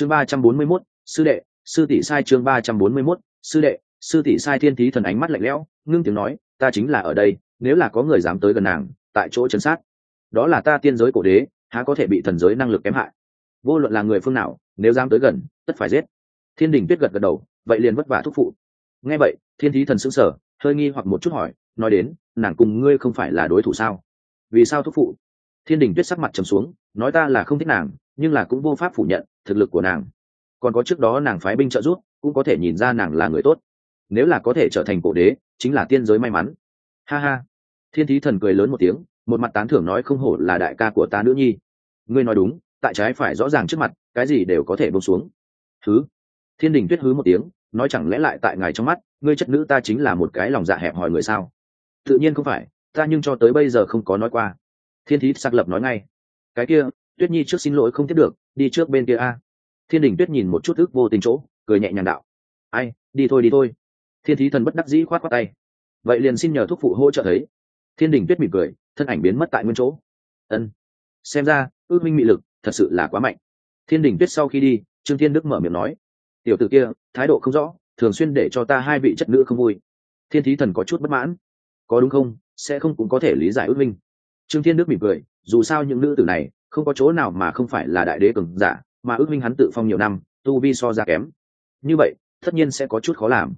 chương ba trăm bốn mươi mốt, sư đệ, sư tỷ sai chương ba trăm bốn mươi mốt, sư đệ, sư tỷ sai thiên thí thần ánh mắt lạnh lẽo, ngưng tiếng nói, ta chính là ở đây, nếu là có người dám tới gần nàng, tại chỗ chấn sát. Đó là ta tiên giới cổ đế, há có thể bị thần giới năng lực kém hại? Vô luận là người phương nào, nếu dám tới gần, tất phải giết. Thiên đình tuyết gật gật đầu, vậy liền vất vả thúc phụ. Nghe vậy, thiên thí thần sững sờ, hơi nghi hoặc một chút hỏi, nói đến, nàng cùng ngươi không phải là đối thủ sao? Vì sao thúc phụ? Thiên đình tuyết sắc mặt trầm xuống, nói ta là không thích nàng nhưng là cũng vô pháp phủ nhận thực lực của nàng. Còn có trước đó nàng phái binh trợ giúp, cũng có thể nhìn ra nàng là người tốt. Nếu là có thể trở thành cổ đế, chính là tiên giới may mắn. Ha ha. Thiên thí thần cười lớn một tiếng, một mặt tán thưởng nói không hổ là đại ca của ta nữ nhi. Ngươi nói đúng, tại trái phải rõ ràng trước mặt, cái gì đều có thể bông xuống. Thứ. Thiên đình tuyết hứ một tiếng, nói chẳng lẽ lại tại ngài trong mắt, ngươi chất nữ ta chính là một cái lòng dạ hẹp hòi người sao? Tự nhiên không phải, ta nhưng cho tới bây giờ không có nói qua. Thiên thí xác lập nói ngay. Cái kia tuyết nhi trước xin lỗi không tiếp được, đi trước bên kia a. Thiên đình tuyết nhìn một chút ức vô tình chỗ, cười nhẹ nhàng đạo. Ai, đi thôi đi thôi. Thiên thí thần bất đắc dĩ khoát khoát tay. Vậy liền xin nhờ thúc phụ hỗ trợ thấy. Thiên đình tuyết mỉm cười, thân ảnh biến mất tại nguyên chỗ. Ân. Xem ra, ước minh mị lực thật sự là quá mạnh. Thiên đình tuyết sau khi đi, trương thiên đức mở miệng nói. Tiểu t ử kia, thái độ không rõ, thường xuyên để cho ta hai vị chất nữ không vui. Thiên thí thần có chút bất mãn. Có đúng không? Sẽ không cũng có thể lý giải ước minh. Trương thiên đức mỉm cười, dù sao những nữ tử này không có chỗ nào mà không phải là đại đế cường giả, mà ước minh hắn tự phong nhiều năm, tu vi so ra kém. Như vậy, tất nhiên sẽ có chút khó làm.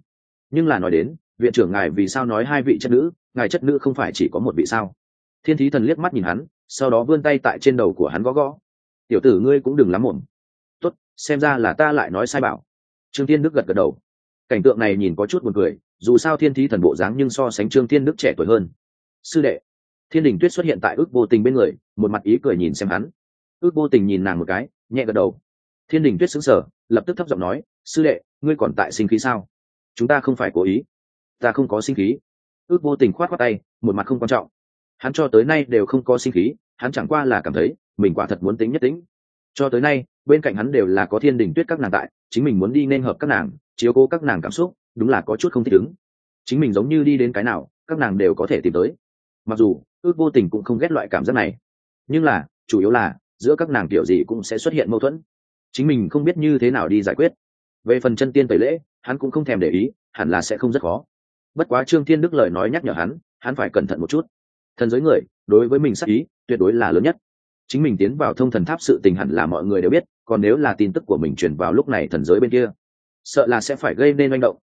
Nhưng là nói đến, viện trưởng ngài vì sao nói hai vị chất nữ, ngài chất nữ không phải chỉ có một vị sao? Thiên thí thần liếc mắt nhìn hắn, sau đó vươn tay tại trên đầu của hắn gõ gõ. Tiểu tử ngươi cũng đừng lắm mồm tốt, xem ra là ta lại nói sai bảo. Trương thiên đức gật gật đầu. Cảnh tượng này nhìn có chút buồn cười, dù sao thiên thí thần bộ dáng nhưng so sánh trương thiên đức trẻ tuổi hơn. Sư đệ thiên đình tuyết xuất hiện tại ước vô tình bên người, một mặt ý cười nhìn xem hắn. Ước vô tình nhìn nàng một cái, nhẹ gật đầu. Thiên đình tuyết xứng sở lập tức thấp giọng nói, sư đệ, ngươi còn tại sinh khí sao? Chúng ta không phải cố ý. Ta không có sinh khí. Ước vô tình khoát khoát tay, một mặt không quan trọng. Hắn cho tới nay đều không có sinh khí, hắn chẳng qua là cảm thấy, mình quả thật muốn tính nhất tính. Cho tới nay, bên cạnh hắn đều là có thiên đình tuyết các nàng tại, chính mình muốn đi nên hợp các nàng, chiếu cố các nàng cảm xúc, đúng là có chút không thích ứng. Chính mình giống như đi đến cái nào, các nàng đều có thể tìm tới. Mặc dù ước vô tình cũng không ghét loại cảm giác này. Nhưng là, chủ yếu là, giữa các nàng kiểu gì cũng sẽ xuất hiện mâu thuẫn. Chính mình không biết như thế nào đi giải quyết. Về phần chân tiên tẩy lễ, hắn cũng không thèm để ý, hẳn là sẽ không rất khó. Bất quá trương thiên đức lời nói nhắc nhở hắn hắn phải cẩn thận một chút. Thần giới người, đối với mình sắc ý, tuyệt đối là lớn nhất. Chính mình tiến vào thông thần tháp sự tình hẳn là mọi người đều biết, còn nếu là tin tức của mình truyền vào lúc này thần giới bên kia, sợ là sẽ phải gây nên manh động.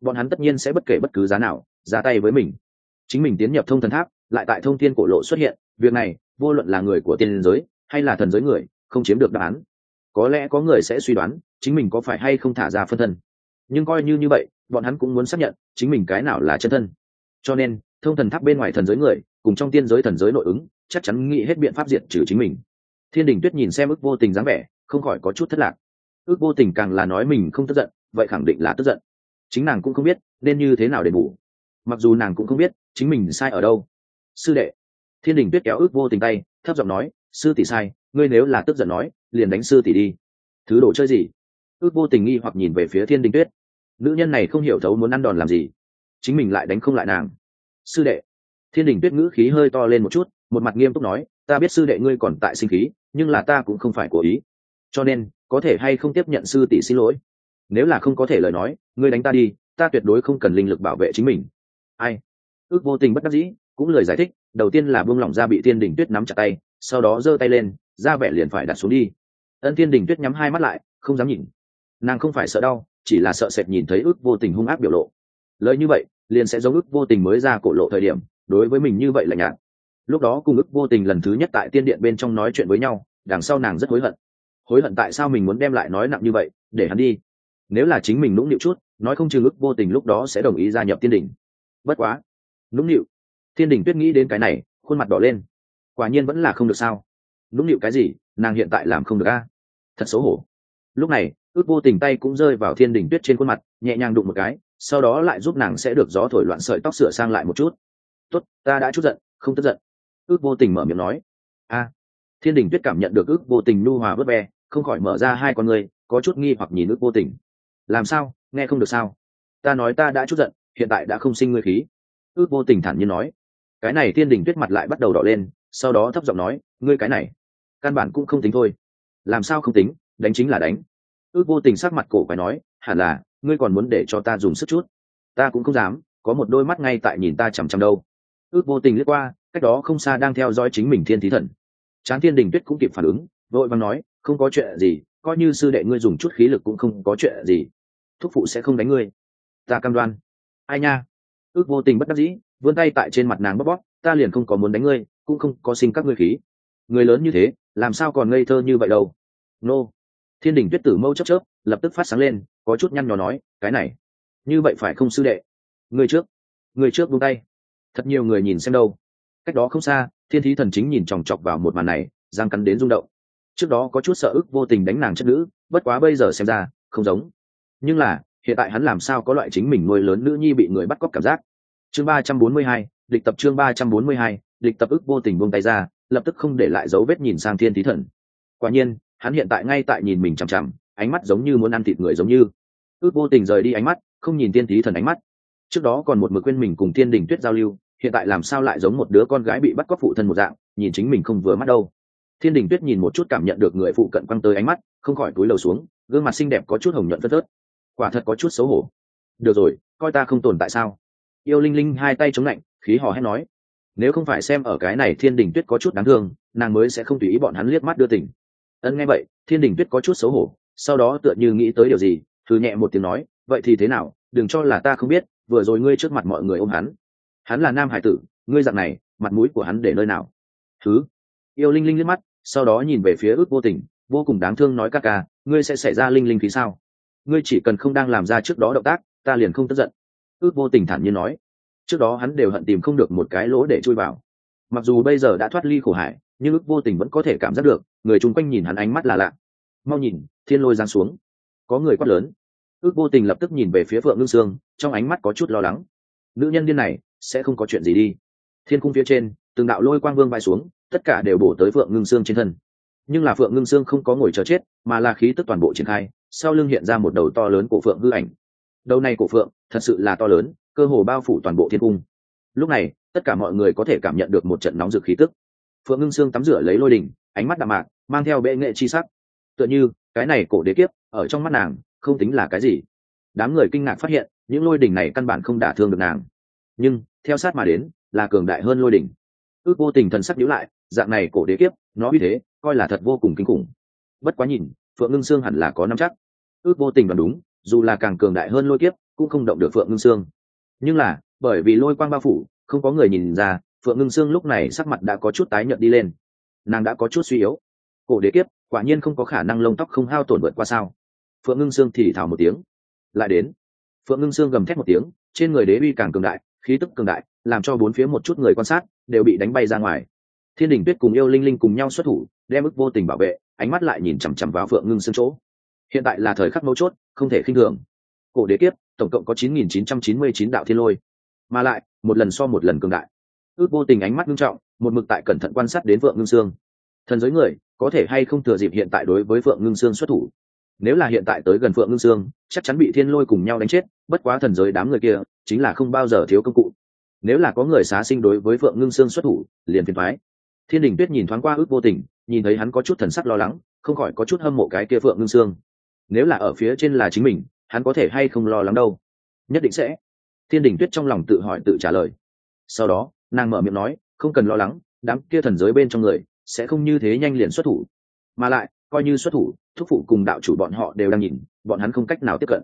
Bọn hắn tất nhiên sẽ bất kể bất cứ giá nào, ra tay với mình. Chính mình tiến nhập thông thần tháp lại tại thông thiên cổ lộ xuất hiện, việc này, vô luận là người của tiên giới, hay là thần giới người, không chiếm được đáp án. Có lẽ có người sẽ suy đoán, chính mình có phải hay không thả ra phân thân. Nhưng coi như như vậy, bọn hắn cũng muốn xác nhận, chính mình cái nào là chân thân. Cho nên, thông thần tháp bên ngoài thần giới người, cùng trong tiên giới thần giới nội ứng, chắc chắn nghĩ hết biện pháp diệt trừ chính mình. Thiên đình tuyết nhìn xem ước vô tình dáng vẻ, không khỏi có chút thất lạc. Ước vô tình càng là nói mình không tức giận, vậy khẳng định là tức giận. Chính nàng cũng không biết nên như thế nào để bù. Mặc dù nàng cũng không biết chính mình sai ở đâu sư đệ. Thiên đình tuyết kéo ước vô tình tay, thấp giọng nói, sư tỷ sai, ngươi nếu là tức giận nói, liền đánh sư tỷ đi. Thứ đồ chơi gì? Ước vô tình nghi hoặc nhìn về phía thiên đình tuyết. Nữ nhân này không hiểu thấu muốn ăn đòn làm gì, chính mình lại đánh không lại nàng. Sư đệ. Thiên đình tuyết ngữ khí hơi to lên một chút, một mặt nghiêm túc nói, ta biết sư đệ ngươi còn tại sinh khí, nhưng là ta cũng không phải cố ý. Cho nên, có thể hay không tiếp nhận sư tỷ xin lỗi? Nếu là không có thể lời nói, ngươi đánh ta đi, ta tuyệt đối không cần linh lực bảo vệ chính mình. Ai? Ước vô tình bất đắc dĩ cũng lời giải thích, đầu tiên là buông lỏng ra bị thiên đình tuyết nắm chặt tay, sau đó giơ tay lên, ra vẻ liền phải đặt xuống đi. Ân thiên đình tuyết nhắm hai mắt lại, không dám nhìn. Nàng không phải sợ đau, chỉ là sợ sệt nhìn thấy ước vô tình hung ác biểu lộ. Lời như vậy, liền sẽ giống ước vô tình mới ra cổ lộ thời điểm, đối với mình như vậy là nhạt. Lúc đó cùng ước vô tình lần thứ nhất tại tiên điện bên trong nói chuyện với nhau, đằng sau nàng rất hối hận. Hối hận tại sao mình muốn đem lại nói nặng như vậy, để hắn đi. Nếu là chính mình nũng nịu chút, nói không chừng ước vô tình lúc đó sẽ đồng ý gia nhập tiên đình. Bất quá. Nũng nịu thiên đình tuyết nghĩ đến cái này, khuôn mặt đỏ lên. Quả nhiên vẫn là không được sao. Nũng nịu cái gì, nàng hiện tại làm không được a. Thật xấu hổ. Lúc này, ước vô tình tay cũng rơi vào thiên đình tuyết trên khuôn mặt, nhẹ nhàng đụng một cái, sau đó lại giúp nàng sẽ được gió thổi loạn sợi tóc sửa sang lại một chút. Tốt, ta đã chút giận, không tức giận. Ước vô tình mở miệng nói. A. Thiên đình tuyết cảm nhận được ước vô tình nu hòa vớt ve không khỏi mở ra hai con người có chút nghi hoặc nhìn ước vô tình. Làm sao? Nghe không được sao? Ta nói ta đã chút giận, hiện tại đã không sinh ngươi khí. Ước vô tình thản nhiên nói cái này thiên đình tuyết mặt lại bắt đầu đỏ lên, sau đó thấp giọng nói, ngươi cái này, căn bản cũng không tính thôi. Làm sao không tính, đánh chính là đánh. Ước vô tình sắc mặt cổ phải nói, hẳn là, ngươi còn muốn để cho ta dùng sức chút? Ta cũng không dám, có một đôi mắt ngay tại nhìn ta chằm chằm đâu. Ước vô tình lướt qua, cách đó không xa đang theo dõi chính mình thiên thí thần. Chán thiên đình tuyết cũng kịp phản ứng, vội vàng nói, không có chuyện gì, coi như sư đệ ngươi dùng chút khí lực cũng không có chuyện gì. Thúc phụ sẽ không đánh ngươi. Ta cam đoan. Ai nha. Ước vô tình bất đắc dĩ vươn tay tại trên mặt nàng bóp bóp, ta liền không có muốn đánh ngươi, cũng không có sinh các ngươi khí. Người lớn như thế, làm sao còn ngây thơ như vậy đâu? Nô. Thiên đình tuyết tử mâu chấp chớp, lập tức phát sáng lên, có chút nhăn nhò nói, cái này, như vậy phải không sư đệ? Người trước người trước buông tay. Thật nhiều người nhìn xem đâu. Cách đó không xa, thiên thí thần chính nhìn chòng chọc vào một màn này giang cắn đến rung động. Trước đó có chút sợ ức vô tình đánh nàng chất nữ, bất quá bây giờ xem ra, không giống. Nhưng là, hiện tại hắn làm sao có loại chính mình nuôi lớn nữ nhi bị người bắt cóc cảm giác? Chương ba trăm bốn mươi hai, địch tập chương ba trăm bốn mươi hai, địch tập ức vô tình buông tay ra, lập tức không để lại dấu vết nhìn sang thiên thí thần. Quả nhiên, hắn hiện tại ngay tại nhìn mình chằm chằm, ánh mắt giống như muốn ăn thịt người giống như. Ước vô tình rời đi ánh mắt, không nhìn Thiên thí thần ánh mắt. Trước đó còn một mực quên mình cùng Thiên đình tuyết giao lưu, hiện tại làm sao lại giống một đứa con gái bị bắt cóc phụ thân một dạng, nhìn chính mình không vừa mắt đâu. Thiên đình tuyết nhìn một chút cảm nhận được người phụ cận quăng tới ánh mắt, không khỏi túi lầu xuống, gương mặt xinh đẹp có chút hồng nhuận phất phớt. Quả thật có chút xấu hổ. Được rồi, coi ta không tồn tại sao? Yêu linh linh hai tay chống lạnh, khí hò hét nói, nếu không phải xem ở cái này thiên đình tuyết có chút đáng thương, nàng mới sẽ không tùy ý bọn hắn liếc mắt đưa tình. Ân nghe vậy, thiên đình tuyết có chút xấu hổ, sau đó tựa như nghĩ tới điều gì, thử nhẹ một tiếng nói, vậy thì thế nào, đừng cho là ta không biết, vừa rồi ngươi trước mặt mọi người ôm hắn. Hắn là nam hải tử, ngươi dặn này, mặt mũi của hắn để nơi nào? Thứ. Yêu linh linh liếc mắt, sau đó nhìn về phía ước vô tình, vô cùng đáng thương nói ca ca, ngươi sẽ xảy ra linh linh khí sao? Ngươi chỉ cần không đang làm ra trước đó động tác, ta liền không tức giận ước vô tình thản nhiên nói. Trước đó hắn đều hận tìm không được một cái lỗ để chui vào. Mặc dù bây giờ đã thoát ly khổ hải, nhưng ước vô tình vẫn có thể cảm giác được, người chung quanh nhìn hắn ánh mắt là lạ. Mau nhìn, thiên lôi giáng xuống. Có người quát lớn. Ước vô tình lập tức nhìn về phía phượng ngưng sương, trong ánh mắt có chút lo lắng. Nữ nhân điên này, sẽ không có chuyện gì đi. Thiên cung phía trên, từng đạo lôi quang vương bay xuống, tất cả đều bổ tới phượng ngưng sương trên thân. Nhưng là phượng ngưng sương không có ngồi chờ chết, mà là khí tức toàn bộ triển khai, sau lưng hiện ra một đầu to lớn của phượng hư ảnh đầu này cổ phượng, thật sự là to lớn, cơ hồ bao phủ toàn bộ thiên cung. Lúc này, tất cả mọi người có thể cảm nhận được một trận nóng rực khí tức. Phượng ngưng sương tắm rửa lấy lôi đỉnh, ánh mắt đạm mạc, mang theo bệ nghệ chi sắc. Tựa như, cái này cổ đế kiếp, ở trong mắt nàng, không tính là cái gì. Đám người kinh ngạc phát hiện, những lôi đỉnh này căn bản không đả thương được nàng. Nhưng, theo sát mà đến, là cường đại hơn lôi đỉnh. Ước vô tình thần sắc nhữ lại, dạng này cổ đế kiếp, nó uy thế, coi là thật vô cùng kinh khủng. Bất quá nhìn, phượng ngưng sương hẳn là có năm chắc. Ước vô tình đoán đúng dù là càng cường đại hơn lôi kiếp, cũng không động được phượng ngưng sương. Nhưng là, bởi vì lôi quang bao phủ, không có người nhìn ra, phượng ngưng sương lúc này sắc mặt đã có chút tái nhợt đi lên. Nàng đã có chút suy yếu. Cổ đế kiếp, quả nhiên không có khả năng lông tóc không hao tổn vượt qua sao. Phượng ngưng sương thì thào một tiếng. Lại đến. Phượng ngưng sương gầm thét một tiếng, trên người đế uy càng cường đại, khí tức cường đại, làm cho bốn phía một chút người quan sát đều bị đánh bay ra ngoài. Thiên đình tuyết cùng yêu linh linh cùng nhau xuất thủ, đem ức vô tình bảo vệ, ánh mắt lại nhìn chằm chằm vào phượng ngưng sương chỗ hiện tại là thời khắc mấu chốt, không thể khinh thường. Cổ đế kiếp, tổng cộng có chín nghìn chín trăm chín mươi chín đạo thiên lôi. Mà lại, một lần so một lần cường đại. Ước vô tình ánh mắt nghiêm trọng, một mực tại cẩn thận quan sát đến vượng ngưng sương. Thần giới người, có thể hay không thừa dịp hiện tại đối với phượng ngưng sương xuất thủ? Nếu là hiện tại tới gần phượng ngưng sương, chắc chắn bị thiên lôi cùng nhau đánh chết, bất quá thần giới đám người kia, chính là không bao giờ thiếu công cụ. Nếu là có người xá sinh đối với phượng ngưng sương xuất thủ, liền phiền thoái thiên đình tuyết nhìn thoáng qua ước vô tình, nhìn thấy hắn có chút thần sắc lo lắng, không khỏi có chút hâm mộ cái kia phượng ngưng sương nếu là ở phía trên là chính mình, hắn có thể hay không lo lắng đâu. Nhất định sẽ. Thiên đình tuyết trong lòng tự hỏi tự trả lời. Sau đó, nàng mở miệng nói, không cần lo lắng, đám kia thần giới bên trong người sẽ không như thế nhanh liền xuất thủ. Mà lại, coi như xuất thủ, thúc phụ cùng đạo chủ bọn họ đều đang nhìn, bọn hắn không cách nào tiếp cận.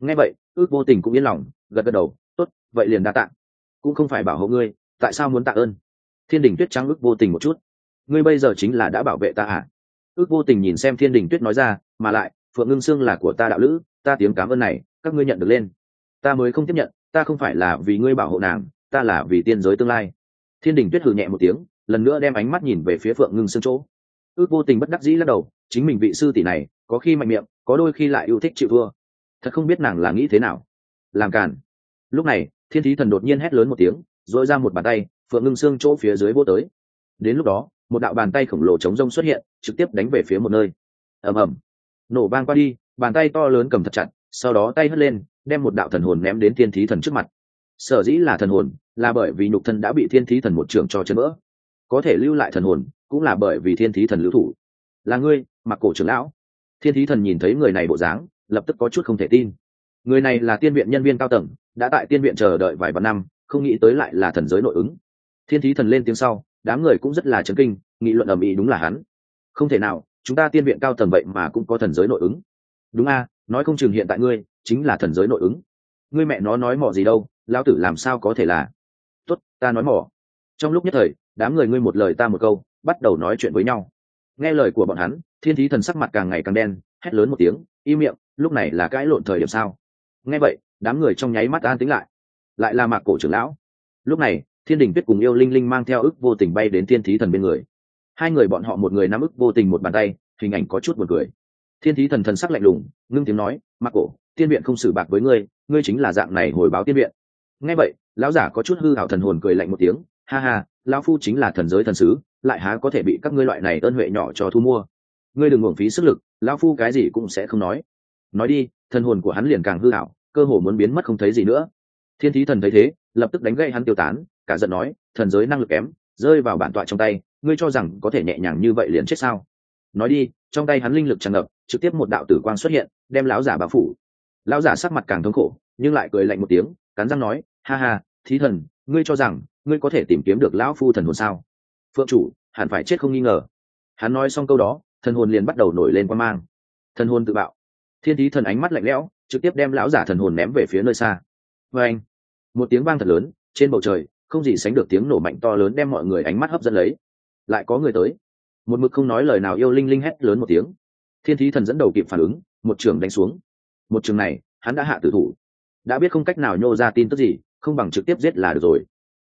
Ngay vậy, ước vô tình cũng yên lòng, gật gật đầu, tốt, vậy liền đa tạ. Cũng không phải bảo hộ ngươi, tại sao muốn tạ ơn? Thiên đình tuyết trắng ước vô tình một chút. Ngươi bây giờ chính là đã bảo vệ ta à? Ước vô tình nhìn xem thiên đình tuyết nói ra, mà lại phượng ngưng sương là của ta đạo lữ, ta tiếng cảm ơn này, các ngươi nhận được lên. Ta mới không tiếp nhận, ta không phải là vì ngươi bảo hộ nàng, ta là vì tiên giới tương lai. Thiên đình tuyết hừ nhẹ một tiếng, lần nữa đem ánh mắt nhìn về phía phượng ngưng sương chỗ. Ước vô tình bất đắc dĩ lắc đầu, chính mình vị sư tỷ này, có khi mạnh miệng, có đôi khi lại yêu thích chịu thua. Thật không biết nàng là nghĩ thế nào. Làm càn. Lúc này, thiên thí thần đột nhiên hét lớn một tiếng dội ra một bàn tay, phượng ngưng xương chỗ phía dưới vô tới. Đến lúc đó, một đạo bàn tay khổng lồ chống rông xuất hiện, trực tiếp đánh về phía một nơi. Ầm ầm nổ vang qua đi, bàn tay to lớn cầm thật chặt, sau đó tay hất lên, đem một đạo thần hồn ném đến thiên thí thần trước mặt. Sở dĩ là thần hồn, là bởi vì nhục thân đã bị thiên thí thần một trường cho chân vỡ. Có thể lưu lại thần hồn, cũng là bởi vì thiên thí thần lưu thủ. Là ngươi, mặc cổ trưởng lão. Thiên thí thần nhìn thấy người này bộ dáng, lập tức có chút không thể tin. Người này là tiên viện nhân viên cao tầng, đã tại tiên viện chờ đợi vài vạn năm, không nghĩ tới lại là thần giới nội ứng. Thiên thí thần lên tiếng sau, đám người cũng rất là chấn kinh, nghị luận ầm ĩ đúng là hắn. Không thể nào chúng ta tiên viện cao tầng vậy mà cũng có thần giới nội ứng. Đúng a, nói không chừng hiện tại ngươi chính là thần giới nội ứng. Ngươi mẹ nó nói mỏ gì đâu lao tử làm sao có thể là. Tốt, ta nói mỏ trong lúc nhất thời, đám người ngươi một lời ta một câu, bắt đầu nói chuyện với nhau. Nghe lời của bọn hắn, thiên thí thần sắc mặt càng ngày càng đen, hét lớn một tiếng, im miệng, lúc này là cãi lộn thời điểm sao? Nghe vậy, đám người trong nháy mắt an tính lại. Lại là mạc cổ trưởng lão. Lúc này, thiên đình tuyết cùng yêu linh linh mang theo ức vô tình bay đến thiên thí thần bên người hai người bọn họ một người nắm ức vô tình một bàn tay, hình ảnh có chút buồn cười. Thiên thí thần thần sắc lạnh lùng, ngưng tiếng nói mặc cổ, tiên viện không xử bạc với ngươi ngươi chính là dạng này hồi báo tiên viện. Nghe vậy, lão giả có chút hư hảo thần hồn cười lạnh một tiếng, ha ha, lão phu chính là thần giới thần sứ, lại há có thể bị các ngươi loại này ơn huệ nhỏ cho thu mua? Ngươi đừng uổng phí sức lực, lão phu cái gì cũng sẽ không nói. Nói đi, thần hồn của hắn liền càng hư hảo, cơ hồ muốn biến mất không thấy gì nữa. Thiên thí thần thấy thế, lập tức đánh gậy hắn tiêu tán, cả giận nói, thần giới năng lực kém, rơi vào bản tọa trong tay ngươi cho rằng có thể nhẹ nhàng như vậy liền chết sao? Nói đi, trong tay hắn linh lực tràn ngập, trực tiếp một đạo tử quang xuất hiện, đem lão giả bao phủ. Lão giả sắc mặt càng thống khổ, nhưng lại cười lạnh một tiếng, cắn răng nói, ha ha, thí thần, ngươi cho rằng ngươi có thể tìm kiếm được lão phu thần hồn sao? Phượng chủ, hẳn phải chết không nghi ngờ. Hắn nói xong câu đó, thần hồn liền bắt đầu nổi lên quan mang. Thần hồn tự bạo. Thiên thí thần ánh mắt lạnh lẽo, trực tiếp đem lão giả thần hồn ném về phía nơi xa. Vê anh, một tiếng vang thật lớn, trên bầu trời, không gì sánh được tiếng nổ mạnh to lớn đem mọi người ánh mắt hấp dẫn lấy lại có người tới. Một mực không nói lời nào yêu linh linh hét lớn một tiếng. Thiên thí thần dẫn đầu kịp phản ứng, một trường đánh xuống. Một trường này, hắn đã hạ tử thủ. Đã biết không cách nào nhô ra tin tức gì, không bằng trực tiếp giết là được rồi.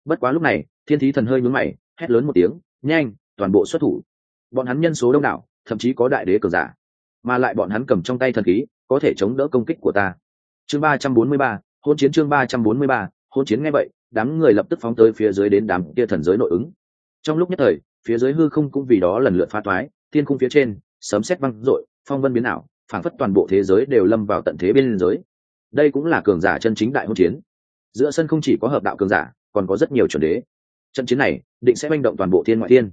Bất quá lúc này, thiên thí thần hơi nhún mày, hét lớn một tiếng, nhanh, toàn bộ xuất thủ. Bọn hắn nhân số đông đảo, thậm chí có đại đế cường giả. Mà lại bọn hắn cầm trong tay thần khí, có thể chống đỡ công kích của ta. Chương ba trăm bốn mươi ba, hôn chiến chương ba trăm bốn mươi ba, hôn chiến nghe vậy, đám người lập tức phóng tới phía dưới đến đám kia thần giới nội ứng. Trong lúc nhất thời phía dưới hư không cũng vì đó lần lượt phá toái, thiên khung phía trên, sấm xét văng rội phong vân biến ảo, phảng phất toàn bộ thế giới đều lâm vào tận thế bên giới. Đây cũng là cường giả chân chính đại hôn chiến. Giữa sân không chỉ có hợp đạo cường giả, còn có rất nhiều chuẩn đế. Trận chiến này, định sẽ manh động toàn bộ thiên ngoại thiên.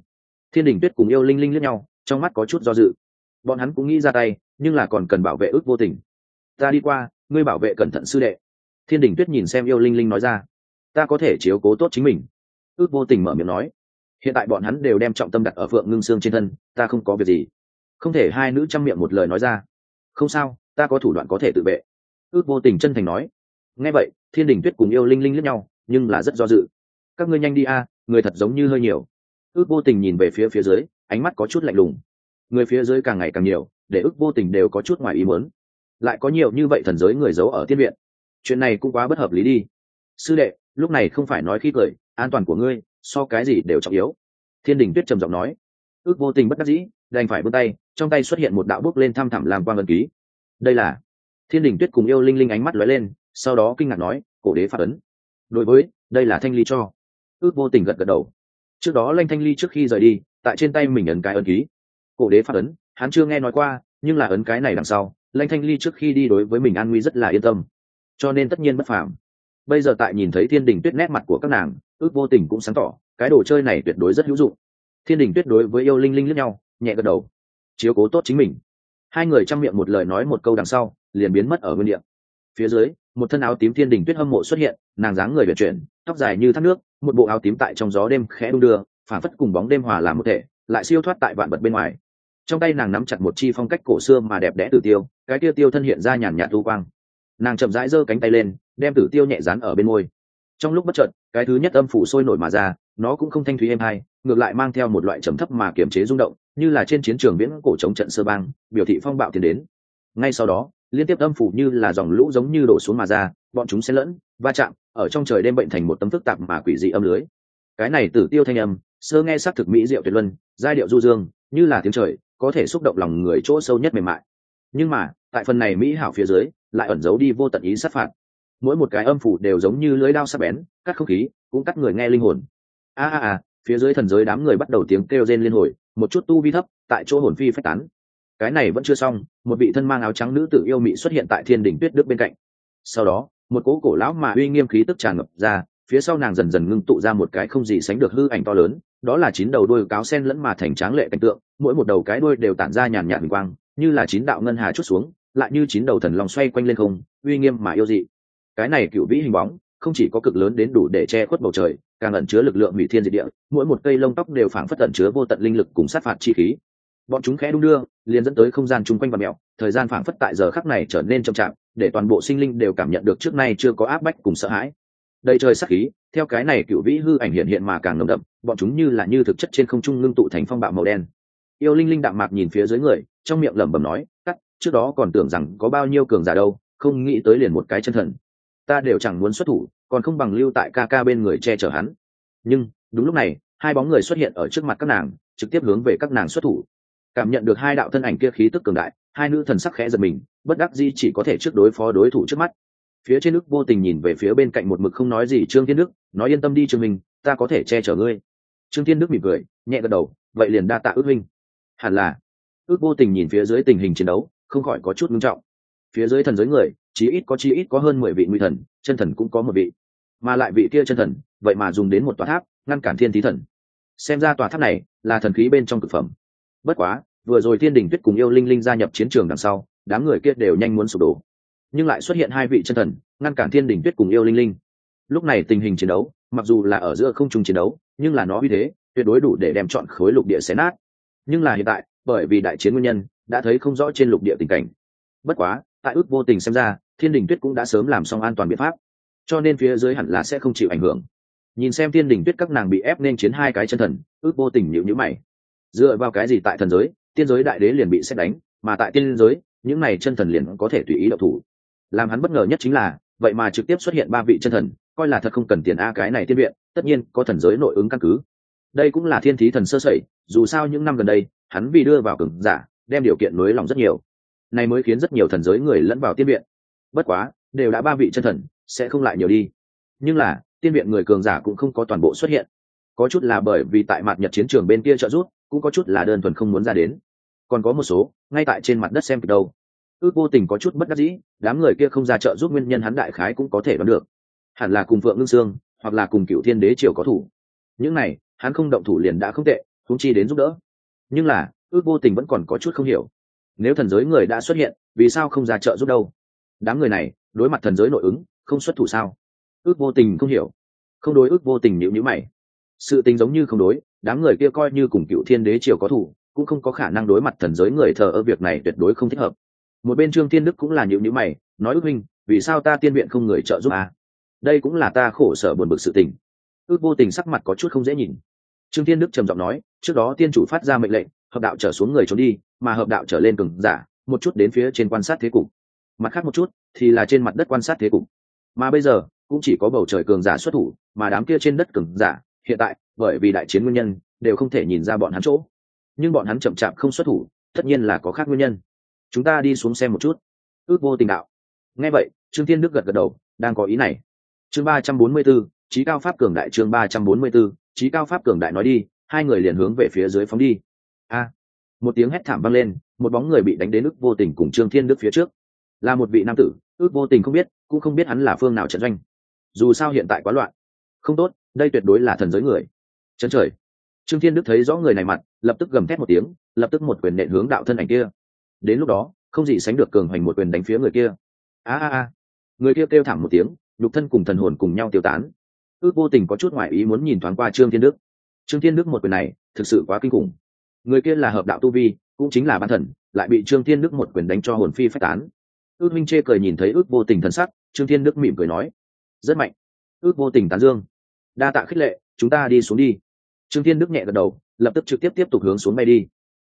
Thiên đình tuyết cùng yêu linh linh lẫn nhau, trong mắt có chút do dự. Bọn hắn cũng nghĩ ra tay, nhưng là còn cần bảo vệ ước vô tình. Ta đi qua, ngươi bảo vệ cẩn thận sư đệ. Thiên đình tuyết nhìn xem yêu linh linh nói ra. Ta có thể chiếu cố tốt chính mình. Ước vô tình mở miệng nói hiện tại bọn hắn đều đem trọng tâm đặt ở phượng ngưng xương trên thân, ta không có việc gì. Không thể hai nữ chăm miệng một lời nói ra. Không sao, ta có thủ đoạn có thể tự vệ. Ước vô tình chân thành nói. Nghe vậy, thiên đình tuyết cùng yêu linh linh lẫn nhau, nhưng là rất do dự. Các ngươi nhanh đi a, người thật giống như hơi nhiều. Ước vô tình nhìn về phía phía dưới, ánh mắt có chút lạnh lùng. Người phía dưới càng ngày càng nhiều, để ước vô tình đều có chút ngoài ý muốn. Lại có nhiều như vậy thần giới người giấu ở tiên viện. Chuyện này cũng quá bất hợp lý đi. Sư đệ, lúc này không phải nói khi cười, an toàn của ngươi so cái gì đều trọng yếu. Thiên đình tuyết trầm giọng nói, ước vô tình bất đắc dĩ, đành phải vươn tay, trong tay xuất hiện một đạo bốc lên thăm thẳm làm quang ân ký. Đây là, thiên đình tuyết cùng yêu linh linh ánh mắt lóe lên, sau đó kinh ngạc nói, cổ đế phát ấn. Đối với, đây là thanh ly cho. Ước vô tình gật gật đầu. Trước đó lanh thanh ly trước khi rời đi, tại trên tay mình ấn cái ấn ký. Cổ đế phát ấn, hắn chưa nghe nói qua, nhưng là ấn cái này đằng sau, lanh thanh ly trước khi đi đối với mình an nguy rất là yên tâm. Cho nên tất nhiên bất phạm bây giờ tại nhìn thấy thiên đình tuyết nét mặt của các nàng, ước vô tình cũng sáng tỏ, cái đồ chơi này tuyệt đối rất hữu dụng. Thiên đình tuyết đối với yêu linh linh lướt nhau, nhẹ gật đầu. Chiếu cố tốt chính mình. Hai người chăm miệng một lời nói một câu đằng sau, liền biến mất ở nguyên địa. Phía dưới, một thân áo tím thiên đình tuyết hâm mộ xuất hiện, nàng dáng người vận chuyển, tóc dài như thác nước, một bộ áo tím tại trong gió đêm khẽ đung đưa phản phất cùng bóng đêm hòa làm một thể, lại siêu thoát tại vạn vật bên ngoài. Trong tay nàng nắm chặt một chi phong cách cổ xưa mà đẹp đẽ từ tiêu, cái tiêu tiêu thân hiện ra nhàn nhạt thu quang. Nàng chậm rãi giơ cánh tay lên đem tử tiêu nhẹ dán ở bên môi. Trong lúc bất chợt, cái thứ nhất âm phủ sôi nổi mà ra, nó cũng không thanh thúy êm hay, ngược lại mang theo một loại trầm thấp mà kiềm chế rung động, như là trên chiến trường viễn cổ chống trận sơ bang biểu thị phong bạo tiến đến. Ngay sau đó, liên tiếp âm phủ như là dòng lũ giống như đổ xuống mà ra, bọn chúng xen lẫn, va chạm, ở trong trời đêm bệnh thành một tấm phức tạp mà quỷ dị âm lưới. Cái này tử tiêu thanh âm, sơ nghe sắc thực mỹ diệu tuyệt luân, giai điệu du dương, như là tiếng trời, có thể xúc động lòng người chỗ sâu nhất mềm mại. Nhưng mà, tại phần này mỹ hảo phía dưới, lại ẩn giấu đi vô tận ý sát phạt mỗi một cái âm phủ đều giống như lưới đao sắc bén, cắt không khí, cũng cắt người nghe linh hồn. A a a, phía dưới thần giới đám người bắt đầu tiếng kêu rên liên hồi, một chút tu vi thấp, tại chỗ hồn phi phách tán. Cái này vẫn chưa xong, một vị thân mang áo trắng nữ tử yêu mị xuất hiện tại thiên đỉnh tuyết đức bên cạnh. Sau đó, một cố cổ lão mà uy nghiêm khí tức tràn ngập ra, phía sau nàng dần dần ngưng tụ ra một cái không gì sánh được hư ảnh to lớn, đó là chín đầu đuôi cáo sen lẫn mà thành tráng lệ cảnh tượng, mỗi một đầu cái đuôi đều tản ra nhàn nhạt hình quang, như là chín đạo ngân hà chút xuống, lại như chín đầu thần lòng xoay quanh lên không, uy nghiêm mà yêu dị cái này cựu vĩ hình bóng, không chỉ có cực lớn đến đủ để che khuất bầu trời, càng ẩn chứa lực lượng hủy thiên diệt địa, mỗi một cây lông tóc đều phảng phất ẩn chứa vô tận linh lực cùng sát phạt chi khí. Bọn chúng khẽ đung đưa, liền dẫn tới không gian chung quanh và mẹo, thời gian phảng phất tại giờ khắc này trở nên chậm chạp, để toàn bộ sinh linh đều cảm nhận được trước nay chưa có áp bách cùng sợ hãi. Đầy trời sắc khí, theo cái này cựu vĩ hư ảnh hiện hiện mà càng nồng đậm, bọn chúng như là như thực chất trên không trung ngưng tụ thành phong bạo màu đen. Yêu linh linh đạm mạc nhìn phía dưới người, trong miệng lẩm bẩm nói, cắt, trước đó còn tưởng rằng có bao nhiêu cường giả đâu, không nghĩ tới liền một cái chân thần ta đều chẳng muốn xuất thủ, còn không bằng lưu tại ca ca bên người che chở hắn. Nhưng, đúng lúc này, hai bóng người xuất hiện ở trước mặt các nàng, trực tiếp hướng về các nàng xuất thủ. Cảm nhận được hai đạo thân ảnh kia khí tức cường đại, hai nữ thần sắc khẽ giật mình, bất đắc di chỉ có thể trước đối phó đối thủ trước mắt. Phía trên nước vô tình nhìn về phía bên cạnh một mực không nói gì trương thiên đức, nói yên tâm đi trương minh, ta có thể che chở ngươi. Trương thiên đức mỉm cười, nhẹ gật đầu, vậy liền đa tạ ước minh hẳn là, ước vô tình nhìn phía dưới tình hình chiến đấu, không khỏi có chút ngưng trọng. Phía dưới thần giới người chí ít có chí ít có hơn mười vị nguy thần, chân thần cũng có một vị. Mà lại vị kia chân thần, vậy mà dùng đến một tòa tháp, ngăn cản thiên thí thần. Xem ra tòa tháp này là thần khí bên trong thực phẩm. Bất quá, vừa rồi thiên đình tuyết cùng yêu linh linh gia nhập chiến trường đằng sau, đám người kia đều nhanh muốn sụp đổ. Nhưng lại xuất hiện hai vị chân thần, ngăn cản thiên đình tuyết cùng yêu linh linh. Lúc này tình hình chiến đấu, mặc dù là ở giữa không trung chiến đấu, nhưng là nó uy thế tuyệt đối đủ để đem chọn khối lục địa xé nát. Nhưng là hiện tại, bởi vì đại chiến nguyên nhân, đã thấy không rõ trên lục địa tình cảnh. Bất quá tại ước vô tình xem ra, thiên đình tuyết cũng đã sớm làm xong an toàn biện pháp. Cho nên phía dưới hẳn là sẽ không chịu ảnh hưởng. Nhìn xem thiên đình tuyết các nàng bị ép nên chiến hai cái chân thần, ước vô tình nhịu nhữ mày. Dựa vào cái gì tại thần giới, tiên giới đại đế liền bị xét đánh, mà tại tiên giới, những này chân thần liền có thể tùy ý đậu thủ. Làm hắn bất ngờ nhất chính là, vậy mà trực tiếp xuất hiện ba vị chân thần, coi là thật không cần tiền a cái này tiên viện, tất nhiên có thần giới nội ứng căn cứ. Đây cũng là thiên thí thần sơ sẩy, dù sao những năm gần đây, hắn vì đưa vào cường giả, đem điều kiện nới lòng rất nhiều này mới khiến rất nhiều thần giới người lẫn vào tiên viện. Bất quá, đều đã ba vị chân thần, sẽ không lại nhiều đi. Nhưng là, tiên viện người cường giả cũng không có toàn bộ xuất hiện. Có chút là bởi vì tại mặt nhật chiến trường bên kia trợ rút cũng có chút là đơn thuần không muốn ra đến. Còn có một số, ngay tại trên mặt đất xem kịch đâu. Ước vô tình có chút bất đắc dĩ, đám người kia không ra trợ giúp nguyên nhân hắn đại khái cũng có thể đoán được. Hẳn là cùng phượng ngưng sương, hoặc là cùng cựu thiên đế triều có thủ. Những này, hắn không động thủ liền đã không tệ thúng chi đến giúp đỡ. Nhưng là, ước vô tình vẫn còn có chút không hiểu nếu thần giới người đã xuất hiện, vì sao không ra trợ giúp đâu? Đám người này, đối mặt thần giới nội ứng, không xuất thủ sao? Ước vô tình không hiểu. Không đối ước vô tình nhịu nhữ mày. Sự tình giống như không đối, đám người kia coi như cùng cựu thiên đế triều có thủ, cũng không có khả năng đối mặt thần giới người thờ ở việc này tuyệt đối không thích hợp. Một bên trương thiên đức cũng là nhịu nhữ mày, nói ước minh vì sao ta tiên viện không người trợ giúp à? đây cũng là ta khổ sở buồn bực sự tình. Ước vô tình sắc mặt có chút không dễ nhìn. Trương thiên đức trầm giọng nói, trước đó tiên chủ phát ra mệnh lệnh hợp đạo trở xuống người trốn đi, mà hợp đạo trở lên cường giả, một chút đến phía trên quan sát thế cục. Mặt khác một chút, thì là trên mặt đất quan sát thế cục. Mà bây giờ, cũng chỉ có bầu trời cường giả xuất thủ, mà đám kia trên đất cường giả, hiện tại, bởi vì đại chiến nguyên nhân, đều không thể nhìn ra bọn hắn chỗ. Nhưng bọn hắn chậm chạp không xuất thủ, tất nhiên là có khác nguyên nhân. Chúng ta đi xuống xem một chút. Ước vô tình đạo. Nghe vậy, trương thiên đức gật gật đầu, đang có ý này. Chương ba trăm bốn mươi b ố trí cao pháp cường đại chương ba trăm bốn mươi b ố trí cao pháp cường đại nói đi, hai người liền hướng về phía dưới phóng đi a. Một tiếng hét thảm vang lên, một bóng người bị đánh đến ước vô tình cùng trương thiên đức phía trước. Là một vị nam tử ước vô tình không biết, cũng không biết hắn là phương nào trận doanh. Dù sao hiện tại quá loạn. Không tốt, đây tuyệt đối là thần giới người. Chân trời. Trương thiên đức thấy rõ người này mặt, lập tức gầm thét một tiếng, lập tức một quyền nện hướng đạo thân ảnh kia. Đến lúc đó, không gì sánh được cường hoành một quyền đánh phía người kia. A a a. Người kia kêu thảm một tiếng, nhục thân cùng thần hồn cùng nhau tiêu tán. Ước vô tình có chút ngoại ý muốn nhìn thoáng qua trương thiên đức. Trương thiên đức một quyền này, thực sự quá kinh khủng người kia là hợp đạo tu vi, cũng chính là ban thần, lại bị trương thiên đức một quyền đánh cho hồn phi phách tán. Ước minh chê cười nhìn thấy ước vô tình thần sắc, trương thiên đức mỉm cười nói, rất mạnh, ước vô tình tán dương. Đa tạ khích lệ, chúng ta đi xuống đi. Trương thiên đức nhẹ gật đầu, lập tức trực tiếp tiếp tục hướng xuống bay đi.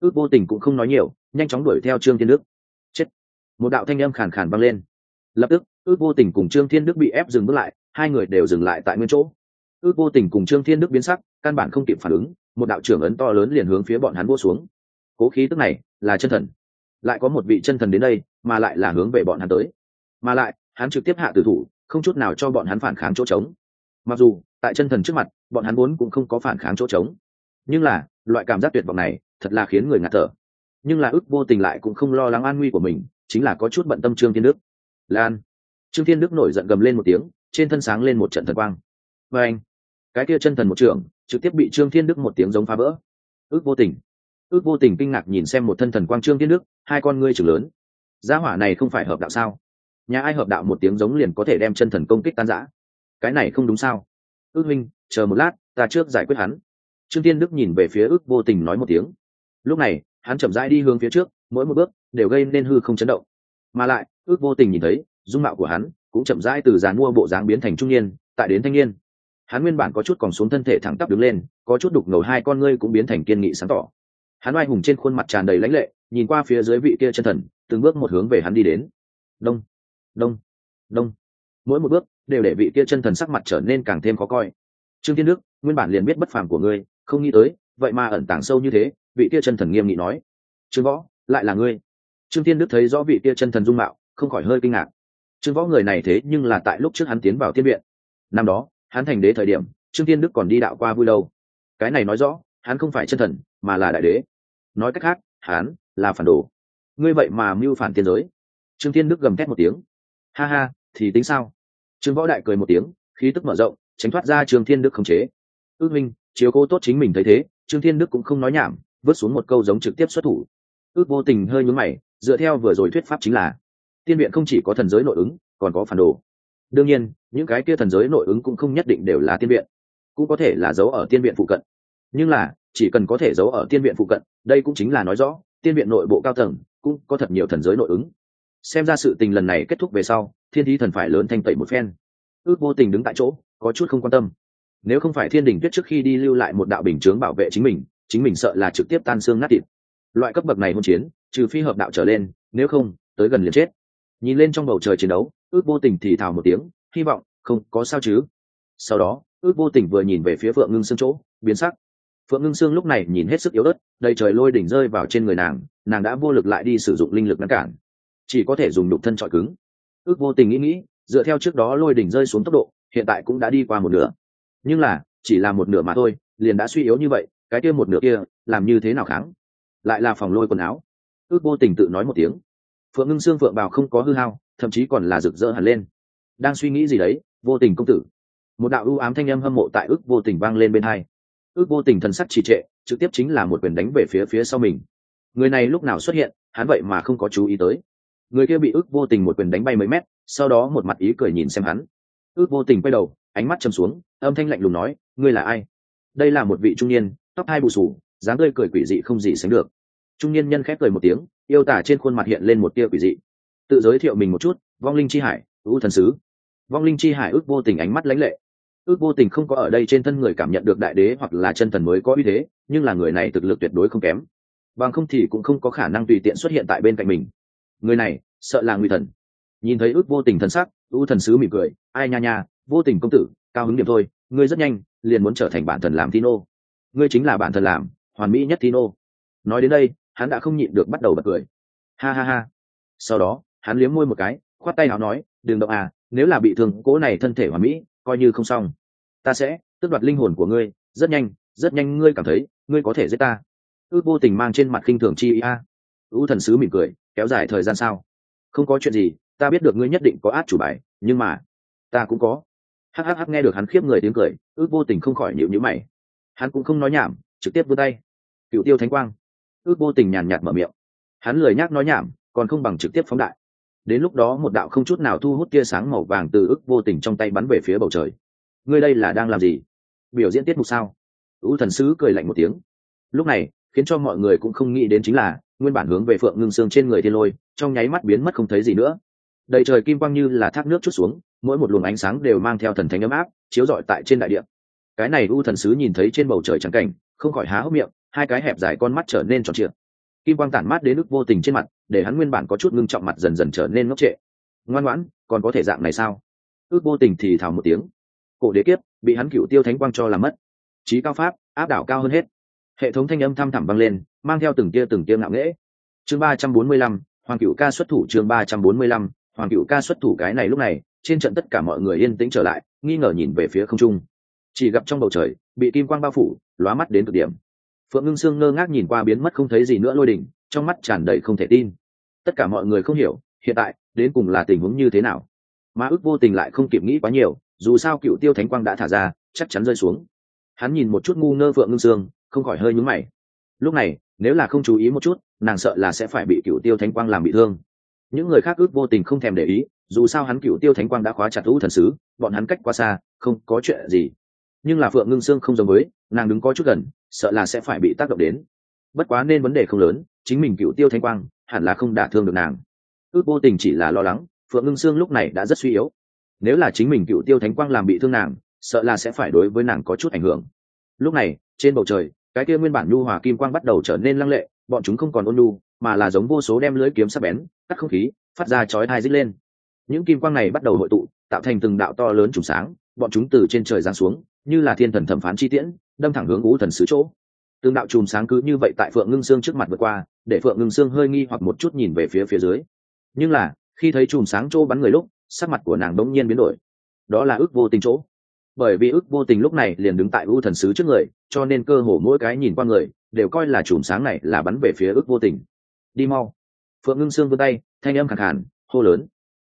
Ước vô tình cũng không nói nhiều, nhanh chóng đuổi theo trương thiên đức. Chết. Một đạo thanh âm khàn khàn vang lên. Lập tức, ước vô tình cùng trương thiên đức bị ép dừng bước lại, hai người đều dừng lại tại nguyên chỗ. Ước vô tình cùng trương thiên đức biến sắc, căn bản không kịp phản ứng một đạo trưởng ấn to lớn liền hướng phía bọn hắn vô xuống. Cố khí tức này là chân thần. Lại có một vị chân thần đến đây, mà lại là hướng về bọn hắn tới. Mà lại, hắn trực tiếp hạ tử thủ, không chút nào cho bọn hắn phản kháng chỗ trống. Mặc dù, tại chân thần trước mặt, bọn hắn vốn cũng không có phản kháng chỗ trống. Nhưng là, loại cảm giác tuyệt vọng này thật là khiến người ngạt thở. Nhưng là ước vô tình lại cũng không lo lắng an nguy của mình, chính là có chút bận tâm trương thiên đức. Lan. Trương thiên đức nổi giận gầm lên một tiếng, trên thân sáng lên một trận thần quang. Và anh cái kia chân thần một trưởng trực tiếp bị trương thiên đức một tiếng giống phá vỡ. Ước vô tình. Ước vô tình kinh ngạc nhìn xem một thân thần quang trương thiên đức, hai con ngươi trưởng lớn. Gia hỏa này không phải hợp đạo sao? Nhà ai hợp đạo một tiếng giống liền có thể đem chân thần công kích tan giã cái này không đúng sao? Ước minh chờ một lát, ta trước giải quyết hắn. Trương tiên đức nhìn về phía ước vô tình nói một tiếng. Lúc này, hắn chậm rãi đi hướng phía trước, mỗi một bước đều gây nên hư không chấn động. Mà lại, ước vô tình nhìn thấy, dung mạo của hắn cũng chậm rãi từ dàn mua bộ dáng biến thành trung niên, tại đến thanh niên hắn nguyên bản có chút còn xuống thân thể thẳng tắp đứng lên, có chút đục ngầu hai con ngươi cũng biến thành kiên nghị sáng tỏ. Hắn oai hùng trên khuôn mặt tràn đầy lãnh lệ, nhìn qua phía dưới vị kia chân thần, từng bước một hướng về hắn đi đến. Đông đông đông. Mỗi một bước đều để vị kia chân thần sắc mặt trở nên càng thêm khó coi. Trương thiên đức, nguyên bản liền biết bất phàm của ngươi, không nghĩ tới, vậy mà ẩn tàng sâu như thế, vị kia chân thần nghiêm nghị nói. Trương võ, lại là ngươi. Trương thiên đức thấy rõ vị kia chân thần dung mạo, không khỏi hơi kinh ngạc. Trương võ người này thế nhưng là tại lúc trước hắn tiến vào thiên viện. Năm đó hắn thành đế thời điểm, trương thiên đức còn đi đạo qua vui lâu cái này nói rõ, hắn không phải chân thần, mà là đại đế. Nói cách khác, hắn là phản đồ. Ngươi vậy mà mưu phản tiên giới. Trương thiên đức gầm thét một tiếng. Ha ha, thì tính sao? Trương võ đại cười một tiếng, khí tức mở rộng, tránh thoát ra trương thiên đức khống chế. Ước minh, chiếu cố tốt chính mình thấy thế, trương thiên đức cũng không nói nhảm, vứt xuống một câu giống trực tiếp xuất thủ. Ước vô tình hơi nhún mày, dựa theo vừa rồi thuyết pháp chính là, tiên viện không chỉ có thần giới nội ứng, còn có phản đồ đương nhiên, những cái kia thần giới nội ứng cũng không nhất định đều là tiên viện, cũng có thể là giấu ở tiên viện phụ cận. Nhưng là, chỉ cần có thể giấu ở tiên viện phụ cận, đây cũng chính là nói rõ, tiên viện nội bộ cao tầng cũng có thật nhiều thần giới nội ứng. Xem ra sự tình lần này kết thúc về sau, thiên thí thần phải lớn thanh tẩy một phen. Ước vô tình đứng tại chỗ, có chút không quan tâm. Nếu không phải thiên đình tuyết trước khi đi lưu lại một đạo bình chướng bảo vệ chính mình chính mình sợ là trực tiếp tan xương nát thịt. Loại cấp bậc này hôn chiến, trừ phi hợp đạo trở lên, nếu không, tới gần liền chết. Nhìn lên trong bầu trời chiến đấu ước vô tình thì thào một tiếng, hy vọng không có sao chứ. Sau đó, ước vô tình vừa nhìn về phía phượng ngưng xương chỗ, biến sắc. Phượng ngưng xương lúc này nhìn hết sức yếu ớt, đầy trời lôi đỉnh rơi vào trên người nàng nàng đã vô lực lại đi sử dụng linh lực ngăn cản. Chỉ có thể dùng đục thân trọi cứng. Ước vô tình nghĩ nghĩ, dựa theo trước đó lôi đỉnh rơi xuống tốc độ, hiện tại cũng đã đi qua một nửa. Nhưng là, chỉ là một nửa mà thôi, liền đã suy yếu như vậy, cái kia một nửa kia, làm như thế nào kháng? Lại là phòng lôi quần áo. Ước vô tình tự nói một tiếng. Phượng ngưng xương phượng bào không có hư hao thậm chí còn là rực rỡ hẳn lên. Đang suy nghĩ gì đấy, vô tình công tử? Một đạo ưu ám thanh âm hâm mộ tại ước vô tình vang lên bên hai. Ước vô tình thần sắc trì trệ, trực tiếp chính là một quyền đánh về phía phía sau mình. Người này lúc nào xuất hiện, hắn vậy mà không có chú ý tới. Người kia bị ước vô tình một quyền đánh bay mấy mét, sau đó một mặt ý cười nhìn xem hắn. Ước vô tình quay đầu, ánh mắt chầm xuống, âm thanh lạnh lùng nói, ngươi là ai? Đây là một vị trung niên, tóc hai bù sù dáng tươi cười quỷ dị không gì sánh được. Trung niên nhân khép cười một tiếng, yêu tả trên khuôn mặt hiện lên một tia quỷ dị tự giới thiệu mình một chút, vong linh chi hải ưu thần sứ. Vong linh chi hải ước vô tình ánh mắt lãnh lệ. Ước vô tình không có ở đây trên thân người cảm nhận được đại đế hoặc là chân thần mới có uy thế, nhưng là người này thực lực tuyệt đối không kém. Bằng không thì cũng không có khả năng tùy tiện xuất hiện tại bên cạnh mình. Người này, sợ là nguy thần. Nhìn thấy ước vô tình thần sắc ưu thần sứ mỉm cười, ai nha nha, vô tình công tử, cao hứng điểm thôi, ngươi rất nhanh, liền muốn trở thành bản thần làm tino. Ngươi chính là bản thần làm, hoàn mỹ nhất tino. Nói đến đây, hắn đã không nhịn được bắt đầu bật cười. Ha ha ha. Sau đó hắn liếm môi một cái, khoát tay nào nói, đừng động à nếu là bị thương cố này thân thể hoàn mỹ, coi như không xong. Ta sẽ tước đoạt linh hồn của ngươi, rất nhanh rất nhanh ngươi cảm thấy, ngươi có thể giết ta. Ước vô tình mang trên mặt khinh thường chi a. Ưu thần sứ mỉm cười, kéo dài thời gian sao? Không có chuyện gì, ta biết được ngươi nhất định có át chủ bài, nhưng mà, ta cũng có. Hhh nghe được hắn khiếp người tiếng cười ước vô tình không khỏi nhịu nhữ mày. Hắn cũng không nói nhảm, trực tiếp vươn tay. Cựu tiêu thánh quang. Ước vô tình nhàn nhạt mở miệng. Hắn lười nhác nói nhảm, còn không bằng trực tiếp phóng đại đến lúc đó một đạo không chút nào thu hút tia sáng màu vàng từ ước vô tình trong tay bắn về phía bầu trời. Ngươi đây là đang làm gì? Biểu diễn tiết mục sao? Ưu thần sứ cười lạnh một tiếng. Lúc này, khiến cho mọi người cũng không nghĩ đến chính là, nguyên bản hướng về phượng ngưng xương trên người thiên lôi, trong nháy mắt biến mất không thấy gì nữa. Đầy trời kim quang như là thác nước chút xuống, mỗi một luồng ánh sáng đều mang theo thần thánh ấm áp, chiếu rọi tại trên đại địa. Cái này u thần sứ nhìn thấy trên bầu trời trắng cảnh, không khỏi há hốc miệng, hai cái hẹp dài con mắt trở nên tròn trịa kim quang tản mát đến nước vô tình trên mặt, để hắn nguyên bản có chút ngưng trọng mặt dần dần trở nên ngốc trệ. Ngoan ngoãn, còn có thể dạng này sao? Ước vô tình thì thào một tiếng. Cổ đế kiếp, bị hắn cựu tiêu thánh quang cho làm mất. Trí cao pháp, áp đảo cao hơn hết. Hệ thống thanh âm thăm thẳm vang lên, mang theo từng tia từng tia ngạo nghễ. Chương ba trăm bốn mươi lăm, hoàng cựu ca xuất thủ chương ba trăm bốn mươi lăm, hoàng cựu ca xuất thủ cái này lúc này, trên trận tất cả mọi người yên tĩnh trở lại, nghi ngờ nhìn về phía không trung. Chỉ gặp trong bầu trời, bị kim quang bao phủ, lóa mắt đến cực điểm phượng ngưng sương ngơ ngác nhìn qua biến mất không thấy gì nữa lôi đỉnh, trong mắt tràn đầy không thể tin. Tất cả mọi người không hiểu, hiện tại, đến cùng là tình huống như thế nào? Mà ước vô tình lại không kịp nghĩ quá nhiều, dù sao cựu tiêu thánh quang đã thả ra, chắc chắn rơi xuống. Hắn nhìn một chút ngu ngơ phượng ngưng sương, không khỏi hơi nhúng mày. Lúc này, nếu là không chú ý một chút, nàng sợ là sẽ phải bị cựu tiêu thánh quang làm bị thương. Những người khác ước vô tình không thèm để ý, dù sao hắn cựu tiêu thánh quang đã khóa chặt lũ thần sứ, bọn hắn cách quá xa, không có chuyện gì nhưng là phượng ngưng sương không giống với, nàng đứng có chút gần, sợ là sẽ phải bị tác động đến. Bất quá nên vấn đề không lớn, chính mình cựu tiêu thánh quang, hẳn là không đả thương được nàng. Ước vô tình chỉ là lo lắng, phượng ngưng sương lúc này đã rất suy yếu. Nếu là chính mình cựu tiêu thánh quang làm bị thương nàng, sợ là sẽ phải đối với nàng có chút ảnh hưởng. Lúc này, trên bầu trời, cái kia nguyên bản nhu hòa kim quang bắt đầu trở nên lăng lệ, bọn chúng không còn ôn nhu, mà là giống vô số đem lưới kiếm sắc bén, cắt không khí, phát ra chói thai dít lên. Những kim quang này bắt đầu hội tụ, tạo thành từng đạo to lớn trùng sáng bọn chúng từ trên trời giáng xuống, như là thiên thần thẩm phán chi tiễn, đâm thẳng hướng ngũ thần sứ chỗ. Tương đạo chùm sáng cứ như vậy tại phượng ngưng sương trước mặt vượt qua, để phượng ngưng sương hơi nghi hoặc một chút nhìn về phía phía dưới. Nhưng là, khi thấy chùm sáng chỗ bắn người lúc, sắc mặt của nàng đống nhiên biến đổi. Đó là ước vô tình chỗ. Bởi vì ước vô tình lúc này liền đứng tại u thần sứ trước người, cho nên cơ hồ mỗi cái nhìn qua người, đều coi là chùm sáng này là bắn về phía ước vô tình. Đi mau. Phượng ngưng sương vươn tay, thanh âm khẳng hẳn hô lớn.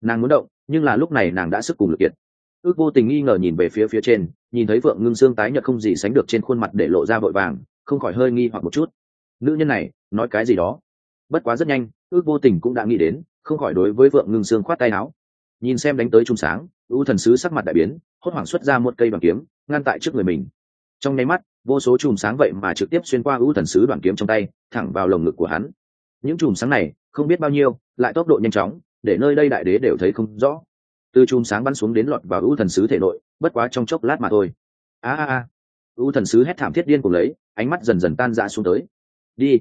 Nàng muốn động, nhưng là lúc này nàng đã sức cùng lực kiệt ước vô tình nghi ngờ nhìn về phía phía trên, nhìn thấy phượng ngưng xương tái nhợt không gì sánh được trên khuôn mặt để lộ ra vội vàng, không khỏi hơi nghi hoặc một chút. Nữ nhân này, nói cái gì đó? Bất quá rất nhanh, ước vô tình cũng đã nghĩ đến, không khỏi đối với phượng ngưng xương khoát tay áo. Nhìn xem đánh tới trung sáng ưu thần sứ sắc mặt đại biến, hốt hoảng xuất ra một cây đoàn kiếm, ngăn tại trước người mình. Trong nháy mắt, vô số chùm sáng vậy mà trực tiếp xuyên qua ưu thần sứ đoàn kiếm trong tay, thẳng vào lồng ngực của hắn. Những chùm sáng này, không biết bao nhiêu, lại tốc độ nhanh chóng, để nơi đây đại đế đều thấy không rõ từ chùm sáng bắn xuống đến lọt vào ưu thần sứ thể nội, bất quá trong chốc lát mà thôi. A a a. Ưu thần sứ hét thảm thiết điên cùng lấy, ánh mắt dần dần tan ra xuống tới. Đi.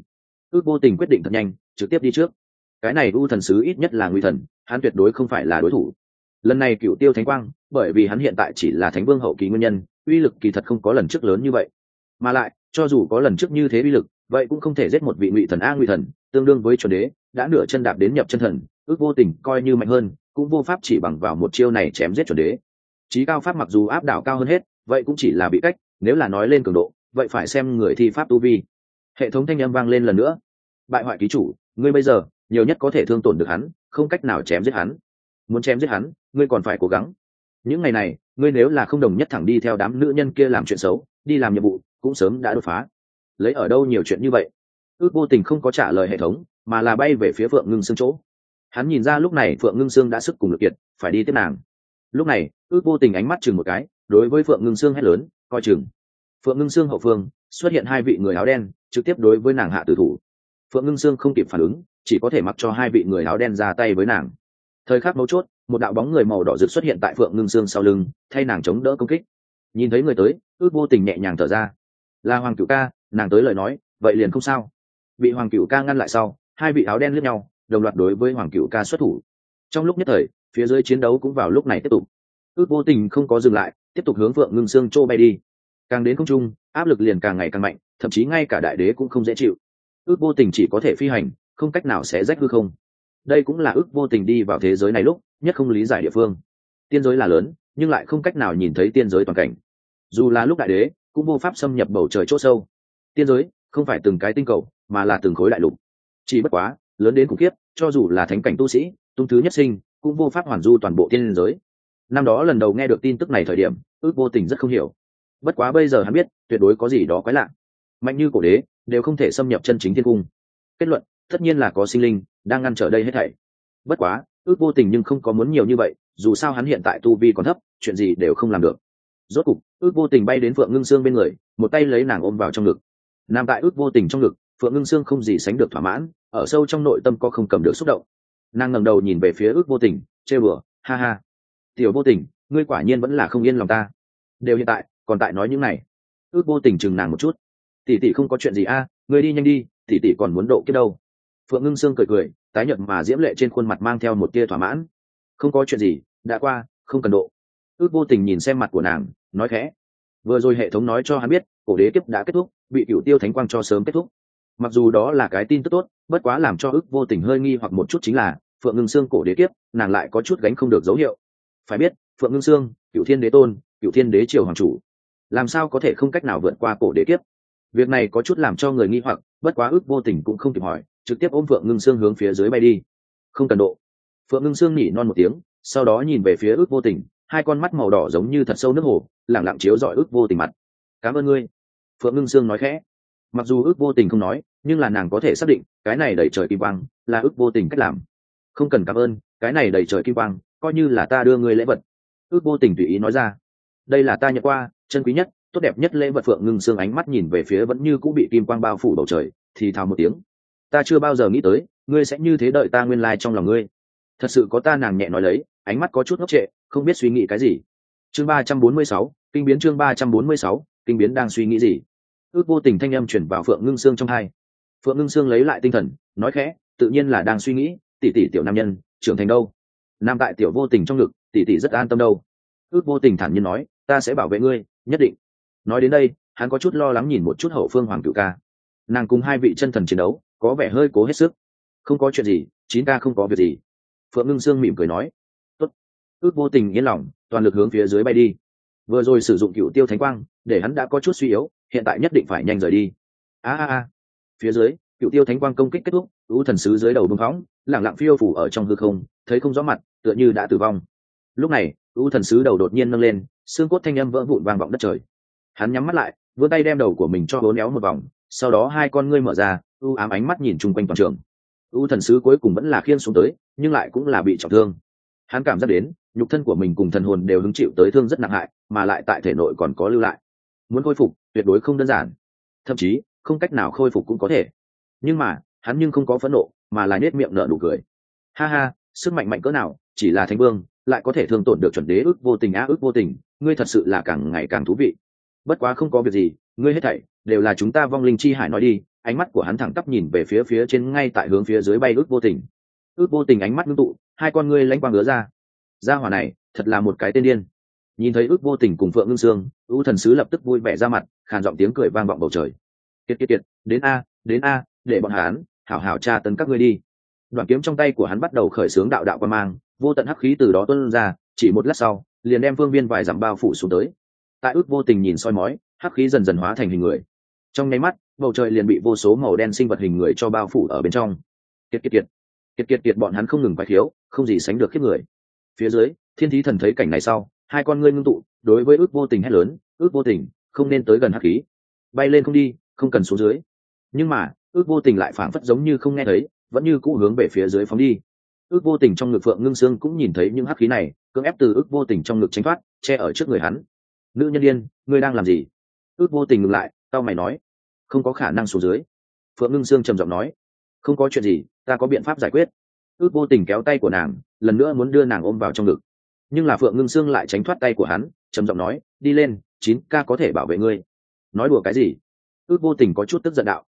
Ước vô tình quyết định thật nhanh, trực tiếp đi trước. Cái này ưu thần sứ ít nhất là nguy thần, hắn tuyệt đối không phải là đối thủ. Lần này cựu tiêu thánh quang, bởi vì hắn hiện tại chỉ là thánh vương hậu kỳ nguyên nhân, uy lực kỳ thật không có lần trước lớn như vậy. Mà lại, cho dù có lần trước như thế uy lực, vậy cũng không thể giết một vị ngụy thần a ngụy thần, tương đương với chuẩn đế, đã nửa chân đạp đến nhập chân thần, ước vô tình coi như mạnh hơn cũng vô pháp chỉ bằng vào một chiêu này chém giết chuẩn đế. Trí cao pháp mặc dù áp đảo cao hơn hết, vậy cũng chỉ là bị cách, nếu là nói lên cường độ, vậy phải xem người thi pháp tu vi. Hệ thống thanh âm vang lên lần nữa. Bại hoại ký chủ, ngươi bây giờ, nhiều nhất có thể thương tổn được hắn, không cách nào chém giết hắn. Muốn chém giết hắn, ngươi còn phải cố gắng. Những ngày này, ngươi nếu là không đồng nhất thẳng đi theo đám nữ nhân kia làm chuyện xấu, đi làm nhiệm vụ, cũng sớm đã đột phá. Lấy ở đâu nhiều chuyện như vậy? Ước vô tình không có trả lời hệ thống, mà là bay về phía phượng ngưng xương chỗ hắn nhìn ra lúc này phượng ngưng sương đã sức cùng lực kiệt, phải đi tiếp nàng. Lúc này, ước vô tình ánh mắt chừng một cái, đối với phượng ngưng sương hét lớn, coi chừng. Phượng ngưng sương hậu phương, xuất hiện hai vị người áo đen, trực tiếp đối với nàng hạ tử thủ. Phượng ngưng sương không kịp phản ứng, chỉ có thể mặc cho hai vị người áo đen ra tay với nàng. Thời khắc mấu chốt, một đạo bóng người màu đỏ rực xuất hiện tại phượng ngưng sương sau lưng, thay nàng chống đỡ công kích. Nhìn thấy người tới, ước vô tình nhẹ nhàng thở ra. Là hoàng cựu ca, nàng tới lời nói, vậy liền không sao. Bị hoàng cựu ca ngăn lại sau, hai vị áo đen lướt nhau đồng loạt đối với hoàng cựu ca xuất thủ. Trong lúc nhất thời, phía dưới chiến đấu cũng vào lúc này tiếp tục. Ước vô tình không có dừng lại, tiếp tục hướng phượng ngưng xương trô bay đi. Càng đến không trung, áp lực liền càng ngày càng mạnh, thậm chí ngay cả đại đế cũng không dễ chịu. Ước vô tình chỉ có thể phi hành, không cách nào sẽ rách hư không. Đây cũng là ước vô tình đi vào thế giới này lúc, nhất không lý giải địa phương. Tiên giới là lớn, nhưng lại không cách nào nhìn thấy tiên giới toàn cảnh. Dù là lúc đại đế, cũng vô pháp xâm nhập bầu trời c h ỗ sâu. Tiên giới, không phải từng cái tinh cầu, mà là từng khối đại lục. Chỉ bất quá lớn đến khủng khiếp, cho dù là thánh cảnh tu sĩ, tung thứ nhất sinh, cũng vô pháp hoàn du toàn bộ tiên giới. Năm đó lần đầu nghe được tin tức này thời điểm, ước vô tình rất không hiểu. Bất quá bây giờ hắn biết, tuyệt đối có gì đó quái lạ. Mạnh như cổ đế, đều không thể xâm nhập chân chính thiên cung. Kết luận, tất nhiên là có sinh linh đang ngăn trở đây hết thảy. Bất quá, ước vô tình nhưng không có muốn nhiều như vậy, dù sao hắn hiện tại tu vi còn thấp, chuyện gì đều không làm được. Rốt cục, ước vô tình bay đến phượng ngưng sương bên người, một tay lấy nàng ôm vào trong ngực. Nằm tại ước vô tình trong ngực phượng ngưng sương không gì sánh được thỏa mãn, ở sâu trong nội tâm có không cầm được xúc động. Nàng ngẩng đầu nhìn về phía ước vô tình chê bừa ha ha, tiểu vô tình, ngươi quả nhiên vẫn là không yên lòng ta. Đều hiện tại, còn tại nói những này. Ước vô tình chừng nàng một chút. Tỷ tỷ không có chuyện gì a, ngươi đi nhanh đi, tỷ tỷ còn muốn độ kiếp đâu. Phượng ngưng sương cười cười, tái nhợt mà diễm lệ trên khuôn mặt mang theo một tia thỏa mãn. Không có chuyện gì, đã qua, không cần độ. Ước vô tình nhìn xem mặt của nàng, nói khẽ. Vừa rồi hệ thống nói cho hắn biết, cổ đế kiếp đã kết thúc, bị cựu tiêu thánh quang cho sớm kết thúc mặc dù đó là cái tin tức tốt, bất quá làm cho ước vô tình hơi nghi hoặc một chút chính là phượng ngưng sương cổ đế kiếp, nàng lại có chút gánh không được dấu hiệu. Phải biết, phượng ngưng sương cựu thiên đế tôn cựu thiên đế triều hoàng chủ. Làm sao có thể không cách nào vượt qua cổ đế kiếp? Việc này có chút làm cho người nghi hoặc, bất quá ước vô tình cũng không kịp hỏi, trực tiếp ôm phượng ngưng sương hướng phía dưới bay đi. Không cần độ. Phượng ngưng sương nhỉ non một tiếng, sau đó nhìn về phía ước vô tình, hai con mắt màu đỏ giống như thật sâu nước hồ lẳng lặng chiếu dọi ước vô tình mặt. Cảm ơn ngươi. Phượng ngưng sương nói khẽ mặc dù ước vô tình không nói, nhưng là nàng có thể xác định, cái này đầy trời kim quang, là ước vô tình cách làm. Không cần cảm ơn, cái này đầy trời kim quang, coi như là ta đưa ngươi lễ vật. Ước vô tình tùy ý nói ra. Đây là ta nhận qua, chân quý nhất, tốt đẹp nhất lễ vật phượng ngưng xương ánh mắt nhìn về phía vẫn như cũng bị kim quang bao phủ bầu trời, thì thào một tiếng. Ta chưa bao giờ nghĩ tới, ngươi sẽ như thế đợi ta nguyên lai trong lòng ngươi. Thật sự có ta nàng nhẹ nói lấy, ánh mắt có chút ngốc trệ, không biết suy nghĩ cái gì. Chương ba trăm bốn mươi sáu, kinh biến chương ba trăm bốn mươi sáu, kinh biến đang suy nghĩ gì? Ước vô tình thanh âm chuyển vào phượng ngưng xương trong hai. Phượng ngưng xương lấy lại tinh thần, nói khẽ, tự nhiên là đang suy nghĩ, tỷ tỷ tiểu nam nhân, trưởng thành đâu? Nam tại tiểu vô tình trong ngực, tỷ tỷ rất an tâm đâu? Ước vô tình thản nhiên nói, ta sẽ bảo vệ ngươi, nhất định. Nói đến đây, hắn có chút lo lắng nhìn một chút hậu phương hoàng cựu ca. Nàng cùng hai vị chân thần chiến đấu, có vẻ hơi cố hết sức. Không có chuyện gì, chín ca không có việc gì. Phượng ngưng sương mỉm cười nói. Tốt. ước vô tình yên lòng, toàn lực hướng phía dưới bay đi. Vừa rồi sử dụng cựu tiêu thánh quang, để hắn đã có chút suy yếu hiện tại nhất định phải nhanh rời đi. A a a. Phía dưới, cựu tiêu thánh quang công kích kết thúc u thần sứ dưới đầu bưng phóng, lẳng lặng phiêu phủ ở trong hư không, thấy không rõ mặt, tựa như đã tử vong. Lúc này u thần sứ đầu đột nhiên nâng lên, xương cốt thanh âm vỡ vụn vang vọng đất trời. Hắn nhắm mắt lại, vươn tay đem đầu của mình cho hố néo một vòng, sau đó hai con ngươi mở ra, u ám ánh mắt nhìn chung quanh toàn trường. U thần sứ cuối cùng vẫn là khiên xuống tới, nhưng lại cũng là bị trọng thương. Hắn cảm giác đến, nhục thân của mình cùng thần hồn đều hứng chịu tới thương rất nặng hại, mà lại tại thể nội còn có lưu lại. Muốn khôi phục tuyệt đối không đơn giản. Thậm chí, không cách nào khôi phục cũng có thể. Nhưng mà, hắn nhưng không có phẫn nộ, mà là nết miệng nở nụ cười. Ha ha, sức mạnh mạnh cỡ nào, chỉ là thánh vương, lại có thể thương tổn được chuẩn đế ước vô tình á ước vô tình, ngươi thật sự là càng ngày càng thú vị. Bất quá không có việc gì, ngươi hết thảy, đều là chúng ta vong linh chi hải nói đi. Ánh mắt của hắn thẳng tắp nhìn về phía phía trên ngay tại hướng phía dưới bay ước vô tình. Ước vô tình ánh mắt ngưng tụ, hai con ngươi lãnh quang ngứa ra. Ra hỏa này, thật là một cái tên điên nhìn thấy ước vô tình cùng phượng ngưng sương ưu thần sứ lập tức vui vẻ ra mặt, khàn giọng tiếng cười vang vọng bầu trời. Kiệt kiệt kiệt, đến a đến a, để bọn hắn, hảo hảo tra tấn các ngươi đi. Đoạn kiếm trong tay của hắn bắt đầu khởi xướng đạo đạo quan mang, vô tận hắc khí từ đó tuân ra, chỉ một lát sau, liền đem phương viên vài dặm bao phủ xuống tới. Tại ước vô tình nhìn soi mói, hắc khí dần dần hóa thành hình người. Trong nháy mắt, bầu trời liền bị vô số màu đen sinh vật hình người cho bao phủ ở bên trong. Kiệt kiệt kiệt kiệt kiệt kiệt, bọn hắn không ngừng phải thiếu không gì sánh được khiếp người. Phía dưới, thiên thí thần thấy cảnh này sau hai con ngươi ngưng tụ, đối với ước vô tình hét lớn, ước vô tình, không nên tới gần hắc khí. Bay lên không đi, không cần xuống dưới. Nhưng mà, ước vô tình lại phảng phất giống như không nghe thấy, vẫn như cũ hướng về phía dưới phóng đi. Ước vô tình trong ngực phượng ngưng sương cũng nhìn thấy những hắc khí này, cưỡng ép từ ước vô tình trong ngực tránh thoát, che ở trước người hắn. Nữ nhân điên, ngươi đang làm gì? Ước vô tình ngừng lại tao mày nói. Không có khả năng xuống dưới. Phượng ngưng sương trầm giọng nói. Không có chuyện gì, ta có biện pháp giải quyết. Ước vô tình kéo tay của nàng, lần nữa muốn đưa nàng ôm vào trong ngực nhưng là phượng ngưng sương lại tránh thoát tay của hắn, trầm giọng nói, đi lên, chín ca có thể bảo vệ ngươi. Nói đùa cái gì? Ước vô tình có chút tức giận đạo.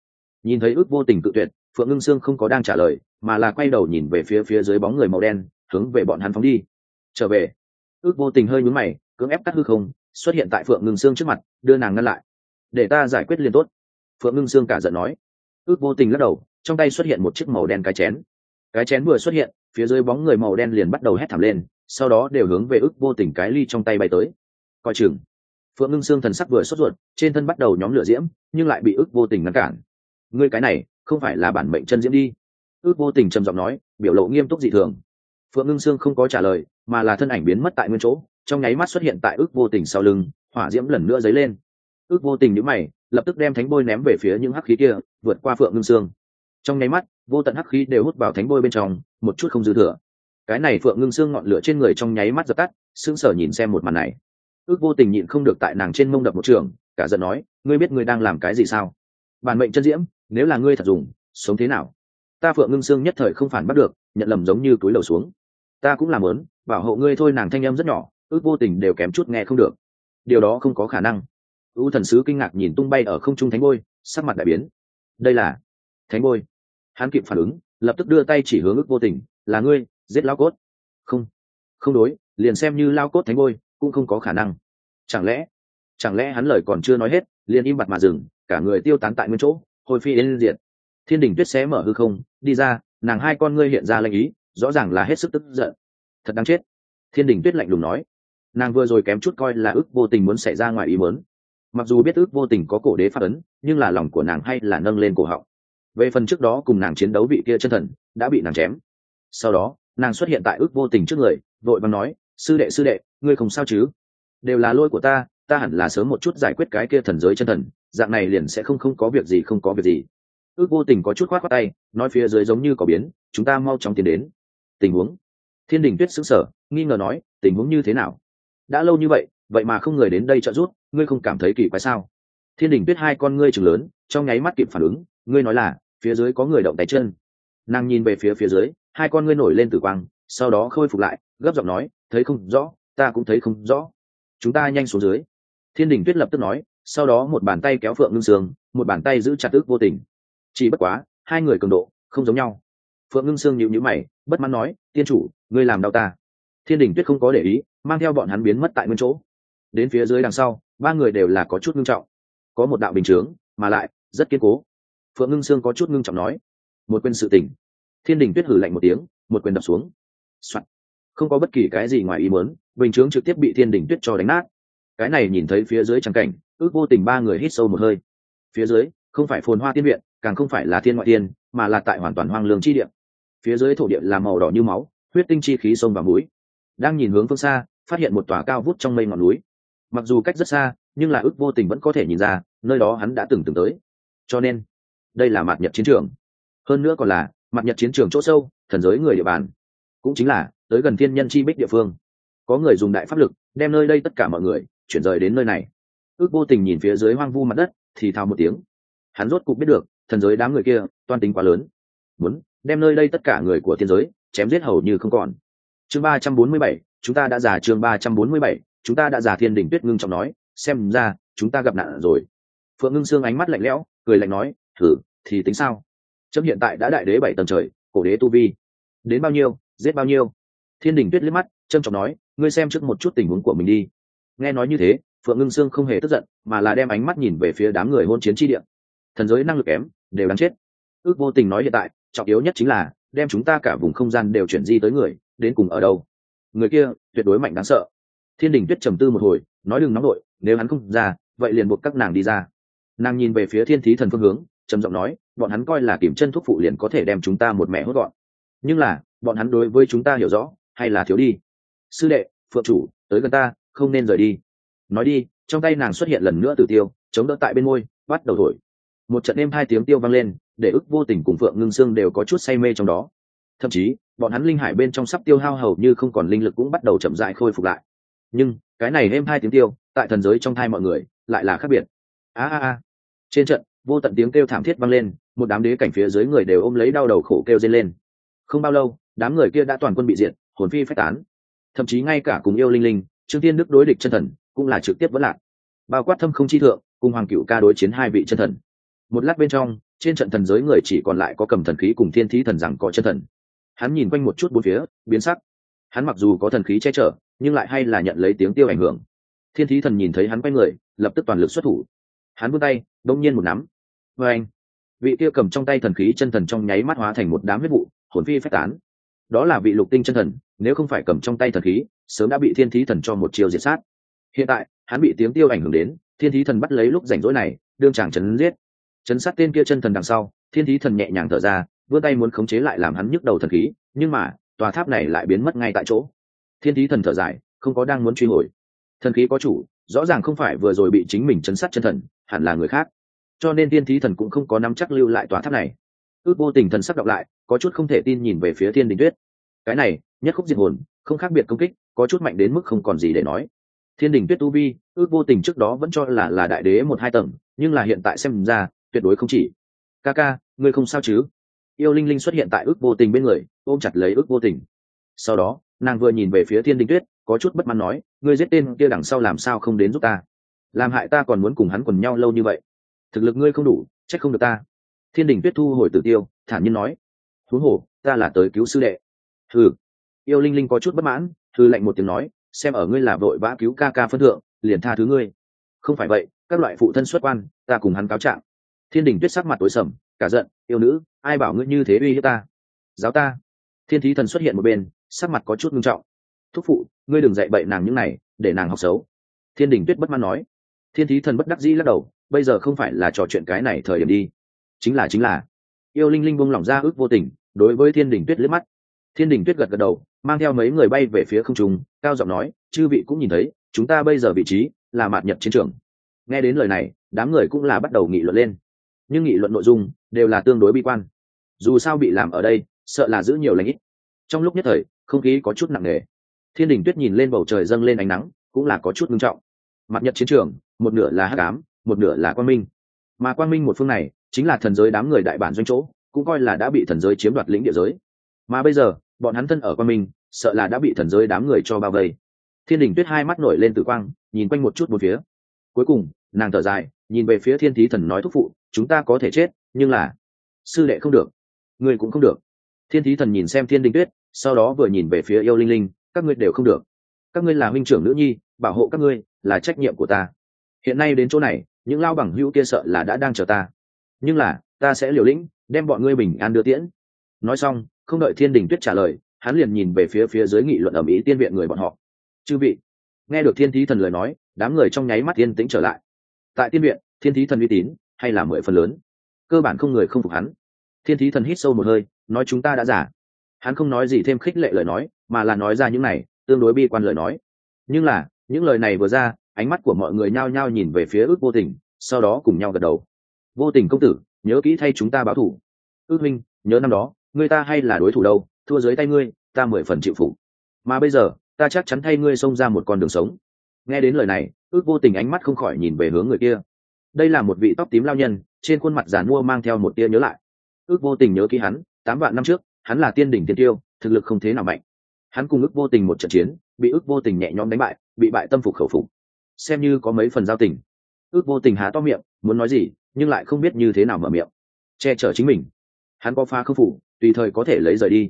Nhìn thấy ước vô tình cự tuyệt, phượng ngưng sương không có đang trả lời, mà là quay đầu nhìn về phía phía dưới bóng người màu đen, hướng về bọn hắn phóng đi. Trở về. Ước vô tình hơi nhúm mày, cưỡng ép cắt hư không, xuất hiện tại phượng ngưng sương trước mặt, đưa nàng ngăn lại. Để ta giải quyết liền tốt. Phượng ngưng sương cả giận nói. Ước vô tình lắc đầu, trong tay xuất hiện một chiếc màu đen cái chén. Cái chén vừa xuất hiện, phía dưới bóng người màu đen liền bắt đầu hét thảm lên sau đó đều hướng về ước vô tình cái ly trong tay bay tới. Coi chừng, phượng ngưng xương thần sắc vừa sốt ruột, trên thân bắt đầu nhóm lửa diễm, nhưng lại bị ước vô tình ngăn cản. Ngươi cái này, không phải là bản mệnh chân diễm đi. Ước vô tình trầm giọng nói, biểu lộ nghiêm túc dị thường. Phượng ngưng xương không có trả lời, mà là thân ảnh biến mất tại nguyên chỗ, trong nháy mắt xuất hiện tại ước vô tình sau lưng, hỏa diễm lần nữa dấy lên. Ước vô tình nhữ mày, lập tức đem thánh bôi ném về phía những hắc khí kia, vượt qua phượng ngưng xương. Trong nháy mắt, vô tận hắc khí đều hút vào thánh bôi bên trong, một chút không dư thừa cái này phượng ngưng xương ngọn lửa trên người trong nháy mắt dập tắt, sững sờ nhìn xem một màn này. Ước vô tình nhịn không được tại nàng trên mông đập một trường, cả giận nói, ngươi biết ngươi đang làm cái gì sao? Bản mệnh chân diễm, nếu là ngươi thật dùng, sống thế nào? Ta phượng ngưng xương nhất thời không phản bắt được, nhận lầm giống như túi lầu xuống. Ta cũng làm lớn, bảo hộ ngươi thôi, nàng thanh âm rất nhỏ, ước vô tình đều kém chút nghe không được. Điều đó không có khả năng. Ưu thần sứ kinh ngạc nhìn tung bay ở không trung thánh bôi, sắc mặt đại biến. Đây là thánh bôi. Hắn kịp phản ứng, lập tức đưa tay chỉ hướng ước vô tình, là ngươi giết lao cốt. Không không đối, liền xem như lao cốt thánh bôi cũng không có khả năng. Chẳng lẽ chẳng lẽ hắn lời còn chưa nói hết, liền im bặt mà dừng, cả người tiêu tán tại nguyên chỗ hồi phi đến diện thiên đình tuyết xé mở hư không, đi ra, nàng hai con ngươi hiện ra lệnh ý, rõ ràng là hết sức tức giận. Thật đáng chết. Thiên đình tuyết lạnh lùng nói. Nàng vừa rồi kém chút coi là ước vô tình muốn xảy ra ngoài ý muốn. Mặc dù biết ước vô tình có cổ đế phát ấn, nhưng là lòng của nàng hay là nâng lên cổ họng. Về phần trước đó cùng nàng chiến đấu vị kia chân thần, đã bị nàng chém. Sau đó nàng xuất hiện tại ước vô tình trước người, vội và nói, sư đệ sư đệ, ngươi không sao chứ? Đều là lỗi của ta ta hẳn là sớm một chút giải quyết cái kia thần giới chân thần, dạng này liền sẽ không không có việc gì, không có việc gì. Ước vô tình có chút khoát khoát tay, nói phía dưới giống như có biến, chúng ta mau chóng tiến đến. Tình huống. Thiên đình tuyết xứng sở nghi ngờ nói, tình huống như thế nào? Đã lâu như vậy vậy mà không người đến đây trợ giúp, ngươi không cảm thấy kỳ quái sao? Thiên đình tuyết hai con ngươi chừng lớn, trong nháy mắt kịp phản ứng, ngươi nói là, phía dưới có người động tay chân. Nàng nhìn về phía phía dưới hai con ngươi nổi lên tử quang, sau đó khôi phục lại, gấp giọng nói, thấy không rõ, ta cũng thấy không rõ. Chúng ta nhanh xuống dưới. Thiên đình tuyết lập tức nói, sau đó một bàn tay kéo phượng ngưng sương, một bàn tay giữ chặt ước vô tình. Chỉ bất quá, hai người cường độ không giống nhau. Phượng ngưng sương nhịu nhữ mày, bất mãn nói, tiên chủ, ngươi làm đau ta. Thiên đình tuyết không có để ý, mang theo bọn hắn biến mất tại nguyên chỗ. Đến phía dưới đằng sau, ba người đều là có chút ngưng trọng. Có một đạo bình chướng, mà lại rất kiên cố. Phượng ngưng sương có chút ngưng trọng nói, một quên sự tình thiên đình tuyết hử lạnh một tiếng, một quyền đập xuống、Soạn. không có bất kỳ cái gì ngoài ý muốn, bình chướng trực tiếp bị thiên đình tuyết cho đánh nát. Cái này nhìn thấy phía dưới trắng cảnh, ước vô tình ba người hít sâu một hơi. Phía dưới, không phải phồn hoa tiên viện, càng không phải là thiên ngoại tiên, mà là tại hoàn toàn hoang lương chi địa. Phía dưới thổ địa là màu đỏ như máu, huyết tinh chi khí sông và mũi. Đang nhìn hướng phương xa, phát hiện một tòa cao vút trong mây ngọn núi. Mặc dù cách rất xa, nhưng là ước vô tình vẫn có thể nhìn ra, nơi đó hắn đã từng từng tới. Cho nên, đây là mặt nhật chiến trường. Hơn nữa còn là mặt nhật chiến trường chỗ sâu, thần giới người địa bàn. Cũng chính là, tới gần thiên nhân chi bích địa phương. Có người dùng đại pháp lực, đem nơi đây tất cả mọi người, chuyển rời đến nơi này. Ước vô tình nhìn phía dưới hoang vu mặt đất, thì thào một tiếng. Hắn rốt cục biết được, thần giới đám người kia, toan tính quá lớn. Muốn, đem nơi đây tất cả người của thiên giới, chém giết hầu như không còn. Chương ba trăm bốn mươi bảy, chúng ta đã giả chương ba trăm bốn mươi bảy, chúng ta đã giả thiên đỉnh tuyết ngưng trọng nói, xem ra, chúng ta gặp nạn rồi. Phượng ngưng xương ánh mắt lạnh lẽo, cười lạnh nói thử thì tính sao? Chấm hiện tại đã đại đế bảy tầng trời, cổ đế tu vi. Đến bao nhiêu, giết bao nhiêu? Thiên đình tuyết liếc mắt trâm trọng nói, ngươi xem trước một chút tình huống của mình đi. Nghe nói như thế, phượng ngưng sương không hề tức giận, mà là đem ánh mắt nhìn về phía đám người hôn chiến tri địa. Thần giới năng lực kém, đều đáng chết. Ước vô tình nói hiện tại, trọng yếu nhất chính là, đem chúng ta cả vùng không gian đều chuyển di tới người, đến cùng ở đâu? Người kia, tuyệt đối mạnh đáng sợ. Thiên đình tuyết trầm tư một hồi, nói đừng nóng nổi nếu hắn không ra, vậy liền buộc các nàng đi ra. Nàng nhìn về phía thiên thí thần phương hướng trầm giọng nói, bọn hắn coi là kiểm chân thuốc phụ liền có thể đem chúng ta một mẹ hốt gọn. Nhưng là, bọn hắn đối với chúng ta hiểu rõ, hay là thiếu đi? Sư đệ, phượng chủ, tới gần ta, không nên rời đi. Nói đi, trong tay nàng xuất hiện lần nữa từ tiêu, chống đỡ tại bên môi, bắt đầu thổi. Một trận đêm hai tiếng tiêu vang lên, để ức vô tình cùng phượng ngưng xương đều có chút say mê trong đó. Thậm chí, bọn hắn linh hải bên trong sắp tiêu hao hầu như không còn linh lực cũng bắt đầu chậm dại khôi phục lại. Nhưng, cái này êm hai tiếng tiêu, tại thần giới trong thai mọi người, lại là khác biệt. A a a. Trên trận vô tận tiếng kêu thảm thiết vang lên, một đám đế cảnh phía dưới người đều ôm lấy đau đầu khổ kêu dây lên. Không bao lâu, đám người kia đã toàn quân bị diệt, hồn phi phách tán. Thậm chí ngay cả cùng yêu linh linh, trương tiên đức đối địch chân thần, cũng là trực tiếp vẫn lạc. Bao quát thâm không chi thượng, cùng hoàng cựu ca đối chiến hai vị chân thần. Một lát bên trong, trên trận thần giới người chỉ còn lại có cầm thần khí cùng thiên thí thần rằng có chân thần. Hắn nhìn quanh một chút bốn phía, biến sắc. Hắn mặc dù có thần khí che chở, nhưng lại hay là nhận lấy tiếng tiêu ảnh hưởng. Thiên thí thần nhìn thấy hắn quay người, lập tức toàn lực xuất thủ hắn vươn tay, đông nhiên một nắm. Vê anh, vị kia cầm trong tay thần khí chân thần trong nháy mắt hóa thành một đám huyết vụ, hồn phi phách tán. Đó là vị lục tinh chân thần, nếu không phải cầm trong tay thần khí, sớm đã bị thiên thí thần cho một chiều diệt sát. Hiện tại, hắn bị tiếng tiêu ảnh hưởng đến, thiên thí thần bắt lấy lúc rảnh rỗi này, đương chàng chấn giết. Chấn sát tên kia chân thần đằng sau, thiên thí thần nhẹ nhàng thở ra, vươn tay muốn khống chế lại làm hắn nhức đầu thần khí, nhưng mà, tòa tháp này lại biến mất ngay tại chỗ. Thiên thí thần thở dài, không có đang muốn truy hồi. Thần khí có chủ rõ ràng không phải vừa rồi bị chính mình chấn sát chân thần, hẳn là người khác. Cho nên thiên thí thần cũng không có nắm chắc lưu lại tòa tháp này. Ước vô tình thần sắc đọc lại, có chút không thể tin nhìn về phía thiên đình tuyết. Cái này, nhất khúc diệt hồn, không khác biệt công kích, có chút mạnh đến mức không còn gì để nói. Thiên đình tuyết tu vi, ước vô tình trước đó vẫn cho là là đại đế một hai tầng, nhưng là hiện tại xem ra, tuyệt đối không chỉ. Ca ca, ngươi không sao chứ? Yêu linh linh xuất hiện tại ước vô tình bên người, ôm chặt lấy ước vô tình. Sau đó nàng vừa nhìn về phía thiên đình tuyết, có chút bất mãn nói, ngươi giết tên kia đằng sau làm sao không đến giúp ta? Làm hại ta còn muốn cùng hắn quần nhau lâu như vậy. Thực lực ngươi không đủ, trách không được ta. Thiên đình tuyết thu hồi tử tiêu, thản nhiên nói, thú hổ, ta là tới cứu sư đệ. Thử yêu linh linh có chút bất mãn thư lạnh một tiếng nói, xem ở ngươi là vội vã cứu ca ca phân thượng, liền tha thứ ngươi. Không phải vậy, các loại phụ thân xuất quan, ta cùng hắn cáo trạng. Thiên đình tuyết sắc mặt tối sầm, cả giận, yêu nữ, ai bảo ngươi như thế uy hiếp ta? Giáo ta thiên thí thần xuất hiện một bên, sắc mặt có chút nghiêm trọng. Thúc phụ, ngươi đừng dạy bậy nàng những này, để nàng học xấu. Thiên đình tuyết bất mãn nói. Thiên thí thần bất đắc dĩ lắc đầu, bây giờ không phải là trò chuyện cái này thời điểm đi. Chính là chính là. Yêu linh linh bông lỏng ra ước vô tình, đối với thiên đình tuyết liếc mắt. Thiên đình tuyết gật gật đầu, mang theo mấy người bay về phía không trung, cao giọng nói, chư vị cũng nhìn thấy, chúng ta bây giờ vị trí là mạt nhật chiến trường. Nghe đến lời này, đám người cũng là bắt đầu nghị luận lên. Nhưng nghị luận nội dung đều là tương đối bi quan. Dù sao bị làm ở đây sợ là giữ nhiều lãnh ít. Trong lúc nhất thời, không khí có chút nặng nề. Thiên đình tuyết nhìn lên bầu trời dâng lên ánh nắng, cũng là có chút ngưng trọng. Mặt nhật chiến trường, một nửa là hắc ám, một nửa là quang minh. Mà quang minh một phương này, chính là thần giới đám người đại bản doanh chỗ, cũng coi là đã bị thần giới chiếm đoạt lĩnh địa giới. Mà bây giờ, bọn hắn thân ở quang minh, sợ là đã bị thần giới đám người cho bao vây. Thiên đình tuyết hai mắt nổi lên từ quang, nhìn quanh một chút một phía. Cuối cùng, nàng thở dài, nhìn về phía thiên thí thần nói thúc phụ, chúng ta có thể chết, nhưng là, sư đệ không được. Người cũng không được thiên thí thần nhìn xem thiên đình tuyết, sau đó vừa nhìn về phía yêu linh linh, các ngươi đều không được. Các ngươi là huynh trưởng nữ nhi, bảo hộ các ngươi là trách nhiệm của ta. Hiện nay đến chỗ này, những lao bằng hữu kia sợ là đã đang chờ ta. Nhưng là, ta sẽ liều lĩnh, đem bọn ngươi bình an đưa tiễn. Nói xong, không đợi thiên đình tuyết trả lời, hắn liền nhìn về phía phía dưới nghị luận ở mỹ tiên viện người bọn họ. Chư vị. Nghe được thiên thí thần lời nói, đám người trong nháy mắt yên tĩnh trở lại. Tại tiên viện, thiên thí thần uy tín hay là mười phần lớn? Cơ bản không người không phục hắn thiên thí thần hít sâu một hơi, nói chúng ta đã giả hắn không nói gì thêm khích lệ lời nói, mà là nói ra những này, tương đối bi quan lời nói. Nhưng là, những lời này vừa ra, ánh mắt của mọi người nhao nhao nhìn về phía ước vô tình, sau đó cùng nhau gật đầu. Vô tình công tử, nhớ kỹ thay chúng ta báo thủ. Ước minh nhớ năm đó, người ta hay là đối thủ đâu, thua dưới tay ngươi, ta mười phần chịu phục. Mà bây giờ, ta chắc chắn thay ngươi xông ra một con đường sống. Nghe đến lời này, ước vô tình ánh mắt không khỏi nhìn về hướng người kia. Đây là một vị tóc tím lao nhân, trên khuôn mặt giàn mua mang theo một tia nhớ lại ước vô tình nhớ kỹ hắn, tám vạn năm trước, hắn là tiên đỉnh tiên tiêu, thực lực không thế nào mạnh. Hắn cùng ước vô tình một trận chiến, bị ước vô tình nhẹ nhõm đánh bại, bị bại tâm phục khẩu phục. Xem như có mấy phần giao tình. Ước vô tình há to miệng, muốn nói gì, nhưng lại không biết như thế nào mở miệng. Che chở chính mình. Hắn có phá không phủ, tùy thời có thể lấy rời đi.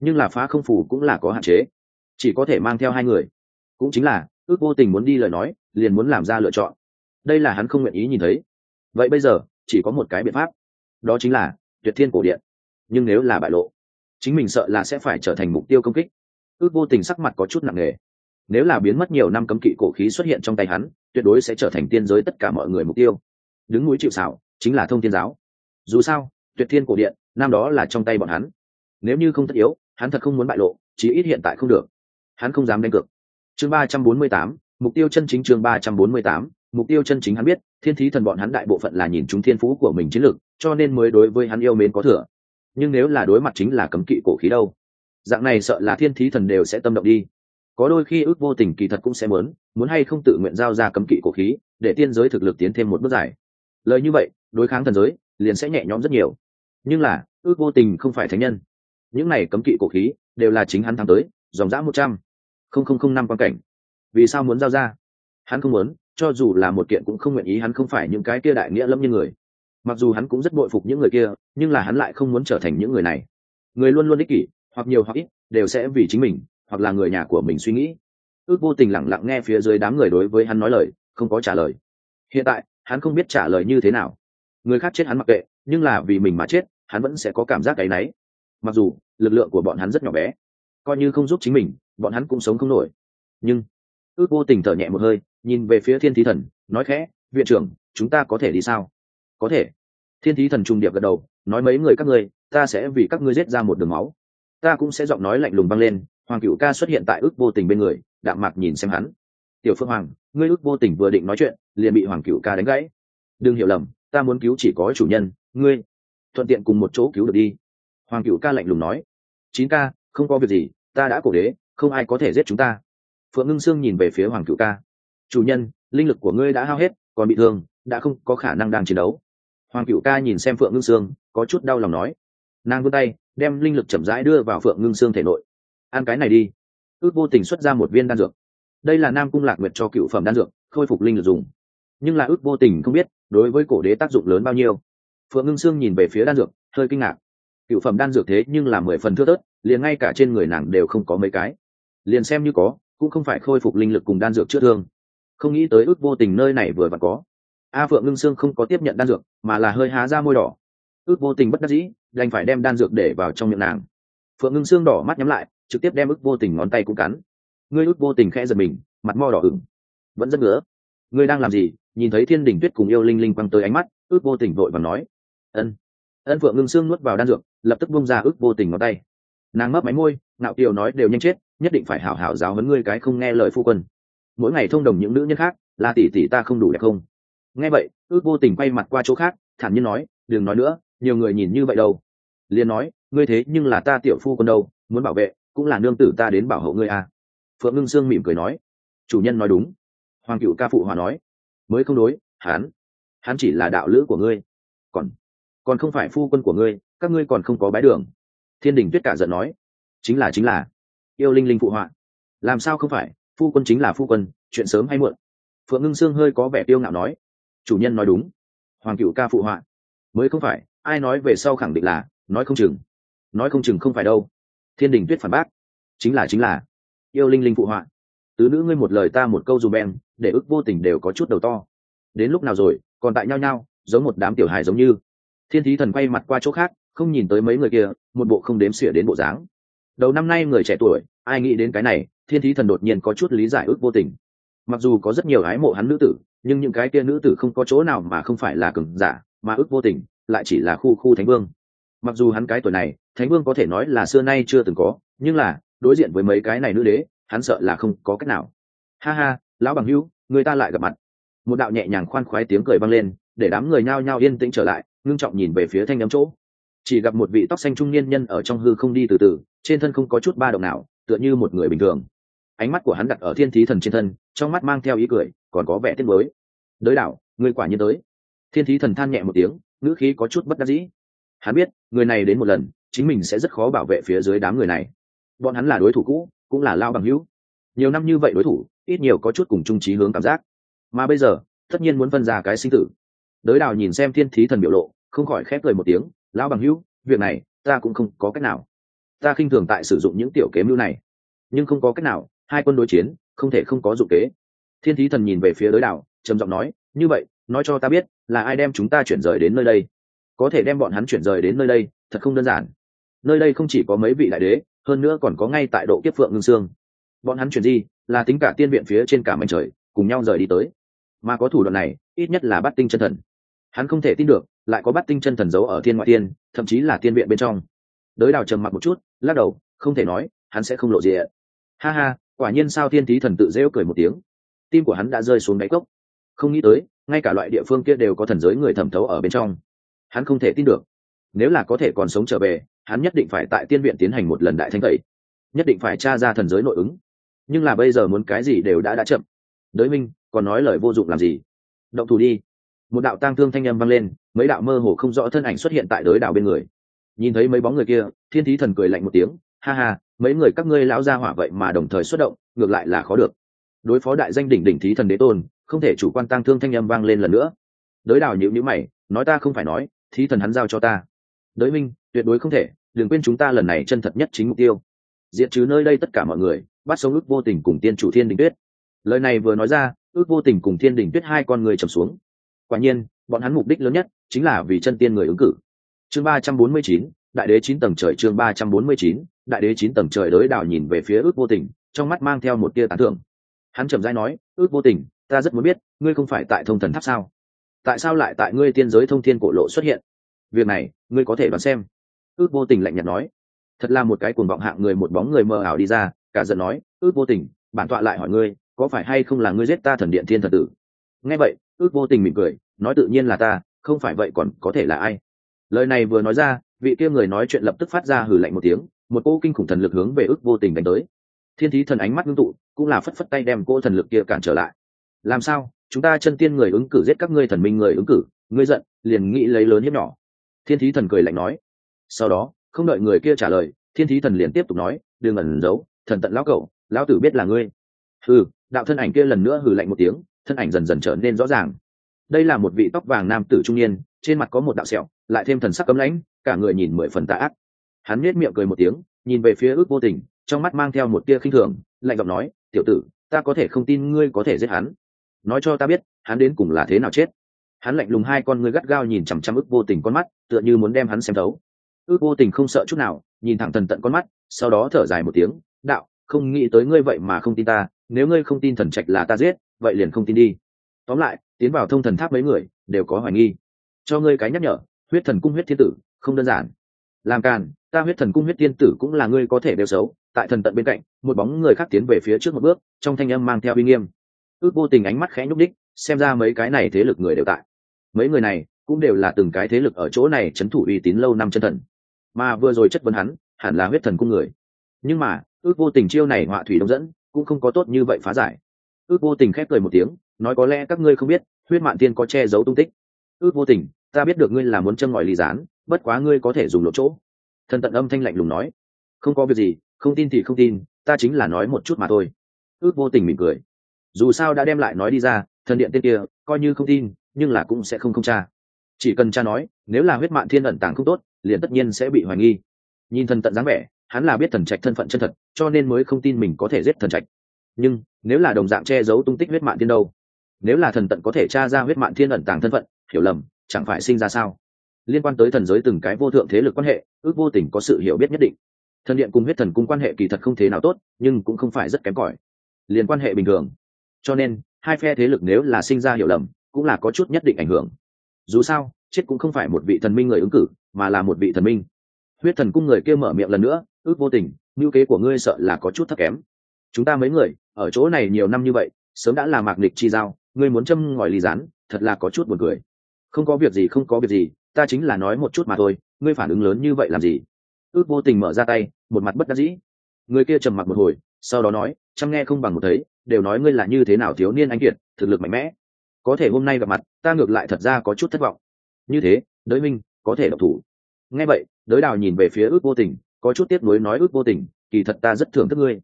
Nhưng là phá không phủ cũng là có hạn chế. Chỉ có thể mang theo hai người. Cũng chính là, ước vô tình muốn đi lời nói, liền muốn làm ra lựa chọn. Đây là hắn không nguyện ý nhìn thấy. Vậy bây giờ, chỉ có một cái biện pháp. Đó chính là tuyệt thiên cổ điện. Nhưng nếu là bại lộ, chính mình sợ là sẽ phải trở thành mục tiêu công kích. Ước vô tình sắc mặt có chút nặng nề. Nếu là biến mất nhiều năm cấm kỵ cổ khí xuất hiện trong tay hắn, tuyệt đối sẽ trở thành tiên giới tất cả mọi người mục tiêu. Đứng núi chịu xảo chính là thông thiên giáo. Dù sao, tuyệt thiên cổ điện nam đó là trong tay bọn hắn. Nếu như không tất yếu, hắn thật không muốn bại lộ, chí ít hiện tại không được. Hắn không dám đánh cược. Chương ba trăm bốn mươi tám, mục tiêu chân chính chương ba trăm bốn mươi tám, mục tiêu chân chính hắn biết, thiên thí thần bọn hắn đại bộ phận là nhìn chúng thiên phú của mình chiến lược cho nên mới đối với hắn yêu mến có thừa. Nhưng nếu là đối mặt chính là cấm kỵ cổ khí đâu, dạng này sợ là thiên thí thần đều sẽ tâm động đi. Có đôi khi ước vô tình kỳ thật cũng sẽ muốn muốn hay không tự nguyện giao ra cấm kỵ cổ khí, để tiên giới thực lực tiến thêm một bước dài. Lời như vậy, đối kháng thần giới, liền sẽ nhẹ nhõm rất nhiều. Nhưng là, ước vô tình không phải thánh nhân. Những này cấm kỵ cổ khí, đều là chính hắn thắng tới, dòng dã một trăm, không không không năm quan cảnh. Vì sao muốn giao ra? Hắn không muốn, cho dù là một kiện cũng không nguyện ý, hắn không phải những cái kia đại nghĩa lâm như người mặc dù hắn cũng rất bội phục những người kia, nhưng là hắn lại không muốn trở thành những người này. Người luôn luôn ích kỷ, hoặc nhiều hoặc ít, đều sẽ vì chính mình, hoặc là người nhà của mình suy nghĩ. Ước vô tình lẳng lặng nghe phía dưới đám người đối với hắn nói lời, không có trả lời. Hiện tại, hắn không biết trả lời như thế nào. Người khác chết hắn mặc kệ, nhưng là vì mình mà chết, hắn vẫn sẽ có cảm giác cái náy. Mặc dù, lực lượng của bọn hắn rất nhỏ bé. Coi như không giúp chính mình, bọn hắn cũng sống không nổi. Nhưng, ước vô tình thở nhẹ một hơi, nhìn về phía thiên thí thần, nói khẽ, viện trưởng, chúng ta có thể đi sao? Có thể. Thiên thí thần trung điệp gật đầu, nói mấy người các ngươi, ta sẽ vì các ngươi giết ra một đường máu. Ta cũng sẽ giọng nói lạnh lùng băng lên, hoàng cựu ca xuất hiện tại ước vô tình bên người, đạm mạc nhìn xem hắn. Tiểu phương hoàng, ngươi ước vô tình vừa định nói chuyện, liền bị hoàng cựu ca đánh gãy. Đừng hiểu lầm, ta muốn cứu chỉ có chủ nhân, ngươi. Thuận tiện cùng một chỗ cứu được đi. Hoàng cựu ca lạnh lùng nói. Chín ca, không có việc gì, ta đã cổ đế, không ai có thể giết chúng ta. Phượng ngưng sương nhìn về phía hoàng cựu ca. Chủ nhân, linh lực của ngươi đã hao hết, còn bị thương, đã không có khả năng đang chiến đấu hoàng cựu ca nhìn xem phượng ngưng sương, có chút đau lòng nói. Nàng vươn tay, đem linh lực chậm rãi đưa vào phượng ngưng sương thể nội. Ăn cái này đi. Ước vô tình xuất ra một viên đan dược. Đây là nam cung lạc nguyệt cho cựu phẩm đan dược, khôi phục linh lực dùng. Nhưng là ước vô tình không biết, đối với cổ đế tác dụng lớn bao nhiêu. Phượng ngưng sương nhìn về phía đan dược, hơi kinh ngạc. Cựu phẩm đan dược thế nhưng là mười phần thưa tớt liền ngay cả trên người nàng đều không có mấy cái. Liền xem như có, cũng không phải khôi phục linh lực cùng đan dược chữa thương. Không nghĩ tới ước vô tình nơi này vừa và có a phượng ngưng sương không có tiếp nhận đan dược, mà là hơi há ra môi đỏ. Ước vô tình bất đắc dĩ, đành phải đem đan dược để vào trong miệng nàng. Phượng ngưng sương đỏ mắt nhắm lại, trực tiếp đem ước vô tình ngón tay cũng cắn. Ngươi ước vô tình khẽ giật mình, mặt mo đỏ ửng. Vẫn rất ngứa. Ngươi đang làm gì? Nhìn thấy thiên đình tuyết cùng yêu linh linh quăng tới ánh mắt, ước vô tình vội và nói. Ân. Ân phượng ngưng sương nuốt vào đan dược, lập tức bung ra ước vô tình ngón tay. Nàng mấp máy môi, ngạo kiều nói đều nhanh chết, nhất định phải hảo hảo giáo huấn ngươi cái không nghe lời phu quân. Mỗi ngày thông đồng những nữ nhân khác, là tỷ tỷ ta không đủ đẹp không? Nghe vậy, ước vô tình quay mặt qua chỗ khác, thản nhiên nói, đừng nói nữa, nhiều người nhìn như vậy đâu. Liền nói, ngươi thế nhưng là ta tiểu phu quân đâu, muốn bảo vệ, cũng là nương tử ta đến bảo hộ ngươi à. phượng ngưng sương mỉm cười nói, chủ nhân nói đúng. Hoàng cựu ca phụ hòa nói, mới không đối hán hắn chỉ là đạo lữ của ngươi. Còn còn không phải phu quân của ngươi, các ngươi còn không có bái đường. Thiên đình tuyết cả giận nói, chính là chính là. Yêu linh linh phụ họa, làm sao không phải, phu quân chính là phu quân, chuyện sớm hay muộn. Phượng ngưng sương hơi có vẻ tiêu ngạo nói chủ nhân nói đúng. Hoàng cựu ca phụ họa. Mới không phải, ai nói về sau khẳng định là, nói không chừng. Nói không chừng không phải đâu. Thiên đình tuyết phản bác. Chính là chính là. Yêu linh linh phụ họa. Tứ nữ ngươi một lời ta một câu dù bèn để ức vô tình đều có chút đầu to. Đến lúc nào rồi, còn tại nhau nhau, giống một đám tiểu hài giống như. Thiên thí thần quay mặt qua chỗ khác, không nhìn tới mấy người kia, một bộ không đếm xỉa đến bộ dáng. Đầu năm nay người trẻ tuổi, ai nghĩ đến cái này, thiên thí thần đột nhiên có chút lý giải ước vô tình mặc dù có rất nhiều ái mộ hắn nữ tử, nhưng những cái kia nữ tử không có chỗ nào mà không phải là cường giả, mà ước vô tình, lại chỉ là khu khu thánh vương. Mặc dù hắn cái tuổi này, thánh vương có thể nói là xưa nay chưa từng có, nhưng là, đối diện với mấy cái này nữ đế, hắn sợ là không có cách nào. Ha ha, lão bằng hữu, người ta lại gặp mặt. Một đạo nhẹ nhàng khoan khoái tiếng cười vang lên, để đám người nhao nhao yên tĩnh trở lại, ngưng trọng nhìn về phía thanh nhóm chỗ. Chỉ gặp một vị tóc xanh trung niên nhân ở trong hư không đi từ từ, trên thân không có chút ba động nào, tựa như một người bình thường ánh mắt của hắn đặt ở thiên thí thần trên thân, trong mắt mang theo ý cười, còn có vẻ tiếc mới đới đảo người quả nhiên tới. Thiên thí thần than nhẹ một tiếng, ngữ khí có chút bất đắc dĩ. Hắn biết, người này đến một lần, chính mình sẽ rất khó bảo vệ phía dưới đám người này. Bọn hắn là đối thủ cũ, cũng là lao bằng hữu. Nhiều năm như vậy đối thủ, ít nhiều có chút cùng chung trí hướng cảm giác. Mà bây giờ, tất nhiên muốn phân ra cái sinh tử. Đới đào nhìn xem thiên thí thần biểu lộ, không khỏi khép cười một tiếng, lão bằng hữu, việc này, ta cũng không có cách nào. Ta khinh thường tại sử dụng những tiểu kế mưu này, nhưng không có cách nào hai quân đối chiến, không thể không có dụng kế. Thiên thí thần nhìn về phía đối đảo trầm giọng nói, như vậy, nói cho ta biết, là ai đem chúng ta chuyển rời đến nơi đây? Có thể đem bọn hắn chuyển rời đến nơi đây, thật không đơn giản. Nơi đây không chỉ có mấy vị đại đế, hơn nữa còn có ngay tại độ kiếp phượng ngưng sương. Bọn hắn chuyển di, là tính cả tiên viện phía trên cả mảnh trời, cùng nhau rời đi tới. Mà có thủ đoạn này, ít nhất là bắt tinh chân thần. Hắn không thể tin được, lại có bắt tinh chân thần giấu ở thiên ngoại tiên, thậm chí là tiên viện bên trong. Đới đào trầm mặc một chút, lắc đầu, không thể nói, hắn sẽ không lộ diện. Ha ha quả nhiên sao thiên Thí thần tự rêu cười một tiếng. Tim của hắn đã rơi xuống đáy cốc. Không nghĩ tới, ngay cả loại địa phương kia đều có thần giới người thẩm thấu ở bên trong. Hắn không thể tin được. Nếu là có thể còn sống trở về, hắn nhất định phải tại tiên viện tiến hành một lần đại thanh tẩy. Nhất định phải tra ra thần giới nội ứng. Nhưng là bây giờ muốn cái gì đều đã đã chậm. Đới minh, còn nói lời vô dụng làm gì? Động thủ đi. Một đạo tang thương thanh â m vang lên, mấy đạo mơ hồ không rõ thân ảnh xuất hiện tại đới đạo bên người. Nhìn thấy mấy bóng người kia, thiên thí thần cười lạnh một tiếng ha ha, mấy người các ngươi lão gia hỏa vậy mà đồng thời xuất động, ngược lại là khó được. Đối phó đại danh đỉnh đỉnh thí thần đế tôn, không thể chủ quan tăng thương thanh âm vang lên lần nữa. Đới đào nhịu nhữ mày, nói ta không phải nói, thí thần hắn giao cho ta. Đới minh, tuyệt đối không thể, đừng quên chúng ta lần này chân thật nhất chính mục tiêu. Diện trừ nơi đây tất cả mọi người, bắt sống ước vô tình cùng tiên chủ thiên đình tuyết. Lời này vừa nói ra, ước vô tình cùng thiên đình tuyết hai con người trầm xuống. Quả nhiên, bọn hắn mục đích lớn nhất chính là vì chân tiên người ứng cử. Chương ba trăm bốn mươi chín, đại đế chín tầng trời chương ba trăm bốn mươi chín đại đế chín tầng trời đới đảo nhìn về phía ước vô tình, trong mắt mang theo một tia tán thưởng. Hắn trầm dai nói, ước vô tình, ta rất muốn biết, ngươi không phải tại thông thần tháp sao? Tại sao lại tại ngươi tiên giới thông thiên cổ lộ xuất hiện? Việc này, ngươi có thể đoán xem. Ước vô tình lạnh nhạt nói. Thật là một cái cuồng vọng hạng người một bóng người mờ ảo đi ra, cả giận nói, ước vô tình, bản tọa lại hỏi ngươi, có phải hay không là ngươi giết ta thần điện thiên thần tử? Nghe vậy, ước vô tình mỉm cười, nói tự nhiên là ta, không phải vậy còn có thể là ai? Lời này vừa nói ra, vị kia người nói chuyện lập tức phát ra hử lạnh một tiếng một cô kinh khủng thần lực hướng về ước vô tình đánh tới. Thiên thí thần ánh mắt ngưng tụ, cũng là phất phất tay đem cô thần lực kia cản trở lại. Làm sao? Chúng ta chân tiên người ứng cử giết các ngươi thần minh người ứng cử, ngươi giận, liền nghĩ lấy lớn hiếp nhỏ. Thiên thí thần cười lạnh nói. Sau đó, không đợi người kia trả lời, thiên thí thần liền tiếp tục nói, đừng ẩn giấu, thần tận lão cậu lão tử biết là ngươi. Hừ, đạo thân ảnh kia lần nữa hừ lạnh một tiếng, thân ảnh dần dần trở nên rõ ràng. Đây là một vị tóc vàng nam tử trung niên, trên mặt có một đạo sẹo, lại thêm thần sắc cấm lãnh, cả người nhìn mười phần tạ ác hắn nết miệng cười một tiếng, nhìn về phía ước vô tình, trong mắt mang theo một tia khinh thường, lạnh giọng nói, tiểu tử, ta có thể không tin ngươi có thể giết hắn. Nói cho ta biết, hắn đến cùng là thế nào chết? Hắn lạnh lùng hai con ngươi gắt gao nhìn chằm chằm ước vô tình con mắt, tựa như muốn đem hắn xem thấu. Ước vô tình không sợ chút nào, nhìn thẳng thần tận con mắt, sau đó thở dài một tiếng, đạo, không nghĩ tới ngươi vậy mà không tin ta, nếu ngươi không tin thần trạch là ta giết, vậy liền không tin đi. Tóm lại, tiến vào thông thần tháp mấy người, đều có hoài nghi. Cho ngươi cái nhắc nhở, huyết thần cung huyết thiên tử, không đơn giản. Làm càn ta huyết thần cung huyết tiên tử cũng là ngươi có thể đều xấu, tại thần tận bên cạnh, một bóng người khác tiến về phía trước một bước, trong thanh âm mang theo uy nghiêm. Ước vô tình ánh mắt khẽ nhúc đích xem ra mấy cái này thế lực người đều tại. Mấy người này cũng đều là từng cái thế lực ở chỗ này c h ấ n thủ uy tín lâu năm chân thần. Mà vừa rồi chất vấn hắn, hẳn là huyết thần cung người. Nhưng mà, ước vô tình chiêu này họa thủy đông dẫn, cũng không có tốt như vậy phá giải. Ước vô tình khép cười một tiếng, nói có lẽ các ngươi không biết, huyết mạng tiên có che giấu tung tích. Ước vô tình, ta biết được ngươi là muốn chân ngòi ly gián, bất quá ngươi có thể dùng lỗ chỗ thần tận âm thanh lạnh lùng nói, không có việc gì, không tin thì không tin, ta chính là nói một chút mà thôi. Ước vô tình mỉm cười. Dù sao đã đem lại nói đi ra, thần điện tên kia, coi như không tin, nhưng là cũng sẽ không không cha chỉ cần cha nói, nếu là huyết mạng thiên ẩn tàng không tốt, liền tất nhiên sẽ bị hoài nghi. Nhìn thần tận dáng vẻ, hắn là biết thần trạch thân phận chân thật, cho nên mới không tin mình có thể giết thần trạch. Nhưng, nếu là đồng dạng che giấu tung tích huyết mạng thiên đâu? Nếu là thần tận có thể tra ra huyết mạng thiên ẩn tàng thân phận, hiểu lầm, chẳng phải sinh ra sao? Liên quan tới thần giới từng cái vô thượng thế lực quan hệ, ước vô tình có sự hiểu biết nhất định. Thần điện cùng huyết thần cung quan hệ kỳ thật không thế nào tốt, nhưng cũng không phải rất kém cỏi. Liên quan hệ bình thường. Cho nên, hai phe thế lực nếu là sinh ra hiểu lầm, cũng là có chút nhất định ảnh hưởng. Dù sao, chết cũng không phải một vị thần minh người ứng cử, mà là một vị thần minh. Huyết thần cung người kia mở miệng lần nữa, ước vô tình ngữ kế của ngươi sợ là có chút thấp kém. Chúng ta mấy người, ở chỗ này nhiều năm như vậy, sớm đã là mạc nịch chi giao, ngươi muốn châm ngòi ly rán thật là có chút buồn cười. Không có việc gì, không có việc gì ta chính là nói một chút mà thôi, ngươi phản ứng lớn như vậy làm gì? Ước vô tình mở ra tay, một mặt bất đắc dĩ. Người kia trầm mặc một hồi, sau đó nói, chăm nghe không bằng một thấy, đều nói ngươi là như thế nào thiếu niên anh kiệt, thực lực mạnh mẽ. Có thể hôm nay gặp mặt, ta ngược lại thật ra có chút thất vọng. Như thế, đới minh, có thể độc thủ. Nghe vậy, đới đào nhìn về phía ước vô tình, có chút tiếp nối nói ước vô tình, kỳ thật ta rất thưởng thức ngươi.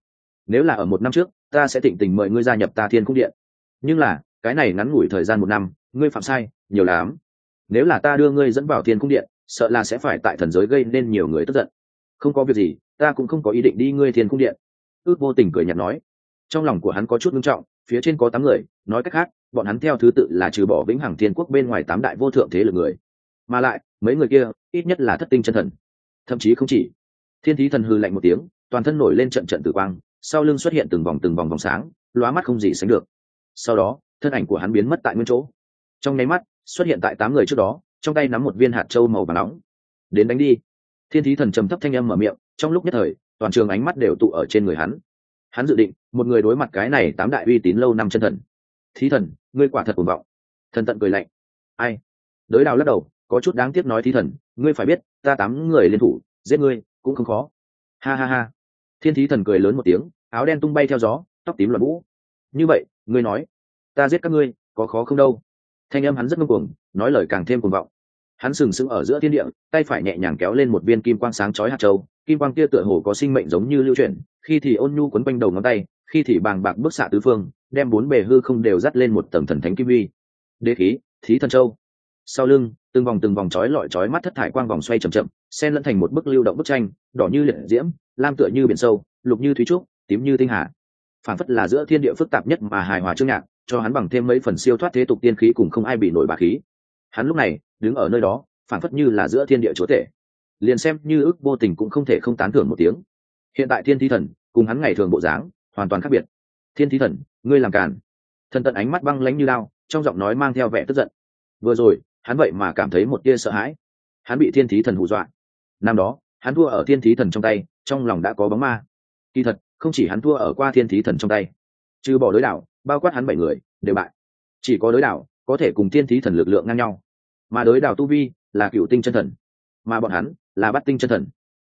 Nếu là ở một năm trước, ta sẽ thịnh tình mời ngươi gia nhập ta thiên cung điện. Nhưng là, cái này ngắn ngủi thời gian một năm, ngươi phạm sai, nhiều lắm nếu là ta đưa ngươi dẫn vào thiên cung điện, sợ là sẽ phải tại thần giới gây nên nhiều người tức giận. Không có việc gì, ta cũng không có ý định đi ngươi thiên cung điện. Ước vô tình cười nhạt nói. Trong lòng của hắn có chút nghiêm trọng, phía trên có tám người, nói cách khác, bọn hắn theo thứ tự là trừ bỏ vĩnh hằng thiên quốc bên ngoài tám đại vô thượng thế lực người. Mà lại, mấy người kia, ít nhất là thất tinh chân thần. Thậm chí không chỉ. Thiên thí thần hư lạnh một tiếng, toàn thân nổi lên trận trận tử quang, sau lưng xuất hiện từng vòng từng vòng vòng sáng, lóa mắt không gì sánh được. Sau đó, thân ảnh của hắn biến mất tại nguyên chỗ. Trong nháy mắt xuất hiện tại tám người trước đó, trong tay nắm một viên hạt trâu màu và nóng. Đến đánh đi. Thiên thí thần trầm thấp thanh âm mở miệng, trong lúc nhất thời, toàn trường ánh mắt đều tụ ở trên người hắn. Hắn dự định, một người đối mặt cái này tám đại uy tín lâu năm chân thần. Thí thần, ngươi quả thật cuồng vọng. Thần tận cười lạnh. Ai? Đới đào lắc đầu, có chút đáng tiếc nói thí thần, ngươi phải biết, ta tám người liên thủ, giết ngươi, cũng không khó. Ha ha ha. Thiên thí thần cười lớn một tiếng, áo đen tung bay theo gió, tóc tím loạn vũ. Như vậy, ngươi nói, ta giết các ngươi, có khó không đâu? Thanh âm hắn rất ngưng cuồng, nói lời càng thêm cuồng vọng. Hắn sừng sững ở giữa thiên địa, tay phải nhẹ nhàng kéo lên một viên kim quang sáng chói hạt châu. Kim quang kia tựa hồ có sinh mệnh giống như lưu chuyển, khi thì ôn nhu quấn quanh đầu ngón tay, khi thì bàng bạc bức xạ tứ phương, đem bốn bề hư không đều dắt lên một tầng thần thánh kim vi đế khí, thí thần châu. Sau lưng, từng vòng từng vòng chói lọi chói mắt thất thải quang vòng xoay chậm chậm, xen lẫn thành một bức lưu động bức tranh, đỏ như liệt diễm, lam tựa như biển sâu, lục như thúy trúc, tím như tinh hà. Phản phất là giữa thiên địa phức tạp nhất mà hài hòa trương nhạc cho hắn bằng thêm mấy phần siêu thoát thế tục tiên khí cùng không ai bị nổi bà khí. Hắn lúc này, đứng ở nơi đó phản phất như là giữa thiên địa chúa tể. Liền xem như ước vô tình cũng không thể không tán thưởng một tiếng. Hiện tại thiên thi thần, cùng hắn ngày thường bộ dáng, hoàn toàn khác biệt. Thiên thi thần, ngươi làm càn. Thần tận ánh mắt băng lánh như lao, trong giọng nói mang theo vẻ tức giận. Vừa rồi, hắn vậy mà cảm thấy một tia sợ hãi. Hắn bị thiên thí thần hù dọa. Năm đó, hắn thua ở thiên thí thần trong tay, trong lòng đã có bóng ma. Kỳ thật, không chỉ hắn thua ở qua thiên thí thần trong tay. Trừ bỏ đối đảo bao quát hắn bảy người, đều bại. Chỉ có đối đảo có thể cùng thiên thí thần lực lượng ngang nhau. Mà đối đảo tu vi là cựu tinh chân thần. Mà bọn hắn là bắt tinh chân thần.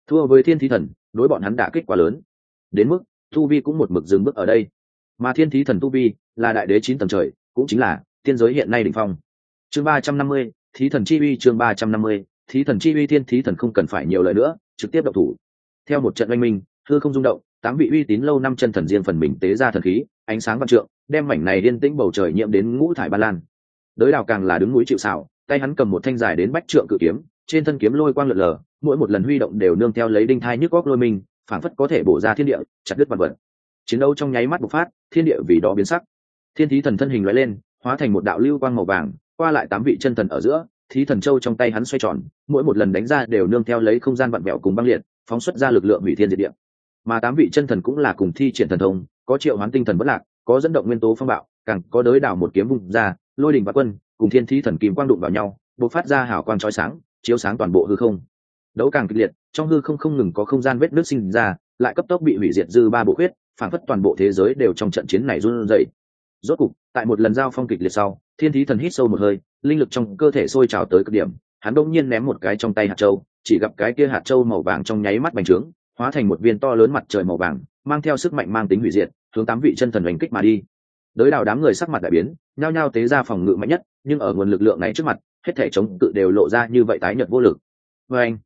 Thua với thiên thí thần, đối bọn hắn đã kết quả lớn. Đến mức, tu vi cũng một mực dừng bước ở đây. Mà thiên thí thần tu vi là đại đế chín tầng trời, cũng chính là thiên giới hiện nay đỉnh phong. Chương ba trăm năm mươi, thí thần chi uy, chương ba trăm năm mươi, thí thần chi uy, thiên thí thần không cần phải nhiều lời nữa, trực tiếp độc thủ. Theo một trận oanh minh thư không rung động, tám vị uy tín lâu năm chân thần riêng phần mình tế ra thần khí, ánh sáng văn trượng đem mảnh này điên tĩnh bầu trời nhiễm đến ngũ thải ba lan. Đới đào càng là đứng núi chịu xảo tay hắn cầm một thanh dài đến bách trượng cự kiếm, trên thân kiếm lôi quang lượn lờ, mỗi một lần huy động đều nương theo lấy đinh thai nhức góc lôi mình, phảng phất có thể bổ ra thiên địa, chặt đứt mặt vật. Chiến đấu trong nháy mắt bộc phát, thiên địa vì đó biến sắc. Thiên thí thần thân hình loại lên, hóa thành một đạo lưu quang màu vàng, qua lại tám vị chân thần ở giữa, thí thần châu trong tay hắn xoay tròn, mỗi một lần đánh ra đều nương theo lấy không gian vặn vẹo cùng băng liệt, phóng xuất ra lực lượng hủy thiên diệt địa. Mà tám vị chân thần cũng là cùng thi triển thần thông, có triệu hoán tinh thần bất lạc có dẫn động nguyên tố phong bạo, càng có đới đảo một kiếm vùng ra, lôi đình và quân, cùng thiên thí thần kim quang đụng vào nhau, bộc phát ra hào quang chói sáng, chiếu sáng toàn bộ hư không. Đấu càng kịch liệt, trong hư không không ngừng có không gian vết nước sinh ra, lại cấp tốc bị hủy diệt dư ba bộ huyết phản phất toàn bộ thế giới đều trong trận chiến này run rẩy. Rốt cục, tại một lần giao phong kịch liệt sau, thiên thí thần hít sâu một hơi, linh lực trong cơ thể sôi trào tới cực điểm, hắn đông nhiên ném một cái trong tay hạt châu, chỉ gặp cái kia hạt châu màu vàng trong nháy mắt bành trướng, hóa thành một viên to lớn mặt trời màu vàng, mang theo sức mạnh mang tính hủy diệt hướng tám vị chân thần đánh kích mà đi. Đới đào đám người sắc mặt đại biến, nhao nhao tế ra phòng ngự mạnh nhất, nhưng ở nguồn lực lượng này trước mặt, hết thể chống cự đều lộ ra như vậy tái nhật vô lực. Vê anh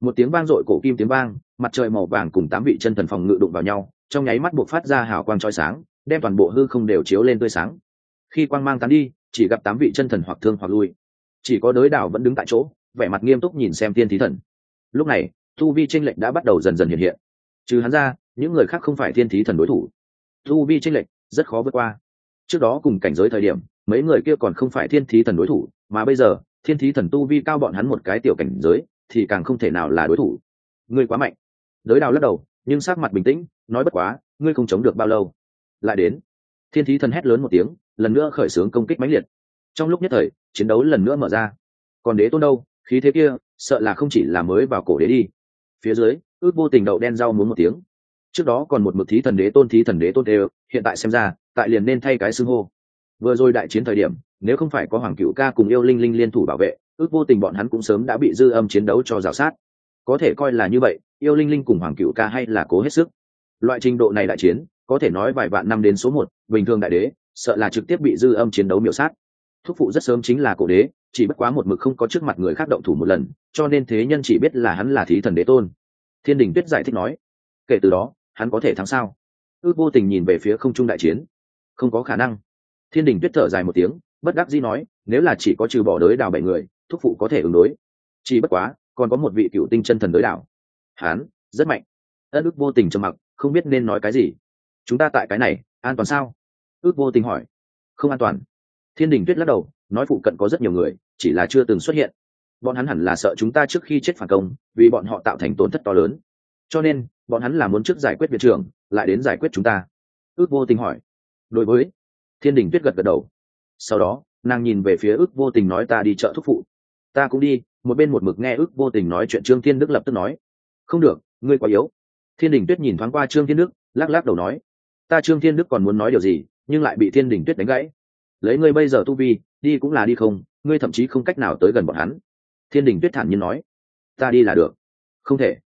một tiếng vang dội cổ kim tiếng vang, mặt trời màu vàng cùng tám vị chân thần phòng ngự đụng vào nhau, trong nháy mắt buộc phát ra hào quang trói sáng, đem toàn bộ hư không đều chiếu lên tươi sáng. Khi quang mang tán đi, chỉ gặp tám vị chân thần hoặc thương hoặc lui. Chỉ có đới đảo vẫn đứng tại chỗ, vẻ mặt nghiêm túc nhìn xem tiên thí thần. Lúc này, tu vi tranh lệch đã bắt đầu dần dần hiện hiện. Trừ hắn ra, những người khác không phải thiên thí thần đối thủ tu vi tranh lệch, rất khó vượt qua. Trước đó cùng cảnh giới thời điểm, mấy người kia còn không phải thiên thí thần đối thủ, mà bây giờ, thiên thí thần tu vi cao bọn hắn một cái tiểu cảnh giới, thì càng không thể nào là đối thủ. Ngươi quá mạnh. Đới đào lắc đầu, nhưng sắc mặt bình tĩnh, nói bất quá, ngươi không chống được bao lâu. Lại đến. Thiên thí thần hét lớn một tiếng, lần nữa khởi xướng công kích mãnh liệt. Trong lúc nhất thời, chiến đấu lần nữa mở ra. Còn đế tôn đâu, khí thế kia, sợ là không chỉ là mới vào cổ đế đi. Phía dưới, ước vô tình đậu đen rau muốn một tiếng trước đó còn một mực thí thần đế tôn, thí thần đế tôn đều, hiện tại xem ra, tại liền nên thay cái xưng hô. Vừa rồi đại chiến thời điểm, nếu không phải có hoàng cựu ca cùng yêu linh linh liên thủ bảo vệ, ước vô tình bọn hắn cũng sớm đã bị dư âm chiến đấu cho rào sát. Có thể coi là như vậy, yêu linh linh cùng hoàng cựu ca hay là cố hết sức. Loại trình độ này đại chiến, có thể nói vài vạn năm đến số một, bình thường đại đế, sợ là trực tiếp bị dư âm chiến đấu miểu sát. Thúc phụ rất sớm chính là cổ đế, chỉ bất quá một mực không có trước mặt người khác động thủ một lần, cho nên thế nhân chỉ biết là hắn là thí thần đế tôn. Thiên đình tuyết giải thích nói, kể từ đó hắn có thể thắng sao? Ước vô tình nhìn về phía không trung đại chiến. Không có khả năng. Thiên đình tuyết thở dài một tiếng, bất đắc dĩ nói, nếu là chỉ có trừ bỏ đới đào bảy người, thúc phụ có thể ứng đối. Chỉ bất quá, còn có một vị cựu tinh chân thần đới đảo. Hán, rất mạnh. Ân ước vô tình trầm mặc, không biết nên nói cái gì. Chúng ta tại cái này, an toàn sao? Ước vô tình hỏi. Không an toàn. Thiên đình tuyết lắc đầu, nói phụ cận có rất nhiều người, chỉ là chưa từng xuất hiện. Bọn hắn hẳn là sợ chúng ta trước khi chết phản công, vì bọn họ tạo thành tổn thất to lớn cho nên, bọn hắn là muốn trước giải quyết viện trưởng, lại đến giải quyết chúng ta. Ước vô tình hỏi. Đối với, thiên đình tuyết gật gật đầu. Sau đó, nàng nhìn về phía ước vô tình nói ta đi chợ thúc phụ. Ta cũng đi, một bên một mực nghe ước vô tình nói chuyện trương thiên đức lập tức nói. Không được, ngươi quá yếu. Thiên đình tuyết nhìn thoáng qua trương thiên đức, lắc lắc đầu nói. Ta trương thiên đức còn muốn nói điều gì, nhưng lại bị thiên đình tuyết đánh gãy. Lấy ngươi bây giờ tu vi, đi cũng là đi không, ngươi thậm chí không cách nào tới gần bọn hắn. Thiên đình tuyết thản nhiên nói. Ta đi là được. Không thể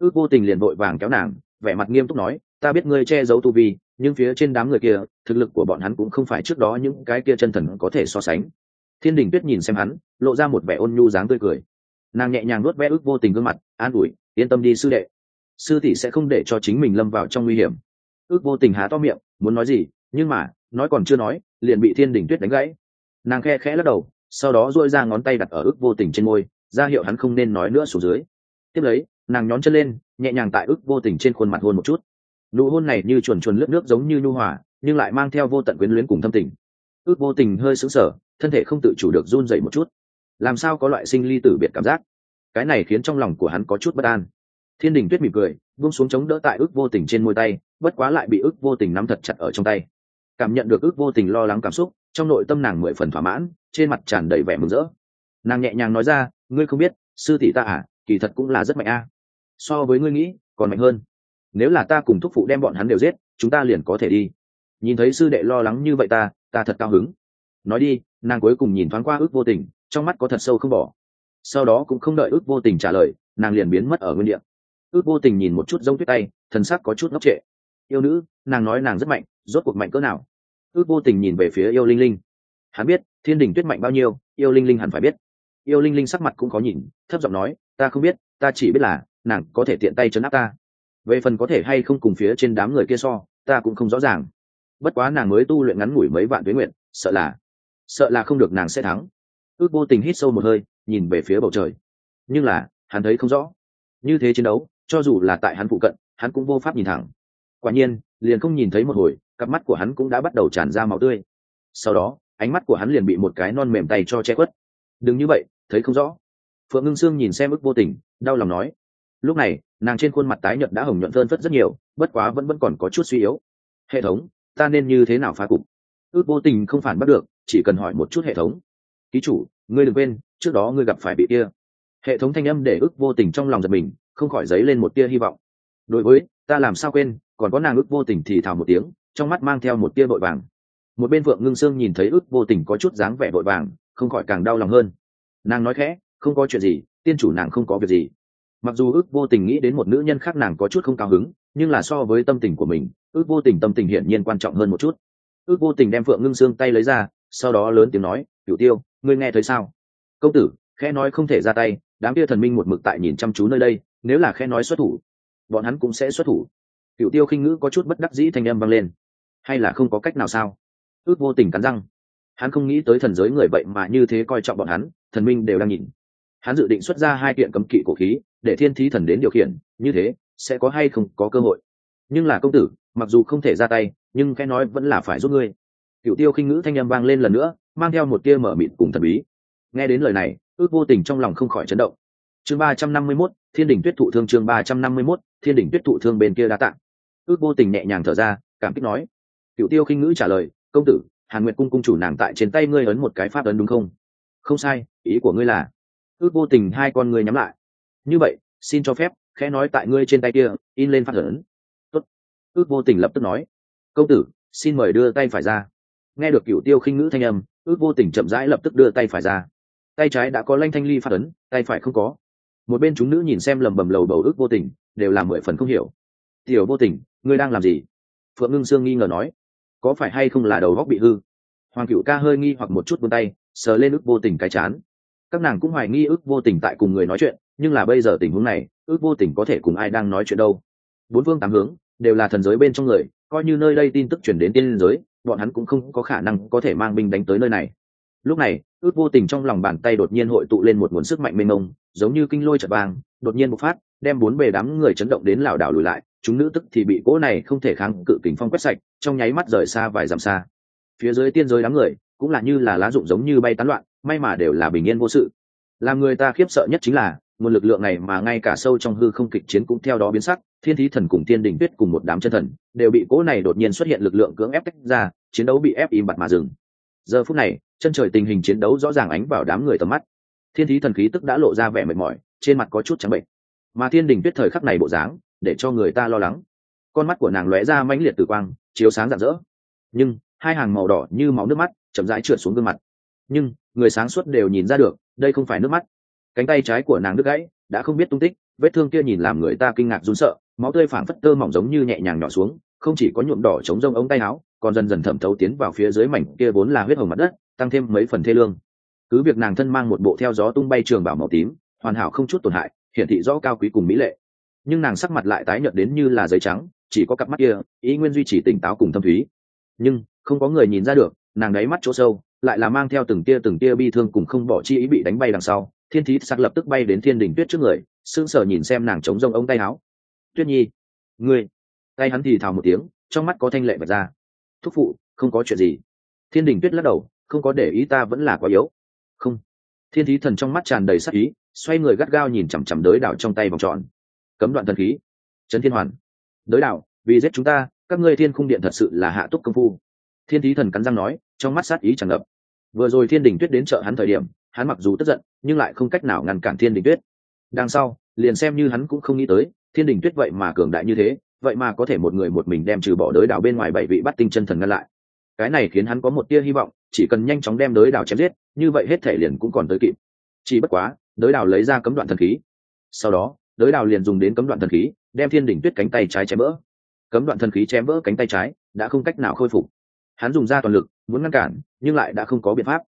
ước vô tình liền vội vàng kéo nàng, vẻ mặt nghiêm túc nói, ta biết ngươi che giấu tu vi, nhưng phía trên đám người kia, thực lực của bọn hắn cũng không phải trước đó những cái kia chân thần có thể so sánh. Thiên đình tuyết nhìn xem hắn, lộ ra một vẻ ôn nhu dáng tươi cười. Nàng nhẹ nhàng nuốt vẽ ước vô tình gương mặt, an ủi, yên tâm đi sư đệ. Sư tỷ sẽ không để cho chính mình lâm vào trong nguy hiểm. Ước vô tình há to miệng, muốn nói gì? Nhưng mà, nói còn chưa nói, liền bị thiên đình tuyết đánh gãy. Nàng khe khẽ lắc đầu, sau đó dội ra ngón tay đặt ở ước vô tình trên môi, ra hiệu hắn không nên nói nữa xuống dưới. Tiếp lấy nàng nhón chân lên, nhẹ nhàng tại ước vô tình trên khuôn mặt hôn một chút. Nụ hôn này như chuồn chuồn lướt nước giống như nhu hòa, nhưng lại mang theo vô tận quyến luyến cùng thâm tình. Ước vô tình hơi sững sờ, thân thể không tự chủ được run dậy một chút. Làm sao có loại sinh ly tử biệt cảm giác? Cái này khiến trong lòng của hắn có chút bất an. Thiên đình tuyết mỉm cười, buông xuống chống đỡ tại ước vô tình trên môi tay, bất quá lại bị ước vô tình nắm thật chặt ở trong tay. Cảm nhận được ước vô tình lo lắng cảm xúc, trong nội tâm nàng mười phần thỏa mãn, trên mặt tràn đầy vẻ mừng rỡ. Nàng nhẹ nhàng nói ra, ngươi không biết, sư tỷ ta à kỳ thật cũng là rất mạnh a so với ngươi nghĩ, còn mạnh hơn. Nếu là ta cùng thúc phụ đem bọn hắn đều giết, chúng ta liền có thể đi. Nhìn thấy sư đệ lo lắng như vậy ta ta thật cao hứng. Nói đi, nàng cuối cùng nhìn thoáng qua ước vô tình, trong mắt có thật sâu không bỏ. Sau đó cũng không đợi ước vô tình trả lời, nàng liền biến mất ở nguyên đ ị a ước vô tình nhìn một chút giống tuyết tay, thần sắc có chút ngốc trệ. Yêu nữ, nàng nói nàng rất mạnh, rốt cuộc mạnh cỡ nào? Ước vô tình nhìn về phía yêu linh linh. Hắn biết, thiên đình tuyết mạnh bao nhiêu, yêu linh linh hẳn phải biết. Yêu linh linh sắc mặt cũng có nhìn, thấp giọng nói, ta không biết, ta chỉ biết là nàng có thể tiện tay chấn áp ta. Về phần có thể hay không cùng phía trên đám người kia so, ta cũng không rõ ràng. Bất quá nàng mới tu luyện ngắn ngủi mấy vạn tuyến nguyện sợ là sợ là không được nàng sẽ thắng. Ước vô tình hít sâu một hơi, nhìn về phía bầu trời. Nhưng là, hắn thấy không rõ. Như thế chiến đấu, cho dù là tại hắn phụ cận, hắn cũng vô pháp nhìn thẳng. Quả nhiên, liền không nhìn thấy một hồi, cặp mắt của hắn cũng đã bắt đầu tràn ra máu tươi. Sau đó, ánh mắt của hắn liền bị một cái non mềm tay cho che khuất. Đừng như vậy, thấy không rõ. Phượng ngưng sương nhìn xem ức vô tình, đau lòng nói lúc này, nàng trên khuôn mặt tái nhợt đã hồng nhuận phơn phất rất nhiều, bất quá vẫn vẫn còn có chút suy yếu. Hệ thống, ta nên như thế nào phá cục? Ước vô tình không phản bắt được, chỉ cần hỏi một chút hệ thống. Ký chủ, ngươi đừng quên, trước đó ngươi gặp phải bị kia hệ thống thanh âm để ước vô tình trong lòng giật mình, không khỏi dấy lên một tia hy vọng. Đối với, ta làm sao quên, còn có nàng ước vô tình thì thào một tiếng, trong mắt mang theo một tia vội vàng. Một bên vượng ngưng sương nhìn thấy ước vô tình có chút dáng vẻ vội vàng, không khỏi càng đau lòng hơn. Nàng nói khẽ, không có chuyện gì, tiên chủ nàng không có việc gì mặc dù ước vô tình nghĩ đến một nữ nhân khác nàng có chút không cao hứng, nhưng là so với tâm tình của mình, ước vô tình tâm tình hiển nhiên quan trọng hơn một chút. Ước vô tình đem phượng ngưng xương tay lấy ra, sau đó lớn tiếng nói, cửu tiêu, ngươi nghe thấy sao? Công tử, khẽ nói không thể ra tay, đám kia thần minh một mực tại nhìn chăm chú nơi đây, nếu là khẽ nói xuất thủ, bọn hắn cũng sẽ xuất thủ. Cửu tiêu khinh ngữ có chút bất đắc dĩ thanh âm vang lên. Hay là không có cách nào sao? Ước vô tình cắn răng. Hắn không nghĩ tới thần giới người vậy mà như thế coi trọng bọn hắn, thần minh đều đang nhìn. Hắn dự định xuất ra hai kiện cấm kỵ cổ khí để thiên thí thần đến điều khiển, như thế, sẽ có hay không có cơ hội. Nhưng là công tử, mặc dù không thể ra tay, nhưng cái nói vẫn là phải giúp ngươi. Cựu tiêu khinh ngữ thanh â m vang lên lần nữa, mang theo một tia mở mịt cùng thần bí. Nghe đến lời này, ước vô tình trong lòng không khỏi chấn động. Chương ba trăm năm mươi mốt, thiên đình tuyết thụ thương chương ba trăm năm mươi mốt, thiên đình tuyết thụ thương bên kia đã tạng ước vô tình nhẹ nhàng thở ra, cảm kích nói. Cựu tiêu khinh ngữ trả lời, công tử, hàn nguyệt cung cung chủ nàng tại trên tay ngươi ấn một cái pháp ấn đúng không? Không sai, ý của ngươi là. Ước vô tình hai con ngươi nhắm lại như vậy, xin cho phép, khẽ nói tại ngươi trên tay kia, in lên phát ấn. Tốt. ước vô tình lập tức nói. Công tử, xin mời đưa tay phải ra. Nghe được cựu tiêu khinh ngữ thanh âm, ước vô tình chậm rãi lập tức đưa tay phải ra. Tay trái đã có lanh thanh ly phát ấn, tay phải không có. Một bên chúng nữ nhìn xem lầm bầm lầu bầu ước vô tình, đều làm mười phần không hiểu. Tiểu vô tình, ngươi đang làm gì? Phượng ngưng sương nghi ngờ nói. Có phải hay không là đầu góc bị hư? Hoàng cựu ca hơi nghi hoặc một chút vươn tay, sờ lên ước vô tình cái chán các nàng cũng hoài nghi ước vô tình tại cùng người nói chuyện, nhưng là bây giờ tình huống này, ước vô tình có thể cùng ai đang nói chuyện đâu. Bốn phương tám hướng, đều là thần giới bên trong người, coi như nơi đây tin tức chuyển đến tiên giới, bọn hắn cũng không có khả năng có thể mang binh đánh tới nơi này. Lúc này, ước vô tình trong lòng bàn tay đột nhiên hội tụ lên một nguồn sức mạnh mênh mông, giống như kinh lôi chật vang, đột nhiên bộc phát, đem bốn bề đám người chấn động đến lảo đảo lùi lại, chúng nữ tức thì bị cỗ này không thể kháng cự kình phong quét sạch, trong nháy mắt rời xa vài dặm xa. Phía dưới tiên giới đám người, cũng là như là lá rụng giống như bay tán loạn may mà đều là bình yên vô sự. Làm người ta khiếp sợ nhất chính là, nguồn lực lượng này mà ngay cả sâu trong hư không kịch chiến cũng theo đó biến sắc, thiên thí thần cùng thiên đình tuyết cùng một đám chân thần, đều bị cỗ này đột nhiên xuất hiện lực lượng cưỡng ép tách ra, chiến đấu bị ép im bặt mà dừng. Giờ phút này, chân trời tình hình chiến đấu rõ ràng ánh vào đám người tầm mắt. Thiên thí thần khí tức đã lộ ra vẻ mệt mỏi, trên mặt có chút trắng bệnh. Mà thiên đình tuyết thời khắc này bộ dáng, để cho người ta lo lắng. Con mắt của nàng lóe ra mãnh liệt tử quang, chiếu sáng rạng rỡ. Nhưng, hai hàng màu đỏ như máu nước mắt chậm rãi trượt xuống gương mặt. Nhưng người sáng suốt đều nhìn ra được, đây không phải nước mắt. Cánh tay trái của nàng đứt gãy, đã không biết tung tích, vết thương kia nhìn làm người ta kinh ngạc run sợ, máu tươi phảng phất tơ mỏng giống như nhẹ nhàng nhỏ xuống, không chỉ có nhuộm đỏ chống rông ống tay áo, còn dần dần thẩm thấu tiến vào phía dưới mảnh kia vốn là huyết hồng mặt đất, tăng thêm mấy phần thê lương. Cứ việc nàng thân mang một bộ theo gió tung bay trường bảo màu tím, hoàn hảo không chút tổn hại, hiển thị rõ cao quý cùng mỹ lệ. Nhưng nàng sắc mặt lại tái nhợt đến như là giấy trắng, chỉ có cặp mắt kia, ý nguyên duy trì tỉnh táo cùng thâm thúy. Nhưng, không có người nhìn ra được nàng đáy mắt chỗ sâu, lại là mang theo từng tia từng tia bi thương cùng không bỏ chi ý bị đánh bay đằng sau. Thiên thí sắc lập tức bay đến thiên đình tuyết trước người, sững sờ nhìn xem nàng chống rông ống tay áo. Tuyết nhi, ngươi. Tay hắn thì thào một tiếng, trong mắt có thanh lệ vật ra. Thúc phụ, không có chuyện gì. Thiên đình tuyết lắc đầu, không có để ý ta vẫn là quá yếu. Không. Thiên thí thần trong mắt tràn đầy sắc ý, xoay người gắt gao nhìn chằm chằm đới đảo trong tay vòng tròn. Cấm đoạn thần khí. Trấn thiên hoàn. Đới đảo, vì giết chúng ta, các ngươi thiên khung điện thật sự là hạ túc công phu thiên thí thần cắn răng nói, trong mắt sát ý tràn ngập. Vừa rồi thiên đình tuyết đến chợ hắn thời điểm, hắn mặc dù tức giận, nhưng lại không cách nào ngăn cản thiên đình tuyết. Đằng sau, liền xem như hắn cũng không nghĩ tới, thiên đình tuyết vậy mà cường đại như thế, vậy mà có thể một người một mình đem trừ bỏ đới đảo bên ngoài bảy vị bắt tinh chân thần ngăn lại. Cái này khiến hắn có một tia hy vọng, chỉ cần nhanh chóng đem đới đảo chém giết, như vậy hết thể liền cũng còn tới kịp. Chỉ bất quá, đới đảo lấy ra cấm đoạn thần khí. Sau đó, đới đảo liền dùng đến cấm đoạn thần khí, đem thiên Đình tuyết cánh tay trái chém vỡ cấm đoạn thần khí chém vỡ cánh tay trái, đã không cách nào khôi phục hắn dùng ra toàn lực, muốn ngăn cản, nhưng lại đã không có biện pháp.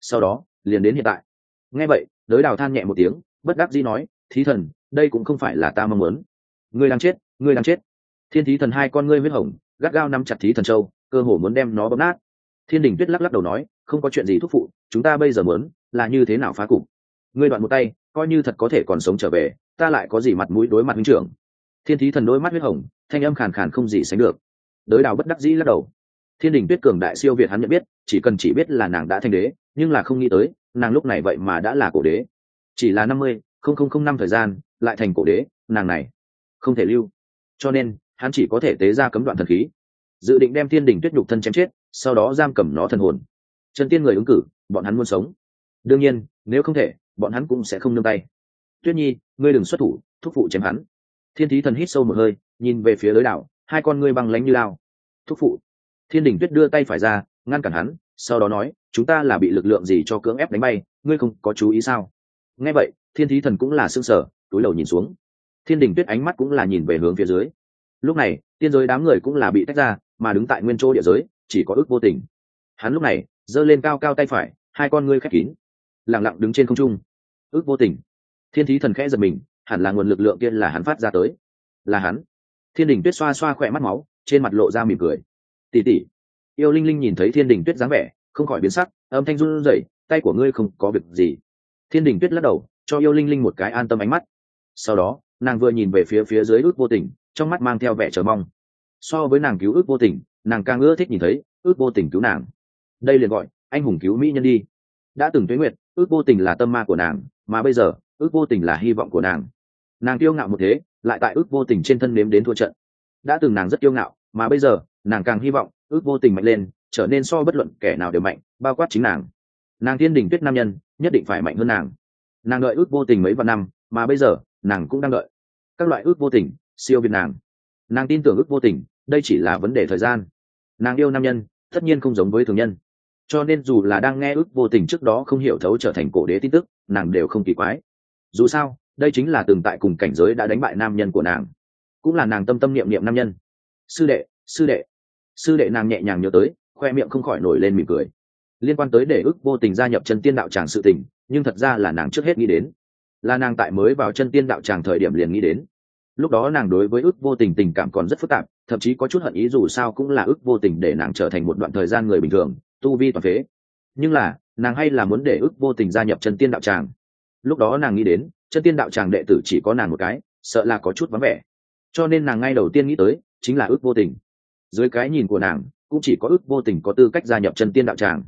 Sau đó, liền đến hiện tại. Nghe vậy, đới đào than nhẹ một tiếng, bất đắc dĩ nói, thí thần, đây cũng không phải là ta mong muốn. Ngươi đang chết, ngươi đang chết. Thiên thí thần hai con ngươi huyết hồng, gắt gao nắm chặt thí thần châu, cơ hồ muốn đem nó bóp nát. Thiên đình tuyết lắc lắc đầu nói, không có chuyện gì thúc phụ, chúng ta bây giờ muốn là như thế nào phá cục? Ngươi đoạn một tay, coi như thật có thể còn sống trở về, ta lại có gì mặt mũi đối mặt huynh trưởng? Thiên thí thần đôi mắt huyết hồng, thanh âm khàn khàn không gì sánh được. Đới đào bất đắc dĩ lắc đầu thiên đình tuyết cường đại siêu việt hắn nhận biết, chỉ cần chỉ biết là nàng đã thành đế, nhưng là không nghĩ tới, nàng lúc này vậy mà đã là cổ đế. Chỉ là năm mươi, không không không năm thời gian, lại thành cổ đế, nàng này không thể lưu. Cho nên, hắn chỉ có thể tế ra cấm đoạn thần khí. Dự định đem thiên đình tuyết nhục thân chém chết, sau đó giam cầm nó thần hồn. Chân tiên người ứng cử, bọn hắn muốn sống. Đương nhiên, nếu không thể, bọn hắn cũng sẽ không nương tay. Tuyết nhi, ngươi đừng xuất thủ, thúc phụ chém hắn. Thiên thí thần hít sâu một hơi, nhìn về phía lưới đảo, hai con ngươi băng lánh như lao. Thúc phụ thiên đình tuyết đưa tay phải ra, ngăn cản hắn, sau đó nói, chúng ta là bị lực lượng gì cho cưỡng ép đánh bay, ngươi không có chú ý sao? Nghe vậy, thiên thí thần cũng là s ư ơ n g sở túi đầu nhìn xuống. Thiên đình tuyết ánh mắt cũng là nhìn về hướng phía dưới. Lúc này, tiên giới đám người cũng là bị tách ra, mà đứng tại nguyên chỗ địa giới, chỉ có ước vô tình. Hắn lúc này, giơ lên cao cao tay phải, hai con ngươi khép kín lẳng lặng đứng trên không trung. Ước vô tình. Thiên thí thần khẽ giật mình, hẳn là nguồn lực lượng kia là hắn phát ra tới. Là hắn. Thiên đình tuyết xoa xoa khỏe mắt máu, trên mặt lộ ra mỉm cười tỉ tỉ. Yêu linh linh nhìn thấy thiên đình tuyết dáng vẻ, không khỏi biến sắc, âm thanh run rẩy, tay của ngươi không có việc gì. Thiên đình tuyết lắc đầu, cho yêu linh linh một cái an tâm ánh mắt. Sau đó, nàng vừa nhìn về phía phía dưới ước vô tình, trong mắt mang theo vẻ chờ mong. So với nàng cứu ước vô tình, nàng càng ưa thích nhìn thấy ước vô tình cứu nàng. Đây liền gọi, anh hùng cứu mỹ nhân đi. Đã từng tuế nguyệt, ước vô tình là tâm ma của nàng, mà bây giờ, ước vô tình là hy vọng của nàng. Nàng kiêu ngạo một thế, lại tại ước vô tình trên thân nếm đến thua trận. Đã từng nàng rất kiêu ngạo mà bây giờ, nàng càng hy vọng, ước vô tình mạnh lên, trở nên so bất luận kẻ nào đều mạnh, bao quát chính nàng. Nàng thiên đình tuyết nam nhân, nhất định phải mạnh hơn nàng. Nàng đợi ước vô tình mấy vạn năm, mà bây giờ, nàng cũng đang đợi. Các loại ước vô tình, siêu việt nàng. Nàng tin tưởng ước vô tình, đây chỉ là vấn đề thời gian. Nàng yêu nam nhân, tất nhiên không giống với thường nhân. Cho nên dù là đang nghe ước vô tình trước đó không hiểu thấu trở thành cổ đế tin tức, nàng đều không kỳ quái. Dù sao, đây chính là từng tại cùng cảnh giới đã đánh bại nam nhân của nàng. Cũng là nàng tâm tâm niệm niệm nam nhân sư đệ sư đệ. Sư đệ nàng nhẹ nhàng nhớ tới, khoe miệng không khỏi nổi lên mỉm cười. Liên quan tới để ước vô tình gia nhập chân tiên đạo tràng sự tình, nhưng thật ra là nàng trước hết nghĩ đến. Là nàng tại mới vào chân tiên đạo tràng thời điểm liền nghĩ đến. Lúc đó nàng đối với ước vô tình tình cảm còn rất phức tạp, thậm chí có chút hận ý dù sao cũng là ước vô tình để nàng trở thành một đoạn thời gian người bình thường, tu vi toàn phế. Nhưng là, nàng hay là muốn để ước vô tình gia nhập chân tiên đạo tràng. Lúc đó nàng nghĩ đến, chân tiên đạo tràng đệ tử chỉ có nàng một cái, sợ là có chút vắng vẻ. Cho nên nàng ngay đầu tiên nghĩ tới chính là ước vô tình. Dưới cái nhìn của nàng, cũng chỉ có ước vô tình có tư cách gia nhập chân tiên đạo tràng.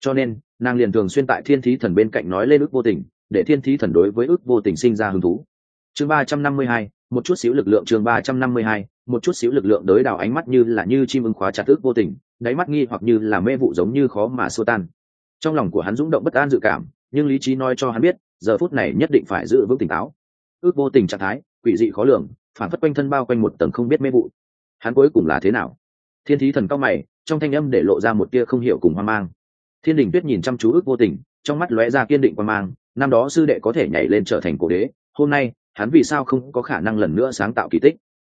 Cho nên, nàng liền thường xuyên tại thiên thí thần bên cạnh nói lên ước vô tình, để thiên thí thần đối với ước vô tình sinh ra hứng thú. Chương ba trăm năm mươi hai, một chút xíu lực lượng chương ba trăm năm mươi hai, một chút xíu lực lượng đới đào ánh mắt như là như chim ưng khóa chặt ước vô tình, đáy mắt nghi hoặc như là mê vụ giống như khó mà xô tan. Trong lòng của hắn rung động bất an dự cảm, nhưng lý trí nói cho hắn biết, giờ phút này nhất định phải giữ vững tỉnh táo. Ước vô tình trạng thái, quỷ dị khó lường, phản phất quanh thân bao quanh một tầng không biết mê vụ hắn cuối cùng là thế nào? Thiên thí thần cao mày, trong thanh âm để lộ ra một tia không hiểu cùng hoang mang. Thiên đình tuyết nhìn chăm chú ước vô tình, trong mắt lóe ra kiên định quan mang, năm đó sư đệ có thể nhảy lên trở thành cổ đế, hôm nay, hắn vì sao không có khả năng lần nữa sáng tạo kỳ tích?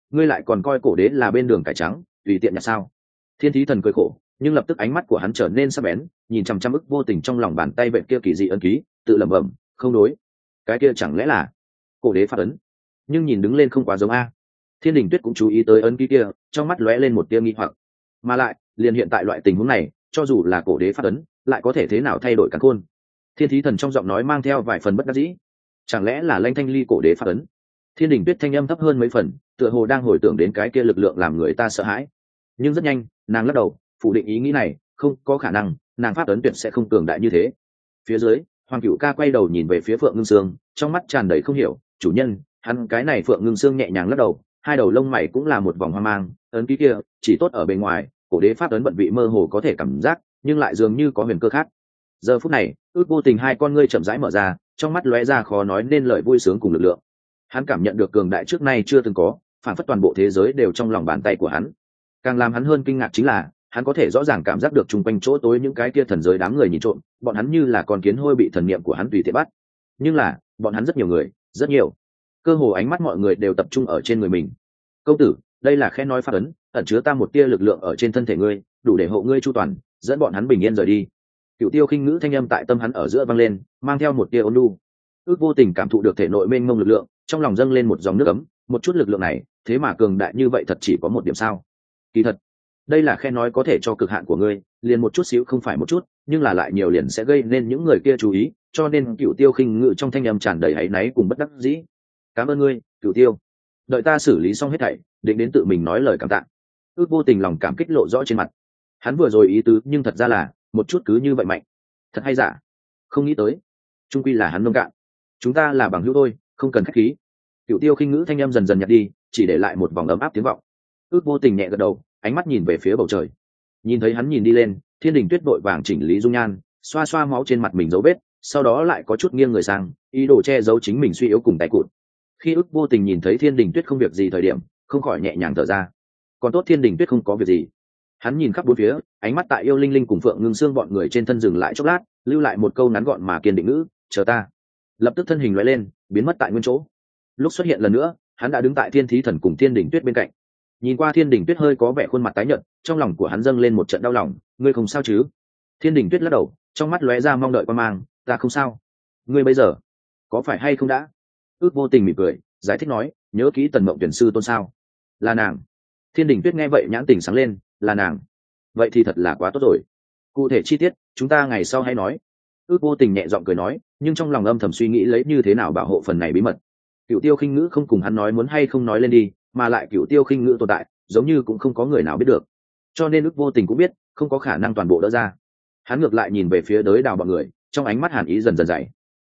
Ngươi lại còn coi cổ đế là bên đường cải trắng, tùy tiện nhặt sao? Thiên thí thần cười khổ, nhưng lập tức ánh mắt của hắn trở nên sắc bén, nhìn chằm chằm ức vô tình trong lòng bàn tay bệnh kia kỳ dị ân ký, tự lẩm bẩm, không đối. Cái kia chẳng lẽ là cổ đế phát ấn? Nhưng nhìn đứng lên không quá giống a thiên đình tuyết cũng chú ý tới ấn ký kia, trong mắt lóe lên một tia nghi hoặc. Mà lại, liền hiện tại loại tình huống này, cho dù là cổ đế phát ấn, lại có thể thế nào thay đổi cắn khôn? Thiên thí thần trong giọng nói mang theo vài phần bất đắc dĩ. Chẳng lẽ là lanh thanh ly cổ đế phát ấn? Thiên đình tuyết thanh âm thấp hơn mấy phần, tựa hồ đang hồi tưởng đến cái kia lực lượng làm người ta sợ hãi. Nhưng rất nhanh, nàng lắc đầu, phủ định ý nghĩ này, không có khả năng, nàng phát ấn tuyệt sẽ không cường đại như thế. Phía dưới, hoàng cựu ca quay đầu nhìn về phía phượng ngưng sương, trong mắt tràn đầy không hiểu, chủ nhân, hắn cái này phượng ngưng sương nhẹ nhàng lắc đầu hai đầu lông mày cũng là một vòng hoang mang, ấn ký kia, chỉ tốt ở bên ngoài, cổ đế pháp ấn bận vị mơ hồ có thể cảm giác, nhưng lại dường như có huyền cơ khác. Giờ phút này, ước vô tình hai con ngươi chậm rãi mở ra, trong mắt lóe ra khó nói nên lời vui sướng cùng lực lượng. Hắn cảm nhận được cường đại trước nay chưa từng có, phản phất toàn bộ thế giới đều trong lòng bàn tay của hắn. Càng làm hắn hơn kinh ngạc chính là, hắn có thể rõ ràng cảm giác được chung quanh chỗ tối những cái kia thần giới đám người nhìn trộm, bọn hắn như là con kiến hôi bị thần niệm của hắn tùy tiện bắt. Nhưng là, bọn hắn rất nhiều người, rất nhiều cơ hồ ánh mắt mọi người đều tập trung ở trên người mình. Công tử, đây là khen nói phát ấn ẩn chứa ta một tia lực lượng ở trên thân thể ngươi, đủ để hộ ngươi chu toàn, dẫn bọn hắn bình yên rời đi. Cựu tiêu khinh ngữ thanh âm tại tâm hắn ở giữa vang lên, mang theo một tia ôn lu ước vô tình cảm thụ được thể nội mênh mông lực lượng, trong lòng dâng lên một dòng nước ấm, một chút lực lượng này, thế mà cường đại như vậy thật chỉ có một điểm sao? Kỳ thật, đây là khen nói có thể cho cực hạn của ngươi, liền một chút xíu không phải một chút, nhưng là lại nhiều liền sẽ gây nên những người kia chú ý, cho nên cựu tiêu khinh ngự trong thanh âm tràn đầy áy náy cùng bất đắc dĩ cảm ơn ngươi, cửu tiêu. Đợi ta xử lý xong hết thảy, định đến tự mình nói lời cảm tạ. Ước vô tình lòng cảm kích lộ rõ trên mặt. Hắn vừa rồi ý tứ, nhưng thật ra là, một chút cứ như vậy mạnh. Thật hay giả? Không nghĩ tới. Trung quy là hắn nông cạn. Chúng ta là bằng hữu thôi, không cần khách khí. Cựu tiêu khinh ngữ thanh em dần dần nhặt đi, chỉ để lại một vòng ấm áp tiếng vọng. Ước vô tình nhẹ gật đầu, ánh mắt nhìn về phía bầu trời. Nhìn thấy hắn nhìn đi lên, thiên đình tuyết đội vàng chỉnh lý dung nhan, xoa xoa máu trên mặt mình dấu vết, sau đó lại có chút nghiêng người sang, ý đồ che giấu chính mình suy yếu cùng tay cụt khi ước vô tình nhìn thấy thiên đình tuyết không việc gì thời điểm, không khỏi nhẹ nhàng thở ra. Còn tốt thiên đình tuyết không có việc gì. Hắn nhìn khắp bốn phía, ánh mắt tại yêu linh linh cùng phượng ngưng xương bọn người trên thân dừng lại chốc lát, lưu lại một câu ngắn gọn mà kiên định ngữ, chờ ta. Lập tức thân hình loại lên, biến mất tại nguyên chỗ. Lúc xuất hiện lần nữa, hắn đã đứng tại thiên thí thần cùng thiên đình tuyết bên cạnh. Nhìn qua thiên đình tuyết hơi có vẻ khuôn mặt tái nhợt, trong lòng của hắn dâng lên một trận đau lòng, ngươi không sao chứ? Thiên đình tuyết lắc đầu, trong mắt lóe ra mong đợi qua mang, ta không sao. Ngươi bây giờ có phải hay không đã? Ước vô tình mỉm cười, giải thích nói, nhớ kỹ tần mộng tuyển sư tôn sao? Là nàng. Thiên đình tuyết nghe vậy nhãn tình sáng lên, là nàng. Vậy thì thật là quá tốt rồi. Cụ thể chi tiết, chúng ta ngày sau hay nói. Ước vô tình nhẹ giọng cười nói, nhưng trong lòng âm thầm suy nghĩ lấy như thế nào bảo hộ phần này bí mật. Cựu tiêu khinh ngữ không cùng hắn nói muốn hay không nói lên đi, mà lại cựu tiêu khinh ngữ tồn tại, giống như cũng không có người nào biết được. Cho nên ước vô tình cũng biết, không có khả năng toàn bộ đỡ ra. Hắn ngược lại nhìn về phía đới đào bọn người, trong ánh mắt hàn ý dần dần dày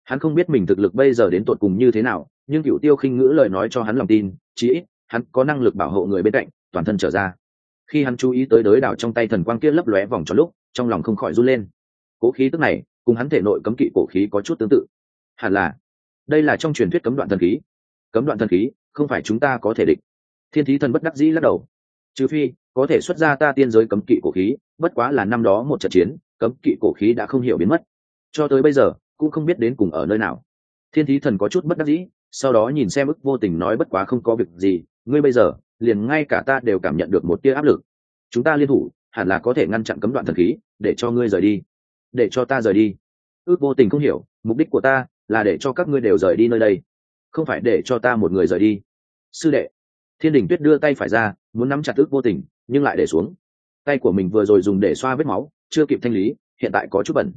hắn không biết mình thực lực bây giờ đến tột cùng như thế nào, nhưng cựu tiêu khinh ngữ lời nói cho hắn lòng tin, chí ít, hắn có năng lực bảo hộ người bên cạnh, toàn thân trở ra. Khi hắn chú ý tới đới đảo trong tay thần quang kia lấp lóe vòng cho lúc, trong lòng không khỏi run lên. Cố khí tức này, cùng hắn thể nội cấm kỵ cổ khí có chút tương tự. Hẳn là, đây là trong truyền thuyết cấm đoạn thần khí. Cấm đoạn thần khí, không phải chúng ta có thể địch. Thiên thí thần bất đắc dĩ lắc đầu. Trừ phi, có thể xuất ra ta tiên giới cấm kỵ cổ khí, bất quá là năm đó một trận chiến, cấm kỵ cổ khí đã không hiểu biến mất. Cho tới bây giờ cũng không biết đến cùng ở nơi nào. Thiên thí thần có chút bất đắc dĩ, sau đó nhìn xem ức vô tình nói bất quá không có việc gì, ngươi bây giờ, liền ngay cả ta đều cảm nhận được một tia áp lực. Chúng ta liên thủ, hẳn là có thể ngăn chặn cấm đoạn thần khí, để cho ngươi rời đi. Để cho ta rời đi. Ước vô tình không hiểu, mục đích của ta là để cho các ngươi đều rời đi nơi đây. Không phải để cho ta một người rời đi. Sư đệ. Thiên đình tuyết đưa tay phải ra, muốn nắm chặt ước vô tình, nhưng lại để xuống. Tay của mình vừa rồi dùng để xoa vết máu, chưa kịp thanh lý, hiện tại có chút bẩn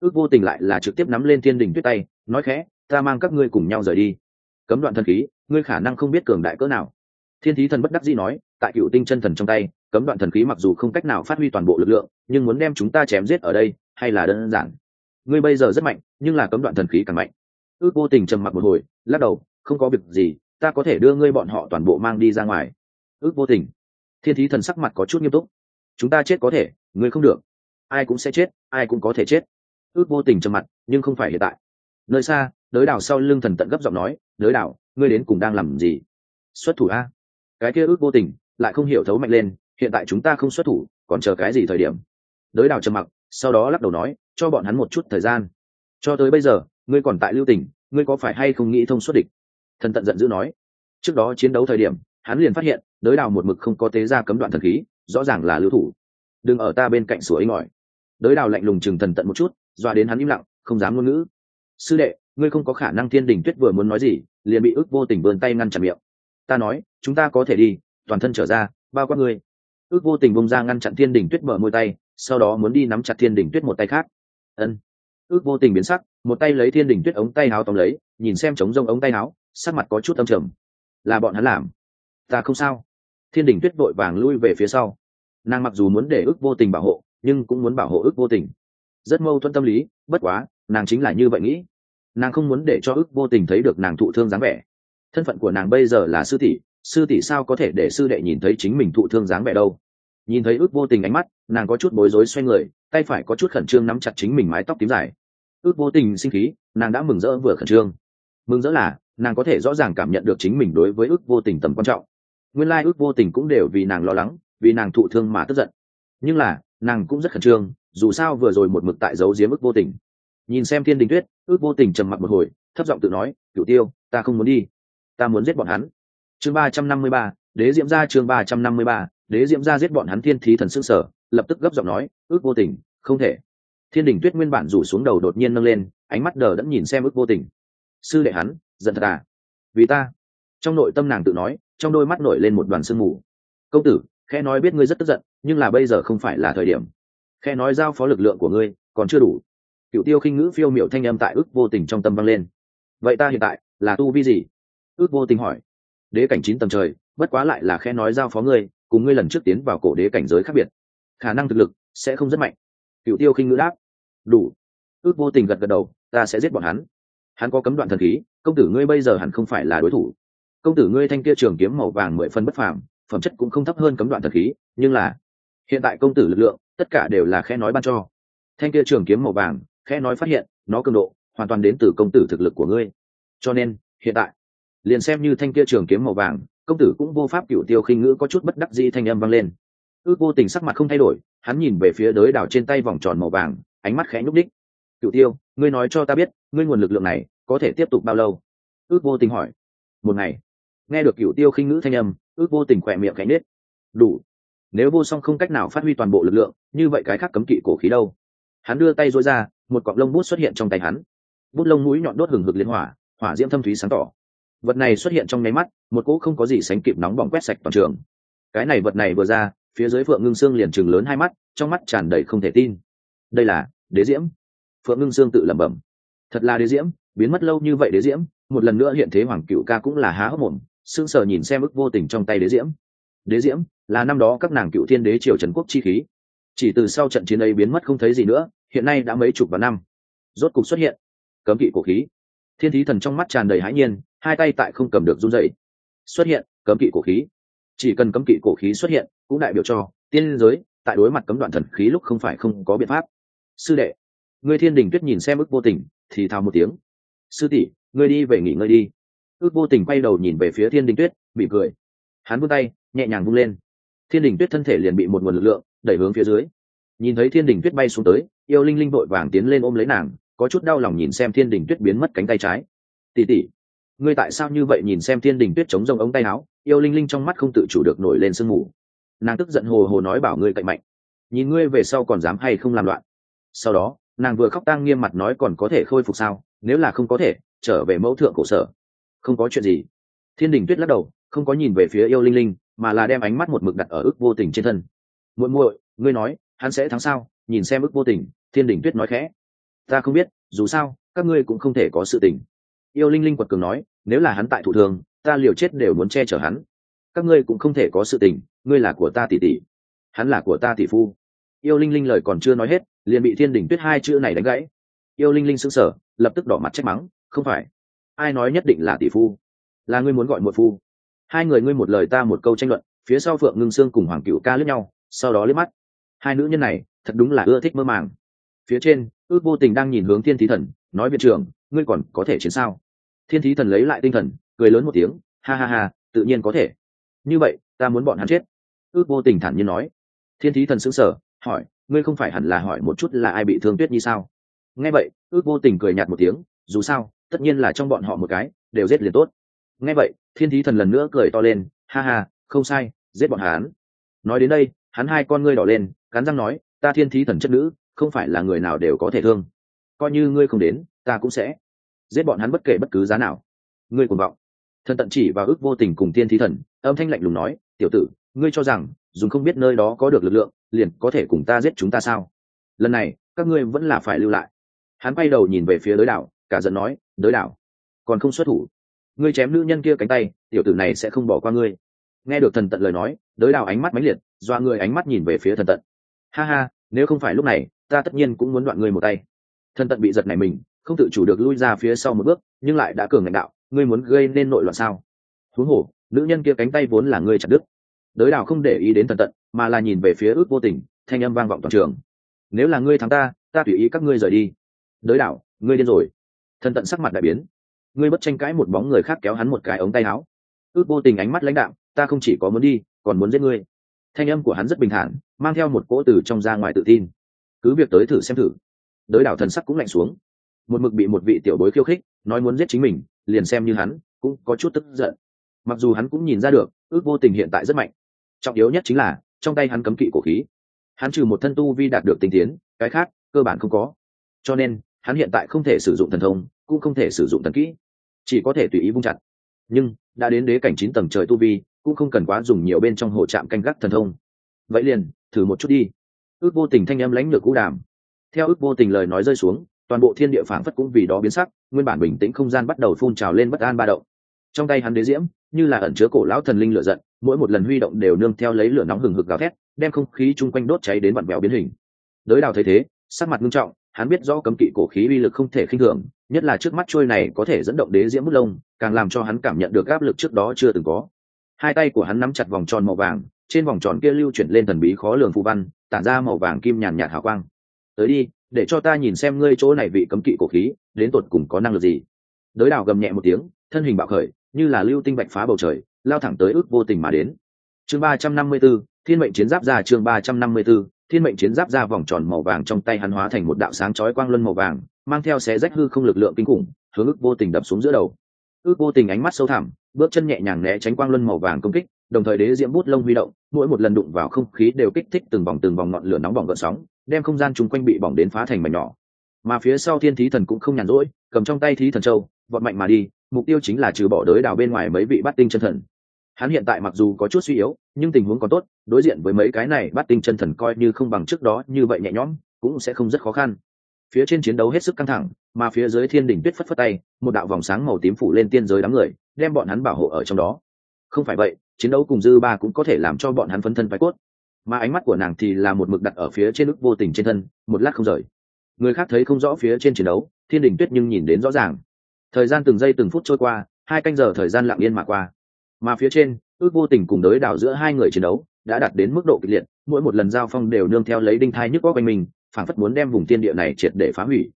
ước vô tình lại là trực tiếp nắm lên thiên đình tuyết tay, nói khẽ, ta mang các ngươi cùng nhau rời đi. Cấm đoạn thần khí, ngươi khả năng không biết cường đại cỡ nào. Thiên thí thần bất đắc dĩ nói, tại cựu tinh chân thần trong tay, cấm đoạn thần khí mặc dù không cách nào phát huy toàn bộ lực lượng, nhưng muốn đem chúng ta chém giết ở đây, hay là đơn giản? Ngươi bây giờ rất mạnh, nhưng là cấm đoạn thần khí càng mạnh. Ước vô tình trầm mặc một hồi, lắc đầu, không có việc gì, ta có thể đưa ngươi bọn họ toàn bộ mang đi ra ngoài. Ước vô tình. Thiên thí thần sắc mặt có chút nghiêm túc. Chúng ta chết có thể, ngươi không được. Ai cũng sẽ chết, ai cũng có thể chết ước vô tình trầm mặt, nhưng không phải hiện tại. Nơi xa, đới đảo sau lưng thần tận gấp giọng nói, đới đảo, ngươi đến cùng đang làm gì? Xuất thủ a. Cái kia ước vô tình, lại không hiểu thấu mạnh lên, hiện tại chúng ta không xuất thủ, còn chờ cái gì thời điểm? Đới đào trầm mặc, sau đó lắc đầu nói, cho bọn hắn một chút thời gian. Cho tới bây giờ, ngươi còn tại lưu tỉnh ngươi có phải hay không nghĩ thông suốt địch? Thần tận giận dữ nói. Trước đó chiến đấu thời điểm, hắn liền phát hiện, đới đào một mực không có tế ra cấm đoạn thần khí, rõ ràng là lưu thủ. Đừng ở ta bên cạnh sủa ấy ngỏi đới đào lạnh lùng chừng thần tận một chút dọa đến hắn im lặng, không dám ngôn ngữ. Sư đệ, ngươi không có khả năng thiên đình tuyết vừa muốn nói gì, liền bị ước vô tình vươn tay ngăn chặn miệng. Ta nói, chúng ta có thể đi, toàn thân trở ra, bao quát ngươi. Ước vô tình bông ra ngăn chặn thiên đình tuyết mở môi tay, sau đó muốn đi nắm chặt thiên đình tuyết một tay khác. Ân. Ước vô tình biến sắc, một tay lấy thiên đình tuyết ống tay áo tóm lấy, nhìn xem trống rông ống tay áo, sắc mặt có chút âm trầm. Là bọn hắn làm. Ta không sao. Thiên đình tuyết vội vàng lui về phía sau. Nàng mặc dù muốn để ước vô tình bảo hộ, nhưng cũng muốn bảo hộ ước vô tình rất mâu thuẫn tâm lý, bất quá, nàng chính là như vậy nghĩ. Nàng không muốn để cho ước vô tình thấy được nàng thụ thương dáng vẻ. Thân phận của nàng bây giờ là sư tỷ sư tỷ sao có thể để sư đệ nhìn thấy chính mình thụ thương dáng vẻ đâu? Nhìn thấy ước vô tình ánh mắt, nàng có chút bối rối xoay người, tay phải có chút khẩn trương nắm chặt chính mình mái tóc tím dài. Ước vô tình sinh khí, nàng đã mừng rỡ vừa khẩn trương. Mừng rỡ là, nàng có thể rõ ràng cảm nhận được chính mình đối với ước vô tình tầm quan trọng. Nguyên lai ước vô tình cũng đều vì nàng lo lắng, vì nàng thụ thương mà tức giận. Nhưng là, nàng cũng rất khẩn trương dù sao vừa rồi một mực tại giấu giếm ước vô tình. Nhìn xem thiên đình tuyết, ước vô tình trầm mặc một hồi, thấp giọng tự nói, cửu tiêu, ta không muốn đi. Ta muốn giết bọn hắn. Chương ba trăm năm mươi ba, đế diễm gia chương ba trăm năm mươi ba, đế diễm gia giết bọn hắn thiên thí thần s ư sở, lập tức gấp giọng nói, ước vô tình, không thể. Thiên đình tuyết nguyên bản rủ xuống đầu đột nhiên nâng lên, ánh mắt đờ đẫn nhìn xem ước vô tình. Sư đệ hắn, giận thật à? Vì ta. Trong nội tâm nàng tự nói, trong đôi mắt nổi lên một đoàn sương mù. Công tử khe nói biết ngươi rất tức giận, nhưng là bây giờ không phải là thời điểm khe nói giao phó lực lượng của ngươi, còn chưa đủ. Cựu tiêu khinh ngữ phiêu m i ệ u thanh âm tại ước vô tình trong tâm vang lên. Vậy ta hiện tại là tu vi gì? Ước vô tình hỏi. Đế cảnh chín tầng trời, bất quá lại là khe nói giao phó ngươi, cùng ngươi lần trước tiến vào cổ đế cảnh giới khác biệt. Khả năng thực lực sẽ không rất mạnh. Cựu tiêu khinh ngữ đáp. Đủ. Ước vô tình gật gật đầu, ta sẽ giết bọn hắn. Hắn có cấm đoạn thần khí, công tử ngươi bây giờ hẳn không phải là đối thủ. Công tử ngươi thanh kia trường kiếm màu vàng mười phân bất phàm, phẩm chất cũng không thấp hơn cấm đoạn thần khí, nhưng là hiện tại công tử lực lượng tất cả đều là khe nói ban cho. Thanh kia trường kiếm màu vàng khe nói phát hiện, nó cường độ, hoàn toàn đến từ công tử thực lực của ngươi. Cho nên, hiện tại, liền xem như thanh kia trường kiếm màu vàng, công tử cũng vô pháp cựu tiêu khinh ngữ có chút bất đắc dĩ thanh âm vang lên. Ước vô tình sắc mặt không thay đổi, hắn nhìn về phía đới đảo trên tay vòng tròn màu vàng, ánh mắt khẽ nhúc đích cựu tiêu, ngươi nói cho ta biết, ngươi nguồn lực lượng này có thể tiếp tục bao lâu? Ước vô tình hỏi. Một ngày. Nghe được cựu tiêu khinh ngữ thanh âm, ước vô tình khỏe miệng khẽ nết đủ nếu vô song không cách nào phát huy toàn bộ lực lượng, như vậy cái khác cấm kỵ cổ khí đâu? Hắn đưa tay dối ra, một cọng lông bút xuất hiện trong tay hắn. Bút lông mũi nhọn đốt hừng hực liên hỏa hỏa diễm thâm thúy sáng tỏ. Vật này xuất hiện trong nháy mắt, một cỗ không có gì sánh kịp nóng bỏng quét sạch toàn trường. Cái này vật này vừa ra, phía dưới phượng ngưng xương liền chừng lớn hai mắt, trong mắt tràn đầy không thể tin. Đây là đế diễm. Phượng ngưng xương tự lẩm bẩm. Thật là đế diễm, biến mất lâu như vậy đế diễm, một lần nữa hiện thế hoàng cựu ca cũng là há hốc mồm, sững sờ nhìn xem ức vô tình trong tay đế diễm. Đế diễm? Là năm đó các nàng cựu thiên đế triều trần quốc chi khí. Chỉ từ sau trận chiến ấy biến mất không thấy gì nữa, hiện nay đã mấy chục và năm. Rốt cục xuất hiện. Cấm kỵ cổ khí. Thiên thí thần trong mắt tràn đầy hãi nhiên, hai tay tại không cầm được run dậy xuất hiện, cấm kỵ cổ khí. Chỉ cần cấm kỵ cổ khí xuất hiện, cũng đại biểu cho tiên giới, tại đối mặt cấm đoạn thần khí lúc không phải không có biện pháp. Sư đệ người thiên đình tuyết nhìn xem ức vô tình, thì thào một tiếng. Sư tỷ, ngươi đi về nghỉ ngơi đi. Ước vô tình quay đầu nhìn về phía thiên đình tuyết bị cười. Hắn vung tay, nhẹ nhàng vung lên thiên đình tuyết thân thể liền bị một nguồn lực lượng đẩy hướng phía dưới. Nhìn thấy thiên đình tuyết bay xuống tới, yêu linh linh vội vàng tiến lên ôm lấy nàng, có chút đau lòng nhìn xem thiên đình tuyết biến mất cánh tay trái. Tỉ tỉ ngươi tại sao như vậy nhìn xem thiên đình tuyết chống rông ống tay áo? Yêu linh linh trong mắt không tự chủ được nổi lên sương mù. Nàng tức giận hồ hồ nói bảo ngươi cạnh mạnh. Nhìn ngươi về sau còn dám hay không làm loạn? Sau đó, nàng vừa khóc tang nghiêm mặt nói còn có thể khôi phục sao? Nếu là không có thể, trở về mẫu thượng cổ sở. Không có chuyện gì. Thiên đình tuyết lắc đầu, không có nhìn về phía yêu linh linh mà là đem ánh mắt một mực đặt ở ức vô tình trên thân. Muội muội, ngươi nói, hắn sẽ thắng sao? Nhìn xem ức vô tình, thiên đình tuyết nói khẽ. Ta không biết, dù sao, các ngươi cũng không thể có sự tình. Yêu linh linh quật cường nói, nếu là hắn tại thủ thường, ta liều chết đều muốn che chở hắn. Các ngươi cũng không thể có sự tình, ngươi là của ta tỷ tỷ, hắn là của ta tỷ phu. Yêu linh linh lời còn chưa nói hết, liền bị thiên đình tuyết hai chữ này đánh gãy. Yêu linh linh sững sờ, lập tức đỏ mặt trách mắng, không phải, ai nói nhất định là tỷ phu? Là ngươi muốn gọi muội phu? Hai người ngươi một lời ta một câu tranh luận, phía sau phượng ngưng sương cùng hoàng cựu ca lướt nhau, sau đó liếc mắt. Hai nữ nhân này, thật đúng là ưa thích mơ màng. Phía trên, ước vô tình đang nhìn hướng thiên thí thần, nói viện trưởng, ngươi còn có thể chiến sao? Thiên thí thần lấy lại tinh thần, cười lớn một tiếng, ha ha ha, tự nhiên có thể. Như vậy, ta muốn bọn hắn chết. Ước vô tình thản nhiên nói. Thiên thí thần sững sờ, hỏi, ngươi không phải hẳn là hỏi một chút là ai bị thương tuyết như sao? Nghe vậy, ước vô tình cười nhạt một tiếng, dù sao, tất nhiên là trong bọn họ một cái, đều giết liền tốt. Nghe vậy thiên thí thần lần nữa cười to lên, ha ha, không sai, giết bọn hắn. Nói đến đây, hắn hai con ngươi đỏ lên, cắn răng nói, ta thiên thí thần chất nữ, không phải là người nào đều có thể thương. Coi như ngươi không đến, ta cũng sẽ giết bọn hắn bất kể bất cứ giá nào. Ngươi cuồng vọng. Thần tận chỉ và ước vô tình cùng thiên thí thần, âm thanh lạnh lùng nói, tiểu tử, ngươi cho rằng, dùng không biết nơi đó có được lực lượng, liền có thể cùng ta giết chúng ta sao? Lần này, các ngươi vẫn là phải lưu lại. Hắn bay đầu nhìn về phía đối đảo, cả giận nói đối đảo, còn không xuất thủ ngươi chém nữ nhân kia cánh tay, tiểu tử này sẽ không bỏ qua ngươi. Nghe được thần tận lời nói, đới đảo ánh mắt mãnh liệt, doa người ánh mắt nhìn về phía thần tận. Ha ha, nếu không phải lúc này, ta tất nhiên cũng muốn đoạn ngươi một tay. Thần tận bị giật này mình, không tự chủ được lui ra phía sau một bước, nhưng lại đã cường ngạnh đạo, ngươi muốn gây nên nội loạn sao? Thú hổ, nữ nhân kia cánh tay vốn là ngươi chặt đứt. Đới đảo không để ý đến thần tận, mà là nhìn về phía ước vô tình, thanh âm vang vọng toàn trường. Nếu là ngươi thắng ta ta tùy ý các ngươi rời đi. Đới đảo ngươi điên rồi. Thần tận sắc mặt đại biến ngươi bất tranh cãi một bóng người khác kéo hắn một cái ống tay áo. Ước vô tình ánh mắt lãnh đạm, ta không chỉ có muốn đi, còn muốn giết ngươi. Thanh âm của hắn rất bình thản, mang theo một cỗ từ trong ra ngoài tự tin. Cứ việc tới thử xem thử. Đới đảo thần sắc cũng lạnh xuống. Một mực bị một vị tiểu bối khiêu khích, nói muốn giết chính mình, liền xem như hắn, cũng có chút tức giận. Mặc dù hắn cũng nhìn ra được, ước vô tình hiện tại rất mạnh. Trọng yếu nhất chính là, trong tay hắn cấm kỵ cổ khí. Hắn trừ một thân tu vi đạt được tinh tiến, cái khác, cơ bản không có. Cho nên, hắn hiện tại không thể sử dụng thần thông, cũng không thể sử dụng thần kỹ chỉ có thể tùy ý vung chặt. Nhưng, đã đến đế cảnh chín tầng trời tu vi, cũng không cần quá dùng nhiều bên trong hồ trạm canh gác thần thông. Vậy liền, thử một chút đi. Ước vô tình thanh âm lãnh lược cũ đàm. Theo ước vô tình lời nói rơi xuống, toàn bộ thiên địa phảng phất cũng vì đó biến sắc, nguyên bản bình tĩnh không gian bắt đầu phun trào lên bất an ba động. Trong tay hắn đế diễm, như là ẩn chứa cổ lão thần linh lửa giận, mỗi một lần huy động đều nương theo lấy lửa nóng hừng hực gào thét, đem không khí chung quanh đốt cháy đến vặn vẹo biến hình. Đới đào thấy thế, sắc mặt nghiêm trọng, hắn biết rõ cấm kỵ cổ khí uy lực không thể khinh thường nhất là trước mắt trôi này có thể dẫn động đế diễm bút lông càng làm cho hắn cảm nhận được áp lực trước đó chưa từng có. Hai tay của hắn nắm chặt vòng tròn màu vàng trên vòng tròn kia lưu chuyển lên thần bí khó lường phù văn tản ra màu vàng kim nhàn nhạt hào quang. Tới đi để cho ta nhìn xem ngươi chỗ này vị cấm kỵ cổ khí đến tột cùng có năng lực gì. Đới đào gầm nhẹ một tiếng thân hình bạo khởi như là lưu tinh bạch phá bầu trời lao thẳng tới ước vô tình mà đến. Chương ba trăm năm mươi b ố thiên mệnh chiến giáp ra chương ba trăm năm mươi 354, thiên mệnh chiến giáp ra vòng tròn màu vàng trong tay hắn hóa thành một đạo sáng chói quang luân màu vàng mang theo xé rách hư không lực lượng kinh khủng, hướng ức vô tình đập xuống giữa đầu. Ước vô tình ánh mắt sâu thẳm, bước chân nhẹ nhàng né tránh quang luân màu vàng công kích, đồng thời đế diễm bút lông huy động, mỗi một lần đụng vào không khí đều kích thích từng vòng từng vòng ngọn lửa nóng bỏng gợn sóng, đem không gian chung quanh bị bỏng đến phá thành mảnh nhỏ. Mà phía sau thiên thí thần cũng không nhàn rỗi, cầm trong tay thí thần châu, vọt mạnh mà đi, mục tiêu chính là trừ bỏ đới đào bên ngoài mấy vị bắt tinh chân thần. Hắn hiện tại mặc dù có chút suy yếu, nhưng tình huống còn tốt, đối diện với mấy cái này bắt tinh chân thần coi như không bằng trước đó như vậy nhẹ nhõm, cũng sẽ không rất khó khăn phía trên chiến đấu hết sức căng thẳng, mà phía dưới thiên đỉnh tuyết phất phất tay, một đạo vòng sáng màu tím phủ lên tiên giới đám người, đem bọn hắn bảo hộ ở trong đó. Không phải vậy, chiến đấu cùng dư ba cũng có thể làm cho bọn hắn phấn thân phái cốt. Mà ánh mắt của nàng thì là một mực đặt ở phía trên ức vô tình trên thân, một lát không rời. Người khác thấy không rõ phía trên chiến đấu, thiên đình tuyết nhưng nhìn đến rõ ràng. Thời gian từng giây từng phút trôi qua, hai canh giờ thời gian lặng yên mà qua. Mà phía trên, ước vô tình cùng đới đảo giữa hai người chiến đấu, đã đạt đến mức độ kịch liệt, mỗi một lần giao phong đều nương theo lấy đinh thai nhức có quanh mình phảng phất muốn đem vùng thiên địa này triệt để phá hủy.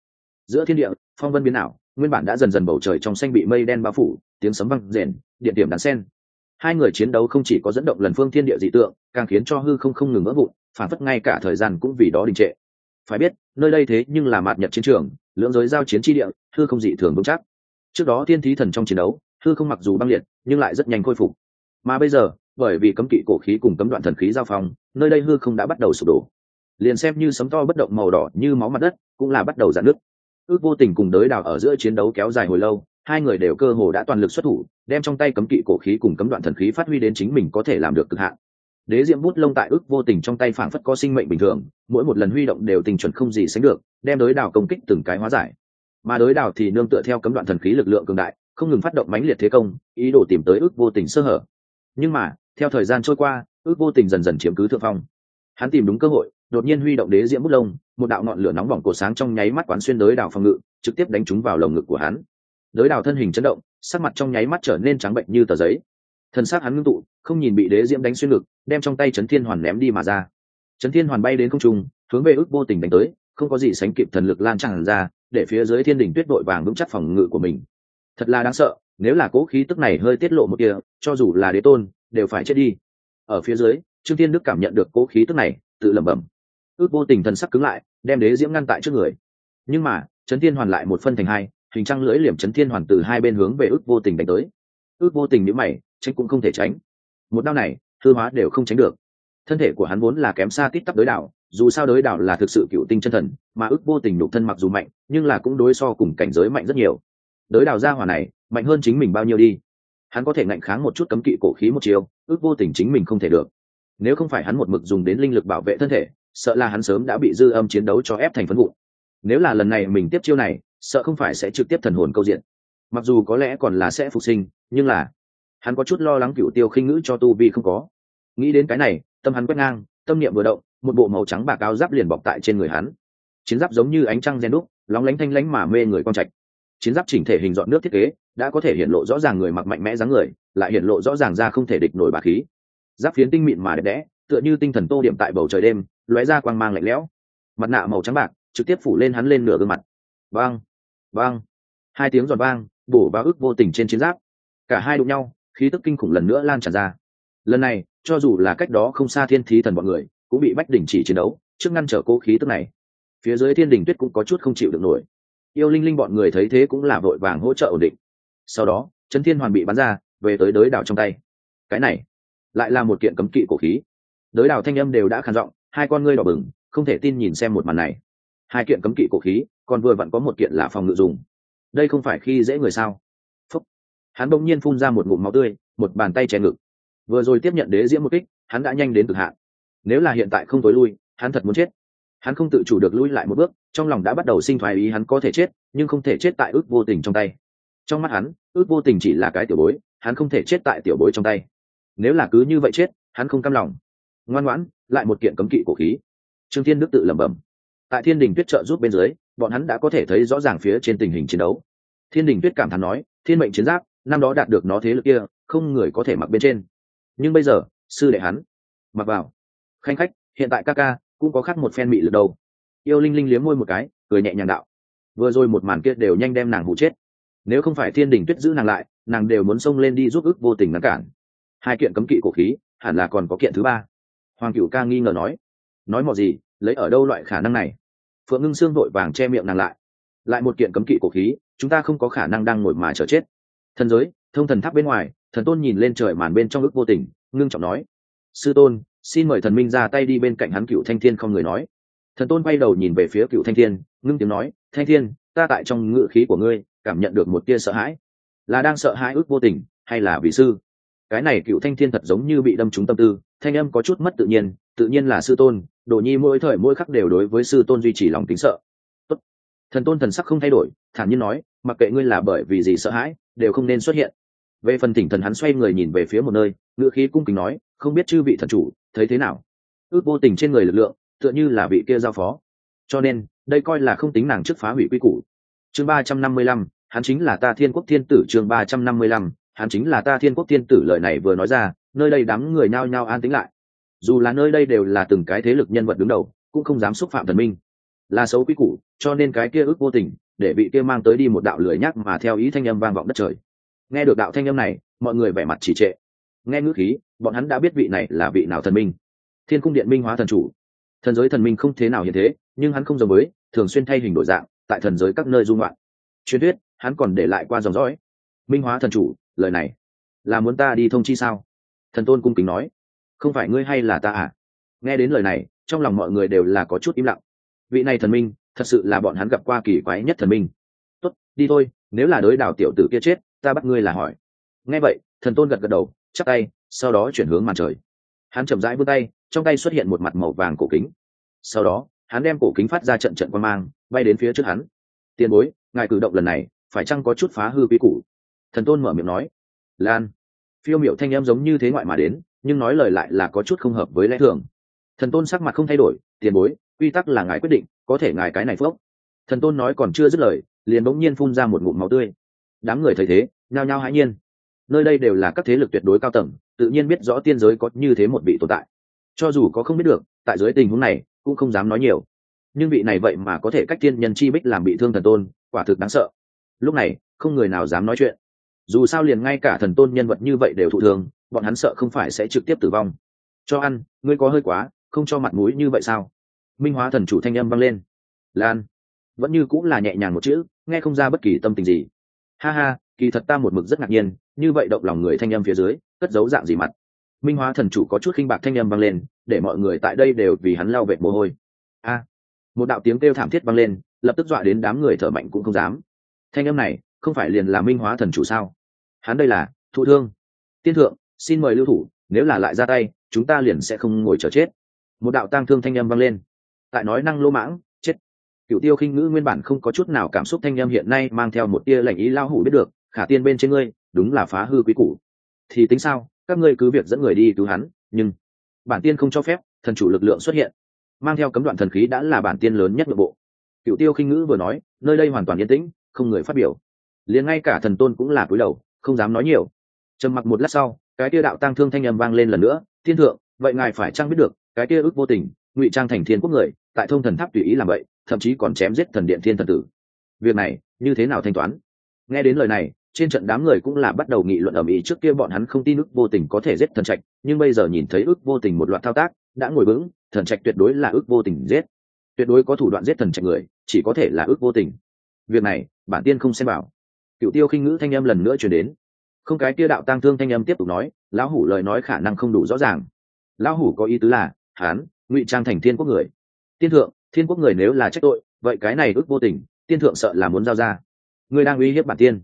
Giữa thiên địa, phong vân biến ảo, nguyên bản đã dần dần bầu trời trong xanh bị mây đen bao phủ, tiếng sấm văng rền, điện điểm đàn sen. Hai người chiến đấu không chỉ có dẫn động lần phương thiên địa dị tượng, càng khiến cho hư không không ngừng ngỡ vụn phản phất ngay cả thời gian cũng vì đó đình trệ. Phải biết, nơi đây thế nhưng là mạt nhật chiến trường, lưỡng giới giao chiến tri địa, hư không dị thường vững chắc. Trước đó thiên thí thần trong chiến đấu, hư không mặc dù băng liệt, nhưng lại rất nhanh khôi phục. Mà bây giờ, bởi vì cấm kỵ cổ khí cùng cấm đoạn thần khí giao phong, nơi đây hư không đã bắt đầu sụp đổ liền xem như sấm to bất động màu đỏ như máu mặt đất, cũng là bắt đầu giãn nứt. ước vô tình cùng đới đào ở giữa chiến đấu kéo dài hồi lâu, hai người đều cơ hồ đã toàn lực xuất thủ, đem trong tay cấm kỵ cổ khí cùng cấm đoạn thần khí phát huy đến chính mình có thể làm được cực hạn. Đế diễm bút lông tại ước vô tình trong tay phảng phất có sinh mệnh bình thường, mỗi một lần huy động đều tình chuẩn không gì sánh được, đem đối đào công kích từng cái hóa giải. Mà đối đào thì nương tựa theo cấm đoạn thần khí lực lượng cường đại, không ngừng phát động mãnh liệt thế công, ý đồ tìm tới ước vô tình sơ hở. Nhưng mà, theo thời gian trôi qua, ước vô tình dần dần chiếm cứ thượng phong. Hắn tìm đúng cơ hội đột nhiên huy động đế diễm bút lông, một đạo ngọn lửa nóng bỏng cổ sáng trong nháy mắt quán xuyên đới đào phòng ngự, trực tiếp đánh trúng vào lồng ngực của hắn. Đới đào thân hình chấn động, sắc mặt trong nháy mắt trở nên trắng bệnh như tờ giấy. Thân xác hắn ngưng tụ, không nhìn bị đế diễm đánh xuyên ngực, đem trong tay trấn thiên hoàn ném đi mà ra. Trấn thiên hoàn bay đến không trung, hướng về ước vô tình đánh tới, không có gì sánh kịp thần lực lan tràn ra, để phía dưới thiên đỉnh tuyết đội vàng vững chắc phòng ngự của mình. Thật là đáng sợ, nếu là cố khí tức này hơi tiết lộ một kia cho dù là đế tôn, đều phải chết đi. Ở phía dưới, trương thiên đức cảm nhận được cố khí tức này, tự lẩm bẩm ước vô tình thần sắc cứng lại, đem đế diễm ngăn tại trước người. Nhưng mà trấn thiên hoàn lại một phân thành hai, hình trăng lưỡi liềm trấn thiên hoàn từ hai bên hướng về ước vô tình đánh tới. Ước vô tình nhữ mày, tránh cũng không thể tránh. Một đau này hư hóa đều không tránh được. Thân thể của hắn vốn là kém xa tít tắp đối đạo dù sao đối đạo là thực sự cựu tinh chân thần, mà ước vô tình đục thân mặc dù mạnh, nhưng là cũng đối so cùng cảnh giới mạnh rất nhiều. Đối đạo gia hỏa này, mạnh hơn chính mình bao nhiêu đi? Hắn có thể ngạnh kháng một chút cấm kỵ cổ khí một chiều, ước vô tình chính mình không thể được. Nếu không phải hắn một mực dùng đến linh lực bảo vệ thân thể sợ là hắn sớm đã bị dư âm chiến đấu cho ép thành phấn vụn. Nếu là lần này mình tiếp chiêu này, sợ không phải sẽ trực tiếp thần hồn câu diện. Mặc dù có lẽ còn là sẽ phục sinh, nhưng là hắn có chút lo lắng cựu tiêu khinh ngữ cho tu vi không có. Nghĩ đến cái này, tâm hắn quét ngang, tâm niệm vừa động, một bộ màu trắng bạc áo giáp liền bọc tại trên người hắn. Chiến giáp giống như ánh trăng gen đúc, lóng lánh thanh lánh mà mê người con trạch. Chiến giáp chỉnh thể hình dọn nước thiết kế, đã có thể hiện lộ rõ ràng người mặc mạnh mẽ dáng người, lại hiện lộ rõ ràng ra không thể địch nổi bà khí. Giáp phiến tinh mịn mà đẹp đẽ, tựa như tinh thần tô điểm tại bầu trời đêm lóe ra quang mang lạnh lẽo. Mặt nạ màu trắng bạc trực tiếp phủ lên hắn lên nửa gương mặt. Vang vang. Hai tiếng giòn vang, bổ vào ức vô tình trên chiến giáp. Cả hai đụng nhau, khí tức kinh khủng lần nữa lan tràn ra. Lần này, cho dù là cách đó không xa thiên thí thần bọn người, cũng bị bách đình chỉ chiến đấu, trước ngăn trở cố khí tức này. Phía dưới thiên đình tuyết cũng có chút không chịu được nổi. Yêu linh linh bọn người thấy thế cũng là vội vàng hỗ trợ ổn định. Sau đó trấn thiên hoàn bị bắn ra, về tới đới đảo trong tay. Cái này, lại là một kiện cấm kỵ cổ khí. Đới đảo thanh âm đều đã khàn giọng hai con ngươi đỏ bừng, không thể tin nhìn xem một màn này. Hai kiện cấm kỵ cổ khí, còn vừa vặn có một kiện là phòng ngự dùng. Đây không phải khi dễ người sao? Phúc. Hắn bỗng nhiên phun ra một ngụm máu tươi, một bàn tay che ngực. Vừa rồi tiếp nhận đế diễm một kích, hắn đã nhanh đến cực hạn. Nếu là hiện tại không tối lui, hắn thật muốn chết. Hắn không tự chủ được lui lại một bước, trong lòng đã bắt đầu sinh thoái ý hắn có thể chết, nhưng không thể chết tại ước vô tình trong tay. Trong mắt hắn, ước vô tình chỉ là cái tiểu bối, hắn không thể chết tại tiểu bối trong tay. Nếu là cứ như vậy chết, hắn không cam lòng ngoan ngoãn, lại một kiện cấm kỵ cổ khí. Trương thiên đức tự lẩm bẩm. Tại thiên đình tuyết trợ giúp bên dưới, bọn hắn đã có thể thấy rõ ràng phía trên tình hình chiến đấu. Thiên đình tuyết cảm thán nói, thiên mệnh chiến giáp, năm đó đạt được nó thế lực kia, không người có thể mặc bên trên. Nhưng bây giờ, sư đệ hắn mặc vào. Khanh khách, hiện tại ca ca cũng có khắc một phen mị lực đầu yêu linh linh liếm môi một cái, cười nhẹ nhàng đạo. Vừa rồi một màn kia đều nhanh đem nàng hụ chết. Nếu không phải thiên đình tuyết giữ nàng lại, nàng đều muốn xông lên đi giúp ức vô tình ngăn cản. Hai kiện cấm kỵ cổ khí, hẳn là còn có kiện thứ ba hoàng cựu ca nghi ngờ nói nói mò gì, lấy ở đâu loại khả năng này? Phượng ngưng xương vội vàng che miệng nàng lại. Lại một kiện cấm kỵ cổ khí, chúng ta không có khả năng đang ngồi mà chờ chết. Thần giới, thông thần tháp bên ngoài, thần tôn nhìn lên trời màn bên trong ức vô tình, ngưng trọng nói, sư tôn, xin mời thần minh ra tay đi bên cạnh hắn cựu thanh thiên không người nói. Thần tôn bay đầu nhìn về phía cựu thanh thiên, ngưng tiếng nói, thanh thiên, ta tại trong ngự khí của ngươi, cảm nhận được một tia sợ hãi. Là đang sợ hãi ước vô tình, hay là vị sư? Cái này cựu thanh thiên thật giống như bị đâm trúng tâm tư thanh âm có chút mất tự nhiên tự nhiên là sư tôn, đồ nhi mỗi thời mỗi khắc đều đối với sư tôn duy trì lòng kính sợ. Tốt. thần tôn thần sắc không thay đổi, thản nhiên nói, mặc kệ ngươi là bởi vì gì sợ hãi, đều không nên xuất hiện. Về phần thỉnh thần hắn xoay người nhìn về phía một nơi ngựa khí cung kính nói, không biết chư vị thần chủ, thấy thế nào? Ước vô tình trên người lực lượng, tựa như là vị kia giao phó. Cho nên, đây coi là không tính nàng trước phá hủy quy củ. Chương ba trăm năm mươi lăm, hắn chính là ta thiên quốc thiên tử chương ba trăm năm mươi lăm hắn chính là ta thiên quốc thiên tử lời này vừa nói ra, nơi đây đám người nhao nhao an tính lại. Dù là nơi đây đều là từng cái thế lực nhân vật đứng đầu, cũng không dám xúc phạm thần minh. Là xấu quý củ, cho nên cái kia ước vô tình, để vị kia mang tới đi một đạo lười nhắc mà theo ý thanh âm vang vọng đất trời. Nghe được đạo thanh âm này, mọi người vẻ mặt chỉ trệ. Nghe ngữ khí, bọn hắn đã biết vị này là vị nào thần minh. Thiên cung điện minh hóa thần chủ. Thần giới thần minh không thế nào như thế, nhưng hắn không giống với, thường xuyên thay hình đổi dạng, tại thần giới các nơi dung loạn truyền thuyết, hắn còn để lại qua dòng dõi. Minh hóa thần chủ lời này. Là muốn ta đi thông chi sao? Thần tôn cung kính nói. Không phải ngươi hay là ta à? Nghe đến lời này, trong lòng mọi người đều là có chút im lặng. Vị này thần minh, thật sự là bọn hắn gặp qua kỳ quái nhất thần minh. Tốt, đi thôi, nếu là đối đảo tiểu tử kia chết, ta bắt ngươi là hỏi. Nghe vậy, thần tôn gật gật đầu chắc tay, sau đó chuyển hướng màn trời. Hắn chậm rãi vươn tay, trong tay xuất hiện một mặt màu vàng cổ kính. Sau đó, hắn đem cổ kính phát ra trận trận quan mang, bay đến phía trước hắn. Tiền bối, ngài cử động lần này, phải chăng có chút phá hư quý củ? Thần tôn mở miệng nói, lan. Phiêu miệu thanh em giống như thế ngoại mà đến, nhưng nói lời lại là có chút không hợp với lẽ thường. Thần tôn sắc mặt không thay đổi, tiền bối, quy tắc là ngài quyết định, có thể ngài cái này phước thần tôn nói còn chưa dứt lời, liền bỗng nhiên phun ra một ngụm máu tươi. Đám người thấy thế, nhao nhao hãi nhiên. Nơi đây đều là các thế lực tuyệt đối cao tầng, tự nhiên biết rõ tiên giới có như thế một vị tồn tại. Cho dù có không biết được, tại dưới tình huống này, cũng không dám nói nhiều. Nhưng vị này vậy mà có thể cách tiên nhân chi bích làm bị thương thần tôn, quả thực đáng sợ. Lúc này, không người nào dám nói chuyện dù sao liền ngay cả thần tôn nhân vật như vậy đều thụ thương, bọn hắn sợ không phải sẽ trực tiếp tử vong. Cho ăn, ngươi có hơi quá, không cho mặt mũi như vậy sao? Minh hóa thần chủ thanh âm vang lên. Lan, vẫn như cũng là nhẹ nhàng một chữ, nghe không ra bất kỳ tâm tình gì. Ha ha, kỳ thật ta một mực rất ngạc nhiên, như vậy động lòng người thanh âm phía dưới, cất giấu dạng gì mặt? Minh hóa thần chủ có chút khinh bạc thanh âm vang lên, để mọi người tại đây đều vì hắn lao vệt mồ hôi. A, một đạo tiếng kêu thảm thiết vang lên, lập tức dọa đến đám người thở mạnh cũng không dám. Thanh âm này không phải liền là minh hóa thần chủ sao? Hắn đây là thụ thương. Tiên thượng, xin mời lưu thủ, nếu là lại ra tay, chúng ta liền sẽ không ngồi chờ chết. Một đạo tang thương thanh âm vang lên. Tại nói năng lô mãng, chết. Cựu tiêu khinh ngữ nguyên bản không có chút nào cảm xúc thanh âm hiện nay mang theo một tia lệnh ý lao hủ biết được, khả tiên bên trên ngươi, đúng là phá hư quý củ. Thì tính sao, các ngươi cứ việc dẫn người đi cứu hắn, nhưng bản tiên không cho phép, thần chủ lực lượng xuất hiện. Mang theo cấm đoạn thần khí đã là bản tiên lớn nhất nội bộ. Cựu tiêu khinh ngữ vừa nói, nơi đây hoàn toàn yên tĩnh, không người phát biểu liền ngay cả thần tôn cũng là cúi đầu, không dám nói nhiều. Trầm mặc một lát sau, cái kia đạo tăng thương thanh âm vang lên lần nữa, thiên thượng, vậy ngài phải chăng biết được, cái kia ước vô tình, ngụy trang thành thiên quốc người, tại thông thần tháp tùy ý làm vậy, thậm chí còn chém giết thần điện thiên thần tử. Việc này, như thế nào thanh toán? Nghe đến lời này, trên trận đám người cũng là bắt đầu nghị luận ở mỹ trước kia bọn hắn không tin ước vô tình có thể giết thần trạch, nhưng bây giờ nhìn thấy ước vô tình một loạt thao tác, đã ngồi vững, thần trạch tuyệt đối là ước vô tình giết. Tuyệt đối có thủ đoạn giết thần trạch người, chỉ có thể là ước vô tình. Việc này, bản tiên không xem bảo cựu tiêu khinh ngữ thanh âm lần nữa chuyển đến. Không cái kia đạo tăng thương thanh âm tiếp tục nói lão hủ lời nói khả năng không đủ rõ ràng. Lão hủ có ý tứ là hán ngụy trang thành thiên quốc người. Tiên thượng thiên quốc người nếu là trách tội vậy cái này ước vô tình tiên thượng sợ là muốn giao ra. Người đang uy hiếp bản tiên.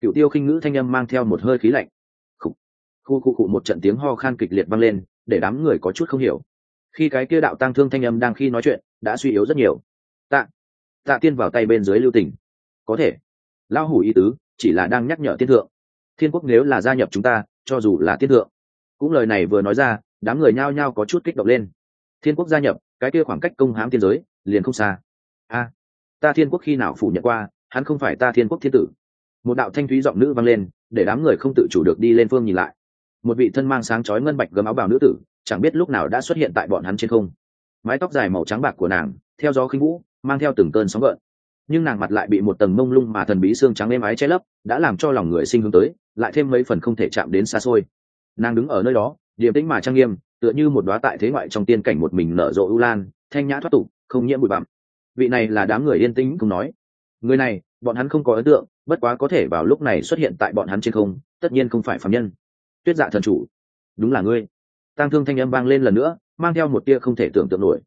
Cựu tiêu khinh ngữ thanh âm mang theo một hơi khí lạnh. Khu khu khu, khu một trận tiếng ho khan kịch liệt vang lên để đám người có chút không hiểu. Khi cái kia đạo tăng thương thanh âm đang khi nói chuyện đã suy yếu rất nhiều. Tạ tạ tiên vào tay bên dưới lưu tình. Có thể lão hủ ý tứ, chỉ là đang nhắc nhở thiên thượng. Thiên quốc nếu là gia nhập chúng ta, cho dù là thiên thượng. Cũng lời này vừa nói ra, đám người nhao nhao có chút kích động lên. Thiên quốc gia nhập, cái kia khoảng cách công hãm thiên giới, liền không xa. A, ta thiên quốc khi nào phủ nhận qua, hắn không phải ta thiên quốc thiên tử. Một đạo thanh thúy giọng nữ vang lên, để đám người không tự chủ được đi lên phương nhìn lại. Một vị thân mang sáng chói ngân bạch gấm áo bào nữ tử, chẳng biết lúc nào đã xuất hiện tại bọn hắn trên không. Mái tóc dài màu trắng bạc của nàng, theo gió khinh vũ, mang theo từng cơn sóng gợn nhưng nàng mặt lại bị một tầng mông lung mà thần bí xương trắng êm ái che lấp, đã làm cho lòng người sinh hướng tới, lại thêm mấy phần không thể chạm đến xa xôi. Nàng đứng ở nơi đó, điềm tĩnh mà trang nghiêm, tựa như một đoá tại thế ngoại trong tiên cảnh một mình nở rộ ưu lan, thanh nhã thoát tục, không nhiễm bụi bặm. Vị này là đám người yên tĩnh cũng nói. Người này, bọn hắn không có ấn tượng, bất quá có thể vào lúc này xuất hiện tại bọn hắn trên không, tất nhiên không phải phạm nhân. Tuyết dạ thần chủ, đúng là ngươi. Tang thương thanh âm vang lên lần nữa, mang theo một tia không thể tưởng tượng nổi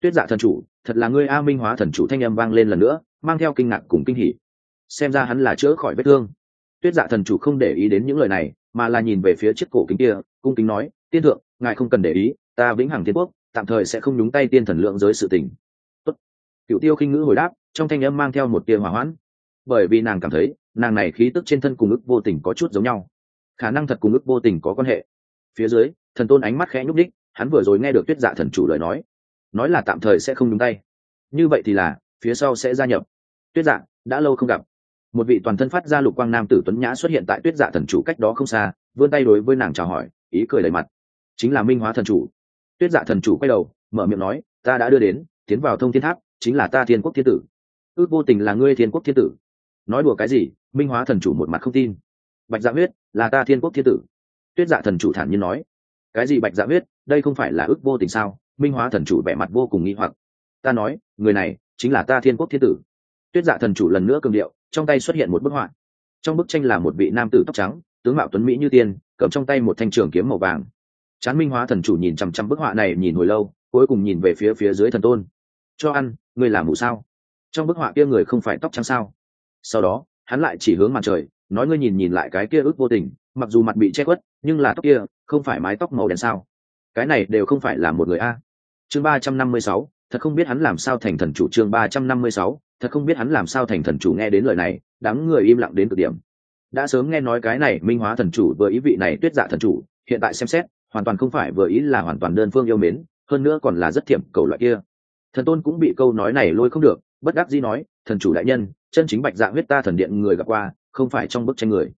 tuyết dạ thần chủ, thật là ngươi a minh hóa thần chủ thanh âm vang lên lần nữa, mang theo kinh ngạc cùng kinh hỉ. Xem ra hắn là chữa khỏi vết thương. Tuyết dạ thần chủ không để ý đến những lời này, mà là nhìn về phía chiếc cổ kính kia, cung kính nói, tiên thượng, ngài không cần để ý, ta vĩnh hằng thiên quốc, tạm thời sẽ không nhúng tay tiên thần lượng giới sự tình. Tốt. cựu tiêu khinh ngữ hồi đáp, trong thanh âm mang theo một tia hỏa hoãn. Bởi vì nàng cảm thấy, nàng này khí tức trên thân cùng ức vô tình có chút giống nhau. Khả năng thật cùng ức vô tình có quan hệ. Phía dưới, thần tôn ánh mắt khẽ nhúc đích hắn vừa rồi nghe được tuyết dạ thần chủ lời nói nói là tạm thời sẽ không đúng tay. Như vậy thì là, phía sau sẽ gia nhập. Tuyết dạ đã lâu không gặp. Một vị toàn thân phát ra lục quang nam tử tuấn nhã xuất hiện tại tuyết dạ thần chủ cách đó không xa, vươn tay đối với nàng chào hỏi, ý cười đầy mặt. Chính là minh hóa thần chủ. Tuyết dạ thần chủ quay đầu, mở miệng nói, ta đã đưa đến, tiến vào thông thiên tháp, chính là ta thiên quốc thiên tử. Ước vô tình là ngươi thiên quốc thiên tử. Nói đùa cái gì, minh hóa thần chủ một mặt không tin. Bạch dạ huyết, là ta thiên quốc thiên tử. Tuyết dạ thần chủ thản nhiên nói. Cái gì bạch dạ huyết, đây không phải là ước vô tình sao? Minh hóa thần chủ vẻ mặt vô cùng nghi hoặc. Ta nói, người này chính là ta thiên quốc thiên tử. Tuyết dạ thần chủ lần nữa cường điệu, trong tay xuất hiện một bức họa. Trong bức tranh là một vị nam tử tóc trắng, tướng mạo tuấn mỹ như tiên, cầm trong tay một thanh trường kiếm màu vàng. Chán minh hóa thần chủ nhìn chằm chằm bức họa này nhìn hồi lâu, cuối cùng nhìn về phía phía dưới thần tôn. Cho ăn, ngươi làm mù sao? Trong bức họa kia người không phải tóc trắng sao? Sau đó, hắn lại chỉ hướng mặt trời, nói ngươi nhìn nhìn lại cái kia ước vô tình, mặc dù mặt bị che khuất, nhưng là tóc kia, không phải mái tóc màu đen sao? Cái này đều không phải là một người a chương ba trăm năm mươi sáu, thật không biết hắn làm sao thành thần chủ chương ba trăm năm mươi sáu, thật không biết hắn làm sao thành thần chủ nghe đến lời này, đám người im lặng đến cực điểm. Đã sớm nghe nói cái này minh hóa thần chủ vừa ý vị này tuyết dạ thần chủ, hiện tại xem xét, hoàn toàn không phải vừa ý là hoàn toàn đơn phương yêu mến, hơn nữa còn là rất thiểm cầu loại kia. Thần tôn cũng bị câu nói này lôi không được, bất đắc dĩ nói, thần chủ đại nhân, chân chính bạch dạ huyết ta thần điện người gặp qua, không phải trong bức tranh người.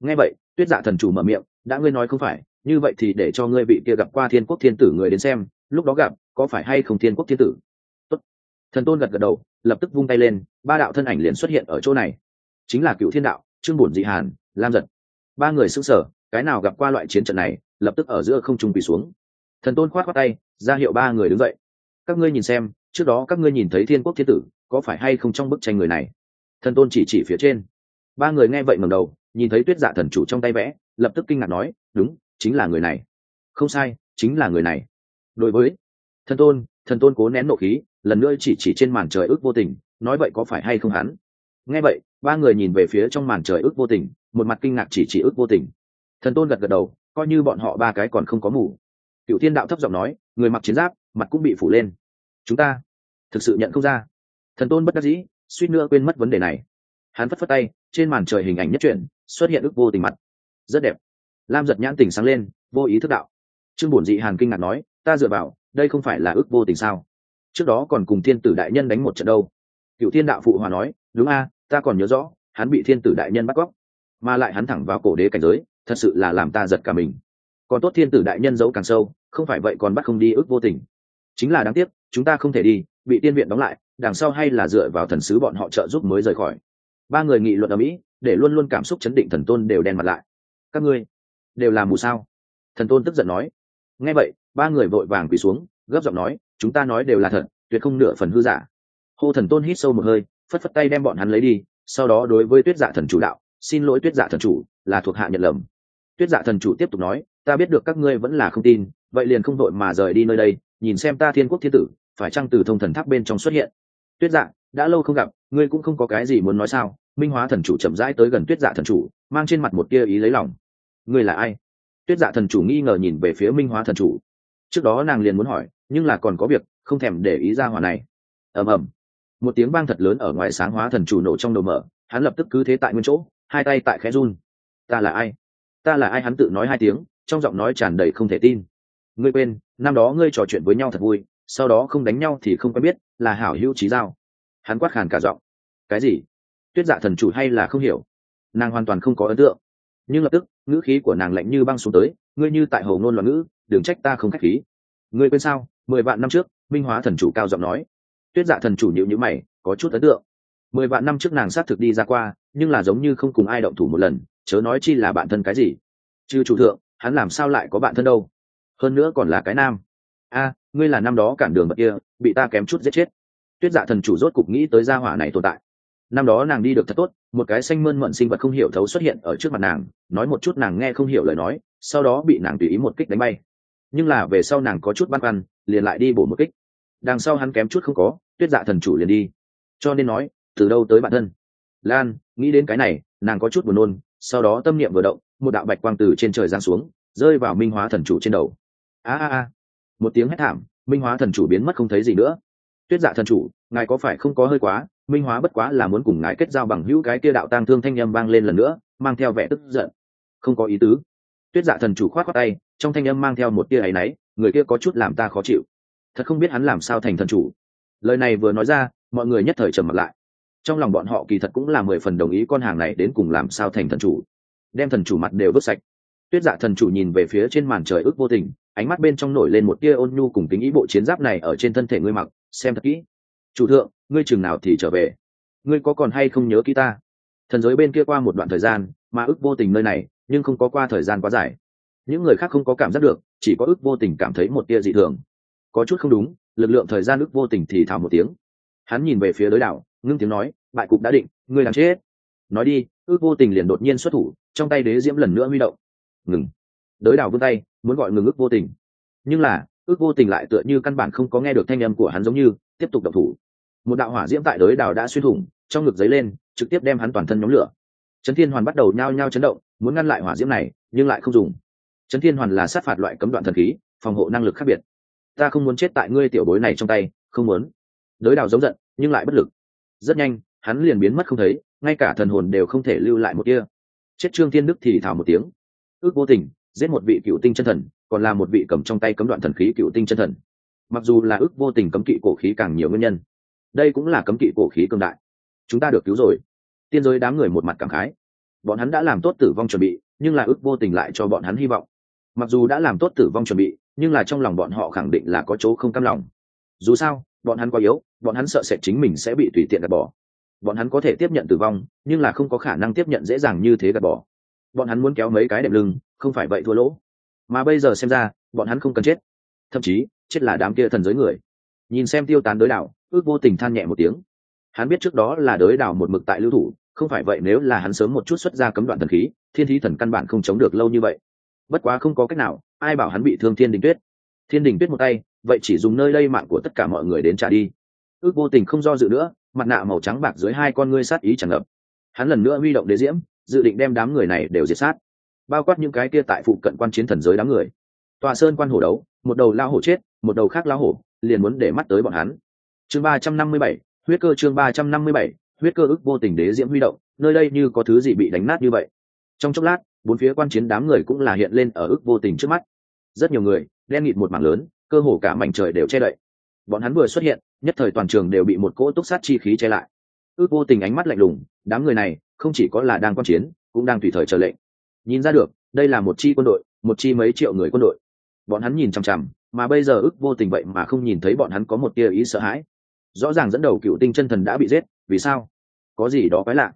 Nghe vậy, tuyết dạ thần chủ mở miệng, đã ngươi nói không phải, như vậy thì để cho ngươi vị kia gặp qua thiên quốc thiên tử người đến xem, lúc đó gặp có phải hay không thiên quốc thiên tử? Tốt. thần tôn gật gật đầu, lập tức vung tay lên, ba đạo thân ảnh liền xuất hiện ở chỗ này. Chính là cựu thiên đạo, trương bổn dị hàn, lam giật. Ba người xứng sở cái nào gặp qua loại chiến trận này, lập tức ở giữa không trung quỳ xuống. Thần tôn khoát khoát tay, ra hiệu ba người đứng dậy. Các ngươi nhìn xem, trước đó các ngươi nhìn thấy thiên quốc thiên tử, có phải hay không trong bức tranh người này? Thần tôn chỉ chỉ phía trên. Ba người nghe vậy ngầm đầu, nhìn thấy tuyết dạ thần chủ trong tay vẽ, lập tức kinh ngạc nói, đúng, chính là người này. Không sai, chính là người này. Đối với thần tôn thần tôn cố nén nộ khí, lần nữa chỉ chỉ trên màn trời ước vô tình, nói vậy có phải hay không hắn? Nghe vậy, ba người nhìn về phía trong màn trời ước vô tình, một mặt kinh ngạc chỉ chỉ ước vô tình. Thần tôn gật gật đầu, coi như bọn họ ba cái còn không có mù. Cựu thiên đạo thấp giọng nói, người mặc chiến giáp, mặt cũng bị phủ lên. Chúng ta thực sự nhận không ra. Thần tôn bất đắc dĩ, suýt nữa quên mất vấn đề này. Hắn phất phất tay, trên màn trời hình ảnh nhất truyện xuất hiện ước vô tình mặt. Rất đẹp. Lam giật nhãn tình sáng lên, vô ý thức đạo. Trương bổn dị hàn kinh ngạc nói, ta dựa vào đây không phải là ước vô tình sao? Trước đó còn cùng thiên tử đại nhân đánh một trận đâu. Cựu thiên đạo phụ hòa nói, đúng a, ta còn nhớ rõ, hắn bị thiên tử đại nhân bắt cóc, mà lại hắn thẳng vào cổ đế cảnh giới, thật sự là làm ta giật cả mình. Còn tốt thiên tử đại nhân giấu càng sâu, không phải vậy còn bắt không đi ước vô tình. Chính là đáng tiếc, chúng ta không thể đi, bị tiên viện đóng lại, đằng sau hay là dựa vào thần sứ bọn họ trợ giúp mới rời khỏi. Ba người nghị luận ở mỹ, để luôn luôn cảm xúc chấn định thần tôn đều đen mặt lại. Các ngươi, đều là mù sao? Thần tôn tức giận nói. Nghe vậy ba người vội vàng quỳ xuống, gấp giọng nói, chúng ta nói đều là thật, tuyệt không nửa phần hư giả. Hô thần tôn hít sâu một hơi, phất phất tay đem bọn hắn lấy đi, sau đó đối với tuyết dạ thần chủ đạo, xin lỗi tuyết dạ thần chủ, là thuộc hạ nhận lầm. Tuyết dạ thần chủ tiếp tục nói, ta biết được các ngươi vẫn là không tin, vậy liền không đội mà rời đi nơi đây, nhìn xem ta thiên quốc thiên tử, phải chăng từ thông thần tháp bên trong xuất hiện? Tuyết dạ đã lâu không gặp, ngươi cũng không có cái gì muốn nói sao? Minh hóa thần chủ chậm rãi tới gần tuyết dạ thần chủ, mang trên mặt một tia ý lấy lòng. Ngươi là ai? Tuyết dạ thần chủ nghi ngờ nhìn về phía minh hóa thần chủ trước đó nàng liền muốn hỏi, nhưng là còn có việc, không thèm để ý ra hòa này. Ầm ầm. Một tiếng vang thật lớn ở ngoài sáng hóa thần chủ nổ trong đầu mở, hắn lập tức cứ thế tại nguyên chỗ, hai tay tại khẽ run. Ta là ai? Ta là ai hắn tự nói hai tiếng, trong giọng nói tràn đầy không thể tin. Ngươi quên, năm đó ngươi trò chuyện với nhau thật vui, sau đó không đánh nhau thì không quen biết, là hảo hữu trí giao. Hắn quát khàn cả giọng. Cái gì? Tuyết dạ thần chủ hay là không hiểu? Nàng hoàn toàn không có ấn tượng. Nhưng lập tức, ngữ khí của nàng lạnh như băng xuống tới, ngươi như tại hầu ngôn loạn ngữ đừng trách ta không khách khí. Ngươi quên sao? Mười vạn năm trước, minh hóa thần chủ cao giọng nói. Tuyết dạ thần chủ nhịu nhữ mày, có chút ấn tượng. Mười vạn năm trước nàng xác thực đi ra qua, nhưng là giống như không cùng ai động thủ một lần, chớ nói chi là bạn thân cái gì. Chư chủ thượng, hắn làm sao lại có bạn thân đâu? Hơn nữa còn là cái nam. A, ngươi là năm đó cản đường bậc kia, bị ta kém chút giết chết. Tuyết dạ thần chủ rốt cục nghĩ tới gia hỏa này tồn tại. Năm đó nàng đi được thật tốt, một cái xanh mơn mận sinh vật không hiểu thấu xuất hiện ở trước mặt nàng, nói một chút nàng nghe không hiểu lời nói, sau đó bị nàng tùy ý một kích đánh bay nhưng là về sau nàng có chút băn khoăn, liền lại đi bổ một kích. Đằng sau hắn kém chút không có, tuyết dạ thần chủ liền đi. Cho nên nói, từ đâu tới bản thân? Lan, nghĩ đến cái này, nàng có chút buồn nôn, sau đó tâm niệm vừa động, một đạo bạch quang từ trên trời giáng xuống, rơi vào minh hóa thần chủ trên đầu. A a a. Một tiếng hét thảm, minh hóa thần chủ biến mất không thấy gì nữa. Tuyết dạ thần chủ, ngài có phải không có hơi quá? Minh hóa bất quá là muốn cùng ngài kết giao bằng hữu cái kia đạo tang thương thanh â m vang lên lần nữa, mang theo vẻ tức giận. Không có ý tứ. Tuyết dạ thần chủ khoát khoát tay trong thanh âm mang theo một tia áy náy, người kia có chút làm ta khó chịu. Thật không biết hắn làm sao thành thần chủ. Lời này vừa nói ra, mọi người nhất thời trầm mặt lại. Trong lòng bọn họ kỳ thật cũng là mười phần đồng ý con hàng này đến cùng làm sao thành thần chủ. Đem thần chủ mặt đều vứt sạch. Tuyết dạ thần chủ nhìn về phía trên màn trời ước vô tình, ánh mắt bên trong nổi lên một tia ôn nhu cùng tính ý bộ chiến giáp này ở trên thân thể ngươi mặc, xem thật kỹ. Chủ thượng, ngươi chừng nào thì trở về? Ngươi có còn hay không nhớ kỹ ta? Thần giới bên kia qua một đoạn thời gian, mà ước vô tình nơi này, nhưng không có qua thời gian quá dài những người khác không có cảm giác được chỉ có ước vô tình cảm thấy một tia dị thường. Có chút không đúng lực lượng thời gian ước vô tình thì thào một tiếng. Hắn nhìn về phía đối đảo, ngưng tiếng nói bại cục đã định ngươi làm chết. Nói đi. Ước vô tình liền đột nhiên xuất thủ trong tay đế diễm lần nữa huy động. Ngừng. Đới đảo vươn tay muốn gọi ngừng ước vô tình. Nhưng là ước vô tình lại tựa như căn bản không có nghe được thanh âm của hắn giống như tiếp tục động thủ. Một đạo hỏa diễm tại đới đảo đã xuyên thủng trong ngực giấy lên trực tiếp đem hắn toàn thân nhóm lửa. Trấn thiên hoàn bắt đầu nhao nhao chấn động muốn ngăn lại hỏa diễm này nhưng lại không dùng trấn thiên hoàn là sát phạt loại cấm đoạn thần khí, phòng hộ năng lực khác biệt. Ta không muốn chết tại ngươi tiểu bối này trong tay, không muốn. Đới đào giống giận, nhưng lại bất lực. Rất nhanh, hắn liền biến mất không thấy, ngay cả thần hồn đều không thể lưu lại một kia chết trương thiên đức thì thào một tiếng. Ước vô tình, giết một vị cựu tinh chân thần, còn là một vị cầm trong tay cấm đoạn thần khí cựu tinh chân thần. Mặc dù là ước vô tình cấm kỵ cổ khí càng nhiều nguyên nhân, đây cũng là cấm kỵ cổ khí cường đại. Chúng ta được cứu rồi. Tiên giới đám người một mặt cảm khái. Bọn hắn đã làm tốt tử vong chuẩn bị, nhưng là ước vô tình lại cho bọn hắn hy vọng mặc dù đã làm tốt tử vong chuẩn bị, nhưng là trong lòng bọn họ khẳng định là có chỗ không cam lòng. Dù sao, bọn hắn quá yếu, bọn hắn sợ sẽ chính mình sẽ bị tùy tiện gạt bỏ. Bọn hắn có thể tiếp nhận tử vong, nhưng là không có khả năng tiếp nhận dễ dàng như thế gạt bỏ. Bọn hắn muốn kéo mấy cái đệm lưng, không phải vậy thua lỗ. Mà bây giờ xem ra, bọn hắn không cần chết. Thậm chí, chết là đám kia thần giới người. Nhìn xem tiêu tán đối đảo, ước vô tình than nhẹ một tiếng. Hắn biết trước đó là đối đảo một mực tại lưu thủ, không phải vậy nếu là hắn sớm một chút xuất ra cấm đoạn thần khí, thiên thí thần căn bản không chống được lâu như vậy bất quá không có cách nào, ai bảo hắn bị thương thiên đình tuyết. Thiên đình tuyết một tay, vậy chỉ dùng nơi đây mạng của tất cả mọi người đến trả đi. Ước vô tình không do dự nữa, mặt nạ màu trắng bạc dưới hai con ngươi sát ý tràn ngập. Hắn lần nữa huy động đế diễm, dự định đem đám người này đều diệt sát. Bao quát những cái kia tại phụ cận quan chiến thần giới đám người. Tòa sơn quan hổ đấu, một đầu lao hổ chết, một đầu khác lao hổ, liền muốn để mắt tới bọn hắn. Chương ba trăm năm mươi bảy, huyết cơ chương ba trăm năm mươi bảy, huyết cơ ức vô tình đế diễm huy động, nơi đây như có thứ gì bị đánh nát như vậy? Trong chốc lát bốn phía quan chiến đám người cũng là hiện lên ở ức vô tình trước mắt. Rất nhiều người, đen nghịt một mảng lớn, cơ hồ cả mảnh trời đều che đậy. Bọn hắn vừa xuất hiện, nhất thời toàn trường đều bị một cỗ túc sát chi khí che lại. Ước vô tình ánh mắt lạnh lùng, đám người này, không chỉ có là đang quan chiến, cũng đang tùy thời chờ lệnh. Nhìn ra được, đây là một chi quân đội, một chi mấy triệu người quân đội. Bọn hắn nhìn chằm chằm, mà bây giờ ước vô tình vậy mà không nhìn thấy bọn hắn có một tia ý sợ hãi. Rõ ràng dẫn đầu cựu tinh chân thần đã bị giết, vì sao? Có gì đó quái lạ.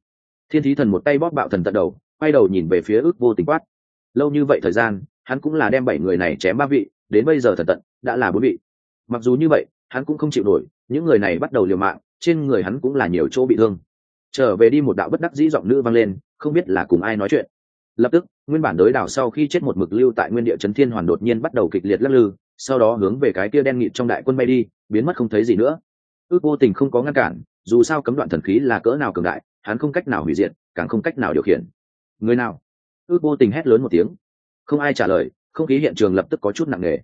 Thiên thí thần một tay bóp bạo thần tận đầu quay đầu nhìn về phía ước vô tình quát. Lâu như vậy thời gian, hắn cũng là đem bảy người này chém ba vị, đến bây giờ thần tận, đã là bốn vị. Mặc dù như vậy, hắn cũng không chịu nổi, những người này bắt đầu liều mạng, trên người hắn cũng là nhiều chỗ bị thương. Trở về đi một đạo bất đắc dĩ giọng nữ vang lên, không biết là cùng ai nói chuyện. Lập tức, nguyên bản đối đảo sau khi chết một mực lưu tại nguyên địa trấn thiên hoàn đột nhiên bắt đầu kịch liệt lắc lư, sau đó hướng về cái kia đen nghịt trong đại quân bay đi, biến mất không thấy gì nữa. Ước vô tình không có ngăn cản, dù sao cấm đoạn thần khí là cỡ nào cường đại, hắn không cách nào hủy diệt, càng không cách nào điều khiển người nào? Ước vô tình hét lớn một tiếng. Không ai trả lời, không khí hiện trường lập tức có chút nặng nề.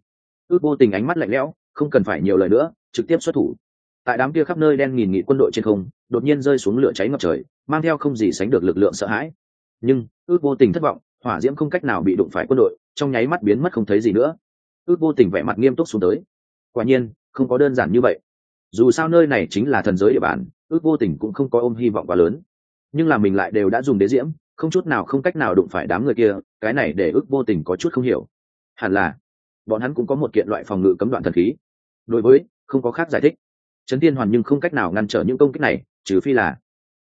Ước vô tình ánh mắt lạnh lẽo, không cần phải nhiều lời nữa, trực tiếp xuất thủ. Tại đám kia khắp nơi đen nghìn nghị quân đội trên không, đột nhiên rơi xuống lửa cháy ngập trời, mang theo không gì sánh được lực lượng sợ hãi. Nhưng, ước vô tình thất vọng, hỏa diễm không cách nào bị đụng phải quân đội, trong nháy mắt biến mất không thấy gì nữa. Ước vô tình vẻ mặt nghiêm túc xuống tới. Quả nhiên, không có đơn giản như vậy. Dù sao nơi này chính là thần giới địa bàn, ước vô tình cũng không có ôm hy vọng quá lớn. Nhưng là mình lại đều đã dùng đế diễm không chút nào không cách nào đụng phải đám người kia, cái này để ước vô tình có chút không hiểu. Hẳn là, bọn hắn cũng có một kiện loại phòng ngự cấm đoạn thần khí. Đối với, không có khác giải thích. Trấn tiên hoàn nhưng không cách nào ngăn trở những công kích này, trừ phi là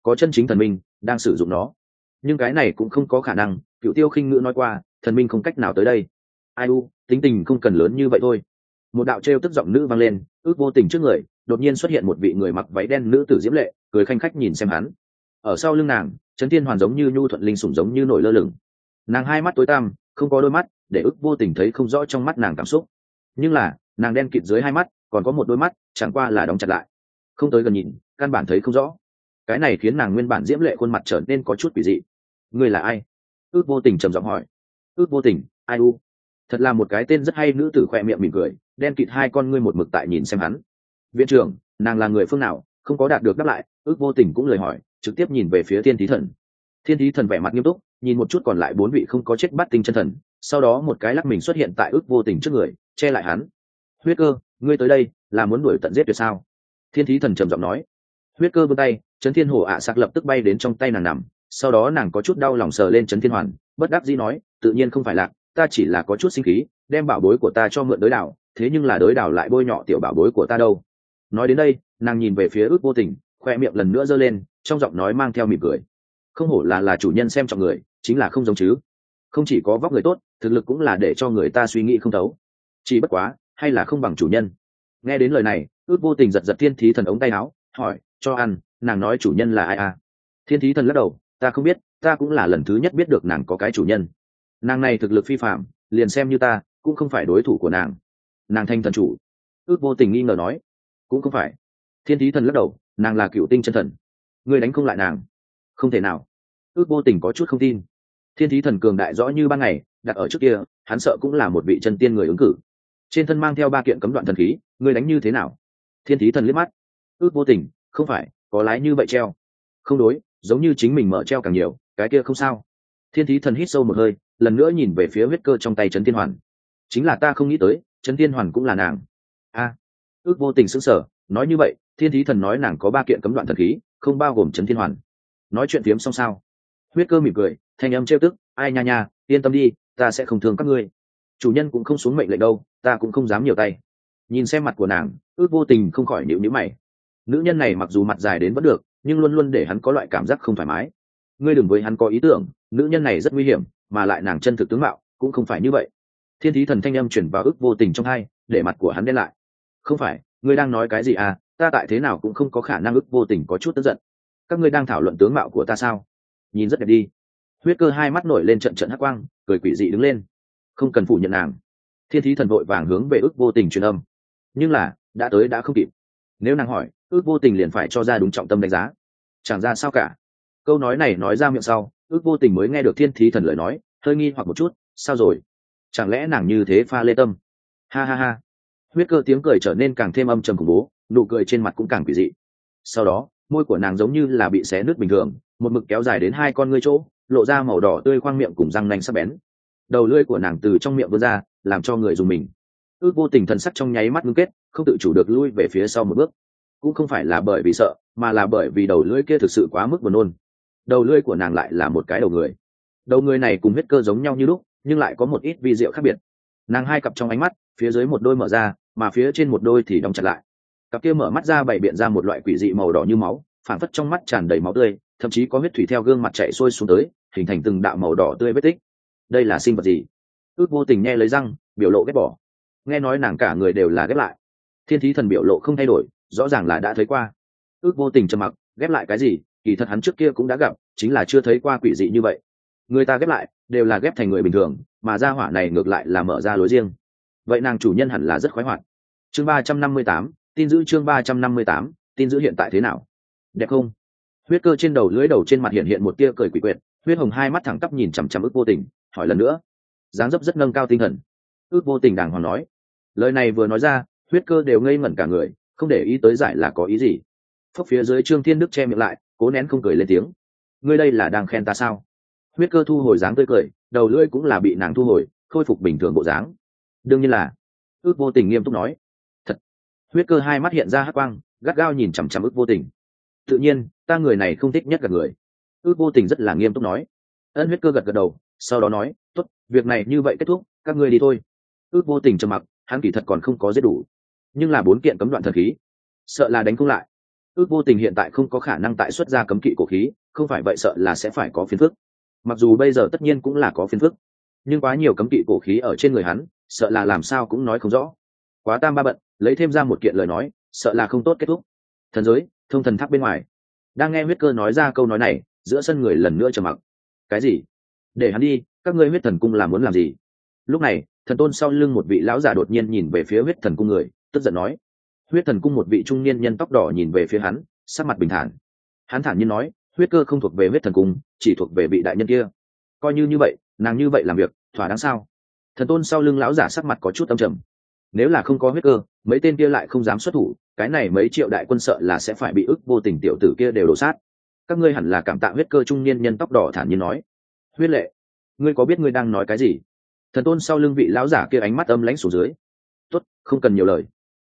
có chân chính thần minh đang sử dụng nó. Nhưng cái này cũng không có khả năng cựu tiêu khinh ngữ nói qua, thần minh không cách nào tới đây. Ai u, tính tình không cần lớn như vậy thôi. Một đạo trêu tức giọng nữ vang lên, ước vô tình trước người, đột nhiên xuất hiện một vị người mặc váy đen nữ tử diễm lệ, cười khanh khách nhìn xem hắn ở sau lưng nàng, trấn thiên hoàn giống như nhu thuận linh sủng giống như nổi lơ lửng. Nàng hai mắt tối tăm, không có đôi mắt, để ước vô tình thấy không rõ trong mắt nàng cảm xúc. Nhưng là, nàng đen kịt dưới hai mắt, còn có một đôi mắt, chẳng qua là đóng chặt lại. Không tới gần nhìn, căn bản thấy không rõ. Cái này khiến nàng nguyên bản diễm lệ khuôn mặt trở nên có chút quỷ dị. Người là ai? Ước vô tình trầm giọng hỏi. Ước vô tình, ai u? Thật là một cái tên rất hay nữ tử khoe miệng mỉm cười, đen kịt hai con ngươi một mực tại nhìn xem hắn. Viện trưởng, nàng là người phương nào? Không có đạt được đáp lại, ước vô tình cũng lời hỏi trực tiếp nhìn về phía thiên thí thần. Thiên thí thần vẻ mặt nghiêm túc, nhìn một chút còn lại bốn vị không có chết bắt tinh chân thần, sau đó một cái lắc mình xuất hiện tại ước vô tình trước người, che lại hắn. Huyết cơ, ngươi tới đây, là muốn đuổi tận giết tuyệt sao? Thiên thí thần trầm giọng nói. Huyết cơ vươn tay, trấn thiên hồ ạ à sạc lập tức bay đến trong tay nàng nằm, sau đó nàng có chút đau lòng sờ lên trấn thiên hoàn, bất đắc dĩ nói, tự nhiên không phải lạc ta chỉ là có chút sinh khí, đem bảo bối của ta cho mượn đối đảo, thế nhưng là đối đảo lại bôi nhọ tiểu bảo bối của ta đâu. Nói đến đây, nàng nhìn về phía ước vô tình khoe miệng lần nữa giơ lên, trong giọng nói mang theo mỉm cười. Không hổ là là chủ nhân xem trọng người, chính là không giống chứ. Không chỉ có vóc người tốt, thực lực cũng là để cho người ta suy nghĩ không thấu. Chỉ bất quá, hay là không bằng chủ nhân. Nghe đến lời này, ước vô tình giật giật thiên thí thần ống tay áo, hỏi, cho ăn, nàng nói chủ nhân là ai à? Thiên thí thần lắc đầu, ta không biết, ta cũng là lần thứ nhất biết được nàng có cái chủ nhân. Nàng này thực lực phi phạm liền xem như ta, cũng không phải đối thủ của nàng. Nàng thanh thần chủ. Ước vô tình nghi ngờ nói, cũng không phải thiên thí thần lắc đầu, nàng là cựu tinh chân thần. Ngươi đánh không lại nàng. Không thể nào. Ước vô tình có chút không tin. Thiên thí thần cường đại rõ như ban ngày, đặt ở trước kia, hắn sợ cũng là một vị chân tiên người ứng cử. Trên thân mang theo ba kiện cấm đoạn thần khí, ngươi đánh như thế nào? Thiên thí thần liếc mắt. Ước vô tình, không phải, có lái như vậy treo. Không đối, giống như chính mình mở treo càng nhiều, cái kia không sao. Thiên thí thần hít sâu một hơi, lần nữa nhìn về phía huyết cơ trong tay trấn thiên hoàn. Chính là ta không nghĩ tới trấn thiên hoàn cũng là nàng. A. Ước vô tình sững sờ, nói như vậy thiên thí thần nói nàng có ba kiện cấm đoạn thần khí, không bao gồm trấn thiên hoàn. Nói chuyện phiếm xong sao? Huyết cơ mỉm cười, thanh âm trêu tức, ai nha nha, yên tâm đi, ta sẽ không thương các ngươi. Chủ nhân cũng không xuống mệnh lệnh đâu, ta cũng không dám nhiều tay. Nhìn xem mặt của nàng, ước vô tình không khỏi nhịu nhữ mày. Nữ nhân này mặc dù mặt dài đến vẫn được, nhưng luôn luôn để hắn có loại cảm giác không thoải mái. Ngươi đừng với hắn có ý tưởng, nữ nhân này rất nguy hiểm, mà lại nàng chân thực tướng mạo cũng không phải như vậy. Thiên thí thần thanh âm chuyển vào ức vô tình trong hai, để mặt của hắn đen lại. Không phải, ngươi đang nói cái gì à? Ta tại thế nào cũng không có khả năng ức vô tình có chút tức giận. Các ngươi đang thảo luận tướng mạo của ta sao? Nhìn rất đẹp đi. Huyết cơ hai mắt nổi lên trận trận hắc quang, cười quỷ dị đứng lên. Không cần phủ nhận nàng. Thiên thí thần vội vàng hướng về ức vô tình truyền âm. Nhưng là, đã tới đã không kịp. Nếu nàng hỏi, ước vô tình liền phải cho ra đúng trọng tâm đánh giá. Chẳng ra sao cả. Câu nói này nói ra miệng sau, ước vô tình mới nghe được thiên thí thần lời nói, hơi nghi hoặc một chút, sao rồi? Chẳng lẽ nàng như thế pha lê tâm? Ha ha ha. Huyết cơ tiếng cười trở nên càng thêm âm trầm khủng bố nụ cười trên mặt cũng càng quỷ dị. Sau đó, môi của nàng giống như là bị xé nước bình thường, một mực kéo dài đến hai con ngươi chỗ, lộ ra màu đỏ tươi khoang miệng cùng răng nanh sắc bén. Đầu lưỡi của nàng từ trong miệng vươn ra, làm cho người dùng mình. Ước vô tình thần sắc trong nháy mắt ngưng kết, không tự chủ được lui về phía sau một bước. Cũng không phải là bởi vì sợ, mà là bởi vì đầu lưỡi kia thực sự quá mức buồn nôn. Đầu lưỡi của nàng lại là một cái đầu người. Đầu người này cùng huyết cơ giống nhau như lúc, nhưng lại có một ít vi diệu khác biệt. Nàng hai cặp trong ánh mắt, phía dưới một đôi mở ra, mà phía trên một đôi thì đóng chặt lại cặp kia mở mắt ra bày biện ra một loại quỷ dị màu đỏ như máu phản phất trong mắt tràn đầy máu tươi, thậm chí có huyết thủy theo gương mặt chạy sôi xuống tới, hình thành từng đạo màu đỏ tươi vết tích. Đây là sinh vật gì? Ước vô tình nghe lấy răng, biểu lộ ghép bỏ. Nghe nói nàng cả người đều là ghép lại. Thiên thí thần biểu lộ không thay đổi, rõ ràng là đã thấy qua. Ước vô tình trầm mặc, ghép lại cái gì? Kỳ thật hắn trước kia cũng đã gặp, chính là chưa thấy qua quỷ dị như vậy. Người ta ghép lại, đều là ghép thành người bình thường, mà ra hỏa này ngược lại là mở ra lối riêng. Vậy nàng chủ nhân hẳn là rất khoái hoạt. Chương ba trăm năm mươi tám tin giữ chương ba trăm năm mươi tám, tin giữ hiện tại thế nào? Đẹp không? Huyết cơ trên đầu lưỡi đầu trên mặt hiện hiện một tia cười quỷ quyệt, huyết hồng hai mắt thẳng tắp nhìn chằm chằm ước vô tình, hỏi lần nữa. Dáng dấp rất nâng cao tinh thần. Ước vô tình đàng hoàng nói. Lời này vừa nói ra, huyết cơ đều ngây ngẩn cả người, không để ý tới giải là có ý gì. Phốc phía dưới trương thiên đức che miệng lại, cố nén không cười lên tiếng. Ngươi đây là đang khen ta sao? Huyết cơ thu hồi dáng tươi cười, đầu lưỡi cũng là bị nàng thu hồi, khôi phục bình thường bộ dáng. Đương nhiên là. Ước vô tình nghiêm túc nói huyết cơ hai mắt hiện ra hắc quang, gắt gao nhìn chằm chằm ức vô tình. Tự nhiên, ta người này không thích nhất cả người. Ước vô tình rất là nghiêm túc nói. Ân huyết cơ gật gật đầu, sau đó nói, tốt, việc này như vậy kết thúc, các ngươi đi thôi. Ước vô tình trầm mặc, hắn kỳ thật còn không có giết đủ. Nhưng là bốn kiện cấm đoạn thần khí, sợ là đánh không lại. Ước vô tình hiện tại không có khả năng tại xuất ra cấm kỵ cổ khí, không phải vậy sợ là sẽ phải có phiền phức. Mặc dù bây giờ tất nhiên cũng là có phiền phức, nhưng quá nhiều cấm kỵ cổ khí ở trên người hắn, sợ là làm sao cũng nói không rõ. Quá tam ba bận lấy thêm ra một kiện lời nói, sợ là không tốt kết thúc. Thần giới, thông thần tháp bên ngoài. Đang nghe huyết cơ nói ra câu nói này, giữa sân người lần nữa trầm mặc. Cái gì? Để hắn đi, các ngươi huyết thần cung làm muốn làm gì? Lúc này, thần tôn sau lưng một vị lão già đột nhiên nhìn về phía huyết thần cung người, tức giận nói. Huyết thần cung một vị trung niên nhân tóc đỏ nhìn về phía hắn, sắc mặt bình thản. Hắn thản nhiên nói, huyết cơ không thuộc về huyết thần cung, chỉ thuộc về vị đại nhân kia. Coi như như vậy, nàng như vậy làm việc, thỏa đáng sao? Thần tôn sau lưng lão giả sắc mặt có chút âm trầm nếu là không có huyết cơ, mấy tên kia lại không dám xuất thủ, cái này mấy triệu đại quân sợ là sẽ phải bị ức vô tình tiểu tử kia đều đổ sát. Các ngươi hẳn là cảm tạ huyết cơ trung niên nhân tóc đỏ thản nhiên nói. Huyết lệ, ngươi có biết ngươi đang nói cái gì? Thần tôn sau lưng vị lão giả kia ánh mắt âm lãnh xuống dưới. Tốt, không cần nhiều lời.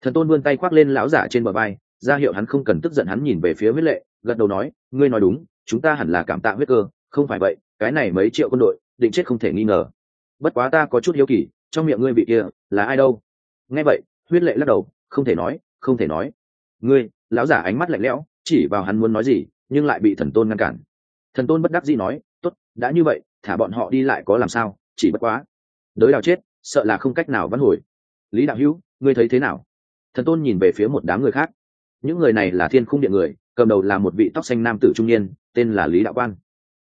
Thần tôn vươn tay khoác lên lão giả trên bờ vai, ra hiệu hắn không cần tức giận hắn nhìn về phía huyết lệ, gật đầu nói, ngươi nói đúng, chúng ta hẳn là cảm tạ huyết cơ, không phải vậy, cái này mấy triệu quân đội, định chết không thể nghi ngờ. Bất quá ta có chút hiếu kỳ, trong miệng ngươi vị kia là ai đâu? Nghe vậy, huyết lệ lắc đầu, không thể nói, không thể nói. Ngươi, lão giả ánh mắt lạnh lẽo, chỉ vào hắn muốn nói gì, nhưng lại bị thần tôn ngăn cản. Thần tôn bất đắc dĩ nói, tốt, đã như vậy, thả bọn họ đi lại có làm sao, chỉ bất quá. Đới đào chết, sợ là không cách nào vãn hồi. Lý đạo hữu, ngươi thấy thế nào? Thần tôn nhìn về phía một đám người khác. Những người này là thiên khung điện người, cầm đầu là một vị tóc xanh nam tử trung niên, tên là lý đạo quan.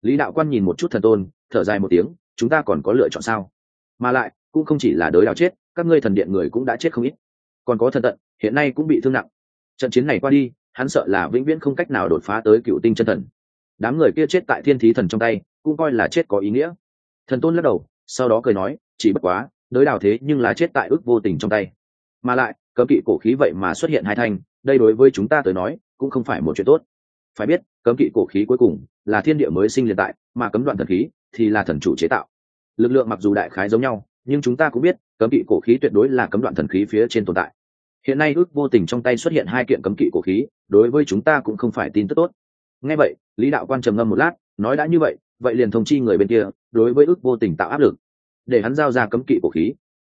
Lý đạo quan nhìn một chút thần tôn, thở dài một tiếng, chúng ta còn có lựa chọn sao? Mà lại, cũng không chỉ là đới đào chết các ngươi thần điện người cũng đã chết không ít. Còn có thần tận, hiện nay cũng bị thương nặng. Trận chiến này qua đi, hắn sợ là vĩnh viễn không cách nào đột phá tới cựu tinh chân thần. Đám người kia chết tại thiên thí thần trong tay, cũng coi là chết có ý nghĩa. Thần tôn lắc đầu, sau đó cười nói, chỉ bất quá, đới đào thế nhưng là chết tại ước vô tình trong tay. Mà lại, cấm kỵ cổ khí vậy mà xuất hiện hai thanh, đây đối với chúng ta tới nói, cũng không phải một chuyện tốt. Phải biết, cấm kỵ cổ khí cuối cùng là thiên địa mới sinh liền tại, mà cấm đoạn thần khí thì là thần chủ chế tạo. Lực lượng mặc dù đại khái giống nhau nhưng chúng ta cũng biết, cấm kỵ cổ khí tuyệt đối là cấm đoạn thần khí phía trên tồn tại. Hiện nay ước vô tình trong tay xuất hiện hai kiện cấm kỵ cổ khí, đối với chúng ta cũng không phải tin tức tốt. Ngay vậy, lý đạo quan trầm ngâm một lát, nói đã như vậy vậy liền thông chi người bên kia, đối với ước vô tình tạo áp lực, để hắn giao ra cấm kỵ cổ khí.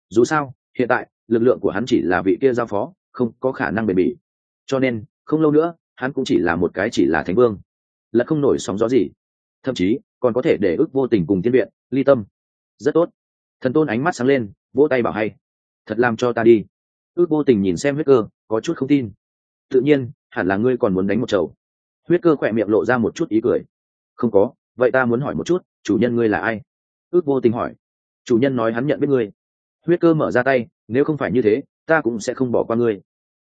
Dù sao, hiện tại, lực lượng của hắn chỉ là vị kia giao phó, không có khả năng bền bỉ. Cho nên, không lâu nữa, hắn cũng chỉ là một cái chỉ là thánh vương, là không nổi sóng gió gì. Thậm chí, còn có thể để ước vô tình cùng tiên viện, ly tâm. Rất tốt thần tôn ánh mắt sáng lên, vỗ tay bảo hay. Thật làm cho ta đi. Ước vô tình nhìn xem huyết cơ, có chút không tin. Tự nhiên, hẳn là ngươi còn muốn đánh một chầu. Huyết cơ khỏe miệng lộ ra một chút ý cười. Không có, vậy ta muốn hỏi một chút, chủ nhân ngươi là ai? Ước vô tình hỏi. Chủ nhân nói hắn nhận biết ngươi. Huyết cơ mở ra tay, nếu không phải như thế, ta cũng sẽ không bỏ qua ngươi.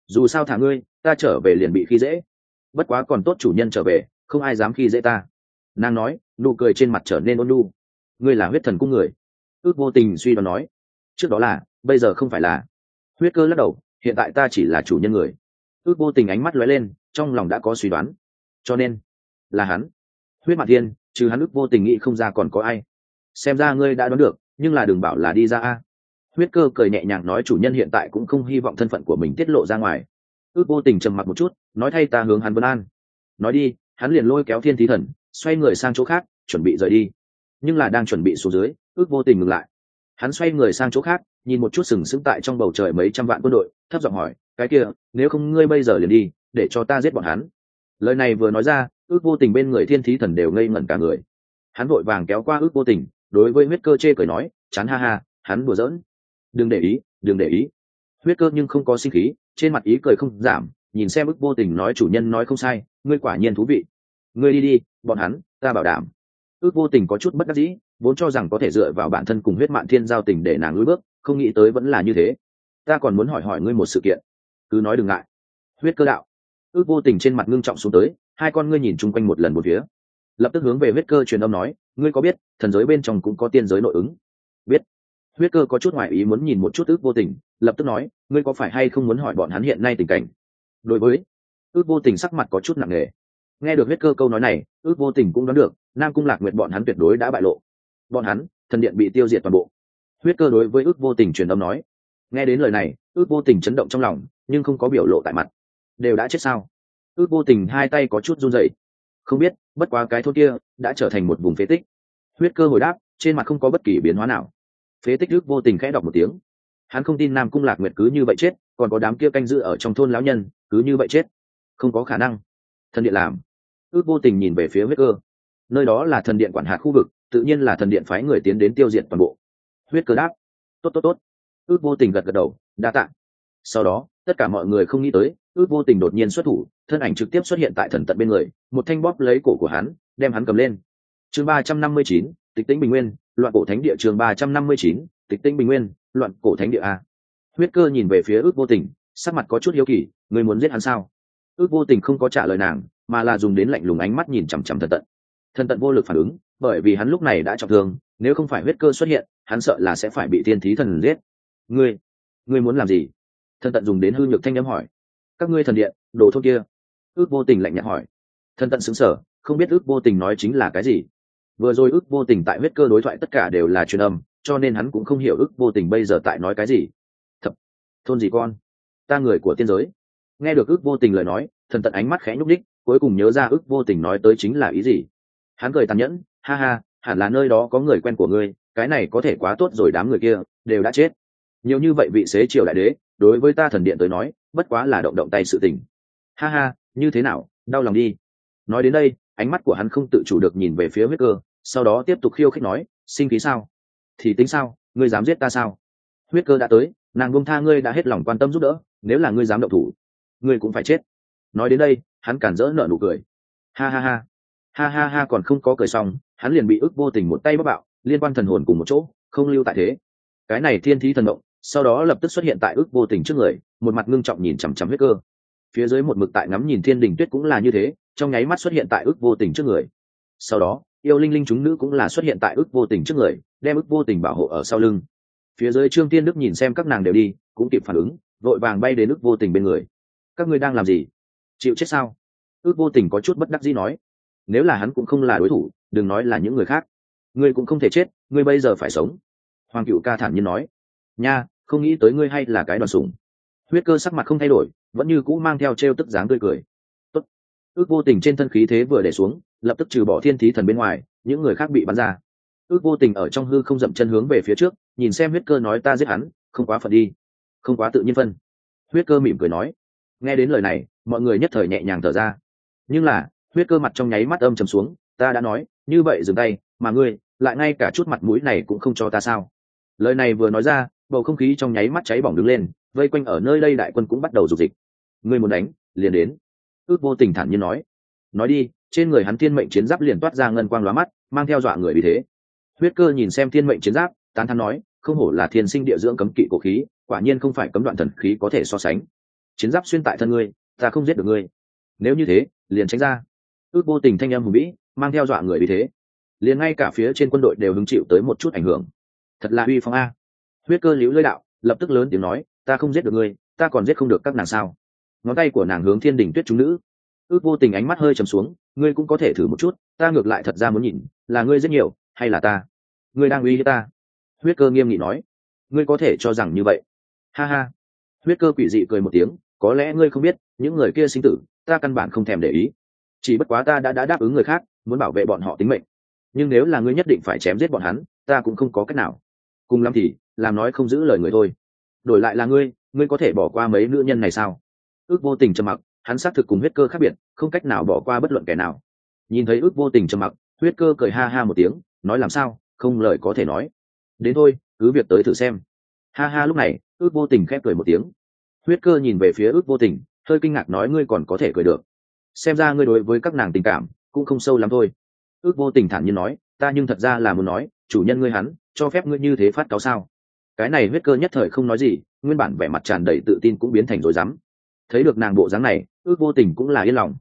Dù sao thả ngươi, ta trở về liền bị khi dễ. Bất quá còn tốt chủ nhân trở về, không ai dám khi dễ ta. Nàng nói, nụ cười trên mặt trở nên ôn lu ngươi là huyết thần cung người ước vô tình suy đoán nói, trước đó là, bây giờ không phải là. Huyết cơ lắc đầu, hiện tại ta chỉ là chủ nhân người. Ước vô tình ánh mắt lóe lên, trong lòng đã có suy đoán. Cho nên, là hắn. Huyết mặt thiên, trừ hắn ước vô tình nghĩ không ra còn có ai. Xem ra ngươi đã đoán được, nhưng là đừng bảo là đi ra a. Huyết cơ cười nhẹ nhàng nói chủ nhân hiện tại cũng không hy vọng thân phận của mình tiết lộ ra ngoài. Ước vô tình trầm mặc một chút, nói thay ta hướng hắn vân an. Nói đi, hắn liền lôi kéo thiên thí thần, xoay người sang chỗ khác, chuẩn bị rời đi. Nhưng là đang chuẩn bị xuống dưới ước vô tình ngừng lại. Hắn xoay người sang chỗ khác, nhìn một chút sừng sững tại trong bầu trời mấy trăm vạn quân đội, thấp giọng hỏi, cái kia, nếu không ngươi bây giờ liền đi, để cho ta giết bọn hắn. Lời này vừa nói ra, ước vô tình bên người thiên thí thần đều ngây ngẩn cả người. Hắn vội vàng kéo qua ước vô tình, đối với huyết cơ chê cười nói, chán ha ha, hắn đùa giỡn. Đừng để ý, đừng để ý. Huyết cơ nhưng không có sinh khí, trên mặt ý cười không giảm, nhìn xem ước vô tình nói chủ nhân nói không sai, ngươi quả nhiên thú vị. Ngươi đi đi, bọn hắn, ta bảo đảm. Ước vô tình có chút bất đắc dĩ vốn cho rằng có thể dựa vào bản thân cùng huyết mạng thiên giao tình để nàng lùi bước, không nghĩ tới vẫn là như thế. Ta còn muốn hỏi hỏi ngươi một sự kiện. Cứ nói đừng ngại. Huyết cơ đạo. Ước vô tình trên mặt ngưng trọng xuống tới, hai con ngươi nhìn chung quanh một lần một phía. Lập tức hướng về huyết cơ truyền âm nói, ngươi có biết, thần giới bên trong cũng có tiên giới nội ứng? Biết. Huyết cơ có chút ngoại ý muốn nhìn một chút ước vô tình, lập tức nói, ngươi có phải hay không muốn hỏi bọn hắn hiện nay tình cảnh? Đối với, ước vô tình sắc mặt có chút nặng nề. Nghe được huyết cơ câu nói này, ước vô tình cũng đoán được, nam cung lạc nguyệt bọn hắn tuyệt đối đã bại lộ bọn hắn, thần điện bị tiêu diệt toàn bộ. Huyết cơ đối với ước vô tình truyền âm nói. Nghe đến lời này, ước vô tình chấn động trong lòng, nhưng không có biểu lộ tại mặt. Đều đã chết sao? Ước vô tình hai tay có chút run rẩy. Không biết, bất quá cái thôn kia đã trở thành một vùng phế tích. Huyết cơ hồi đáp, trên mặt không có bất kỳ biến hóa nào. Phế tích ước vô tình khẽ đọc một tiếng. Hắn không tin nam cung lạc nguyệt cứ như vậy chết, còn có đám kia canh giữ ở trong thôn lão nhân, cứ như vậy chết. Không có khả năng. Thần điện làm. Ước vô tình nhìn về phía huyết cơ. Nơi đó là thần điện quản hạt khu vực tự nhiên là thần điện phái người tiến đến tiêu diệt toàn bộ. Huyết cơ đáp. Tốt tốt tốt. Ước vô tình gật gật đầu, đa tạ. Sau đó, tất cả mọi người không nghĩ tới, ước vô tình đột nhiên xuất thủ, thân ảnh trực tiếp xuất hiện tại thần tận bên người, một thanh bóp lấy cổ của hắn, đem hắn cầm lên. Chương ba trăm năm mươi chín, tịch tĩnh bình nguyên, loạn cổ thánh địa chương ba trăm năm mươi chín, tịch tĩnh bình nguyên, loạn cổ thánh địa a. Huyết cơ nhìn về phía ước vô tình, sắc mặt có chút hiếu kỳ, người muốn giết hắn sao? Ước vô tình không có trả lời nàng, mà là dùng đến lạnh lùng ánh mắt nhìn chằm chằm thần tận. Thần tận vô lực phản ứng bởi vì hắn lúc này đã trọng thương, nếu không phải huyết cơ xuất hiện, hắn sợ là sẽ phải bị thiên thí thần giết. Ngươi ngươi muốn làm gì? Thần tận dùng đến hư nhược thanh â hỏi. Các ngươi thần điện, đồ thô kia. Ước vô tình lạnh nhạt hỏi. Thần tận xứng sở không biết ước vô tình nói chính là cái gì. Vừa rồi ước vô tình tại huyết cơ đối thoại tất cả đều là truyền âm, cho nên hắn cũng không hiểu ước vô tình bây giờ tại nói cái gì. Thập, thôn gì con? Ta người của tiên giới. Nghe được ước vô tình lời nói thần tận ánh mắt khẽ nhúc đích cuối cùng nhớ ra ước vô tình nói tới chính là ý gì. Hắn cười tàn nhẫn ha ha, hẳn là nơi đó có người quen của ngươi, cái này có thể quá tốt rồi, đám người kia đều đã chết. Nhiều như vậy vị xế triều đại đế, đối với ta thần điện tới nói, bất quá là động động tay sự tình. Ha ha, như thế nào, đau lòng đi. Nói đến đây, ánh mắt của hắn không tự chủ được nhìn về phía huyết cơ, sau đó tiếp tục khiêu khích nói, sinh khí sao? Thì tính sao? Ngươi dám giết ta sao? Huyết cơ đã tới, nàng bông tha ngươi đã hết lòng quan tâm giúp đỡ, nếu là ngươi dám động thủ, ngươi cũng phải chết. Nói đến đây, hắn cản rỡ nợ nụ cười. Ha ha ha. Ha ha ha, còn không có cười xong hắn liền bị ức vô tình một tay bóc bạo, liên quan thần hồn cùng một chỗ, không lưu tại thế. Cái này thiên thí thần động, sau đó lập tức xuất hiện tại ức vô tình trước người, một mặt ngưng trọng nhìn chằm chằm huyết cơ. Phía dưới một mực tại ngắm nhìn thiên đình tuyết cũng là như thế, trong nháy mắt xuất hiện tại ức vô tình trước người. Sau đó, yêu linh linh chúng nữ cũng là xuất hiện tại ức vô tình trước người, đem ức vô tình bảo hộ ở sau lưng. Phía dưới trương tiên đức nhìn xem các nàng đều đi, cũng kịp phản ứng, vội vàng bay đến ức vô tình bên người. Các ngươi đang làm gì? Chịu chết sao? Ước vô tình có chút bất đắc dĩ nói. Nếu là hắn cũng không là đối thủ đừng nói là những người khác. Ngươi cũng không thể chết, ngươi bây giờ phải sống. Hoàng cựu ca thản nhiên nói. Nha, không nghĩ tới ngươi hay là cái đoàn sủng. Huyết cơ sắc mặt không thay đổi, vẫn như cũ mang theo t r e o tức dáng tươi cười. Tốt. ước vô tình trên thân khí thế vừa để xuống, lập tức trừ bỏ thiên thí thần bên ngoài, những người khác bị bắn ra. Ước vô tình ở trong hư không dậm chân hướng về phía trước, nhìn xem huyết cơ nói ta giết hắn, không quá phận đi. Không quá tự nhiên phân. Huyết cơ mỉm cười nói. Nghe đến lời này, mọi người nhất thời nhẹ nhàng thở ra. Nhưng là, huyết cơ mặt trong nháy mắt âm trầm xuống, ta đã nói như vậy dừng tay, mà ngươi lại ngay cả chút mặt mũi này cũng không cho ta sao? Lời này vừa nói ra, bầu không khí trong nháy mắt cháy bỏng đứng lên, vây quanh ở nơi đây đại quân cũng bắt đầu dục dịch. Ngươi muốn đánh, liền đến. Ước vô tình thản nhiên nói. Nói đi, trên người hắn thiên mệnh chiến giáp liền toát ra ngân quang lóa mắt, mang theo dọa người vì thế. Huyết cơ nhìn xem thiên mệnh chiến giáp, tán thắn nói, không hổ là thiên sinh địa dưỡng cấm kỵ cổ khí, quả nhiên không phải cấm đoạn thần khí có thể so sánh. Chiến giáp xuyên tại thân ngươi, ta không giết được ngươi. Nếu như thế, liền tránh ra. Ước vô tình thanh âm hùng vĩ mang theo dọa người vì thế. Liền ngay cả phía trên quân đội đều hứng chịu tới một chút ảnh hưởng. Thật là uy phong a. Huyết cơ liễu lưỡi đạo lập tức lớn tiếng nói ta không giết được ngươi ta còn giết không được các nàng sao? Ngón tay của nàng hướng thiên đình tuyết chúng nữ. Ước vô tình ánh mắt hơi trầm xuống ngươi cũng có thể thử một chút ta ngược lại thật ra muốn nhìn là ngươi rất nhiều hay là ta? Ngươi đang uy hiếp ta? Huyết cơ nghiêm nghị nói ngươi có thể cho rằng như vậy. Ha ha. Huyết cơ quỷ dị cười một tiếng có lẽ ngươi không biết những người kia sinh tử ta căn bản không thèm để ý. Chỉ bất quá ta đã, đã đáp ứng người khác muốn bảo vệ bọn họ tính mệnh. Nhưng nếu là ngươi nhất định phải chém giết bọn hắn, ta cũng không có cách nào. Cùng lắm thì, làm nói không giữ lời người thôi. Đổi lại là ngươi ngươi có thể bỏ qua mấy nữ nhân này sao? Ước vô tình trầm mặc, hắn xác thực cùng huyết cơ khác biệt, không cách nào bỏ qua bất luận kẻ nào. Nhìn thấy ước vô tình trầm mặc, huyết cơ cười ha ha một tiếng, nói làm sao, không lời có thể nói. Đến thôi, cứ việc tới thử xem. Ha ha lúc này, ước vô tình khép cười một tiếng. Huyết cơ nhìn về phía ước vô tình, hơi kinh ngạc nói ngươi còn có thể cười được. Xem ra ngươi đối với các nàng tình cảm cũng không sâu lắm thôi. Ước vô tình thản nhiên nói, ta nhưng thật ra là muốn nói, chủ nhân ngươi hắn, cho phép ngươi như thế phát cáo sao? Cái này huyết cơ nhất thời không nói gì, nguyên bản vẻ mặt tràn đầy tự tin cũng biến thành rồi rắm. Thấy được nàng bộ dáng này, ước vô tình cũng là yên lòng.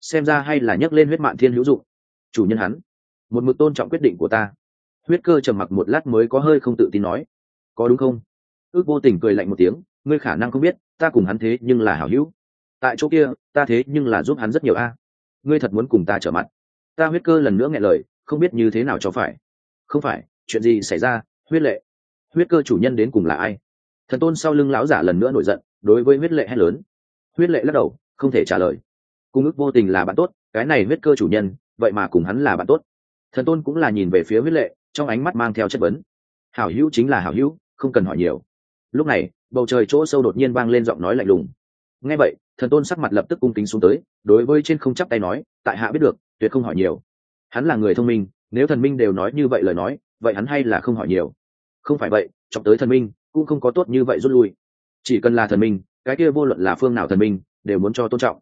Xem ra hay là nhấc lên huyết mạng thiên hữu dụng. Chủ nhân hắn, một mực tôn trọng quyết định của ta. Huyết cơ trầm mặc một lát mới có hơi không tự tin nói, có đúng không? Ước vô tình cười lạnh một tiếng, ngươi khả năng không biết, ta cùng hắn thế nhưng là hảo hữu. Tại chỗ kia, ta thế nhưng là giúp hắn rất nhiều a ngươi thật muốn cùng ta trở mặt. Ta huyết cơ lần nữa nghe lời, không biết như thế nào cho phải. Không phải, chuyện gì xảy ra, huyết lệ? Huyết cơ chủ nhân đến cùng là ai? Thần tôn sau lưng lão giả lần nữa nổi giận, đối với huyết lệ hét lớn. Huyết lệ lắc đầu, không thể trả lời. Cung ước vô tình là bạn tốt, cái này huyết cơ chủ nhân, vậy mà cùng hắn là bạn tốt. Thần tôn cũng là nhìn về phía huyết lệ, trong ánh mắt mang theo chất vấn. Hảo hữu chính là hảo hữu, không cần hỏi nhiều. Lúc này, bầu trời chỗ sâu đột nhiên vang lên giọng nói lạnh lùng. Nghe vậy thần tôn sắc mặt lập tức cung kính xuống tới, đối với trên không chắp tay nói, tại hạ biết được, tuyệt không hỏi nhiều. Hắn là người thông minh, nếu thần minh đều nói như vậy lời nói, vậy hắn hay là không hỏi nhiều. Không phải vậy, chọc tới thần minh, cũng không có tốt như vậy rút lui. Chỉ cần là thần minh, cái kia vô luận là phương nào thần minh, đều muốn cho tôn trọng.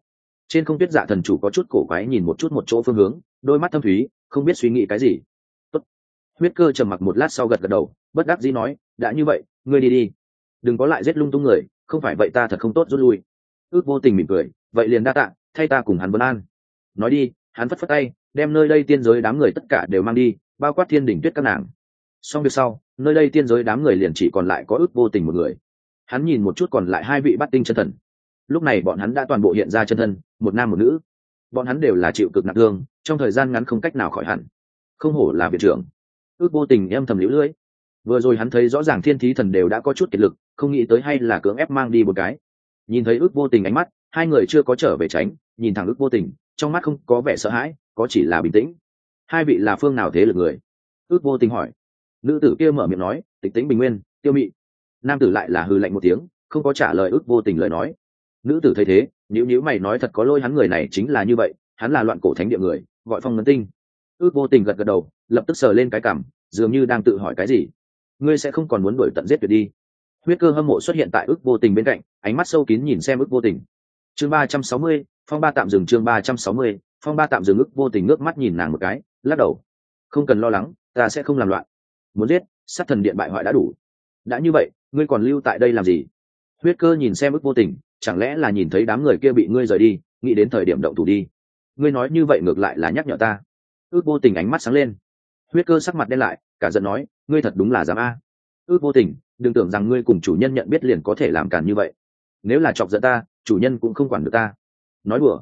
Trên không tuyết dạ thần chủ có chút cổ quái nhìn một chút một chỗ phương hướng, đôi mắt thâm thúy, không biết suy nghĩ cái gì. Tốt. huyết cơ trầm mặc một lát sau gật gật đầu, bất đắc dĩ nói, đã như vậy, ngươi đi đi. Đừng có lại giết lung tung người, không phải vậy ta thật không tốt rút lui ước vô tình mỉm cười, vậy liền đa tạ, thay ta cùng hắn vân an. Nói đi, hắn phất phất tay, đem nơi đây tiên giới đám người tất cả đều mang đi, bao quát thiên đỉnh tuyết các nàng. Xong việc sau, nơi đây tiên giới đám người liền chỉ còn lại có ước vô tình một người. Hắn nhìn một chút còn lại hai vị bắt tinh chân thần. Lúc này bọn hắn đã toàn bộ hiện ra chân thân, một nam một nữ. Bọn hắn đều là chịu cực nặng thương, trong thời gian ngắn không cách nào khỏi hẳn. Không hổ là viện trưởng. Ước vô tình em thầm lũ lưỡi vừa rồi hắn thấy rõ ràng thiên thí thần đều đã có chút kiệt lực, không nghĩ tới hay là cưỡng ép mang đi một cái nhìn thấy ước vô tình ánh mắt, hai người chưa có trở về tránh, nhìn thẳng ước vô tình, trong mắt không có vẻ sợ hãi, có chỉ là bình tĩnh. Hai vị là phương nào thế lực người? Ước vô tình hỏi. Nữ tử kia mở miệng nói, tịch tĩnh bình nguyên, tiêu mị. Nam tử lại là hư lạnh một tiếng, không có trả lời ước vô tình lời nói. Nữ tử thấy thế nếu nếu mày nói thật có lôi hắn người này chính là như vậy, hắn là loạn cổ thánh địa người, gọi phong ngân tinh. Ước vô tình gật gật đầu, lập tức sờ lên cái cảm dường như đang tự hỏi cái gì. Ngươi sẽ không còn muốn đuổi tận giết tuyệt đi. Huyết cơ hâm mộ xuất hiện tại ước vô tình bên cạnh ánh mắt sâu kín nhìn xem ước vô tình. Chương ba trăm sáu mươi, phong ba tạm dừng chương ba trăm sáu mươi, phong ba tạm dừng ước vô tình ngước mắt nhìn nàng một cái, lắc đầu. Không cần lo lắng, ta sẽ không làm loạn. Muốn giết, sát thần điện bại hoại đã đủ. Đã như vậy, ngươi còn lưu tại đây làm gì? Huyết cơ nhìn xem ước vô tình, chẳng lẽ là nhìn thấy đám người kia bị ngươi rời đi, nghĩ đến thời điểm động thủ đi. Ngươi nói như vậy ngược lại là nhắc nhở ta. Ước vô tình ánh mắt sáng lên. Huyết cơ sắc mặt đen lại, cả giận nói, ngươi thật đúng là dám a. Ước vô tình, đừng tưởng rằng ngươi cùng chủ nhân nhận biết liền có thể làm càn như vậy nếu là chọc giận ta, chủ nhân cũng không quản được ta. Nói đùa.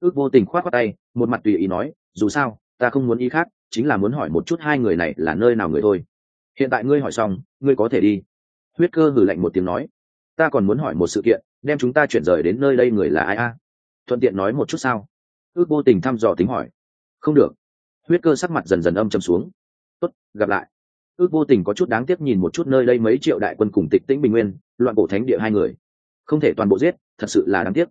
Ước vô tình khoát khoát tay, một mặt tùy ý nói, dù sao, ta không muốn ý khác, chính là muốn hỏi một chút hai người này là nơi nào người thôi. Hiện tại ngươi hỏi xong, ngươi có thể đi. Huyết cơ hử lạnh một tiếng nói, ta còn muốn hỏi một sự kiện, đem chúng ta chuyển rời đến nơi đây người là ai a? Thuận tiện nói một chút sao? Ước vô tình thăm dò tính hỏi. Không được. Huyết cơ sắc mặt dần dần âm chầm xuống. Tốt, gặp lại. Ước vô tình có chút đáng tiếc nhìn một chút nơi đây mấy triệu đại quân cùng tịch tĩnh bình nguyên, loạn cổ thánh địa hai người không thể toàn bộ giết, thật sự là đáng tiếc.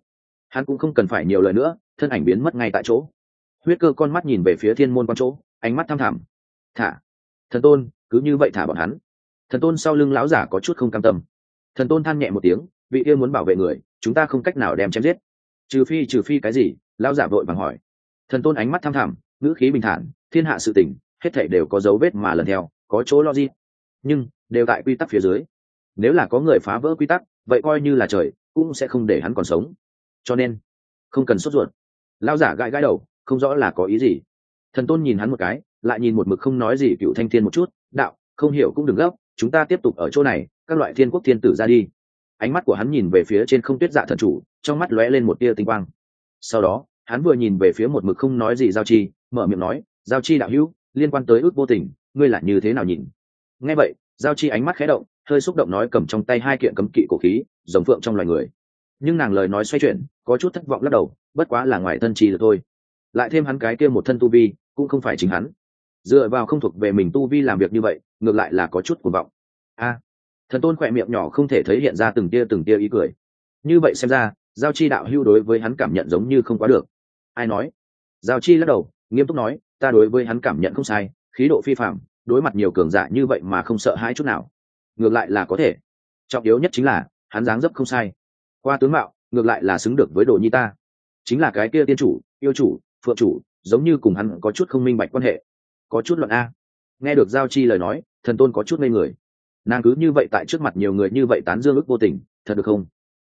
Hắn cũng không cần phải nhiều lời nữa, thân ảnh biến mất ngay tại chỗ. Huyết cơ con mắt nhìn về phía thiên môn con chỗ, ánh mắt tham thẳm. Thả. Thần tôn, cứ như vậy thả bọn hắn. Thần tôn sau lưng lão giả có chút không cam tâm. Thần tôn than nhẹ một tiếng, vị yêu muốn bảo vệ người, chúng ta không cách nào đem chém giết. Trừ phi trừ phi cái gì? Lão giả vội vàng hỏi. Thần tôn ánh mắt tham thẳm, ngữ khí bình thản, thiên hạ sự tình, hết thảy đều có dấu vết mà lần theo, có chỗ lo gì nhưng, đều tại quy tắc phía dưới. Nếu là có người phá vỡ quy tắc vậy coi như là trời, cũng sẽ không để hắn còn sống. Cho nên, không cần sốt ruột. Lao giả gãi gãi đầu, không rõ là có ý gì. Thần tôn nhìn hắn một cái, lại nhìn một mực không nói gì cựu thanh thiên một chút, đạo, không hiểu cũng đừng gấp, chúng ta tiếp tục ở chỗ này, các loại thiên quốc thiên tử ra đi. Ánh mắt của hắn nhìn về phía trên không tuyết dạ thần chủ, trong mắt lóe lên một tia tinh quang. Sau đó, hắn vừa nhìn về phía một mực không nói gì giao chi, mở miệng nói, giao chi đạo hữu, liên quan tới ước vô tình, ngươi là như thế nào nhìn? Nghe vậy, giao chi ánh mắt khẽ động hơi xúc động nói cầm trong tay hai kiện cấm kỵ cổ khí giống phượng trong loài người. Nhưng nàng lời nói xoay chuyển, có chút thất vọng lắc đầu, bất quá là ngoài thân chi được thôi. Lại thêm hắn cái kia một thân tu vi, cũng không phải chính hắn. Dựa vào không thuộc về mình tu vi làm việc như vậy, ngược lại là có chút cuồng vọng. A. Thần tôn khỏe miệng nhỏ không thể thấy hiện ra từng tia từng tia ý cười. Như vậy xem ra, giao chi đạo hưu đối với hắn cảm nhận giống như không quá được. Ai nói? Giao chi lắc đầu, nghiêm túc nói, ta đối với hắn cảm nhận không sai, khí độ phi phạm đối mặt nhiều cường giả như vậy mà không sợ hãi chút nào ngược lại là có thể. Trọng yếu nhất chính là, hắn dáng dấp không sai. Qua tướng mạo, ngược lại là xứng được với đồ nhi ta. Chính là cái kia tiên chủ, yêu chủ, phượng chủ, giống như cùng hắn có chút không minh bạch quan hệ. Có chút luận a. Nghe được giao chi lời nói, thần tôn có chút ngây người. Nàng cứ như vậy tại trước mặt nhiều người như vậy tán dương ức vô tình, thật được không?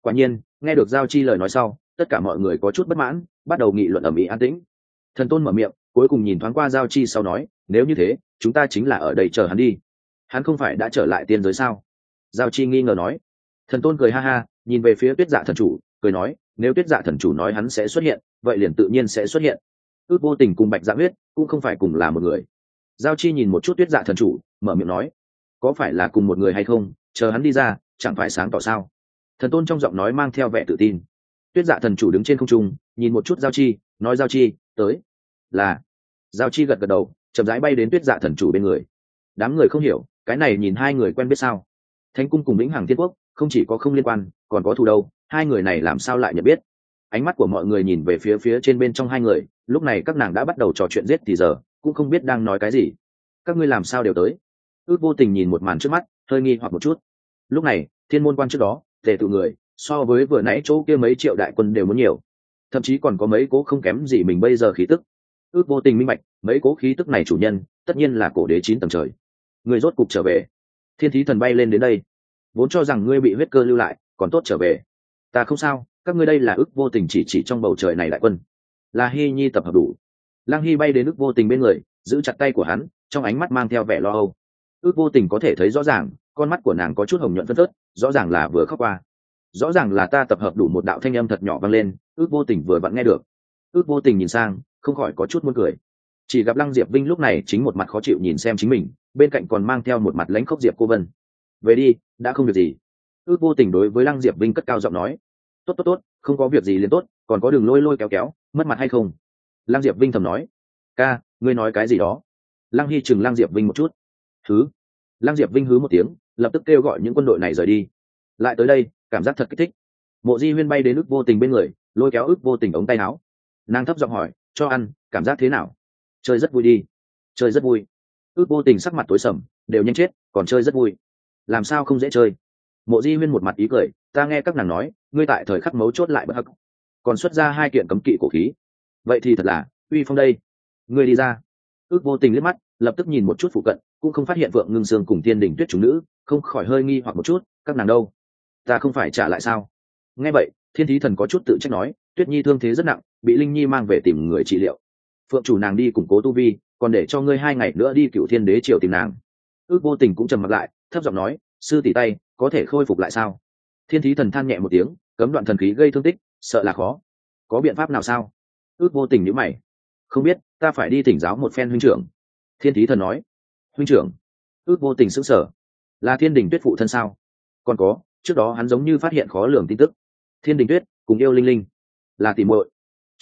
Quả nhiên, nghe được giao chi lời nói sau, tất cả mọi người có chút bất mãn, bắt đầu nghị luận ở mỹ an tĩnh. Thần tôn mở miệng, cuối cùng nhìn thoáng qua giao chi sau nói, nếu như thế, chúng ta chính là ở đây chờ hắn đi hắn không phải đã trở lại tiên giới sao? Giao chi nghi ngờ nói. Thần tôn cười ha ha, nhìn về phía tuyết dạ thần chủ, cười nói, nếu tuyết dạ thần chủ nói hắn sẽ xuất hiện, vậy liền tự nhiên sẽ xuất hiện. Ước vô tình cùng bạch dạ huyết cũng không phải cùng là một người. Giao chi nhìn một chút tuyết dạ thần chủ, mở miệng nói, có phải là cùng một người hay không, chờ hắn đi ra, chẳng phải sáng tỏ sao? Thần tôn trong giọng nói mang theo vẻ tự tin. Tuyết dạ thần chủ đứng trên không trung, nhìn một chút giao chi, nói giao chi, tới. Là. Giao chi gật gật đầu, chậm rãi bay đến tuyết dạ thần chủ bên người. Đám người không hiểu cái này nhìn hai người quen biết sao? Thánh cung cùng lĩnh hằng thiên quốc, không chỉ có không liên quan, còn có thù đâu, hai người này làm sao lại nhận biết? Ánh mắt của mọi người nhìn về phía phía trên bên trong hai người, lúc này các nàng đã bắt đầu trò chuyện giết thì giờ, cũng không biết đang nói cái gì. Các ngươi làm sao đều tới? Ước vô tình nhìn một màn trước mắt, hơi nghi hoặc một chút. Lúc này, thiên môn quan trước đó, tề tự người, so với vừa nãy chỗ kia mấy triệu đại quân đều muốn nhiều. Thậm chí còn có mấy cố không kém gì mình bây giờ khí tức. Ước vô tình minh bạch, mấy cố khí tức này chủ nhân, tất nhiên là cổ đế chín tầng trời người rốt cục trở về. Thiên thí thần bay lên đến đây. Vốn cho rằng ngươi bị huyết cơ lưu lại, còn tốt trở về. Ta không sao, các ngươi đây là ước vô tình chỉ chỉ trong bầu trời này đại quân. Là hy nhi tập hợp đủ. Lang hy bay đến ức vô tình bên người, giữ chặt tay của hắn, trong ánh mắt mang theo vẻ lo âu. Ước vô tình có thể thấy rõ ràng, con mắt của nàng có chút hồng nhuận phân phớt, rõ ràng là vừa khóc qua. Rõ ràng là ta tập hợp đủ một đạo thanh âm thật nhỏ vang lên, ước vô tình vừa vặn nghe được. Ước vô tình nhìn sang, không khỏi có chút muốn cười. Chỉ gặp lăng diệp vinh lúc này chính một mặt khó chịu nhìn xem chính mình bên cạnh còn mang theo một mặt lãnh khốc diệp cô vân. Về đi, đã không việc gì. Ước vô tình đối với lăng diệp vinh cất cao giọng nói. Tốt tốt tốt, không có việc gì liền tốt, còn có đường lôi lôi kéo kéo, mất mặt hay không? Lăng diệp vinh thầm nói. Ca, ngươi nói cái gì đó? Lăng hy chừng lăng diệp vinh một chút. Thứ. Lăng diệp vinh hứ một tiếng, lập tức kêu gọi những quân đội này rời đi. Lại tới đây, cảm giác thật kích thích. Mộ di huyên bay đến ước vô tình bên người, lôi kéo ước vô tình ống tay áo. Nàng thấp giọng hỏi, cho ăn, cảm giác thế nào? Chơi rất vui đi. Chơi rất vui ước vô tình sắc mặt tối sầm, đều nhanh chết, còn chơi rất vui. Làm sao không dễ chơi? Mộ di huyên một mặt ý cười, ta nghe các nàng nói, ngươi tại thời khắc mấu chốt lại bất hắc. Còn xuất ra hai kiện cấm kỵ cổ khí. Vậy thì thật là, uy phong đây. Ngươi đi ra. Ước vô tình liếc mắt, lập tức nhìn một chút phụ cận, cũng không phát hiện vượng ngưng sương cùng tiên Đình tuyết chúng nữ, không khỏi hơi nghi hoặc một chút, các nàng đâu? Ta không phải trả lại sao? Nghe vậy, thiên thí thần có chút tự trách nói, tuyết nhi thương thế rất nặng, bị linh nhi mang về tìm người trị liệu. Phượng chủ nàng đi củng cố tu vi còn để cho ngươi hai ngày nữa đi cựu thiên đế triều tìm nàng. Ước vô tình cũng trầm mặt lại, thấp giọng nói, sư tỷ tay, có thể khôi phục lại sao? Thiên thí thần than nhẹ một tiếng, cấm đoạn thần khí gây thương tích, sợ là khó. Có biện pháp nào sao? Ước vô tình nhữ mày. Không biết, ta phải đi thỉnh giáo một phen huynh trưởng. Thiên thí thần nói. Huynh trưởng? Ước vô tình sững sở là thiên đình tuyết phụ thân sao? Còn có, trước đó hắn giống như phát hiện khó lường tin tức. Thiên đình tuyết, cùng yêu linh linh. Là tìm muội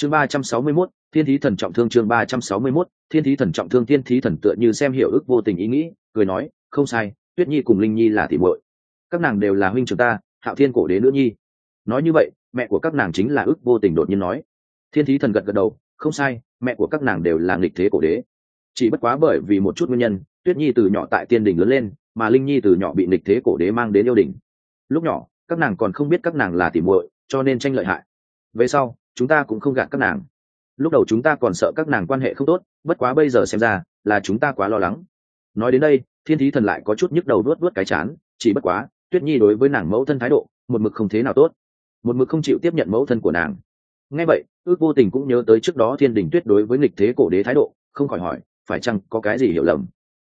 chương ba trăm sáu mươi mốt, thiên thí thần trọng thương chương ba trăm sáu mươi mốt, thiên thí thần trọng thương, thiên thí thần tựa như xem hiểu ước vô tình ý nghĩ, cười nói, không sai, tuyết nhi cùng linh nhi là tỷ muội. Các nàng đều là huynh trưởng ta, hạo thiên cổ đế nữ nhi. Nói như vậy, mẹ của các nàng chính là ước vô tình đột nhiên nói. Thiên thí thần gật gật đầu, không sai, mẹ của các nàng đều là nghịch thế cổ đế. Chỉ bất quá bởi vì một chút nguyên nhân, tuyết nhi từ nhỏ tại tiên đình lớn lên, mà linh nhi từ nhỏ bị nghịch thế cổ đế mang đến yêu đình. Lúc nhỏ, các nàng còn không biết các nàng là tỉ muội, cho nên tranh lợi hại. Về sau chúng ta cũng không gạt các nàng. Lúc đầu chúng ta còn sợ các nàng quan hệ không tốt, bất quá bây giờ xem ra là chúng ta quá lo lắng. Nói đến đây, thiên thí thần lại có chút nhức đầu đuốt đuốt cái chán, chỉ bất quá, tuyết nhi đối với nàng mẫu thân thái độ, một mực không thế nào tốt. Một mực không chịu tiếp nhận mẫu thân của nàng. Ngay vậy, ước vô tình cũng nhớ tới trước đó thiên đình tuyết đối với nghịch thế cổ đế thái độ, không khỏi hỏi, phải chăng có cái gì hiểu lầm?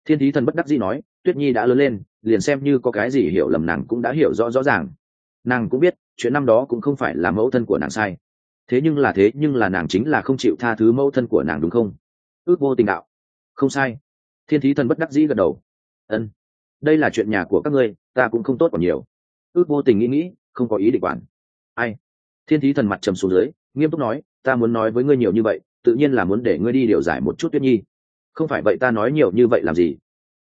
Thiên thí thần bất đắc dĩ nói, tuyết nhi đã lớn lên, liền xem như có cái gì hiểu lầm nàng cũng đã hiểu rõ rõ ràng. Nàng cũng biết, chuyện năm đó cũng không phải là mẫu thân của nàng sai thế nhưng là thế, nhưng là nàng chính là không chịu tha thứ mẫu thân của nàng đúng không? Ước vô tình đạo. Không sai. Thiên thí thần bất đắc dĩ gật đầu. Ân. Đây là chuyện nhà của các ngươi, ta cũng không tốt còn nhiều. Ước vô tình nghĩ nghĩ, không có ý định quản. Ai? Thiên thí thần mặt trầm xuống dưới, nghiêm túc nói, ta muốn nói với ngươi nhiều như vậy, tự nhiên là muốn để ngươi đi điều giải một chút tuyết nhi. Không phải vậy ta nói nhiều như vậy làm gì?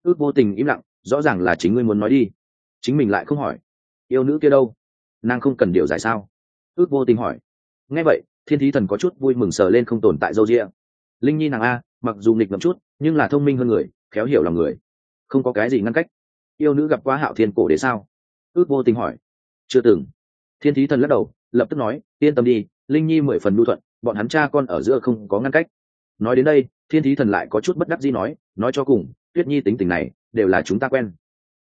Ước vô tình im lặng, rõ ràng là chính ngươi muốn nói đi. Chính mình lại không hỏi. Yêu nữ kia đâu? Nàng không cần điều giải sao? Ước vô tình hỏi nghe vậy, thiên thí thần có chút vui mừng sờ lên không tồn tại dâu ria. linh nhi nàng a, mặc dù nghịch ngậm chút, nhưng là thông minh hơn người, khéo hiểu lòng người. Không có cái gì ngăn cách. Yêu nữ gặp quá hạo thiên cổ đế sao? Ước vô tình hỏi. Chưa từng. Thiên thí thần lắc đầu, lập tức nói, yên tâm đi, linh nhi mười phần lưu thuận, bọn hắn cha con ở giữa không có ngăn cách. Nói đến đây, thiên thí thần lại có chút bất đắc dĩ nói nói cho cùng, tuyết nhi tính tình này, đều là chúng ta quen.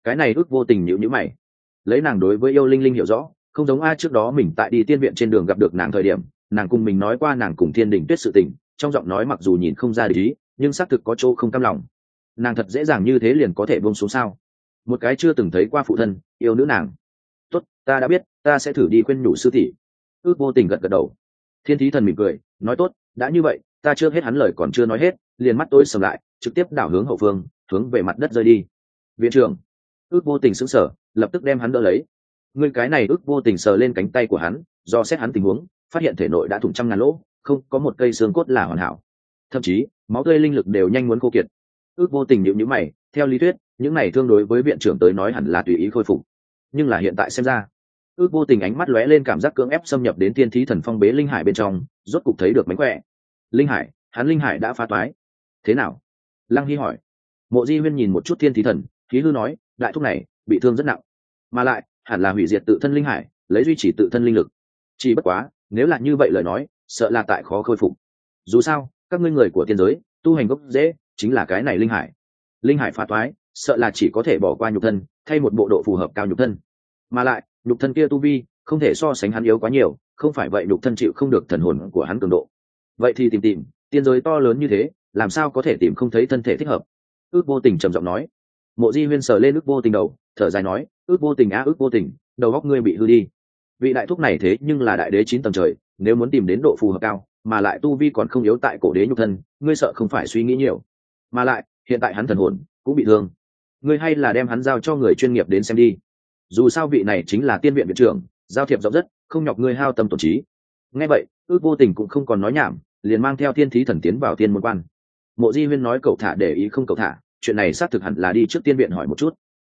Cái này ước vô tình nhịu nhữ mày. Lấy nàng đối với yêu linh linh hiểu rõ không giống ai trước đó mình tại đi tiên viện trên đường gặp được nàng thời điểm, nàng cùng mình nói qua nàng cùng thiên đình tuyết sự tình, trong giọng nói mặc dù nhìn không ra lý, nhưng xác thực có chỗ không cam lòng. Nàng thật dễ dàng như thế liền có thể buông xuống sao? Một cái chưa từng thấy qua phụ thân, yêu nữ nàng. Tốt, ta đã biết, ta sẽ thử đi khuyên nhủ sư tỷ. Ước vô tình gật gật đầu. Thiên thí thần mỉm cười, nói, tốt, đã như vậy, ta chưa hết hắn lời còn chưa nói hết, liền mắt tôi sầm lại, trực tiếp đảo hướng hậu phương, hướng về mặt đất rơi đi. Viện trưởng. Ước vô tình xứng sở lập tức đem hắn đỡ lấy người cái này ước vô tình sờ lên cánh tay của hắn, do xét hắn tình huống, phát hiện thể nội đã thủng trăm ngàn lỗ, không, có một cây xương cốt là hoàn hảo. Thậm chí, máu tươi linh lực đều nhanh muốn khô kiệt. Ước vô tình nhịu nhữ mày, theo lý thuyết, những này tương đối với viện trưởng tới nói hẳn là tùy ý khôi phục. Nhưng là hiện tại xem ra, ước vô tình ánh mắt lóe lên cảm giác cưỡng ép xâm nhập đến thiên thí thần phong bế linh hải bên trong, rốt cục thấy được mánh khỏe. Linh hải, hắn linh hải đã phá toái. Thế nào? Lăng hy hỏi. Mộ di huyên nhìn một chút thiên thí thần, khí hư nói, đại thúc này, bị thương rất nặng. Mà lại hẳn là hủy diệt tự thân linh hải, lấy duy trì tự thân linh lực. Chỉ bất quá, nếu là như vậy lời nói, sợ là tại khó khôi phục. Dù sao, các ngươi người của tiên giới, tu hành gốc dễ chính là cái này linh hải. Linh hải phá thoái sợ là chỉ có thể bỏ qua nhục thân, thay một bộ độ phù hợp cao nhục thân. Mà lại, nhục thân kia tu vi, không thể so sánh hắn yếu quá nhiều, không phải vậy nhục thân chịu không được thần hồn của hắn cường độ. Vậy thì tìm tìm, tiên giới to lớn như thế, làm sao có thể tìm không thấy thân thể thích hợp? Ước vô tình trầm giọng nói. Mộ di huyên sờ lên ước vô tình đầu, thở dài nói ước vô tình á, ước vô tình, đầu góc ngươi bị hư đi. Vị đại thúc này thế nhưng là đại đế chín tầng trời, nếu muốn tìm đến độ phù hợp cao, mà lại tu vi còn không yếu tại cổ đế nhục thân, ngươi sợ không phải suy nghĩ nhiều. Mà lại, hiện tại hắn thần hồn cũng bị thương. Ngươi hay là đem hắn giao cho người chuyên nghiệp đến xem đi. Dù sao vị này chính là tiên viện viện trưởng, giao thiệp rộng rất, không nhọc ngươi hao tâm tổn trí. Nghe vậy, ước vô tình cũng không còn nói nhảm, liền mang theo thiên thí thần tiến vào tiên môn quan. Mộ di huyên nói cậu thả để ý không cậu thả, chuyện này xác thực hẳn là đi trước tiên viện hỏi một chút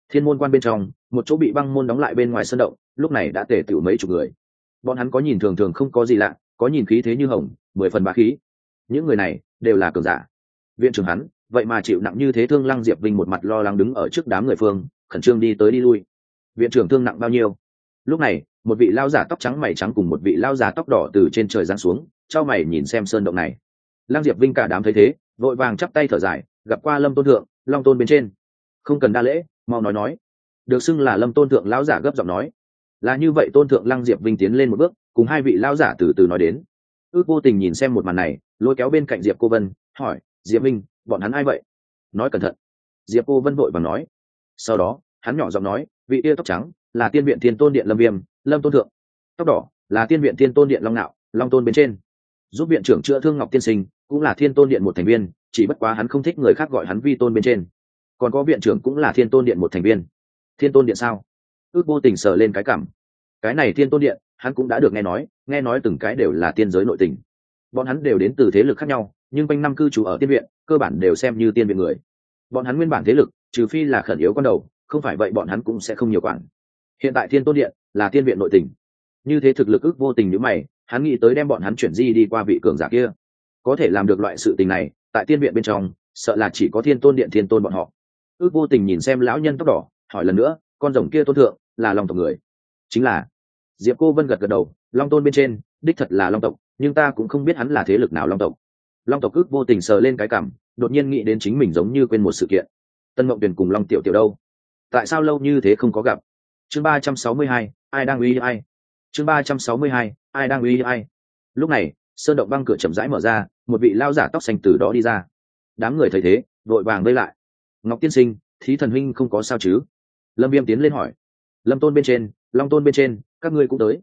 thiên môn quan bên trong, một chỗ bị băng môn đóng lại bên ngoài sân động, lúc này đã tề tiểu mấy chục người. Bọn hắn có nhìn thường thường không có gì lạ, có nhìn khí thế như hồng, mười phần bá khí. Những người này đều là cường giả. Viện trưởng hắn, vậy mà chịu nặng như thế thương lăng diệp vinh một mặt lo lắng đứng ở trước đám người phương, khẩn trương đi tới đi lui. Viện trưởng thương nặng bao nhiêu? Lúc này, một vị lao giả tóc trắng mày trắng cùng một vị lao giả tóc đỏ từ trên trời giáng xuống trao mày nhìn xem sơn động này. Lăng diệp vinh cả đám thấy thế, vội vàng chắp tay thở dài, gặp qua lâm tôn thượng, long tôn bên trên. Không cần đa lễ mau nói nói. Được xưng là lâm tôn thượng lão giả gấp giọng nói. Là như vậy tôn thượng lăng diệp vinh tiến lên một bước, cùng hai vị lão giả từ từ nói đến. Ước vô tình nhìn xem một màn này, lôi kéo bên cạnh diệp cô vân, hỏi, diệp vinh, bọn hắn ai vậy? Nói cẩn thận. Diệp cô vân vội và nói. Sau đó, hắn nhỏ giọng nói, vị yêu tóc trắng, là tiên viện thiên tôn điện lâm viêm, lâm tôn thượng. Tóc đỏ, là tiên viện thiên tôn điện long nạo, long tôn bên trên. Giúp viện trưởng chữa thương ngọc tiên sinh, cũng là thiên tôn điện một thành viên, chỉ bất quá hắn không thích người khác gọi hắn vi tôn bên trên còn có viện trưởng cũng là thiên tôn điện một thành viên. Thiên tôn điện sao? Ước vô tình sờ lên cái cảm. Cái này thiên tôn điện, hắn cũng đã được nghe nói nghe nói từng cái đều là tiên giới nội tình. Bọn hắn đều đến từ thế lực khác nhau, nhưng quanh năm cư trú ở tiên viện, cơ bản đều xem như tiên viện người. Bọn hắn nguyên bản thế lực, trừ phi là khẩn yếu con đầu, không phải vậy bọn hắn cũng sẽ không nhiều quản. Hiện tại thiên tôn điện là tiên viện nội tình. Như thế thực lực ước vô tình như mày, hắn nghĩ tới đem bọn hắn chuyển di đi qua vị cường giả kia. Có thể làm được loại sự tình này, tại tiên viện bên trong, sợ là chỉ có thiên tôn điện thiên tôn bọn họ ước vô tình nhìn xem lão nhân tóc đỏ, hỏi lần nữa, con rồng kia tôn thượng là long tộc người? Chính là. Diệp cô vân gật gật đầu, long tôn bên trên, đích thật là long tộc, nhưng ta cũng không biết hắn là thế lực nào long tộc. Long tộc ước vô tình sờ lên cái cảm, đột nhiên nghĩ đến chính mình giống như quên một sự kiện. Tân mộng tuyền cùng long tiểu tiểu đâu? Tại sao lâu như thế không có gặp? Chương ba trăm sáu mươi hai, ai đang uy ai? Chương ba trăm sáu mươi hai, ai đang uy ai? Lúc này, sơn động băng cửa chậm rãi mở ra, một vị lao giả tóc xanh từ đó đi ra. Đám người thấy thế, vội vàng vây lại ngọc tiên sinh, thí thần huynh không có sao chứ? Lâm viêm tiến lên hỏi. Lâm tôn bên trên, long tôn bên trên, các ngươi cũng tới.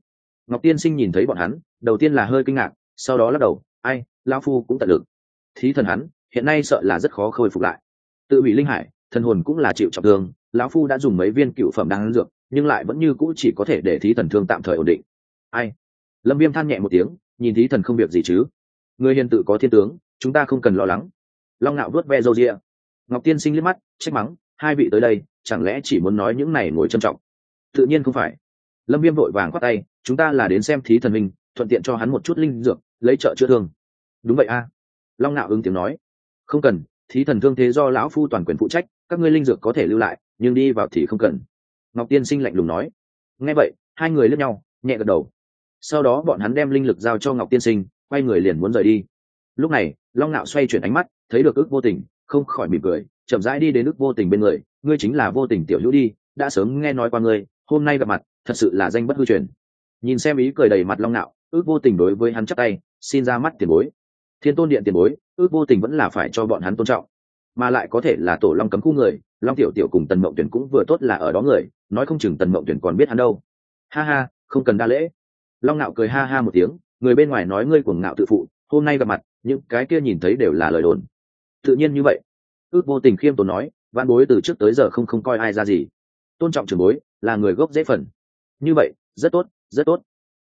Ngọc tiên sinh nhìn thấy bọn hắn, đầu tiên là hơi kinh ngạc, sau đó lắc đầu, ai lao phu cũng tận lực. Thí thần hắn, hiện nay sợ là rất khó khôi phục lại. Tự hủy linh hải, thần hồn cũng là chịu trọng thương, lão phu đã dùng mấy viên cựu phẩm đang dược, nhưng lại vẫn như cũ chỉ có thể để thí thần thương tạm thời ổn định. Ai? Lâm viêm than nhẹ một tiếng, nhìn thí thần không việc gì chứ? Người hiền tự có thiên tướng, chúng ta không cần lo lắng. Long ngạo vớt ve râu rịa ngọc tiên sinh liếc mắt, trách mắng, hai vị tới đây, chẳng lẽ chỉ muốn nói những này ngồi trân trọng? Tự nhiên không phải. Lâm viêm vội vàng khoát tay, chúng ta là đến xem thí thần minh, thuận tiện cho hắn một chút linh dược, lấy trợ chữa thương. Đúng vậy a. Long nạo ứng tiếng nói, không cần, thí thần thương thế do lão phu toàn quyền phụ trách, các ngươi linh dược có thể lưu lại, nhưng đi vào thì không cần. Ngọc tiên sinh lạnh lùng nói. Nghe vậy, hai người lướt nhau, nhẹ gật đầu. Sau đó bọn hắn đem linh lực giao cho ngọc tiên sinh, quay người liền muốn rời đi. Lúc này, long nạo xoay chuyển ánh mắt, thấy được ước vô tình không khỏi mỉm cười, chậm rãi đi đến ức vô tình bên người, ngươi chính là vô tình tiểu hữu đi, đã sớm nghe nói qua ngươi, hôm nay gặp mặt, thật sự là danh bất hư truyền. Nhìn xem ý cười đầy mặt long nạo, ước vô tình đối với hắn chắc tay, xin ra mắt tiền bối. Thiên tôn điện tiền bối, ước vô tình vẫn là phải cho bọn hắn tôn trọng, mà lại có thể là tổ long cấm khu người, long tiểu tiểu cùng tần mộng tuyển cũng vừa tốt là ở đó người, nói không chừng tần mộng tuyển còn biết hắn đâu. Ha ha, không cần đa lễ. Long nạo cười ha ha một tiếng, người bên ngoài nói ngươi cuồng ngạo tự phụ, hôm nay gặp mặt, những cái kia nhìn thấy đều là lời đồn tự nhiên như vậy. Ước vô tình khiêm tốn nói văn bối từ trước tới giờ không không coi ai ra gì. Tôn trọng trường bối là người gốc dễ phần. Như vậy rất tốt rất tốt.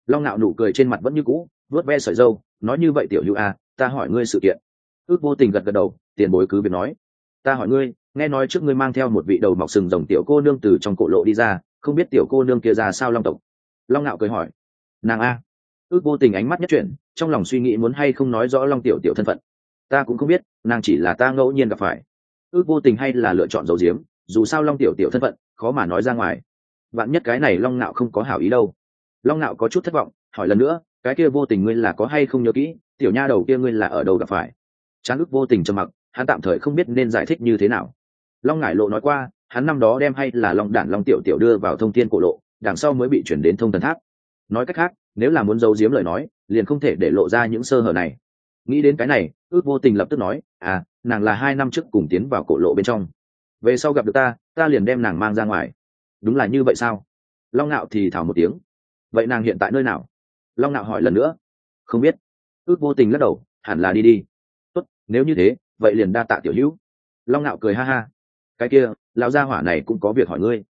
Long ngạo nụ cười trên mặt vẫn như cũ vớt ve sợi dâu nói như vậy tiểu hữu a à, ta hỏi ngươi sự kiện. Ước vô tình gật gật đầu tiền bối cứ việc nói. Ta hỏi ngươi nghe nói trước ngươi mang theo một vị đầu mọc sừng rồng tiểu cô nương từ trong cổ lộ đi ra không biết tiểu cô nương kia ra sao long tộc? Long ngạo cười hỏi. Nàng a. Ước vô tình ánh mắt nhất chuyển trong lòng suy nghĩ muốn hay không nói rõ long tiểu tiểu thân phận ta cũng không biết, nàng chỉ là ta ngẫu nhiên gặp phải. Ước vô tình hay là lựa chọn dầu diếm dù sao long tiểu tiểu thân phận, khó mà nói ra ngoài. Bạn nhất cái này long nạo không có hảo ý đâu. Long nạo có chút thất vọng, hỏi lần nữa, cái kia vô tình ngươi là có hay không nhớ kỹ, tiểu nha đầu kia ngươi là ở đâu gặp phải? Chán ức vô tình trầm mặc, hắn tạm thời không biết nên giải thích như thế nào. Long ngải lộ nói qua, hắn năm đó đem hay là long đản long tiểu tiểu đưa vào thông tin cổ lộ, đằng sau mới bị chuyển đến thông thần tháp. Nói cách khác, nếu là muốn giấu giếm lời nói, liền không thể để lộ ra những sơ hở này nghĩ đến cái này, ước vô tình lập tức nói à nàng là hai năm trước cùng tiến vào cổ lộ bên trong. Về sau gặp được ta ta liền đem nàng mang ra ngoài. Đúng là như vậy sao? Long nạo thì thảo một tiếng. Vậy nàng hiện tại nơi nào? Long nạo hỏi lần nữa. Không biết. Ước vô tình lắc đầu, hẳn là đi đi. Tốt, nếu như thế, vậy liền đa tạ tiểu hữu. Long nạo cười ha ha. Cái kia, lão gia hỏa này cũng có việc hỏi ngươi.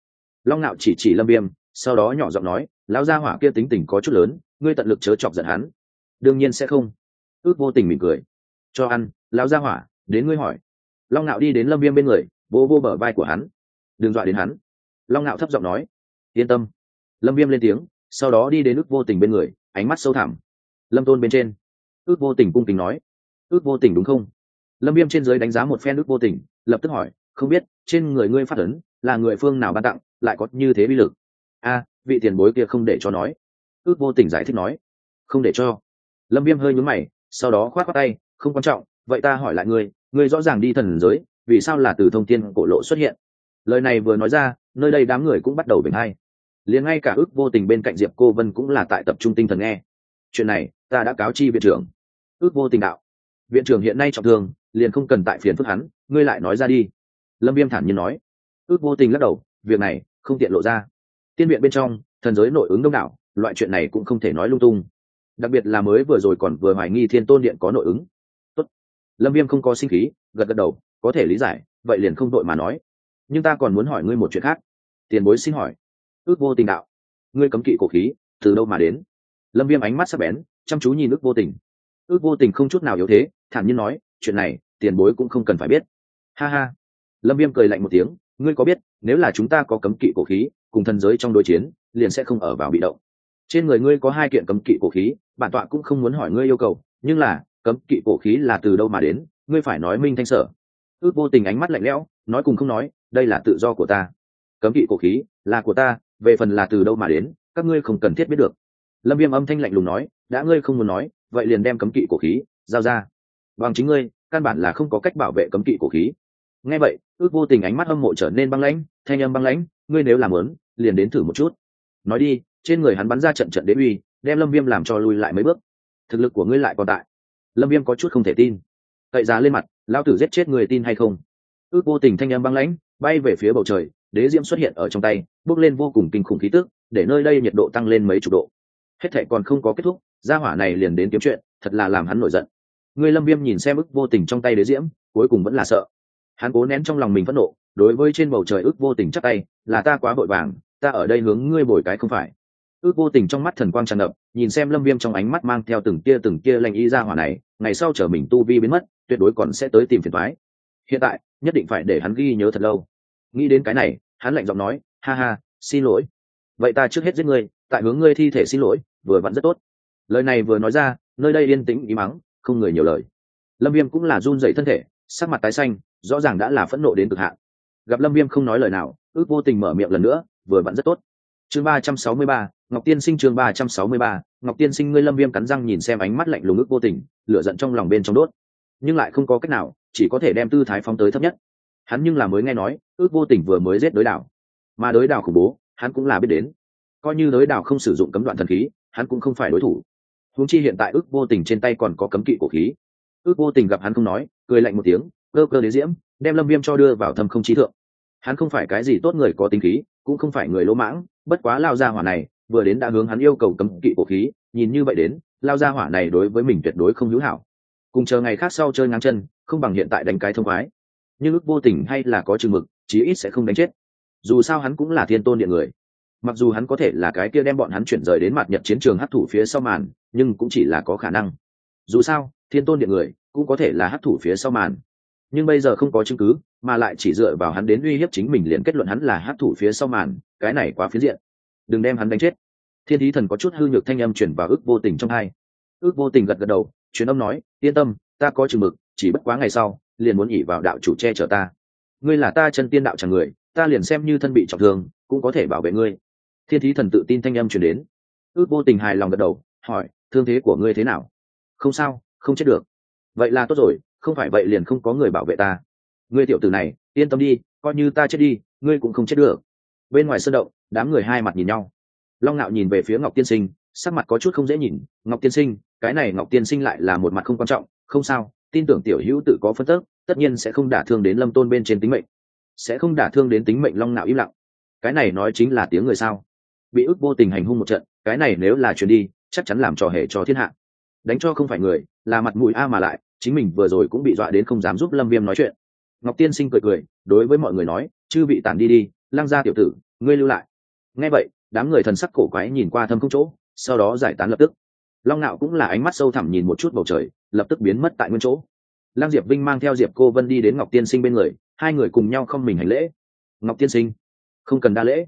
Long nạo chỉ chỉ lâm viêm, sau đó nhỏ giọng nói, lão gia hỏa kia tính tình có chút lớn, ngươi tận lực chớ chọc giận hắn. Đương nhiên sẽ không ước vô tình mỉm cười. Cho ăn, lão gia hỏa, đến ngươi hỏi. Long nạo đi đến lâm viêm bên người vô vô bờ vai của hắn. Đừng dọa đến hắn. Long nạo thấp giọng nói. Yên tâm. Lâm viêm lên tiếng, sau đó đi đến ước vô tình bên người, ánh mắt sâu thẳm. Lâm tôn bên trên. Ước vô tình cung tình nói. Ước vô tình đúng không? Lâm viêm trên giới đánh giá một phen ước vô tình, lập tức hỏi. Không biết, trên người ngươi phát ấn, là người phương nào ban tặng, lại có như thế bi lực? A, vị tiền bối kia không để cho nói. Ước vô tình giải thích nói. Không để cho. Lâm viêm hơi nhúng mày sau đó khoát khoát tay, không quan trọng, vậy ta hỏi lại ngươi ngươi rõ ràng đi thần giới, vì sao là từ thông tin cổ lộ xuất hiện? Lời này vừa nói ra, nơi đây đám người cũng bắt đầu bình hay liền ngay cả ước vô tình bên cạnh diệp cô vân cũng là tại tập trung tinh thần nghe. Chuyện này, ta đã cáo chi viện trưởng. Ước vô tình đạo. Viện trưởng hiện nay trọng thương, liền không cần tại phiền phức hắn, ngươi lại nói ra đi. Lâm viêm thản nhiên nói. Ước vô tình lắc đầu, việc này, không tiện lộ ra. Tiên viện bên trong, thần giới nội ứng đông đảo, loại chuyện này cũng không thể nói lung tung đặc biệt là mới vừa rồi còn vừa hoài nghi thiên tôn điện có nội ứng. Tốt. lâm viêm không có sinh khí, gật gật đầu, có thể lý giải, vậy liền không đội mà nói. Nhưng ta còn muốn hỏi ngươi một chuyện khác. Tiền bối xin hỏi. Ước vô tình đạo. Ngươi cấm kỵ cổ khí, từ đâu mà đến? Lâm viêm ánh mắt sắc bén, chăm chú nhìn ước vô tình. Ước vô tình không chút nào yếu thế, thản nhiên nói, chuyện này, tiền bối cũng không cần phải biết. Ha ha. Lâm viêm cười lạnh một tiếng, ngươi có biết, nếu là chúng ta có cấm kỵ cổ khí, cùng thần giới trong đối chiến, liền sẽ không ở vào bị động. Trên người ngươi có hai kiện cấm kỵ cổ khí bản tọa cũng không muốn hỏi ngươi yêu cầu, nhưng là, cấm kỵ cổ khí là từ đâu mà đến, ngươi phải nói minh thanh sở. Ước vô tình ánh mắt lạnh lẽo, nói cùng không nói, đây là tự do của ta. Cấm kỵ cổ khí là của ta, về phần là từ đâu mà đến, các ngươi không cần thiết biết được. Lâm viêm âm thanh lạnh lùng nói, đã ngươi không muốn nói, vậy liền đem cấm kỵ cổ khí, giao ra. Bằng chính ngươi, căn bản là không có cách bảo vệ cấm kỵ cổ khí. Nghe vậy, ước vô tình ánh mắt âm mộ trở nên băng lãnh, thanh âm băng lãnh, ngươi nếu làm lớn liền đến thử một chút. Nói đi, trên người hắn bắn ra trận trận đế uy đem lâm viêm làm cho lui lại mấy bước. Thực lực của ngươi lại còn tại. Lâm viêm có chút không thể tin. Cậy giá lên mặt lao tử giết chết người tin hay không? Ước vô tình thanh âm băng lãnh, bay về phía bầu trời, đế diễm xuất hiện ở trong tay, bước lên vô cùng kinh khủng khí tức, để nơi đây nhiệt độ tăng lên mấy chục độ. Hết thệ còn không có kết thúc, gia hỏa này liền đến kiếm chuyện, thật là làm hắn nổi giận. Người lâm viêm nhìn xem ức vô tình trong tay đế diễm, cuối cùng vẫn là sợ. Hắn cố nén trong lòng mình phẫn nộ, đối với trên bầu trời ước vô tình chắc tay, là ta quá vội vàng, ta ở đây hướng ngươi bồi cái không phải ước vô tình trong mắt thần quang tràn ngập, nhìn xem lâm viêm trong ánh mắt mang theo từng kia từng kia lành y ra hỏa này, ngày sau chở mình tu vi biến mất, tuyệt đối còn sẽ tới tìm phiền thoái hiện tại, nhất định phải để hắn ghi nhớ thật lâu. Nghĩ đến cái này, hắn lạnh giọng nói, ha ha, xin lỗi. Vậy ta trước hết giết ngươi, tại hướng ngươi thi thể xin lỗi, vừa vặn rất tốt. Lời này vừa nói ra, nơi đây yên tĩnh ý mắng, không người nhiều lời. Lâm viêm cũng là run dậy thân thể, sắc mặt tái xanh, rõ ràng đã là phẫn nộ đến cực hạn. Gặp lâm viêm không nói lời nào, ước vô tình mở miệng lần nữa, vừa vặn rất tốt chương ba trăm sáu mươi ba, ngọc tiên sinh chương ba trăm sáu mươi ba, ngọc tiên sinh ngươi lâm viêm cắn răng nhìn xem ánh mắt lạnh lùng ước vô tình, lửa giận trong lòng bên trong đốt. Nhưng lại không có cách nào, chỉ có thể đem tư thái phóng tới thấp nhất. Hắn nhưng là mới nghe nói, ước vô tình vừa mới giết đối đảo. Mà đối đảo khủng bố, hắn cũng là biết đến. Coi như đối đảo không sử dụng cấm đoạn thần khí, hắn cũng không phải đối thủ. Huống chi hiện tại ước vô tình trên tay còn có cấm kỵ cổ khí. Ước vô tình gặp hắn không nói, cười lạnh một tiếng, cơ cơ đế diễm, đem lâm viêm cho đưa vào thâm không trí thượng. Hắn không phải cái gì tốt người có tính khí cũng không phải người lỗ mãng, bất quá lao ra hỏa này, vừa đến đã hướng hắn yêu cầu cấm kỵ cổ khí, nhìn như vậy đến, lao ra hỏa này đối với mình tuyệt đối không hữu hảo. Cùng chờ ngày khác sau chơi ngang chân, không bằng hiện tại đánh cái thông khoái. Nhưng ước vô tình hay là có chừng mực, chí ít sẽ không đánh chết. Dù sao hắn cũng là thiên tôn điện người. Mặc dù hắn có thể là cái kia đem bọn hắn chuyển rời đến mặt nhật chiến trường hấp thủ phía sau màn, nhưng cũng chỉ là có khả năng. Dù sao, thiên tôn điện người cũng có thể là hấp thủ phía sau màn. Nhưng bây giờ không có chứng cứ mà lại chỉ dựa vào hắn đến uy hiếp chính mình liền kết luận hắn là hát thủ phía sau màn, cái này quá phiến diện. Đừng đem hắn đánh chết. Thiên thí thần có chút hư nhược thanh âm chuyển vào ước vô tình trong hai. Ước vô tình gật gật đầu, truyền âm nói, yên tâm, ta có chừng mực, chỉ bất quá ngày sau, liền muốn ỉ vào đạo chủ che chở ta. Ngươi là ta chân tiên đạo chẳng người, ta liền xem như thân bị trọng thương, cũng có thể bảo vệ ngươi. Thiên thí thần tự tin thanh âm chuyển đến. Ước vô tình hài lòng gật đầu, hỏi, thương thế của ngươi thế nào? Không sao, không chết được. Vậy là tốt rồi, không phải vậy liền không có người bảo vệ ta ngươi tiểu tử này, yên tâm đi, coi như ta chết đi, ngươi cũng không chết được. Bên ngoài sân động, đám người hai mặt nhìn nhau. Long ngạo nhìn về phía ngọc tiên sinh, sắc mặt có chút không dễ nhìn. Ngọc tiên sinh, cái này ngọc tiên sinh lại là một mặt không quan trọng. Không sao, tin tưởng tiểu hữu tự có phân tức, tất nhiên sẽ không đả thương đến lâm tôn bên trên tính mệnh. Sẽ không đả thương đến tính mệnh long ngạo im lặng. Cái này nói chính là tiếng người sao? Bị ức vô tình hành hung một trận, cái này nếu là chuyển đi, chắc chắn làm trò hề cho thiên hạ. Đánh cho không phải người, là mặt mũi a mà lại, chính mình vừa rồi cũng bị dọa đến không dám giúp lâm viêm nói chuyện ngọc tiên sinh cười cười, đối với mọi người nói, chư bị tản đi đi, lăng ra tiểu tử, ngươi lưu lại. Nghe vậy, đám người thần sắc cổ quái nhìn qua thâm không chỗ, sau đó giải tán lập tức. Long nạo cũng là ánh mắt sâu thẳm nhìn một chút bầu trời, lập tức biến mất tại nguyên chỗ. Lăng diệp vinh mang theo diệp cô vân đi đến ngọc tiên sinh bên người, hai người cùng nhau không mình hành lễ. Ngọc tiên sinh, không cần đa lễ.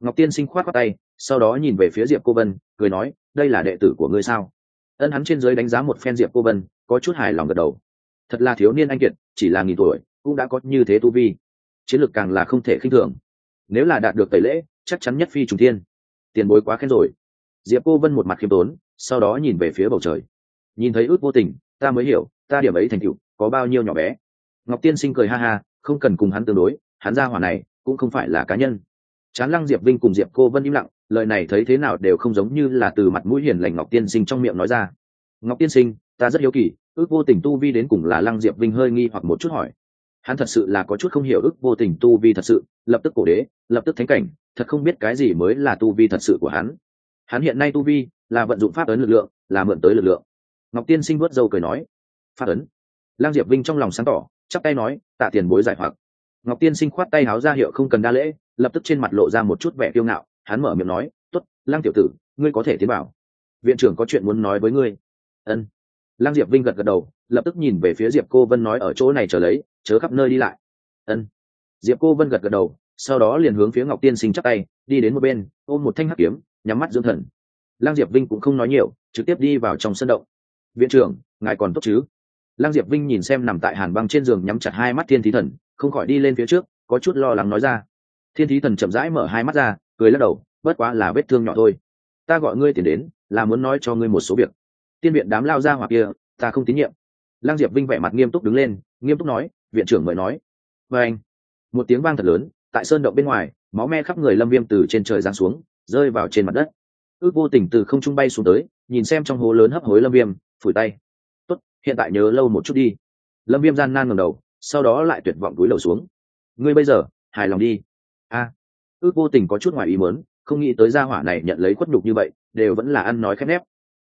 Ngọc tiên sinh khoát qua tay, sau đó nhìn về phía diệp cô vân, cười nói, đây là đệ tử của ngươi sao? Ân hắn trên giới đánh giá một phen diệp cô vân, có chút hài lòng gật đầu. Thật là thiếu niên anh kiệt, chỉ là nghìn tuổi cũng đã có như thế tu vi. Chiến lược càng là không thể khinh thường. Nếu là đạt được tẩy lễ, chắc chắn nhất phi trùng thiên. Tiền bối quá khen rồi. Diệp cô vân một mặt khiêm tốn, sau đó nhìn về phía bầu trời. Nhìn thấy ước vô tình, ta mới hiểu, ta điểm ấy thành tựu, có bao nhiêu nhỏ bé. Ngọc tiên sinh cười ha ha, không cần cùng hắn tương đối, hắn ra hỏa này, cũng không phải là cá nhân. Chán lăng diệp vinh cùng diệp cô vân im lặng, lời này thấy thế nào đều không giống như là từ mặt mũi hiền lành ngọc tiên sinh trong miệng nói ra. Ngọc tiên sinh, ta rất hiếu kỳ, ước vô tình tu vi đến cùng là lăng diệp vinh hơi nghi hoặc một chút hỏi hắn thật sự là có chút không hiểu ức vô tình tu vi thật sự, lập tức cổ đế, lập tức thánh cảnh, thật không biết cái gì mới là tu vi thật sự của hắn. Hắn hiện nay tu vi là vận dụng pháp ấn lực lượng, là mượn tới lực lượng. Ngọc tiên sinh vớt dâu cười nói, pháp ấn? Lang diệp vinh trong lòng sáng tỏ, chắp tay nói, tạ tiền bối giải hoặc. Ngọc tiên sinh khoát tay háo ra hiệu không cần đa lễ, lập tức trên mặt lộ ra một chút vẻ kiêu ngạo, hắn mở miệng nói t ố t lang tiểu tử, ngươi có thể tiến bảo viện trưởng có chuyện muốn nói với ngươi. Ân lang diệp vinh gật gật đầu, lập tức nhìn về phía diệp cô vân nói ở chỗ này trở lấy, chớ khắp nơi đi lại. Ân. Diệp cô vân gật gật đầu, sau đó liền hướng phía ngọc tiên sinh chắc tay, đi đến một bên, ôm một thanh hắc kiếm, nhắm mắt dưỡng thần. Lang diệp vinh cũng không nói nhiều, trực tiếp đi vào trong sân động. Viện trưởng, ngài còn tốt chứ? Lang diệp vinh nhìn xem nằm tại hàn băng trên giường nhắm chặt hai mắt thiên thí thần, không khỏi đi lên phía trước, có chút lo lắng nói ra. Thiên thí thần chậm rãi mở hai mắt ra, cười lắc đầu, bất quá là vết thương nhỏ thôi. Ta gọi ngươi tiền đến, là muốn nói cho ngươi một số việc tiên viện đám lao ra hoặc kia, ta không tín nhiệm. Lang diệp vinh vẻ mặt nghiêm túc đứng lên, nghiêm túc nói, viện trưởng mời nói. Và anh, một tiếng vang thật lớn, tại sơn động bên ngoài, máu me khắp người lâm viêm từ trên trời giáng xuống, rơi vào trên mặt đất. Ước vô tình từ không trung bay xuống tới, nhìn xem trong hố lớn hấp hối lâm viêm, phủi tay. Tốt, hiện tại nhớ lâu một chút đi. Lâm viêm gian nan ngầm đầu, sau đó lại tuyệt vọng túi lầu xuống. Ngươi bây giờ, hài lòng đi. A, ước vô tình có chút ngoài ý mớn không nghĩ tới gia hỏa này nhận lấy khuất nhục như vậy, đều vẫn là ăn nói khép nép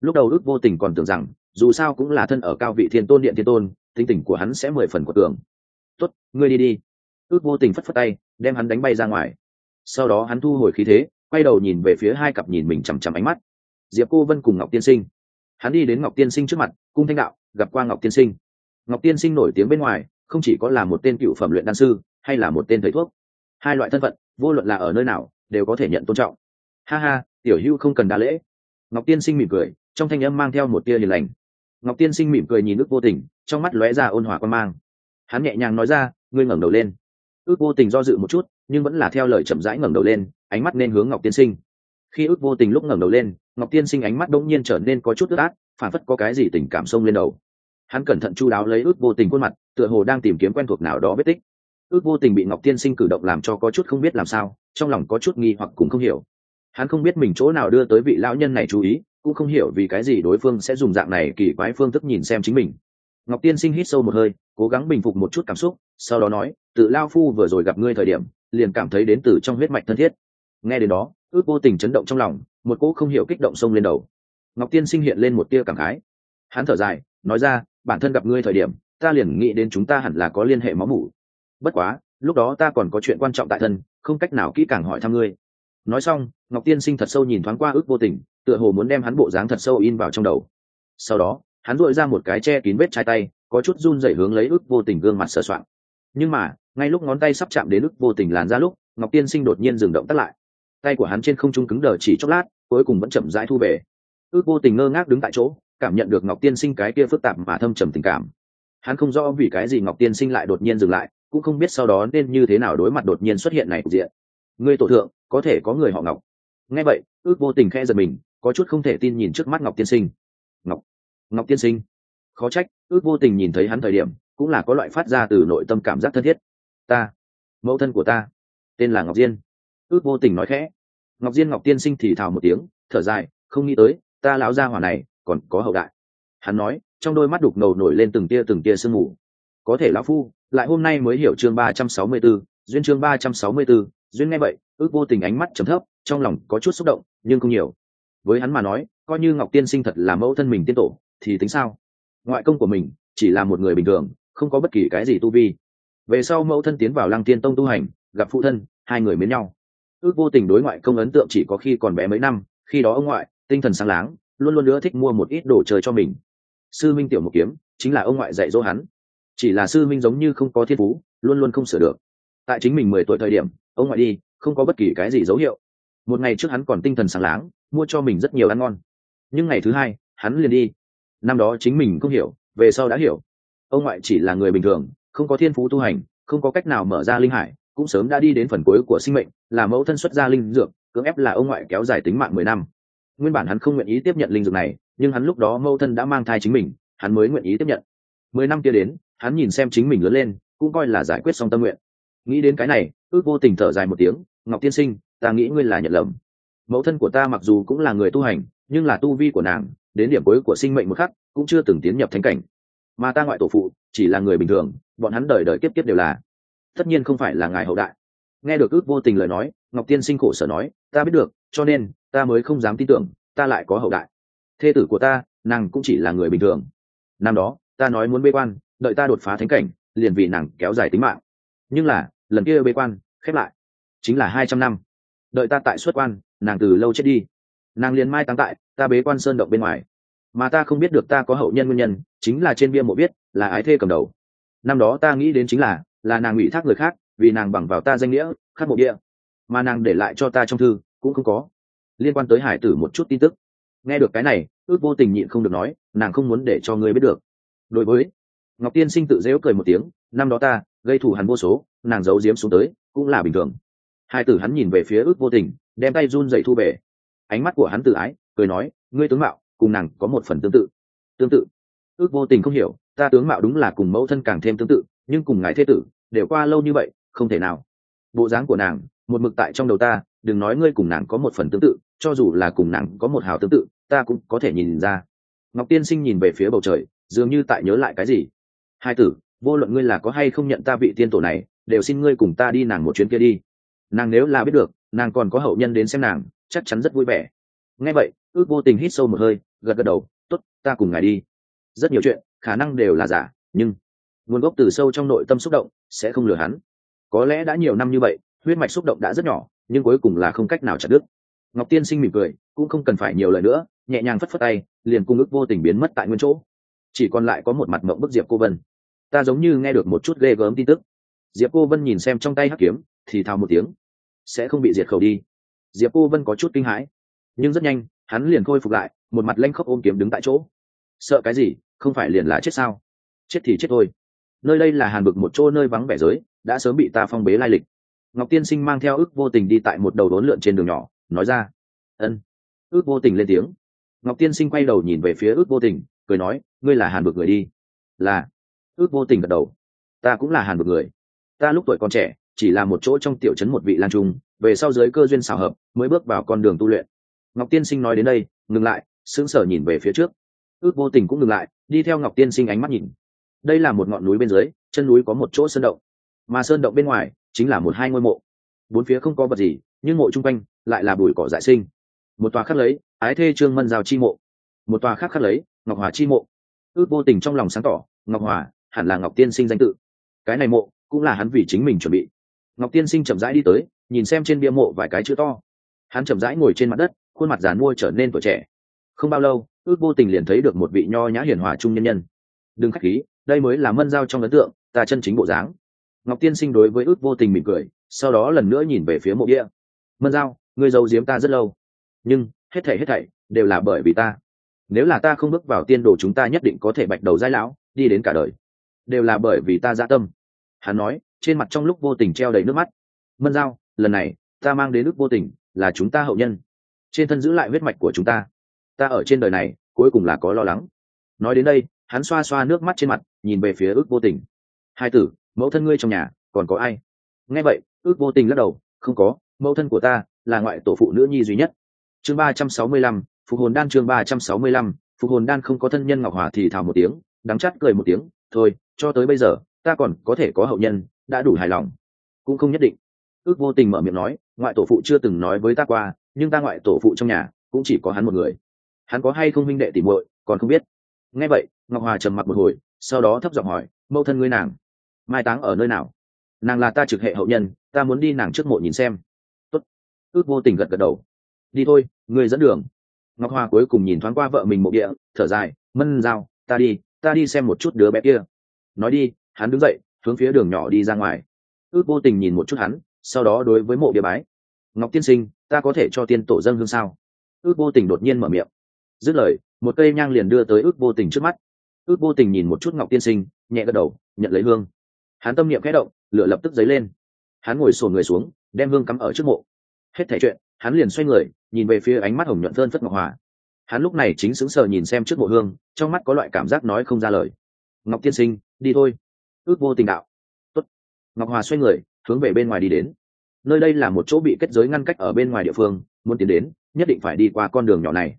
lúc đầu ước vô tình còn tưởng rằng, dù sao cũng là thân ở cao vị thiên tôn điện thiên tôn, tính tình của hắn sẽ mười phần của tường tốt, ngươi đi đi. Ước vô tình phất phất tay, đem hắn đánh bay ra ngoài. Sau đó hắn thu hồi khí thế, quay đầu nhìn về phía hai cặp nhìn mình chằm chằm ánh mắt. Diệp cô vân cùng ngọc tiên sinh. Hắn đi đến ngọc tiên sinh trước mặt, cung thanh đạo, gặp qua ngọc tiên sinh. Ngọc tiên sinh nổi tiếng bên ngoài, không chỉ có là một tên cựu phẩm luyện đan sư, hay là một tên thầy thuốc. Hai loại thân phận, vô luận là ở nơi nào, đều có thể nhận tôn trọng. Ha ha, tiểu hưu không cần đa lễ. Ngọc tiên sinh mỉm cười trong thanh âm mang theo một tia hiền lành. Ngọc tiên sinh mỉm cười nhìn ước vô tình, trong mắt lóe ra ôn hòa quan mang. Hắn nhẹ nhàng nói ra, ngươi ngẩng đầu lên. Ước vô tình do dự một chút, nhưng vẫn là theo lời chậm rãi ngẩng đầu lên, ánh mắt nên hướng ngọc tiên sinh. Khi ước vô tình lúc ngẩng đầu lên, ngọc tiên sinh ánh mắt đ ỗ n g nhiên trở nên có chút ướt át, phản phất có cái gì tình cảm sông lên đầu. Hắn cẩn thận chu đáo lấy ước vô tình khuôn mặt, tựa hồ đang tìm kiếm quen thuộc nào đó vết tích. Ước vô tình bị ngọc tiên sinh cử động làm cho có chút không biết làm sao, trong lòng có chút nghi hoặc cũng không hiểu. Hắn không biết mình chỗ nào đưa tới vị lão nhân này chú ý cũng không hiểu vì cái gì đối phương sẽ dùng dạng này kỳ quái phương thức nhìn xem chính mình. Ngọc tiên sinh hít sâu một hơi, cố gắng bình phục một chút cảm xúc, sau đó nói, tự lao phu vừa rồi gặp ngươi thời điểm, liền cảm thấy đến từ trong huyết mạch thân thiết. Nghe đến đó, ước vô tình chấn động trong lòng, một cỗ không hiểu kích động sông lên đầu. Ngọc tiên sinh hiện lên một tia cảm khái. Hắn thở dài, nói ra, bản thân gặp ngươi thời điểm, ta liền nghĩ đến chúng ta hẳn là có liên hệ máu mủ. Bất quá, lúc đó ta còn có chuyện quan trọng tại thân, không cách nào kỹ càng hỏi thăm ngươi. Nói xong, ngọc tiên sinh thật sâu nhìn thoáng qua ước vô tình tựa hồ muốn đem hắn bộ dáng thật sâu in vào trong đầu. Sau đó, hắn dội ra một cái che kín vết chai tay, có chút run dậy hướng lấy ước vô tình gương mặt sờ soạn nhưng mà, ngay lúc ngón tay sắp chạm đến ước vô tình làn ra lúc, ngọc tiên sinh đột nhiên dừng động tắt lại. Tay của hắn trên không trung cứng đờ chỉ chốc lát, cuối cùng vẫn chậm rãi thu về. Ước vô tình ngơ ngác đứng tại chỗ, cảm nhận được ngọc tiên sinh cái kia phức tạp mà thâm trầm tình cảm. Hắn không rõ vì cái gì ngọc tiên sinh lại đột nhiên dừng lại, cũng không biết sau đó nên như thế nào đối mặt đột nhiên xuất hiện này cục diện. Ngươi tổ thượng, có thể có người họ ngọc. Nghe vậy, ước vô tình khe giật mình có chút không thể tin nhìn trước mắt ngọc tiên sinh. Ngọc ngọc tiên sinh. Khó trách ước vô tình nhìn thấy hắn thời điểm cũng là có loại phát ra từ nội tâm cảm giác thân thiết. Ta mẫu thân của ta tên là ngọc diên. Ước vô tình nói khẽ. Ngọc diên ngọc tiên sinh thì thào một tiếng thở dài không nghĩ tới ta lão gia hỏa này còn có hậu đại. Hắn nói trong đôi mắt đục ngầu nổi lên từng tia từng tia sương mù. Có thể lão phu lại hôm nay mới hiểu chương ba trăm sáu mươi 364, duyên chương ba trăm sáu mươi 364, duyên nghe vậy ước vô tình ánh mắt trầm thấp trong lòng có chút xúc động nhưng không nhiều với hắn mà nói, coi như ngọc tiên sinh thật là mẫu thân mình tiên tổ, thì tính sao? Ngoại công của mình chỉ là một người bình thường, không có bất kỳ cái gì tu vi. Về sau mẫu thân tiến vào lăng tiên tông tu hành, gặp phụ thân, hai người mến nhau. Ước vô tình đối ngoại công ấn tượng chỉ có khi còn bé mấy năm, khi đó ông ngoại, tinh thần sáng láng, luôn luôn nữa thích mua một ít đồ chơi cho mình. Sư minh tiểu một kiếm chính là ông ngoại dạy dỗ hắn. Chỉ là sư minh giống như không có thiên phú, luôn luôn không sửa được. Tại chính mình mười tuổi thời điểm, ông ngoại đi, không có bất kỳ cái gì dấu hiệu. Một ngày trước hắn còn tinh thần sáng láng mua cho mình rất nhiều ăn ngon. Nhưng ngày thứ hai, hắn liền đi. Năm đó chính mình không hiểu, về sau đã hiểu. Ông ngoại chỉ là người bình thường, không có thiên phú tu hành, không có cách nào mở ra linh hải, cũng sớm đã đi đến phần cuối của sinh mệnh, là mẫu thân xuất gia linh dược, cưỡng ép là ông ngoại kéo dài tính mạng mười năm. Nguyên bản hắn không nguyện ý tiếp nhận linh dược này, nhưng hắn lúc đó mẫu thân đã mang thai chính mình, hắn mới nguyện ý tiếp nhận. Mười năm kia đến, hắn nhìn xem chính mình lớn lên, cũng coi là giải quyết xong tâm nguyện. Nghĩ đến cái này, ước vô tình thở dài một tiếng, ngọc tiên sinh, ta nghĩ ngươi là nhận lầm mẫu thân của ta mặc dù cũng là người tu hành, nhưng là tu vi của nàng, đến điểm cuối của sinh mệnh một khắc, cũng chưa từng tiến nhập thánh cảnh. Mà ta ngoại tổ phụ, chỉ là người bình thường, bọn hắn đời đời kiếp kiếp đều là. Tất nhiên không phải là ngài hậu đại. Nghe được ước vô tình lời nói, ngọc tiên sinh khổ sở nói, ta biết được, cho nên, ta mới không dám tin tưởng, ta lại có hậu đại. Thê tử của ta, nàng cũng chỉ là người bình thường. Năm đó, ta nói muốn bế quan, đợi ta đột phá thánh cảnh, liền vì nàng kéo dài tính mạng. Nhưng là, lần kia bế quan, khép lại, chính là hai trăm năm. Đợi ta tại xuất quan nàng từ lâu chết đi. Nàng liền mai tăng tại ta bế quan sơn động bên ngoài. Mà ta không biết được ta có hậu nhân nguyên nhân chính là trên bia mộ biết là ái thê cầm đầu. Năm đó ta nghĩ đến chính là là nàng ủy thác người khác vì nàng bằng vào ta danh nghĩa khắc mộ địa, mà nàng để lại cho ta trong thư cũng không có. Liên quan tới hải tử một chút tin tức. Nghe được cái này ước vô tình nhịn không được nói nàng không muốn để cho ngươi biết được. Đối với ngọc tiên sinh tự dễu cười một tiếng năm đó ta gây thù hắn vô số nàng giấu giếm xuống tới cũng là bình thường. Hai tử hắn nhìn về phía ước vô tình đem tay run dậy thu về. Ánh mắt của hắn tự ái, cười nói, ngươi tướng mạo, cùng nàng có một phần tương tự. Tương tự? Ước vô tình không hiểu, ta tướng mạo đúng là cùng mẫu thân càng thêm tương tự, nhưng cùng ngài thế tử, đều qua lâu như vậy, không thể nào. Bộ dáng của nàng, một mực tại trong đầu ta, đừng nói ngươi cùng nàng có một phần tương tự, cho dù là cùng nàng có một hào tương tự, ta cũng có thể nhìn ra. Ngọc tiên sinh nhìn về phía bầu trời, dường như tại nhớ lại cái gì. Hai tử, vô luận ngươi là có hay không nhận ta vị tiên tổ này, đều xin ngươi cùng ta đi nàng một chuyến kia đi. Nàng nếu là biết được nàng còn có hậu nhân đến xem nàng, chắc chắn rất vui vẻ. Nghe vậy, ước vô tình hít sâu một hơi, gật gật đầu t ố t ta cùng ngài đi. Rất nhiều chuyện, khả năng đều là giả, nhưng nguồn gốc từ sâu trong nội tâm xúc động sẽ không lừa hắn. Có lẽ đã nhiều năm như vậy, huyết mạch xúc động đã rất nhỏ, nhưng cuối cùng là không cách nào chặt đứt. Ngọc tiên sinh mỉm cười, cũng không cần phải nhiều lời nữa, nhẹ nhàng phất phất tay, liền cung ước vô tình biến mất tại nguyên chỗ. Chỉ còn lại có một mặt mộng bức diệp cô vân. Ta giống như nghe được một chút ghê gớm tin tức. Diệp cô vân nhìn xem trong tay hắc kiếm, thì thào một tiếng sẽ không bị diệt khẩu đi. Diệp cô vân có chút kinh hãi, nhưng rất nhanh, hắn liền khôi phục lại, một mặt lanh khóc ôm kiếm đứng tại chỗ. Sợ cái gì, không phải liền là chết sao? Chết thì chết thôi. Nơi đây là hàn bực một chỗ nơi vắng vẻ giới, đã sớm bị ta phong bế lai lịch. Ngọc tiên sinh mang theo ước vô tình đi tại một đầu đốn lượn trên đường nhỏ, nói ra, ân. Ước vô tình lên tiếng. Ngọc tiên sinh quay đầu nhìn về phía ước vô tình, cười nói, ngươi là hàn bực người đi. Là. Ước vô tình gật đầu. Ta cũng là hàn bực người. Ta lúc tuổi còn trẻ chỉ là một chỗ trong tiểu trấn một vị lan trung, về sau dưới cơ duyên xảo hợp, mới bước vào con đường tu luyện. Ngọc tiên sinh nói đến đây, ngừng lại, sững sờ nhìn về phía trước. Ước vô tình cũng ngừng lại, đi theo ngọc tiên sinh ánh mắt nhìn. Đây là một ngọn núi bên dưới, chân núi có một chỗ sơn động. Mà sơn động bên ngoài, chính là một hai ngôi mộ. Bốn phía không có vật gì, nhưng mộ chung quanh, lại là bụi cỏ dại sinh. Một tòa khắc lấy, ái thê trương mân giao chi mộ. Một tòa khác khắc lấy, ngọc hòa chi mộ. Ước vô tình trong lòng sáng tỏ, ngọc hòa hẳn là ngọc tiên sinh danh tự. Cái này mộ, cũng là hắn vì chính mình chuẩn bị ngọc tiên sinh chậm rãi đi tới, nhìn xem trên bia mộ vài cái chữ to. Hắn chậm rãi ngồi trên mặt đất, khuôn mặt giàn mua trở nên tuổi trẻ. Không bao lâu, ước vô tình liền thấy được một vị nho nhã hiền hòa trung nhân nhân. Đừng k h á c h khí, đây mới là mân giao trong ấn tượng, ta chân chính bộ dáng. Ngọc tiên sinh đối với ước vô tình mỉm cười, sau đó lần nữa nhìn về phía mộ địa mân giao người giấu giếm ta rất lâu. Nhưng, hết thảy hết thảy đều là bởi vì ta. Nếu là ta không bước vào tiên đồ chúng ta nhất định có thể bạch đầu giai lão, đi đến cả đời. Đều là bởi vì ta dạ tâm. Hắn nói trên mặt trong lúc vô tình treo đầy nước mắt. Mân giao, lần này, ta mang đến nước vô tình là chúng ta hậu nhân. Trên thân giữ lại huyết mạch của chúng ta. Ta ở trên đời này, cuối cùng là có lo lắng. Nói đến đây, hắn xoa xoa nước mắt trên mặt, nhìn về phía ước vô tình. Hai tử, mẫu thân ngươi trong nhà, còn có ai? Nghe vậy, ước vô tình lắc đầu, không có, mẫu thân của ta là ngoại tổ phụ nữ nhi duy nhất. Chương ba trăm sáu mươi lăm, phục hồn đan chương ba trăm sáu mươi lăm, phục hồn đan không có thân nhân ngọc hòa thì thào một tiếng, đắng chắt cười một tiếng, thôi, cho tới bây giờ, ta còn có thể có hậu nhân đã đủ hài lòng. Cũng không nhất định. Ước vô tình mở miệng nói, ngoại tổ phụ chưa từng nói với ta qua, nhưng ta ngoại tổ phụ trong nhà cũng chỉ có hắn một người. Hắn có hay không huynh đệ tìm muội, còn không biết. Nghe vậy, ngọc hòa trầm mặc một hồi, sau đó thấp giọng hỏi, mẫu thân ngươi nàng, mai táng ở nơi nào? Nàng là ta trực hệ hậu nhân, ta muốn đi nàng trước mộ nhìn xem. Tốt. ước vô tình gật gật đầu. Đi thôi, ngươi dẫn đường. Ngọc hòa cuối cùng nhìn thoáng qua vợ mình mộ địa, thở dài, mân dao ta đi ta đi xem một chút đứa bé kia. Nói đi, hắn đứng dậy hướng phía đường nhỏ đi ra ngoài. Ước vô tình nhìn một chút hắn, sau đó đối với mộ địa bái. Ngọc tiên sinh, ta có thể cho tiên tổ dân hương sao? Ước vô tình đột nhiên mở miệng. Dứt lời, một cây nhang liền đưa tới ước vô tình trước mắt. Ước vô tình nhìn một chút ngọc tiên sinh, nhẹ gật đầu, nhận lấy hương. Hắn tâm niệm khẽ động, lửa lập tức dấy lên. Hắn ngồi sồn người xuống, đem hương cắm ở trước mộ. Hết thể chuyện, hắn liền xoay người, nhìn về phía ánh mắt hồng nhuận thơn phất ngọc hòa. Hắn lúc này chính sững sờ nhìn xem trước mộ hương, trong mắt có loại cảm giác nói không ra lời. Ngọc tiên sinh, đi thôi ước vô tình đạo. Tốt. ngọc hòa xoay người, hướng về bên ngoài đi đến. Nơi đây là một chỗ bị kết giới ngăn cách ở bên ngoài địa phương, muốn tiến đến, nhất định phải đi qua con đường nhỏ này.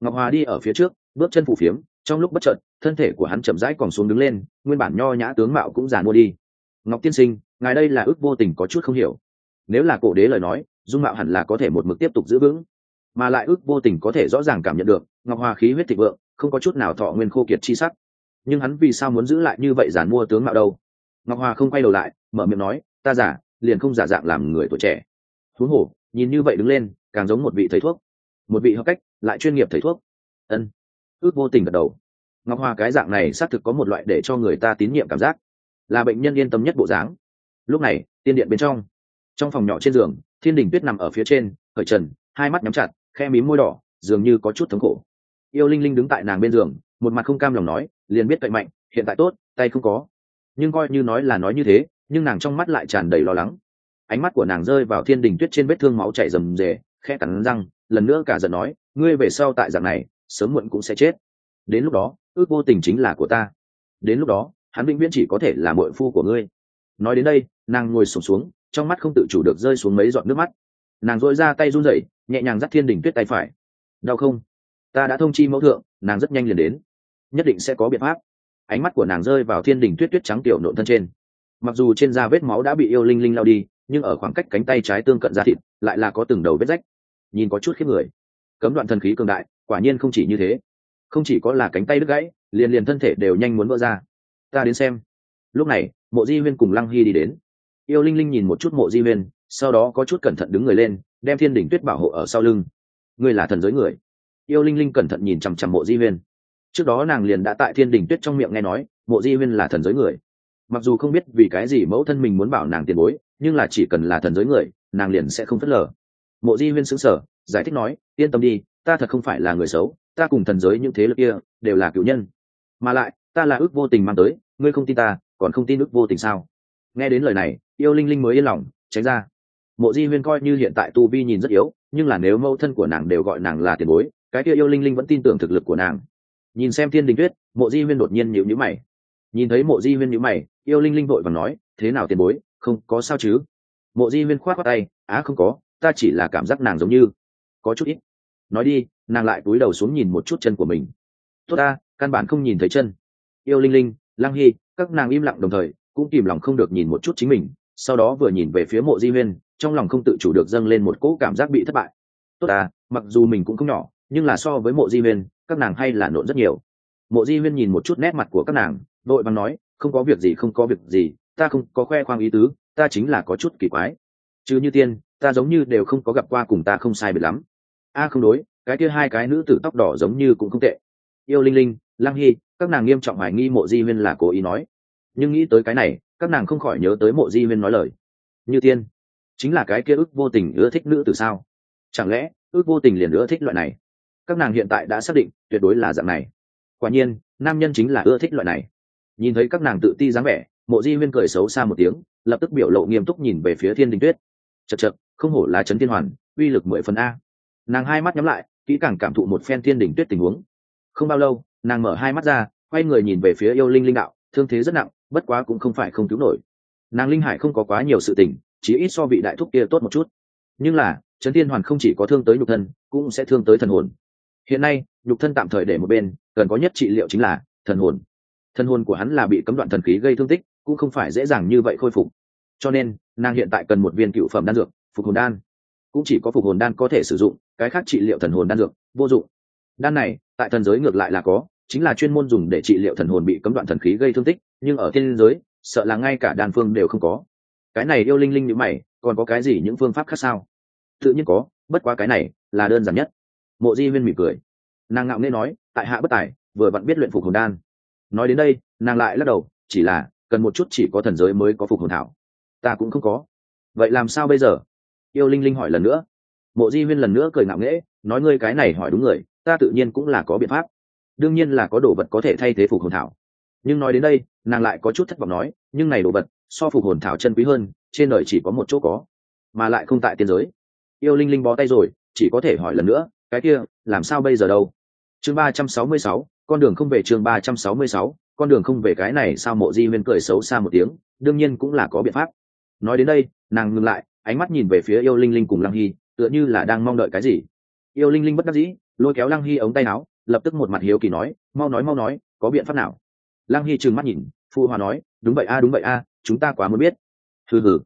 Ngọc hòa đi ở phía trước, bước chân phù phiếm, trong lúc bất chợt, thân thể của hắn chậm rãi còn xuống đứng lên, nguyên bản nho nhã tướng mạo cũng giàn mua đi. Ngọc tiên sinh, ngài đây là ước vô tình có chút không hiểu. Nếu là cổ đế lời nói, dung mạo hẳn là có thể một mực tiếp tục giữ vững, mà lại ước vô tình có thể rõ ràng cảm nhận được, ngọc hòa khí huyết thịnh vượng, không có chút nào thọ nguyên khô kiệt chi sắc nhưng hắn vì sao muốn giữ lại như vậy giản mua tướng mạo đâu? Ngọc hòa không quay đầu lại, mở miệng nói, ta giả, liền không giả dạng làm người tuổi trẻ. Thú hổ, nhìn như vậy đứng lên, càng giống một vị thầy thuốc. Một vị hợp cách, lại chuyên nghiệp thầy thuốc. Ân. Ước vô tình gật đầu. Ngọc hoa cái dạng này xác thực có một loại để cho người ta tín nhiệm cảm giác. Là bệnh nhân yên tâm nhất bộ dáng. Lúc này, tiên điện bên trong trong phòng nhỏ trên giường, thiên đình tuyết nằm ở phía trên, khởi trần, hai mắt nhắm chặt, khe mím môi đỏ, dường như có chút thống khổ. Yêu linh linh đứng tại nàng bên giường, một mặt không cam lòng nói liền biết cậy mạnh hiện tại tốt tay không có. Nhưng coi như nói là nói như thế nhưng nàng trong mắt lại tràn đầy lo lắng. Ánh mắt của nàng rơi vào thiên đình tuyết trên vết thương máu chảy rầm rề khe cắn răng lần nữa cả giận nói ngươi về sau tại dạng này sớm muộn cũng sẽ chết. Đến lúc đó ước vô tình chính là của ta. Đến lúc đó hắn vĩnh viễn chỉ có thể là mội phu của ngươi. Nói đến đây nàng ngồi sụp xuống, xuống trong mắt không tự chủ được rơi xuống mấy giọt nước mắt. Nàng dội ra tay run rẩy nhẹ nhàng dắt thiên đình tuyết tay phải. Đau không? Ta đã thông chi mẫu thượng nàng rất nhanh liền đến nhất định sẽ có biện pháp. Ánh mắt của nàng rơi vào thiên đình tuyết tuyết trắng tiểu nộn thân trên. Mặc dù trên da vết máu đã bị yêu linh linh lao đi, nhưng ở khoảng cách cánh tay trái tương cận da thịt, lại là có từng đầu vết rách. Nhìn có chút khiếp người. Cấm đoạn thần khí cường đại, quả nhiên không chỉ như thế. Không chỉ có là cánh tay đứt gãy, liền liền thân thể đều nhanh muốn vỡ ra. Ta đến xem. Lúc này, mộ di huyên cùng lăng hy đi đến. Yêu linh linh nhìn một chút mộ di huyên, sau đó có chút cẩn thận đứng người lên, đem thiên đỉnh tuyết bảo hộ ở sau lưng. Ngươi là thần giới người. Yêu linh linh cẩn thận nhìn chằm chằm mộ di huyên trước đó nàng liền đã tại thiên đình tuyết trong miệng nghe nói, mộ di huyên là thần giới người. Mặc dù không biết vì cái gì mẫu thân mình muốn bảo nàng tiền bối, nhưng là chỉ cần là thần giới người, nàng liền sẽ không phớt lờ. Mộ di huyên xứng sở giải thích nói, yên tâm đi, ta thật không phải là người xấu, ta cùng thần giới những thế lực kia đều là cựu nhân. Mà lại, ta là ước vô tình mang tới, ngươi không tin ta, còn không tin ước vô tình sao? Nghe đến lời này, yêu linh linh mới yên lòng, tránh ra. Mộ di huyên coi như hiện tại tu vi nhìn rất yếu, nhưng là nếu mẫu thân của nàng đều gọi nàng là tiền bối, cái kia yêu linh linh vẫn tin tưởng thực lực của nàng nhìn xem thiên đình tuyết, mộ di huyên đột nhiên nhịu nhữ mày. Nhìn thấy mộ di huyên nhữ mày, yêu linh linh vội và nói, thế nào tiền bối, không có sao chứ? Mộ di huyên khoát qua tay, á, không có, ta chỉ là cảm giác nàng giống như có chút ít. Nói đi, nàng lại cúi đầu xuống nhìn một chút chân của mình. Tốt ta, căn bản không nhìn thấy chân. Yêu linh linh, lang hy, các nàng im lặng đồng thời, cũng kìm lòng không được nhìn một chút chính mình, sau đó vừa nhìn về phía mộ di huyên, trong lòng không tự chủ được dâng lên một cỗ cảm giác bị thất bại. Tốt ta, mặc dù mình cũng không nhỏ, nhưng là so với mộ di huyên các nàng hay là nộn rất nhiều. Mộ di huyên nhìn một chút nét mặt của các nàng, đội bằng nói, không có việc gì, không có việc gì, ta không có khoe khoang ý tứ, ta chính là có chút kỳ quái. Chứ như tiên, ta giống như đều không có gặp qua cùng ta không sai biệt lắm. A, không đối, cái kia hai cái nữ tử tóc đỏ giống như cũng không tệ. Yêu linh linh lang hy, các nàng nghiêm trọng hoài nghi mộ di huyên là cố ý nói. Nhưng nghĩ tới cái này, các nàng không khỏi nhớ tới mộ di huyên nói lời. Như tiên, chính là cái kia ước vô tình ưa thích nữ tử sao? Chẳng lẽ ước vô tình liền ưa thích loại này? Các nàng hiện tại đã xác định tuyệt đối là dạng này. Quả nhiên, nam nhân chính là ưa thích loại này. Nhìn thấy các nàng tự ti dáng vẻ, mộ di huyên cười xấu xa một tiếng, lập tức biểu lộ nghiêm túc nhìn về phía thiên đình tuyết. Chật chật không hổ là trấn thiên hoàn, uy lực mười phần a. Nàng hai mắt nhắm lại, kỹ càng cảm thụ một phen thiên đình tuyết tình huống. Không bao lâu, nàng mở hai mắt ra, quay người nhìn về phía yêu linh linh đạo, thương thế rất nặng, bất quá cũng không phải không cứu nổi. Nàng linh hải không có quá nhiều sự tình chỉ ít so vị đại thúc kia tốt một chút. Nhưng là, trấn thiên hoàn không chỉ có thương tới nhục thân, cũng sẽ thương tới thần hồn hiện nay, nhục thân tạm thời để một bên, cần có nhất trị liệu chính là thần hồn. Thần hồn của hắn là bị cấm đoạn thần khí gây thương tích, cũng không phải dễ dàng như vậy khôi phục. Cho nên, nàng hiện tại cần một viên cựu phẩm đan dược, phục hồn đan. Cũng chỉ có phục hồn đan có thể sử dụng, cái khác trị liệu thần hồn đan dược, vô dụng. Đan này, tại thần giới ngược lại là có, chính là chuyên môn dùng để trị liệu thần hồn bị cấm đoạn thần khí gây thương tích, nhưng ở thiên giới, sợ là ngay cả đan phương đều không có. Cái này yêu linh linh như mày, còn có cái gì những phương pháp khác sao? Tự nhiên có, bất quá cái này là đơn giản nhất mộ di huyên mỉm cười. Nàng ngạo nghê nói, tại hạ bất tài, vừa vặn biết luyện phục hồn đan. Nói đến đây, nàng lại lắc đầu, chỉ là, cần một chút chỉ có thần giới mới có phục hồn thảo. Ta cũng không có. Vậy làm sao bây giờ? Yêu linh linh hỏi lần nữa. Mộ di huyên lần nữa cười ngạo nghễ, nói, ngươi cái này hỏi đúng người, ta tự nhiên cũng là có biện pháp. Đương nhiên là có đồ vật có thể thay thế phục hồn thảo. Nhưng nói đến đây, nàng lại có chút thất vọng nói, nhưng này đồ vật, so phục hồn thảo chân quý hơn, trên đời chỉ có một chỗ có, mà lại không tại tiên giới. Yêu linh linh bó tay rồi, chỉ có thể hỏi lần nữa cái kia, làm sao bây giờ đâu? Chương ba trăm sáu mươi sáu, con đường không về chương ba trăm sáu mươi sáu, con đường không về cái này sao mộ di huyên cười xấu xa một tiếng, đương nhiên cũng là có biện pháp. Nói đến đây, nàng ngừng lại, ánh mắt nhìn về phía yêu linh linh cùng lăng hy, tựa như là đang mong đợi cái gì. Yêu linh linh bất đắc dĩ, lôi kéo lăng hy ống tay áo, lập tức một mặt hiếu kỳ nói, mau nói mau nói, có biện pháp nào? Lăng hy trừng mắt nhìn, phu hòa nói, đúng vậy a, đúng vậy a, chúng ta quá muốn biết. Hừ hừ.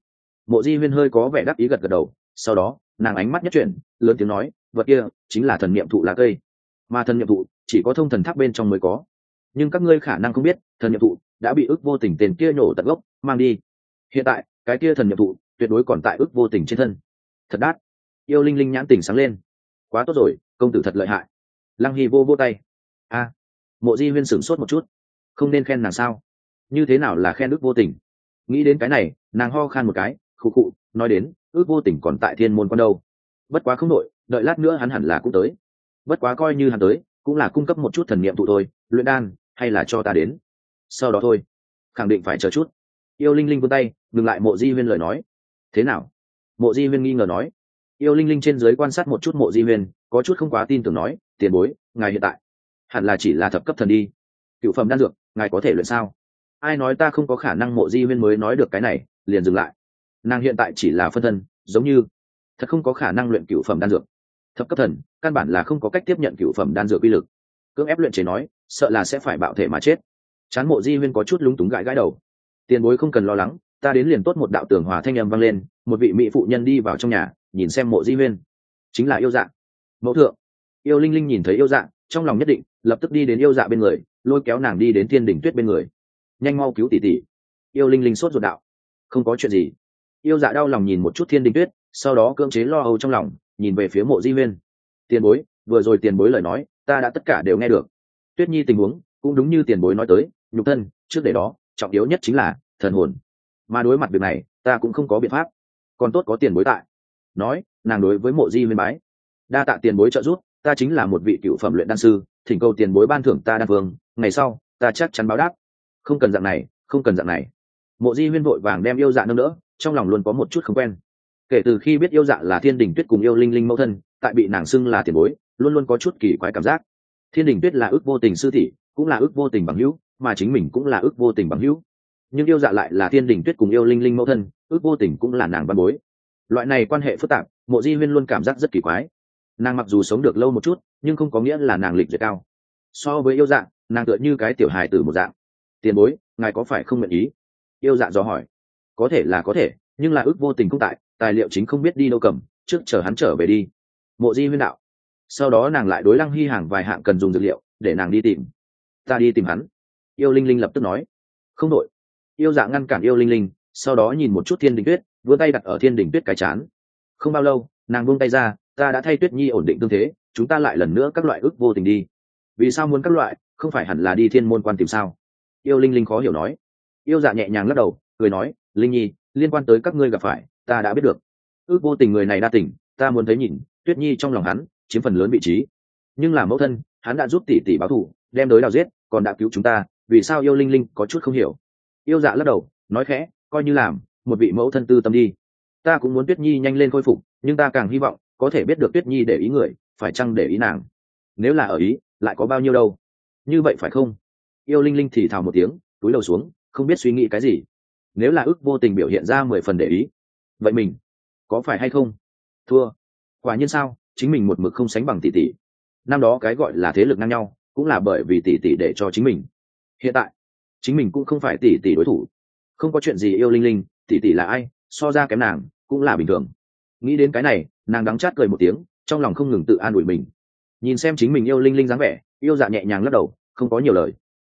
Mộ di huyên hơi có vẻ đắc ý gật gật đầu, sau đó, nàng ánh mắt nhất chuyển, lớn tiếng nói vật kia chính là thần niệm thụ lá cây. Mà thần niệm thụ chỉ có thông thần tháp bên trong mới có. Nhưng các ngươi khả năng không biết, thần niệm thụ đã bị ức vô tình tên kia nhổ tận gốc, mang đi. Hiện tại, cái kia thần niệm thụ tuyệt đối còn tại ức vô tình trên thân. Thật đát. Yêu linh linh nhãn tình sáng lên. Quá tốt rồi, công tử thật lợi hại. Lăng hy vô vô tay. A. Mộ di huyên sửng sốt một chút. Không nên khen nàng sao? Như thế nào là khen ước vô tình? Nghĩ đến cái này, nàng ho khan một cái, khụ khụ, nói đến, ước vô tình còn tại thiên môn con đâu. Bất quá không nội đợi lát nữa hắn hẳn là cũng tới. Bất quá coi như hắn tới, cũng là cung cấp một chút thần niệm tụ thôi, luyện đan, hay là cho ta đến. Sau đó thôi. Khẳng định phải chờ chút. Yêu linh linh vươn tay, ngừng lại mộ di huyên lời nói. Thế nào? Mộ di huyên nghi ngờ nói. Yêu linh linh trên dưới quan sát một chút mộ di huyên, có chút không quá tin tưởng nói, tiền bối, ngài hiện tại hẳn là chỉ là thập cấp thần đi. Cựu phẩm đan dược, ngài có thể luyện sao? Ai nói ta không có khả năng mộ di huyên mới nói được cái này, liền dừng lại. Nàng hiện tại chỉ là phân thân, giống như thật không có khả năng luyện cựu phẩm đan dược thập cấp thần, căn bản là không có cách tiếp nhận cựu phẩm đan dược uy lực. Cưỡng ép luyện chế nói, sợ là sẽ phải bạo thể mà chết. Chán mộ di huyên có chút lúng túng gãi gãi đầu. Tiền bối không cần lo lắng, ta đến liền tốt một đạo tường hòa thanh â m vang lên, một vị mỹ phụ nhân đi vào trong nhà, nhìn xem mộ di huyên. Chính là yêu dạ. Mẫu thượng. Yêu linh linh nhìn thấy yêu dạ trong lòng nhất định, lập tức đi đến yêu dạ bên người, lôi kéo nàng đi đến thiên đỉnh tuyết bên người. Nhanh mau cứu tỷ tỷ. Yêu linh linh sốt ruột đạo. Không có chuyện gì. Yêu dạ đau lòng nhìn một chút thiên đỉnh tuyết, sau đó cưỡng chế lo âu trong lòng nhìn về phía mộ di huyên tiền bối, vừa rồi tiền bối lời nói, ta đã tất cả đều nghe được. Tuyết nhi tình huống cũng đúng như tiền bối nói tới, nhục thân, trước để đó, trọng yếu nhất chính là thần hồn. Mà đối mặt việc này, ta cũng không có biện pháp. Còn tốt có tiền bối tại. Nói, nàng đối với mộ di huyên bái. Đa tạ tiền bối trợ giúp, ta chính là một vị cựu phẩm luyện đan sư, thỉnh cầu tiền bối ban thưởng ta đan vương, ngày sau, ta chắc chắn báo đáp. Không cần dạng này, không cần dạng này. Mộ di huyên vội vàng đem yêu dạ nâng đỡ, trong lòng luôn có một chút không quen kể từ khi biết yêu dạ là thiên đình tuyết cùng yêu linh linh mẫu thân, tại bị nàng xưng là tiền bối, luôn luôn có chút kỳ quái cảm giác. Thiên đình tuyết là ước vô tình sư thị cũng là ước vô tình bằng hữu, mà chính mình cũng là ước vô tình bằng hữu. Nhưng yêu dạ lại là thiên đình tuyết cùng yêu linh linh mẫu thân, ước vô tình cũng là nàng văn bối. Loại này quan hệ phức tạp, mộ di huyên luôn cảm giác rất kỳ quái. Nàng mặc dù sống được lâu một chút, nhưng không có nghĩa là nàng lịch duyệt cao. So với yêu dạ nàng tựa như cái tiểu hài tử một dạng. Tiền bối, ngài có phải không nguyện ý? Yêu dạ do hỏi. Có thể là có thể, nhưng là ước vô tình không tại tài liệu chính không biết đi đâu cầm, trước chờ hắn trở về đi. Mộ di huyên đạo. Sau đó nàng lại đối lăng hy hàng vài hạng cần dùng dược liệu, để nàng đi tìm. Ta đi tìm hắn. Yêu linh linh lập tức nói. Không đội yêu dạ ngăn cản yêu linh linh, sau đó nhìn một chút thiên đình tuyết, vươn tay đặt ở thiên đình tuyết cái chán. Không bao lâu, nàng buông tay ra, ta đã thay tuyết nhi ổn định tương thế, chúng ta lại lần nữa các loại ước vô tình đi. Vì sao muốn các loại, không phải hẳn là đi thiên môn quan tìm sao? Yêu linh linh khó hiểu nói. Yêu dạ nhẹ nhàng lắc đầu, cười nói, linh nhi, liên quan tới các ngươi gặp phải ta đã biết được. Ước vô tình người này đa tình, ta muốn thấy nhìn, tuyết nhi trong lòng hắn, chiếm phần lớn vị trí. Nhưng là mẫu thân, hắn đã giúp tỷ tỷ báo thù, đem đối đào giết, còn đã cứu chúng ta, vì sao yêu linh linh có chút không hiểu? Yêu dạ lắc đầu, nói khẽ, coi như làm, một vị mẫu thân tư tâm đi. Ta cũng muốn tuyết nhi nhanh lên khôi phục, nhưng ta càng hy vọng, có thể biết được tuyết nhi để ý người, phải chăng để ý nàng? Nếu là ở ý, lại có bao nhiêu đâu? Như vậy phải không? Yêu linh linh thì thào một tiếng, túi đầu xuống, không biết suy nghĩ cái gì. Nếu là ước vô tình biểu hiện ra mười phần để ý vậy mình, có phải hay không? Thua. Quả nhiên sao? Chính mình một mực không sánh bằng tỷ tỷ. Năm đó cái gọi là thế lực ngang nhau, cũng là bởi vì tỷ tỷ để cho chính mình. Hiện tại, chính mình cũng không phải tỷ tỷ đối thủ. Không có chuyện gì yêu linh linh, tỷ tỷ là ai, so ra kém nàng, cũng là bình thường. Nghĩ đến cái này, nàng đắng chát cười một tiếng, trong lòng không ngừng tự an ủi mình. Nhìn xem chính mình yêu linh linh dáng vẻ, yêu dạ nhẹ nhàng lắc đầu, không có nhiều lời.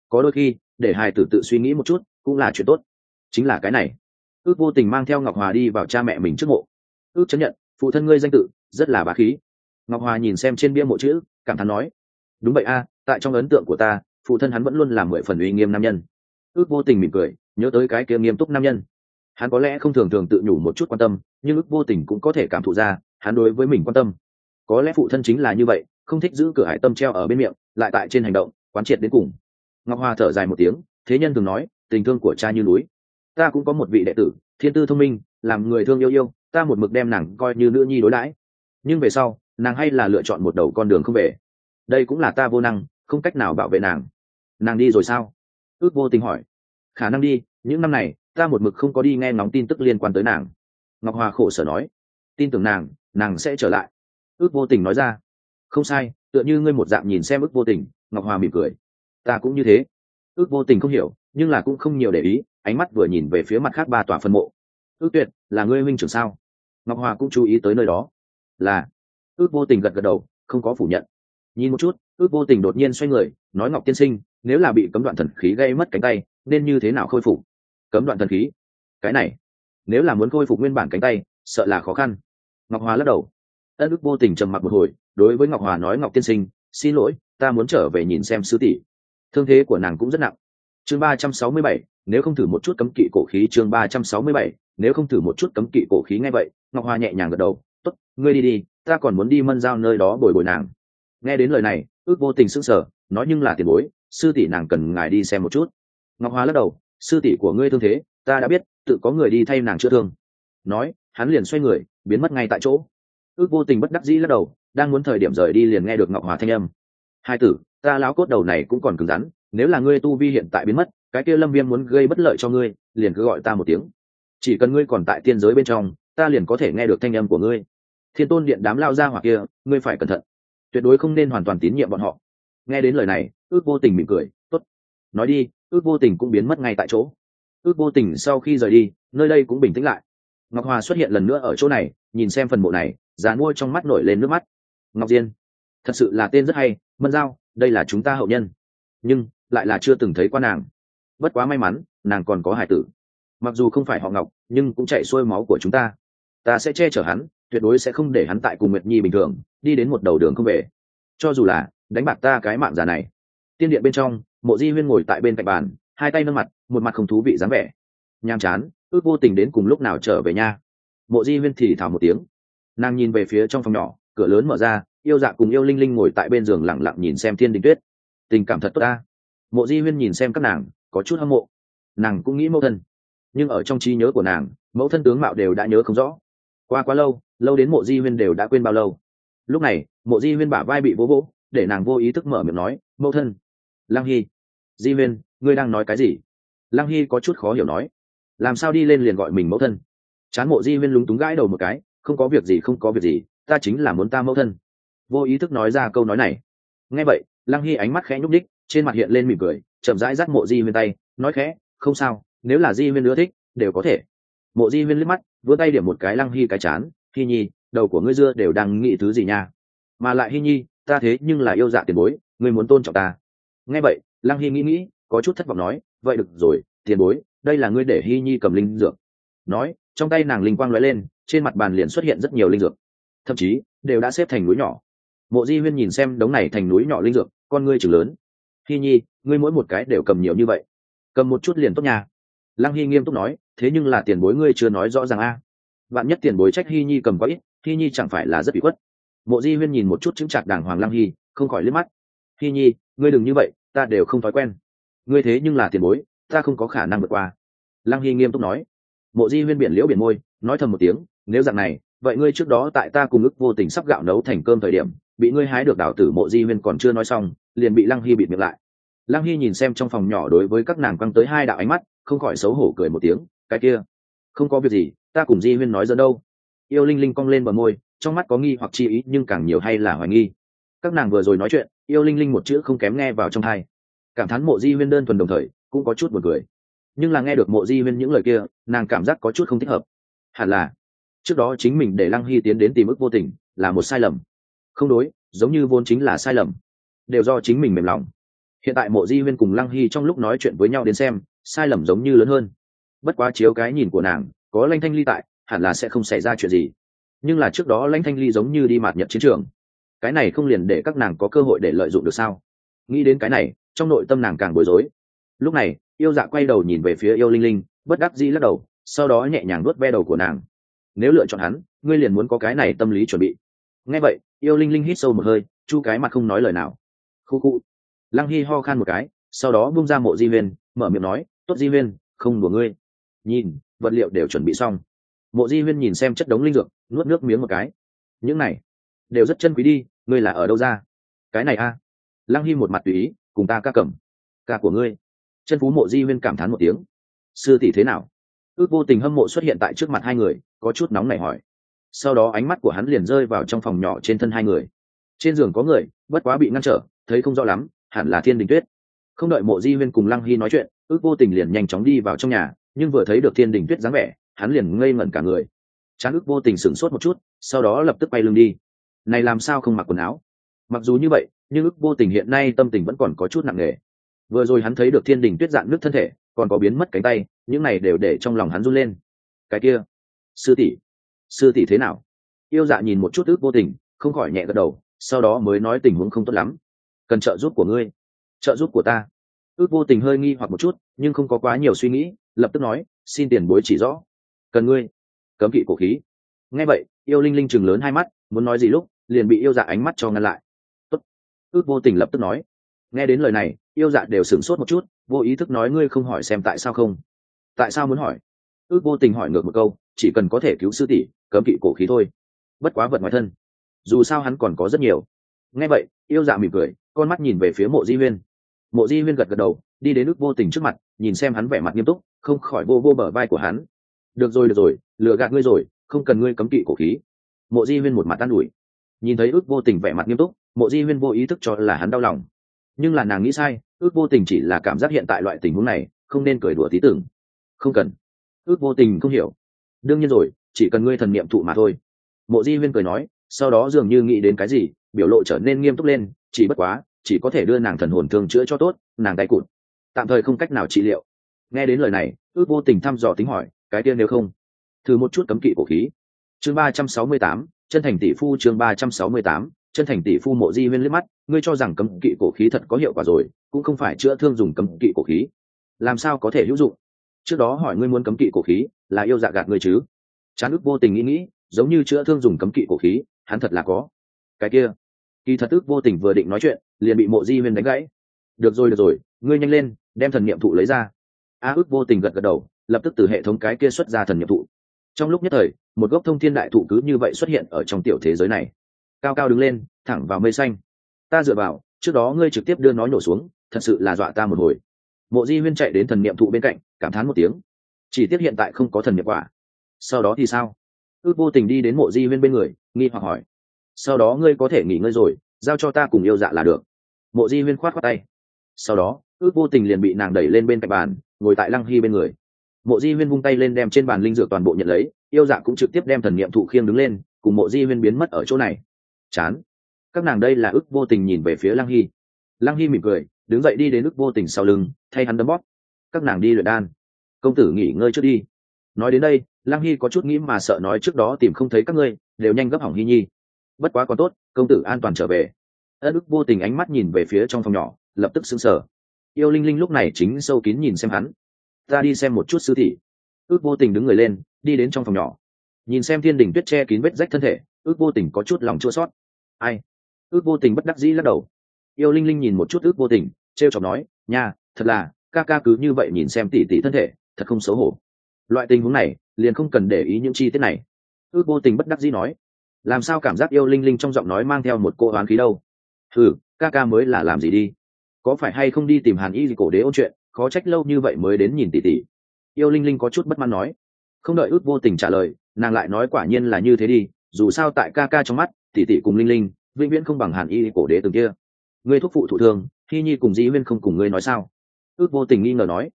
Có đôi khi, để hài tử tự suy nghĩ một chút, cũng là chuyện tốt. Chính là cái này ước vô tình mang theo ngọc hòa đi vào cha mẹ mình trước mộ. Ước chấp nhận, phụ thân ngươi danh tự, rất là bá khí. Ngọc hòa nhìn xem trên bia mộ chữ, cảm thán nói, đúng vậy a, tại trong ấn tượng của ta, phụ thân hắn vẫn luôn là mười phần uy nghiêm nam nhân. Ước vô tình mỉm cười, nhớ tới cái kia nghiêm túc nam nhân. Hắn có lẽ không thường thường tự nhủ một chút quan tâm, nhưng ước vô tình cũng có thể cảm thụ ra, hắn đối với mình quan tâm. Có lẽ phụ thân chính là như vậy, không thích giữ cửa hải tâm treo ở bên miệng, lại tại trên hành động, quán triệt đến cùng. Ngọc hoa thở dài một tiếng, thế nhân thường nói, tình thương của cha như núi ta cũng có một vị đệ tử, thiên tư thông minh, làm người thương yêu yêu, ta một mực đem nàng coi như nữ nhi đối đãi. Nhưng về sau, nàng hay là lựa chọn một đầu con đường không về. Đây cũng là ta vô năng, không cách nào bảo vệ nàng. Nàng đi rồi sao? Ước vô tình hỏi. Khả năng đi, những năm này, ta một mực không có đi nghe ngóng tin tức liên quan tới nàng. Ngọc hòa khổ sở nói. Tin tưởng nàng nàng sẽ trở lại. Ước vô tình nói ra. Không sai, tựa như ngươi một dạng nhìn xem ước vô tình, ngọc hòa mỉm cười. Ta cũng như thế. Ước vô tình không hiểu, nhưng là cũng không nhiều để ý ánh mắt vừa nhìn về phía mặt khác ba tòa phân mộ. Ước tuyệt, là ngươi huynh trưởng sao? Ngọc hòa cũng chú ý tới nơi đó. Là. Ước vô tình gật gật đầu, không có phủ nhận. Nhìn một chút, ước vô tình đột nhiên xoay người, nói ngọc tiên sinh, nếu là bị cấm đoạn thần khí gây mất cánh tay, nên như thế nào khôi phục? Cấm đoạn thần khí? Cái này, nếu là muốn khôi phục nguyên bản cánh tay, sợ là khó khăn. Ngọc hòa lắc đầu. Ân ước vô tình trầm mặc một hồi, đối với ngọc hòa nói, ngọc tiên sinh, xin lỗi, ta muốn trở về nhìn xem sứ tỷ. Thương thế của nàng cũng rất nặng. Chương ba trăm sáu mươi bảy nếu không thử một chút cấm kỵ cổ khí chương ba trăm sáu mươi bảy, nếu không thử một chút cấm kỵ cổ khí ngay vậy, ngọc hoa nhẹ nhàng gật đầu t ố t ngươi đi đi, ta còn muốn đi mân giao nơi đó bồi bồi nàng. Nghe đến lời này, ước vô tình s sờ n g sở nói nhưng là tiền bối, sư tỷ nàng cần ngài đi xem một chút. Ngọc hoa lắc đầu, sư tỷ của ngươi thương thế, ta đã biết, tự có người đi thay nàng chữa thương. Nói, hắn liền xoay người, biến mất ngay tại chỗ. Ước vô tình bất đắc dĩ lắc đầu, đang muốn thời điểm rời đi liền nghe được ngọc hòa thanh âm. Hai tử, ta láo cốt đầu này cũng còn cứng rắn, nếu là ngươi tu vi hiện tại biến mất cái kia lâm viêm muốn gây bất lợi cho ngươi, liền cứ gọi ta một tiếng. Chỉ cần ngươi còn tại tiên giới bên trong, ta liền có thể nghe được thanh âm của ngươi. Thiên tôn điện đám lao ra hoặc kia, ngươi phải cẩn thận. Tuyệt đối không nên hoàn toàn tín nhiệm bọn họ. Nghe đến lời này, ước vô tình mỉm cười, tốt. Nói đi, ước vô tình cũng biến mất ngay tại chỗ. Ước vô tình sau khi rời đi, nơi đây cũng bình tĩnh lại. Ngọc hòa xuất hiện lần nữa ở chỗ này, nhìn xem phần mộ này, già mua trong mắt nổi lên nước mắt. Ngọc diên, thật sự là tên rất hay, mân giao, đây là chúng ta hậu nhân. Nhưng, lại là chưa từng thấy qua nàng bất quá may mắn, nàng còn có hải tử. Mặc dù không phải họ ngọc, nhưng cũng chạy xuôi máu của chúng ta. Ta sẽ che chở hắn, tuyệt đối sẽ không để hắn tại cùng nguyệt nhi bình thường, đi đến một đầu đường không về. Cho dù là, đánh bạc ta cái mạng già này. Tiên điện bên trong, mộ di huyên ngồi tại bên cạnh bàn, hai tay nâng mặt, một mặt không thú vị dáng vẻ. Nham chán, ước vô tình đến cùng lúc nào trở về nha. Mộ di huyên thì thào một tiếng. Nàng nhìn về phía trong phòng nhỏ, cửa lớn mở ra, yêu dạ cùng yêu linh linh ngồi tại bên giường lẳng lặng nhìn xem thiên đình tuyết. Tình cảm thật tốt ta. Mộ di huyên nhìn xem các nàng có chút hâm mộ. Nàng cũng nghĩ mẫu thân. Nhưng ở trong trí nhớ của nàng, mẫu thân tướng mạo đều đã nhớ không rõ. Qua quá lâu lâu đến mộ di huyên đều đã quên bao lâu. Lúc này, mộ di huyên bả vai bị vỗ vỗ, để nàng vô ý thức mở miệng nói, mẫu thân. Lăng hy. Di huyên, ngươi đang nói cái gì? Lăng hy có chút khó hiểu nói. Làm sao đi lên liền gọi mình mẫu thân? Chán mộ di huyên lúng túng gãi đầu một cái, không có việc gì, không có việc gì, ta chính là muốn ta mẫu thân. Vô ý thức nói ra câu nói này. Nghe vậy lăng hy ánh mắt khẽ nhúc ních trên mặt hiện lên mỉm cười, chậm rãi dắt mộ di huyên tay, nói khẽ, không sao, nếu là di huyên ưa thích, đều có thể. Mộ di huyên liếc mắt, vươn tay điểm một cái lăng hy cái chán hy nhi, đầu của ngươi dưa đều đang nghĩ thứ gì nha? Mà lại hy nhi, ta thế nhưng là yêu dạ tiền bối, ngươi muốn tôn trọng ta. Nghe vậy, lăng hy nghĩ nghĩ, có chút thất vọng nói, vậy được rồi, tiền bối, đây là ngươi để hy nhi cầm linh dược. Nói, trong tay nàng linh quang lóe lên, trên mặt bàn liền xuất hiện rất nhiều linh dược. Thậm chí, đều đã xếp thành núi nhỏ. Mộ di huyên nhìn xem đống này thành núi nhỏ linh dược con ngươi chừng lớn. Hy nhi, ngươi mỗi một cái đều cầm nhiều như vậy. Cầm một chút liền tốt nhà lăng hy nghiêm túc nói, thế nhưng là tiền bối ngươi chưa nói rõ ràng a. À. bạn nhất tiền bối trách hy nhi cầm có ít hy nhi chẳng phải là rất bị khuất. Mộ di huyên nhìn một chút chứng chặt đàng hoàng lăng hy không khỏi liếc mắt. Hy nhi, ngươi đừng như vậy, ta đều không thói quen. Ngươi thế nhưng là tiền bối, ta không có khả năng vượt qua. Lăng hy nghiêm túc nói. Mộ di huyên biển liễu biển môi, nói thầm một tiếng, nếu dạng này, vậy ngươi trước đó tại ta cùng ức vô tình sắp gạo nấu thành cơm thời điểm bị ngươi hái được đảo tử mộ di huyên còn chưa nói xong, liền bị lăng hy bịt miệng lại. Lăng hy nhìn xem trong phòng nhỏ đối với các nàng quăng tới hai đạo ánh mắt, không khỏi xấu hổ cười một tiếng, cái kia, không có việc gì, ta cùng di huyên nói dẫn đâu. Yêu linh linh cong lên bờ môi, trong mắt có nghi hoặc chi ý, nhưng càng nhiều hay là hoài nghi. Các nàng vừa rồi nói chuyện, yêu linh linh một chữ không kém nghe vào trong thai cảm thán mộ di huyên đơn thuần đồng thời, cũng có chút buồn cười. Nhưng là nghe được mộ di huyên những lời kia, nàng cảm giác có chút không thích hợp. Hẳn là, trước đó chính mình để lăng hy tiến đến tìm ức vô tình, là một sai lầm không đối, giống như vốn chính là sai lầm, đều do chính mình mềm lòng. Hiện tại mộ di huyên cùng lăng hy trong lúc nói chuyện với nhau đến xem, sai lầm giống như lớn hơn. Bất quá chiếu cái nhìn của nàng, có lanh thanh ly tại, hẳn là sẽ không xảy ra chuyện gì. Nhưng là trước đó lãnh thanh ly giống như đi mạt nhật chiến trường. Cái này không liền để các nàng có cơ hội để lợi dụng được sao? Nghĩ đến cái này, trong nội tâm nàng càng bối rối. Lúc này, yêu dạ quay đầu nhìn về phía yêu linh linh, bất đắc dĩ lắc đầu, sau đó nhẹ nhàng nuốt ve đầu của nàng. Nếu lựa chọn hắn, ngươi liền muốn có cái này tâm lý chuẩn bị. Nghe vậy yêu linh linh hít sâu một hơi, chu cái mặt không nói lời nào. Khu khu. Lăng hy ho khan một cái, sau đó bung ra mộ di huyên mở miệng nói, tốt di huyên không đùa ngươi. Nhìn, vật liệu đều chuẩn bị xong. Mộ di huyên nhìn xem chất đống linh dược, nuốt nước miếng một cái. Những này, đều rất chân quý đi, ngươi là ở đâu ra? Cái này a. Lăng hy một mặt tùy ý, cùng ta ca cầm. Ca của ngươi. Chân phú mộ di huyên cảm thán một tiếng. Sư tỷ thế nào? Ước vô tình hâm mộ xuất hiện tại trước mặt hai người, có chút nóng nảy hỏi sau đó ánh mắt của hắn liền rơi vào trong phòng nhỏ trên thân hai người. Trên giường có người, bất quá bị ngăn trở, thấy không rõ lắm, hẳn là thiên đình tuyết. Không đợi mộ di huyên cùng lăng hy nói chuyện, ước vô tình liền nhanh chóng đi vào trong nhà, nhưng vừa thấy được thiên đình tuyết dáng vẻ, hắn liền ngây ngẩn cả người. Tráng ước vô tình sửng sốt một chút, sau đó lập tức bay lưng đi. Này làm sao không mặc quần áo? Mặc dù như vậy, nhưng ước vô tình hiện nay tâm tình vẫn còn có chút nặng nề. Vừa rồi hắn thấy được thiên đình tuyết dạng nước thân thể, còn có biến mất cánh tay, những này đều để trong lòng hắn run lên. Cái kia, sư tỷ sư tỷ thế nào? Yêu dạ nhìn một chút ước vô tình, không khỏi nhẹ gật đầu, sau đó mới nói tình huống không tốt lắm. Cần trợ giúp của ngươi. Trợ giúp của ta. Ước vô tình hơi nghi hoặc một chút, nhưng không có quá nhiều suy nghĩ, lập tức nói, xin tiền bối chỉ rõ. Cần ngươi. Cấm kỵ cổ khí. Nghe vậy, yêu linh linh chừng lớn hai mắt, muốn nói gì lúc, liền bị yêu dạ ánh mắt cho ngăn lại. Tốt. ước vô tình lập tức nói. Nghe đến lời này, yêu dạ đều sửng sốt một chút, vô ý thức nói ngươi không hỏi xem tại sao không. Tại sao muốn hỏi? Ước vô tình hỏi ngược một câu, chỉ cần có thể cứu sư tỷ, cấm kỵ cổ khí thôi. Bất quá vật ngoài thân, dù sao hắn còn có rất nhiều. Nghe vậy, yêu dạ mỉm cười, con mắt nhìn về phía mộ di huyên. Mộ di huyên gật gật đầu, đi đến ước vô tình trước mặt, nhìn xem hắn vẻ mặt nghiêm túc, không khỏi vô vô bờ vai của hắn. Được rồi được rồi, lừa gạt ngươi rồi, không cần ngươi cấm kỵ cổ khí. Mộ di huyên một mặt tan ủi. Nhìn thấy ước vô tình vẻ mặt nghiêm túc, mộ di huyên vô ý thức cho là hắn đau lòng. Nhưng là nàng nghĩ sai, ước vô tình chỉ là cảm giác hiện tại loại tình huống này, không nên cười đùa tí tưởng. Không cần ước vô tình không hiểu. Đương nhiên rồi, chỉ cần ngươi thần niệm thụ mà thôi. Mộ di huyên cười nói, sau đó dường như nghĩ đến cái gì, biểu lộ trở nên nghiêm túc lên, chỉ bất quá, chỉ có thể đưa nàng thần hồn thương chữa cho tốt, nàng tay cụt. Tạm thời không cách nào trị liệu. Nghe đến lời này, ước vô tình thăm dò tính hỏi, cái tiên nếu không? Thử một chút cấm kỵ cổ khí. Chương ba trăm sáu mươi tám, chân thành tỷ phu chương ba trăm sáu mươi tám, chân thành tỷ phu mộ di huyên liếc mắt, ngươi cho rằng cấm kỵ cổ khí thật có hiệu quả rồi, cũng không phải chữa thương dùng cấm kỵ cổ khí. Làm sao có thể hữu dụng? Trước đó hỏi ngươi muốn cấm kỵ cổ khí, là yêu dạ gạt ngươi chứ? Chán ức vô tình nghĩ nghĩ, giống như chữa thương dùng cấm kỵ cổ khí, hắn thật là có. Cái kia, kỳ thật ức vô tình vừa định nói chuyện, liền bị mộ di huyên đánh gãy. Được rồi được rồi, ngươi nhanh lên, đem thần niệm thụ lấy ra. A ức vô tình gật gật đầu, lập tức từ hệ thống cái kia xuất ra thần niệm thụ. Trong lúc nhất thời, một gốc thông thiên đại thụ cứ như vậy xuất hiện ở trong tiểu thế giới này. Cao cao đứng lên, thẳng vào mây xanh. Ta dựa vào, trước đó ngươi trực tiếp đưa nó nhổ xuống, thật sự là dọa ta một hồi mộ di huyên chạy đến thần niệm thụ bên cạnh, cảm thán một tiếng. Chỉ tiếc hiện tại không có thần niệm quả. Sau đó thì sao? Ước vô tình đi đến mộ di huyên bên người, nghi hoặc hỏi. Sau đó ngươi có thể nghỉ ngơi rồi, giao cho ta cùng yêu dạ là được. Mộ di huyên khoát khoát tay. Sau đó, ước vô tình liền bị nàng đẩy lên bên cạnh bàn, ngồi tại lăng hy bên người. Mộ di huyên vung tay lên đem trên bàn linh dược toàn bộ nhận lấy, yêu dạ cũng trực tiếp đem thần niệm thụ khiêng đứng lên, cùng mộ di huyên biến mất ở chỗ này. Chán. Các nàng đây là ước vô tình nhìn về phía lăng hy. Lăng hy mỉm cười đứng dậy đi đến ức vô tình sau lưng, thay hắn đấm bóp. Các nàng đi luyện đan. Công tử nghỉ ngơi trước đi. Nói đến đây lăng hy có chút nghĩ mà sợ nói trước đó tìm không thấy các ngươi, đều nhanh gấp hỏng hy nhi. Bất quá còn tốt, công tử an toàn trở về. Ất ức vô tình ánh mắt nhìn về phía trong phòng nhỏ, lập tức sững sờ. Yêu linh linh lúc này chính sâu kín nhìn xem hắn. Ta đi xem một chút sư thị. Ước vô tình đứng người lên, đi đến trong phòng nhỏ. Nhìn xem thiên đình tuyết che kín vết rách thân thể, ước vô tình có chút lòng chua sót ai? Ước vô tình bất đắc dĩ lắc đầu yêu linh linh nhìn một chút ước vô tình t r e o chọc nói, nha, thật là, ca ca cứ như vậy nhìn xem tỉ tỉ thân thể, thật không xấu hổ. Loại tình huống này, liền không cần để ý những chi tiết này. Ước vô tình bất đắc dĩ nói, làm sao cảm giác yêu linh linh trong giọng nói mang theo một cô oán khí đâu? Ừ ca ca mới là làm gì đi? Có phải hay không đi tìm hàn y cổ đế ôn chuyện, khó trách lâu như vậy mới đến nhìn tỷ tỷ? Yêu linh linh có chút bất mãn nói. Không đợi ước vô tình trả lời, nàng lại nói quả nhiên là như thế đi, dù sao tại ca ca trong mắt, tỷ tỷ cùng linh linh vĩnh viễn không bằng hàn y cổ đế từng kia ngươi thúc phụ thủ thương, khi nhi cùng dĩ huyên không cùng ngươi nói sao? Ước vô tình nghi ngờ nói.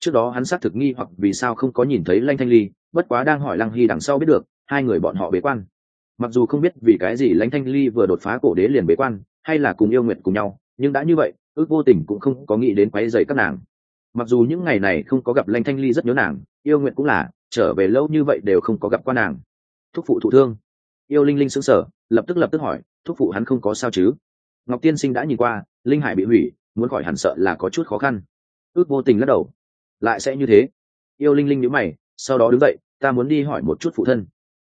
Trước đó hắn xác thực nghi hoặc vì sao không có nhìn thấy lanh thanh ly, bất quá đang hỏi lăng hy đằng sau biết được, hai người bọn họ bế quan. Mặc dù không biết vì cái gì lãnh thanh ly vừa đột phá cổ đế liền bế quan, hay là cùng yêu nguyện cùng nhau, nhưng đã như vậy, ước vô tình cũng không có nghĩ đến quấy dày các nàng. Mặc dù những ngày này không có gặp lãnh thanh ly rất nhớ nàng, yêu nguyện cũng là, trở về lâu như vậy đều không có gặp qua nàng. Thúc phụ thụ thương. Yêu linh linh sững sờ, lập tức lập tức hỏi, thúc phụ hắn không có sao chứ? Ngọc tiên sinh đã nhìn qua, linh hải bị hủy, muốn khỏi hẳn sợ là có chút khó khăn. Ước vô tình lắc đầu. Lại sẽ như thế. Yêu linh linh nhữ mày, sau đó đứng dậy, ta muốn đi hỏi một chút phụ thân.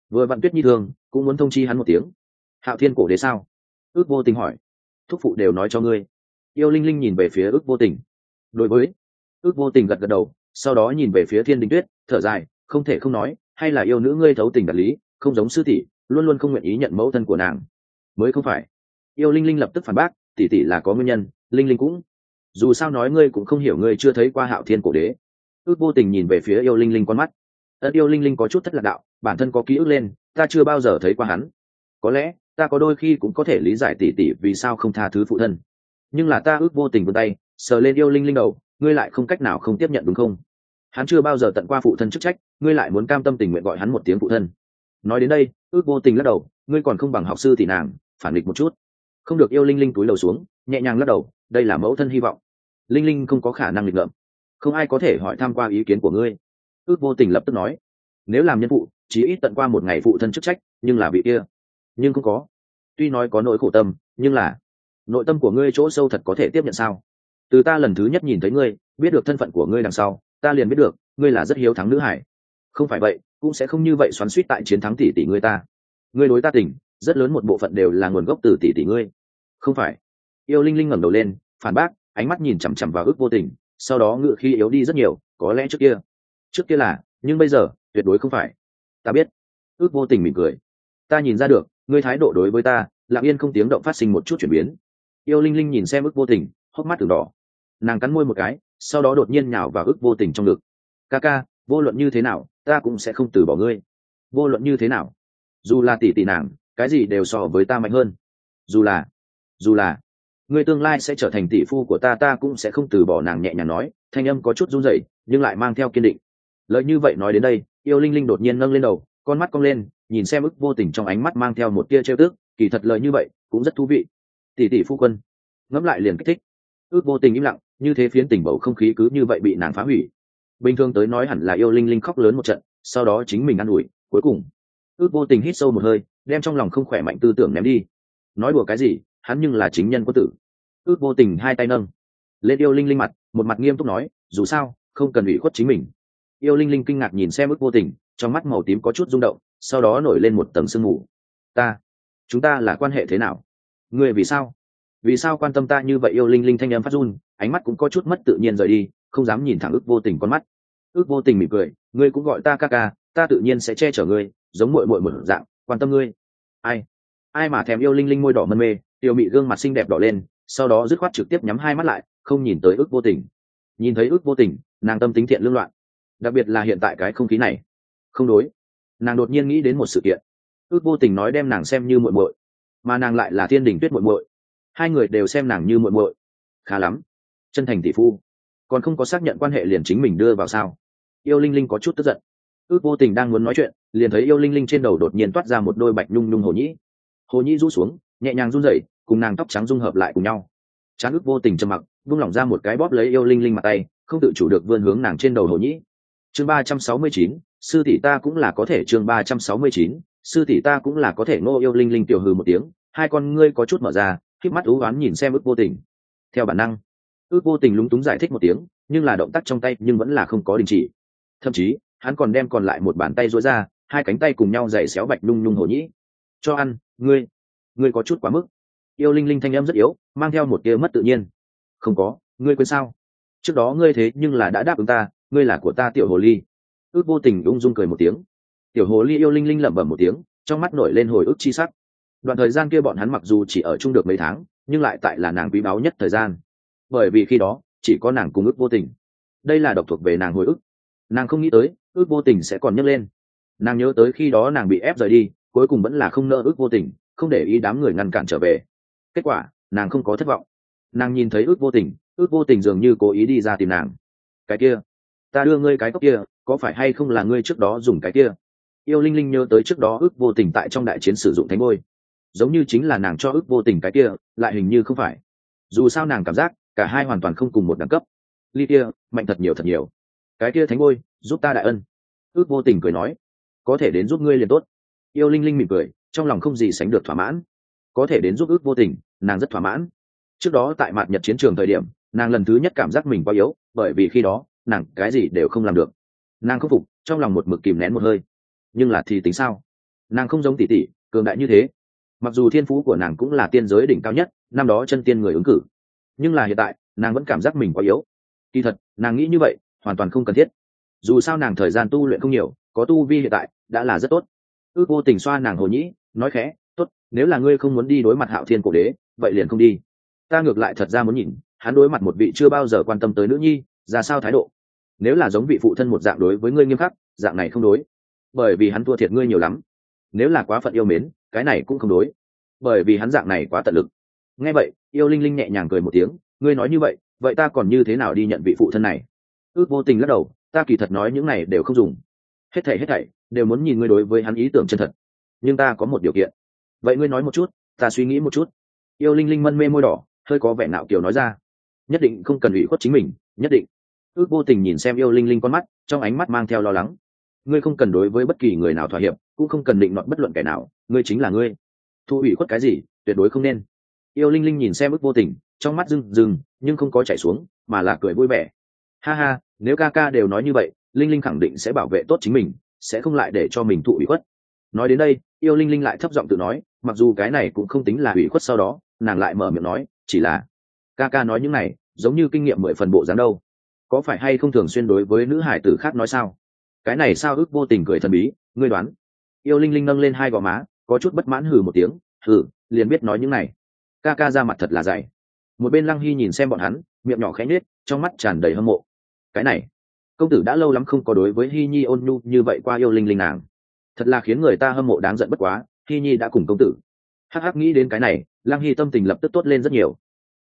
Vừa vặn tuyết nhi thường, cũng muốn thông chi hắn một tiếng. Hạo thiên cổ đế sao? Ước vô tình hỏi. Thúc phụ đều nói cho ngươi. Yêu linh linh nhìn về phía ước vô tình. Đối với, ước vô tình gật gật đầu, sau đó nhìn về phía thiên đình tuyết, thở dài, không thể không nói, hay là yêu nữ ngươi thấu tình đạt lý, không giống sư tỷ, luôn luôn không nguyện ý nhận mẫu thân của nàng. Mới không phải yêu linh linh lập tức phản bác, tỷ tỷ là có nguyên nhân, linh linh cũng dù sao nói ngươi cũng không hiểu ngươi chưa thấy qua hạo thiên cổ đế. Ước vô tình nhìn về phía yêu linh linh con mắt. Ất yêu linh linh có chút thất lạc đạo, bản thân có ký ức lên, ta chưa bao giờ thấy qua hắn. Có lẽ, ta có đôi khi cũng có thể lý giải tỉ tỉ vì sao không tha thứ phụ thân. Nhưng là ta ước vô tình vươn tay, sờ lên yêu linh linh đầu, ngươi lại không cách nào không tiếp nhận đúng không? Hắn chưa bao giờ tận qua phụ thân chức trách, ngươi lại muốn cam tâm tình nguyện gọi hắn một tiếng phụ thân. Nói đến đây, ước vô tình lắc đầu, ngươi còn không bằng học sư thì nàng, phản địch một chút không được yêu linh linh túi đầu xuống, nhẹ nhàng lắc đầu, đây là mẫu thân hy vọng. Linh linh không có khả năng nghịch ngợm. Không ai có thể hỏi tham q u a ý kiến của ngươi. Ước vô tình lập tức nói. Nếu làm nhân phụ chỉ ít tận qua một ngày phụ thân chức trách, nhưng là vị kia. Nhưng không có. Tuy nói có nỗi khổ tâm, nhưng là nội tâm của ngươi chỗ sâu thật có thể tiếp nhận sao? Từ ta lần thứ nhất nhìn thấy ngươi, biết được thân phận của ngươi đằng sau, ta liền biết được, ngươi là rất hiếu thắng nữ hải. Không phải vậy, cũng sẽ không như vậy xoắn suýt tại chiến thắng tỷ tỷ ngươi ta. Ngươi đối ta tỉnh rất lớn một bộ phận đều là nguồn gốc từ tỷ tỷ ngươi không phải. Yêu linh linh ngẩng đầu lên, phản bác, ánh mắt nhìn chằm chằm vào ước vô tình, sau đó ngựa khi yếu đi rất nhiều, có lẽ trước kia. Trước kia là, nhưng bây giờ, tuyệt đối không phải. Ta biết. Ước vô tình mỉm cười. Ta nhìn ra được, ngươi thái độ đối với ta, lặng yên không tiếng động phát sinh một chút chuyển biến. Yêu linh linh nhìn xem ước vô tình, hốc mắt từng đỏ. Nàng cắn môi một cái, sau đó đột nhiên nhào vào ước vô tình trong ngực. Ca ca, vô luận như thế nào, ta cũng sẽ không từ bỏ ngươi. Vô luận như thế nào. Dù là tỷ tỷ nàng, cái gì đều so với ta mạnh hơn. Dù là dù là người tương lai sẽ trở thành tỷ phu của ta ta cũng sẽ không từ bỏ, nàng nhẹ nhàng nói, thanh âm có chút run rẩy, nhưng lại mang theo kiên định. Lợi như vậy nói đến đây, yêu linh linh đột nhiên nâng lên đầu, con mắt cong lên, nhìn xem ức vô tình trong ánh mắt mang theo một tia trêu tức, kỳ thật lợi như vậy cũng rất thú vị. Tỷ tỷ phu quân, ngẫm lại liền kích thích. Ước vô tình im lặng, như thế phiến tình bầu không khí cứ như vậy bị nàng phá hủy. Bình thường tới nói hẳn là yêu linh linh khóc lớn một trận, sau đó chính mình ă n ủi, cuối cùng, ước vô tình hít sâu một hơi, đem trong lòng không khỏe mạnh tư tưởng ném đi. Nói đùa cái gì? Hắn nhưng là chính nhân quân tử. Ước vô tình hai tay nâng. Lên yêu linh linh mặt, một mặt nghiêm túc nói, dù sao, không cần ủy khuất chính mình. Yêu linh linh kinh ngạc nhìn xem ước vô tình, trong mắt màu tím có chút rung động, sau đó nổi lên một tầng sương mù. Ta, chúng ta là quan hệ thế nào? Người vì sao? Vì sao quan tâm ta như vậy yêu linh linh thanh em phát run, ánh mắt cũng có chút mất tự nhiên rời đi, không dám nhìn thẳng ước vô tình con mắt. Ước vô tình mỉm cười, ngươi cũng gọi ta ca ca, ta tự nhiên sẽ che chở ngươi, giống mội mội một dạng, quan tâm ngươi. Ai? Ai mà thèm yêu linh linh môi đỏ mân mê? Tiểu mị gương mặt xinh đẹp đỏ lên, sau đó dứt khoát trực tiếp nhắm hai mắt lại, không nhìn tới ước vô tình. Nhìn thấy ước vô tình, nàng tâm tính thiện lương loạn. Đặc biệt là hiện tại cái không khí này. Không đối. Nàng đột nhiên nghĩ đến một sự kiện. Ước vô tình nói đem nàng xem như muội muội, mà nàng lại là thiên đình tuyết muội muội. Hai người đều xem nàng như muội muội. Khá lắm. Chân thành tỷ phu. Còn không có xác nhận quan hệ liền chính mình đưa vào sao? Yêu linh linh có chút tức giận. Ước vô tình đang muốn nói chuyện, liền thấy yêu linh linh trên đầu đột nhiên toát ra một đôi bạch nhung nhung hồ nhĩ. Hồ nhĩ rũ xuống nhẹ nhàng run rẩy, cùng nàng tóc trắng dung hợp lại cùng nhau. Trán ức vô tình trầm mặc, vung lỏng ra một cái bóp lấy yêu linh linh mặt tay, không tự chủ được vươn hướng nàng trên đầu hồ nhĩ. Chương ba trăm sáu mươi chín, sư tỷ ta cũng là có thể, chương ba trăm sáu mươi chín, sư tỷ ta cũng là có thể, ngô yêu linh linh tiểu hừ một tiếng, hai con ngươi có chút mở ra k mắt ú oán nhìn xem ức vô tình. Theo bản năng, ước vô tình lúng túng giải thích một tiếng, nhưng là động tác trong tay nhưng vẫn là không có đình chỉ. Thậm chí, hắn còn đem còn lại một bàn tay rối ra, hai cánh tay cùng nhau dày xéo bạch nung lung hồ nhĩ. Cho ăn, ngươi ngươi có chút quá mức. Yêu linh linh thanh em rất yếu, mang theo một tia mất tự nhiên. Không có, ngươi quên sao? Trước đó ngươi thế nhưng là đã đáp ứng ta, ngươi là của ta tiểu hồ ly. Ước vô tình ung dung cười một tiếng. Tiểu hồ ly yêu linh linh lẩm bẩm một tiếng, trong mắt nổi lên hồi ức chi sắc. Đoạn thời gian kia bọn hắn mặc dù chỉ ở chung được mấy tháng, nhưng lại tại là nàng quý báu nhất thời gian. Bởi vì khi đó, chỉ có nàng cùng ước vô tình. Đây là độc thuộc về nàng hồi ức. Nàng không nghĩ tới, ước vô tình sẽ còn nhấc lên. Nàng nhớ tới khi đó nàng bị ép rời đi, cuối cùng vẫn là không nỡ ước vô tình không để ý đám người ngăn cản trở về. Kết quả, nàng không có thất vọng. Nàng nhìn thấy ước vô tình, ước vô tình dường như cố ý đi ra tìm nàng. Cái kia, ta đưa ngươi cái cốc kia, có phải hay không là ngươi trước đó dùng cái kia? Yêu linh linh nhớ tới trước đó ước vô tình tại trong đại chiến sử dụng thánh ngôi giống như chính là nàng cho ước vô tình cái kia, lại hình như không phải. Dù sao nàng cảm giác, cả hai hoàn toàn không cùng một đẳng cấp. Ly kia, mạnh thật nhiều thật nhiều. Cái kia thánh ngôi giúp ta đại ân. Ước vô tình cười nói, có thể đến giúp ngươi liền tốt. Yêu linh linh mỉm cười trong lòng không gì sánh được thỏa mãn. Có thể đến giúp ước vô tình, nàng rất thỏa mãn. Trước đó tại mạn nhật chiến trường thời điểm, nàng lần thứ nhất cảm giác mình quá yếu, bởi vì khi đó, nàng cái gì đều không làm được. Nàng khâm phục, trong lòng một mực kìm nén một hơi. Nhưng là thì tính sao? Nàng không giống tỷ tỷ, cường đại như thế. Mặc dù thiên phú của nàng cũng là tiên giới đỉnh cao nhất, năm đó chân tiên người ứng cử. Nhưng là hiện tại, nàng vẫn cảm giác mình quá yếu. Kỳ thật, nàng nghĩ như vậy, hoàn toàn không cần thiết. Dù sao nàng thời gian tu luyện không nhiều, có tu vi hiện tại, đã là rất tốt ước vô tình xoa nàng hồ nhĩ, nói khẽ, tốt, nếu là ngươi không muốn đi đối mặt hạo thiên cổ đế, vậy liền không đi. Ta ngược lại thật ra muốn nhìn, hắn đối mặt một vị chưa bao giờ quan tâm tới nữ nhi, ra sao thái độ? Nếu là giống vị phụ thân một dạng đối với ngươi nghiêm khắc, dạng này không đối. Bởi vì hắn thua thiệt ngươi nhiều lắm. Nếu là quá phận yêu mến, cái này cũng không đối. Bởi vì hắn dạng này quá tận lực. Nghe vậy, yêu linh linh nhẹ nhàng cười một tiếng, ngươi nói như vậy vậy ta còn như thế nào đi nhận vị phụ thân này? Ước vô tình lắc đầu, ta kỳ thật nói những này đều không dùng hết thảy hết thảy, đều muốn nhìn ngươi đối với hắn ý tưởng chân thật. Nhưng ta có một điều kiện. Vậy ngươi nói một chút, ta suy nghĩ một chút. Yêu linh linh mân mê môi đỏ, hơi có vẻ nạo kiều nói ra. Nhất định không cần ủy khuất chính mình, nhất định. Ước vô tình nhìn xem yêu linh linh con mắt, trong ánh mắt mang theo lo lắng. Ngươi không cần đối với bất kỳ người nào thỏa hiệp, cũng không cần định nọt bất luận kẻ nào, ngươi chính là ngươi. Thu ủy khuất cái gì, tuyệt đối không nên. Yêu linh linh nhìn xem ước vô tình, trong mắt rừng rừng nhưng không có chảy xuống, mà là cười vui vẻ. Ha ha, nếu ca ca đều nói như vậy linh linh khẳng định sẽ bảo vệ tốt chính mình, sẽ không lại để cho mình thụ ủy khuất. Nói đến đây, yêu linh linh lại thấp giọng tự nói, mặc dù cái này cũng không tính là ủy khuất sau đó, nàng lại mở miệng nói, chỉ là, ca ca nói những này, giống như kinh nghiệm mười phần bộ dáng đâu. Có phải hay không thường xuyên đối với nữ hải tử khác nói sao? Cái này sao ước vô tình cười thần bí, ngươi đoán. Yêu linh linh nâng lên hai gò má, có chút bất mãn hừ một tiếng, hừ, liền biết nói những này. Ca ca ra mặt thật là dày. Một bên lăng hy nhìn xem bọn hắn, miệng nhỏ khẽ nhết trong mắt tràn đầy hâm mộ. Cái này công tử đã lâu lắm không có đối với hi nhi ôn nhu như vậy qua yêu linh linh nàng. Thật là khiến người ta hâm mộ đáng giận bất quá, hi nhi đã cùng công tử. Hắc hắc nghĩ đến cái này lăng hy tâm tình lập tức tốt lên rất nhiều.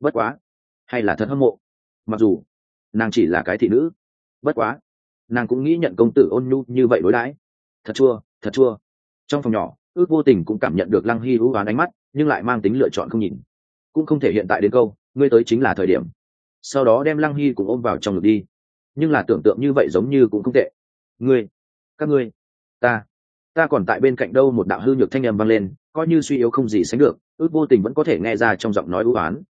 Bất quá, hay là thật hâm mộ? Mặc dù, nàng chỉ là cái thị nữ. Bất quá, nàng cũng nghĩ nhận công tử ôn nhu như vậy đối đãi. Thật chua thật chua. Trong phòng nhỏ, ước vô tình cũng cảm nhận được lăng hy hữu oán ánh mắt, nhưng lại mang tính lựa chọn không nhìn. Cũng không thể hiện tại đến câu, ngươi tới chính là thời điểm. Sau đó đem lăng hy cũng ôm vào trong ngực đi nhưng là tưởng tượng như vậy giống như cũng không tệ. Ngươi, các ngươi, ta ta còn tại bên cạnh đâu một đạo hư nhược thanh âm vang lên, coi như suy yếu không gì sánh được, ước vô tình vẫn có thể nghe ra trong giọng nói ưu oán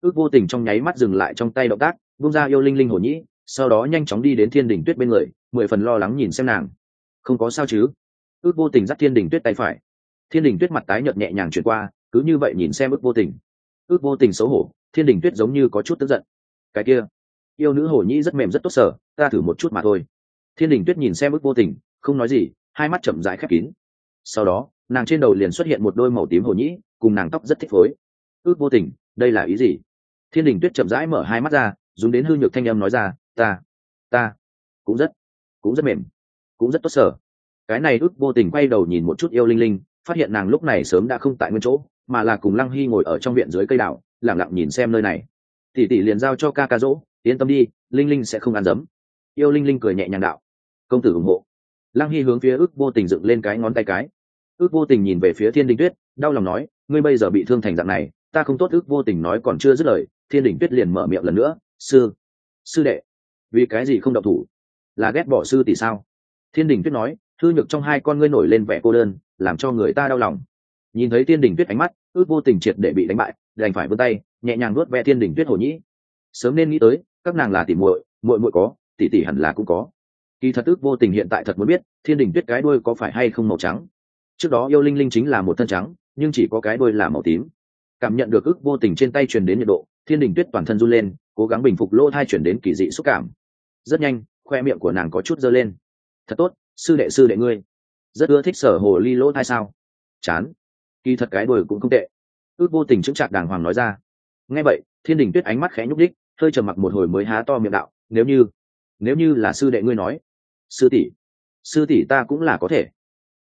ước vô tình trong nháy mắt dừng lại trong tay động tác bung ra yêu linh linh hồ nhĩ, sau đó nhanh chóng đi đến thiên đình tuyết bên người, mười phần lo lắng nhìn xem nàng. Không có sao chứ? Ước vô tình dắt thiên đình tuyết tay phải. Thiên đình tuyết mặt tái nhợt nhẹ nhàng chuyển qua, cứ như vậy nhìn xem ước vô tình. Ước vô tình xấu hổ, thiên đình tuyết giống như có chút tức giận. Cái kia yêu nữ hồ nhĩ rất mềm rất tốt sở, ta thử một chút mà thôi. Thiên đình tuyết nhìn xem ước vô tình, không nói gì, hai mắt chậm rãi khép kín. Sau đó, nàng trên đầu liền xuất hiện một đôi màu tím hồ nhĩ, cùng nàng tóc rất thích phối. Ước vô tình, đây là ý gì? Thiên đình tuyết chậm rãi mở hai mắt ra, dùng đến hư nhược thanh âm nói ra, ta ta, cũng rất cũng rất mềm, cũng rất tốt sở. Cái này ước vô tình quay đầu nhìn một chút yêu linh linh, phát hiện nàng lúc này sớm đã không tại nguyên chỗ, mà là cùng lăng hy ngồi ở trong viện dưới cây đảo lẳng lặng nhìn xem nơi này. Tỷ tỷ liền giao cho ca ca dỗ yên tâm đi, linh linh sẽ không ăn dấm. Yêu linh linh cười nhẹ nhàng đạo. Công tử ủng hộ. Lăng hy hướng phía ước vô tình dựng lên cái ngón tay cái. Ước vô tình nhìn về phía thiên đình tuyết, đau lòng nói, ngươi bây giờ bị thương thành dạng này, ta không tốt ước vô tình nói còn chưa dứt lời, thiên đình tuyết liền mở miệng lần nữa, sư sư đệ, vì cái gì không độc thủ? Là ghét bỏ sư tỷ sao? Thiên đình tuyết nói, thư nhược trong hai con ngươi nổi lên vẻ cô đơn, làm cho người ta đau lòng. Nhìn thấy thiên đình tuyết ánh mắt, ước vô tình triệt để bị đánh bại, đành phải vươn tay, nhẹ nhàng nuốt vẽ thiên đình tuyết hồ nhĩ. Sớm nên nghĩ tới các nàng là tỉ muội muội muội có tỷ tỷ hẳn là cũng có. Kỳ thật ước vô tình hiện tại thật muốn biết, thiên đình tuyết cái đuôi có phải hay không màu trắng. Trước đó yêu linh linh chính là một thân trắng, nhưng chỉ có cái đuôi là màu tím. Cảm nhận được ước vô tình trên tay truyền đến nhiệt độ, thiên đình tuyết toàn thân run lên, cố gắng bình phục lỗ thai chuyển đến kỳ dị xúc cảm. Rất nhanh, khoe miệng của nàng có chút dơ lên. Thật tốt, sư đệ sư đệ ngươi, rất ưa thích sở hồ ly lỗ thai sao? Chán. Kỳ thật cái đồi cũng không tệ. Ước vô tình chững chạc đàng hoàng nói ra. Nghe vậy, thiên đình tuyết ánh mắt khẽ nhúc đích hơi trầm mặc một hồi mới há to miệng đạo, nếu như nếu như là sư đệ ngươi nói, sư tỷ sư tỷ ta cũng là có thể.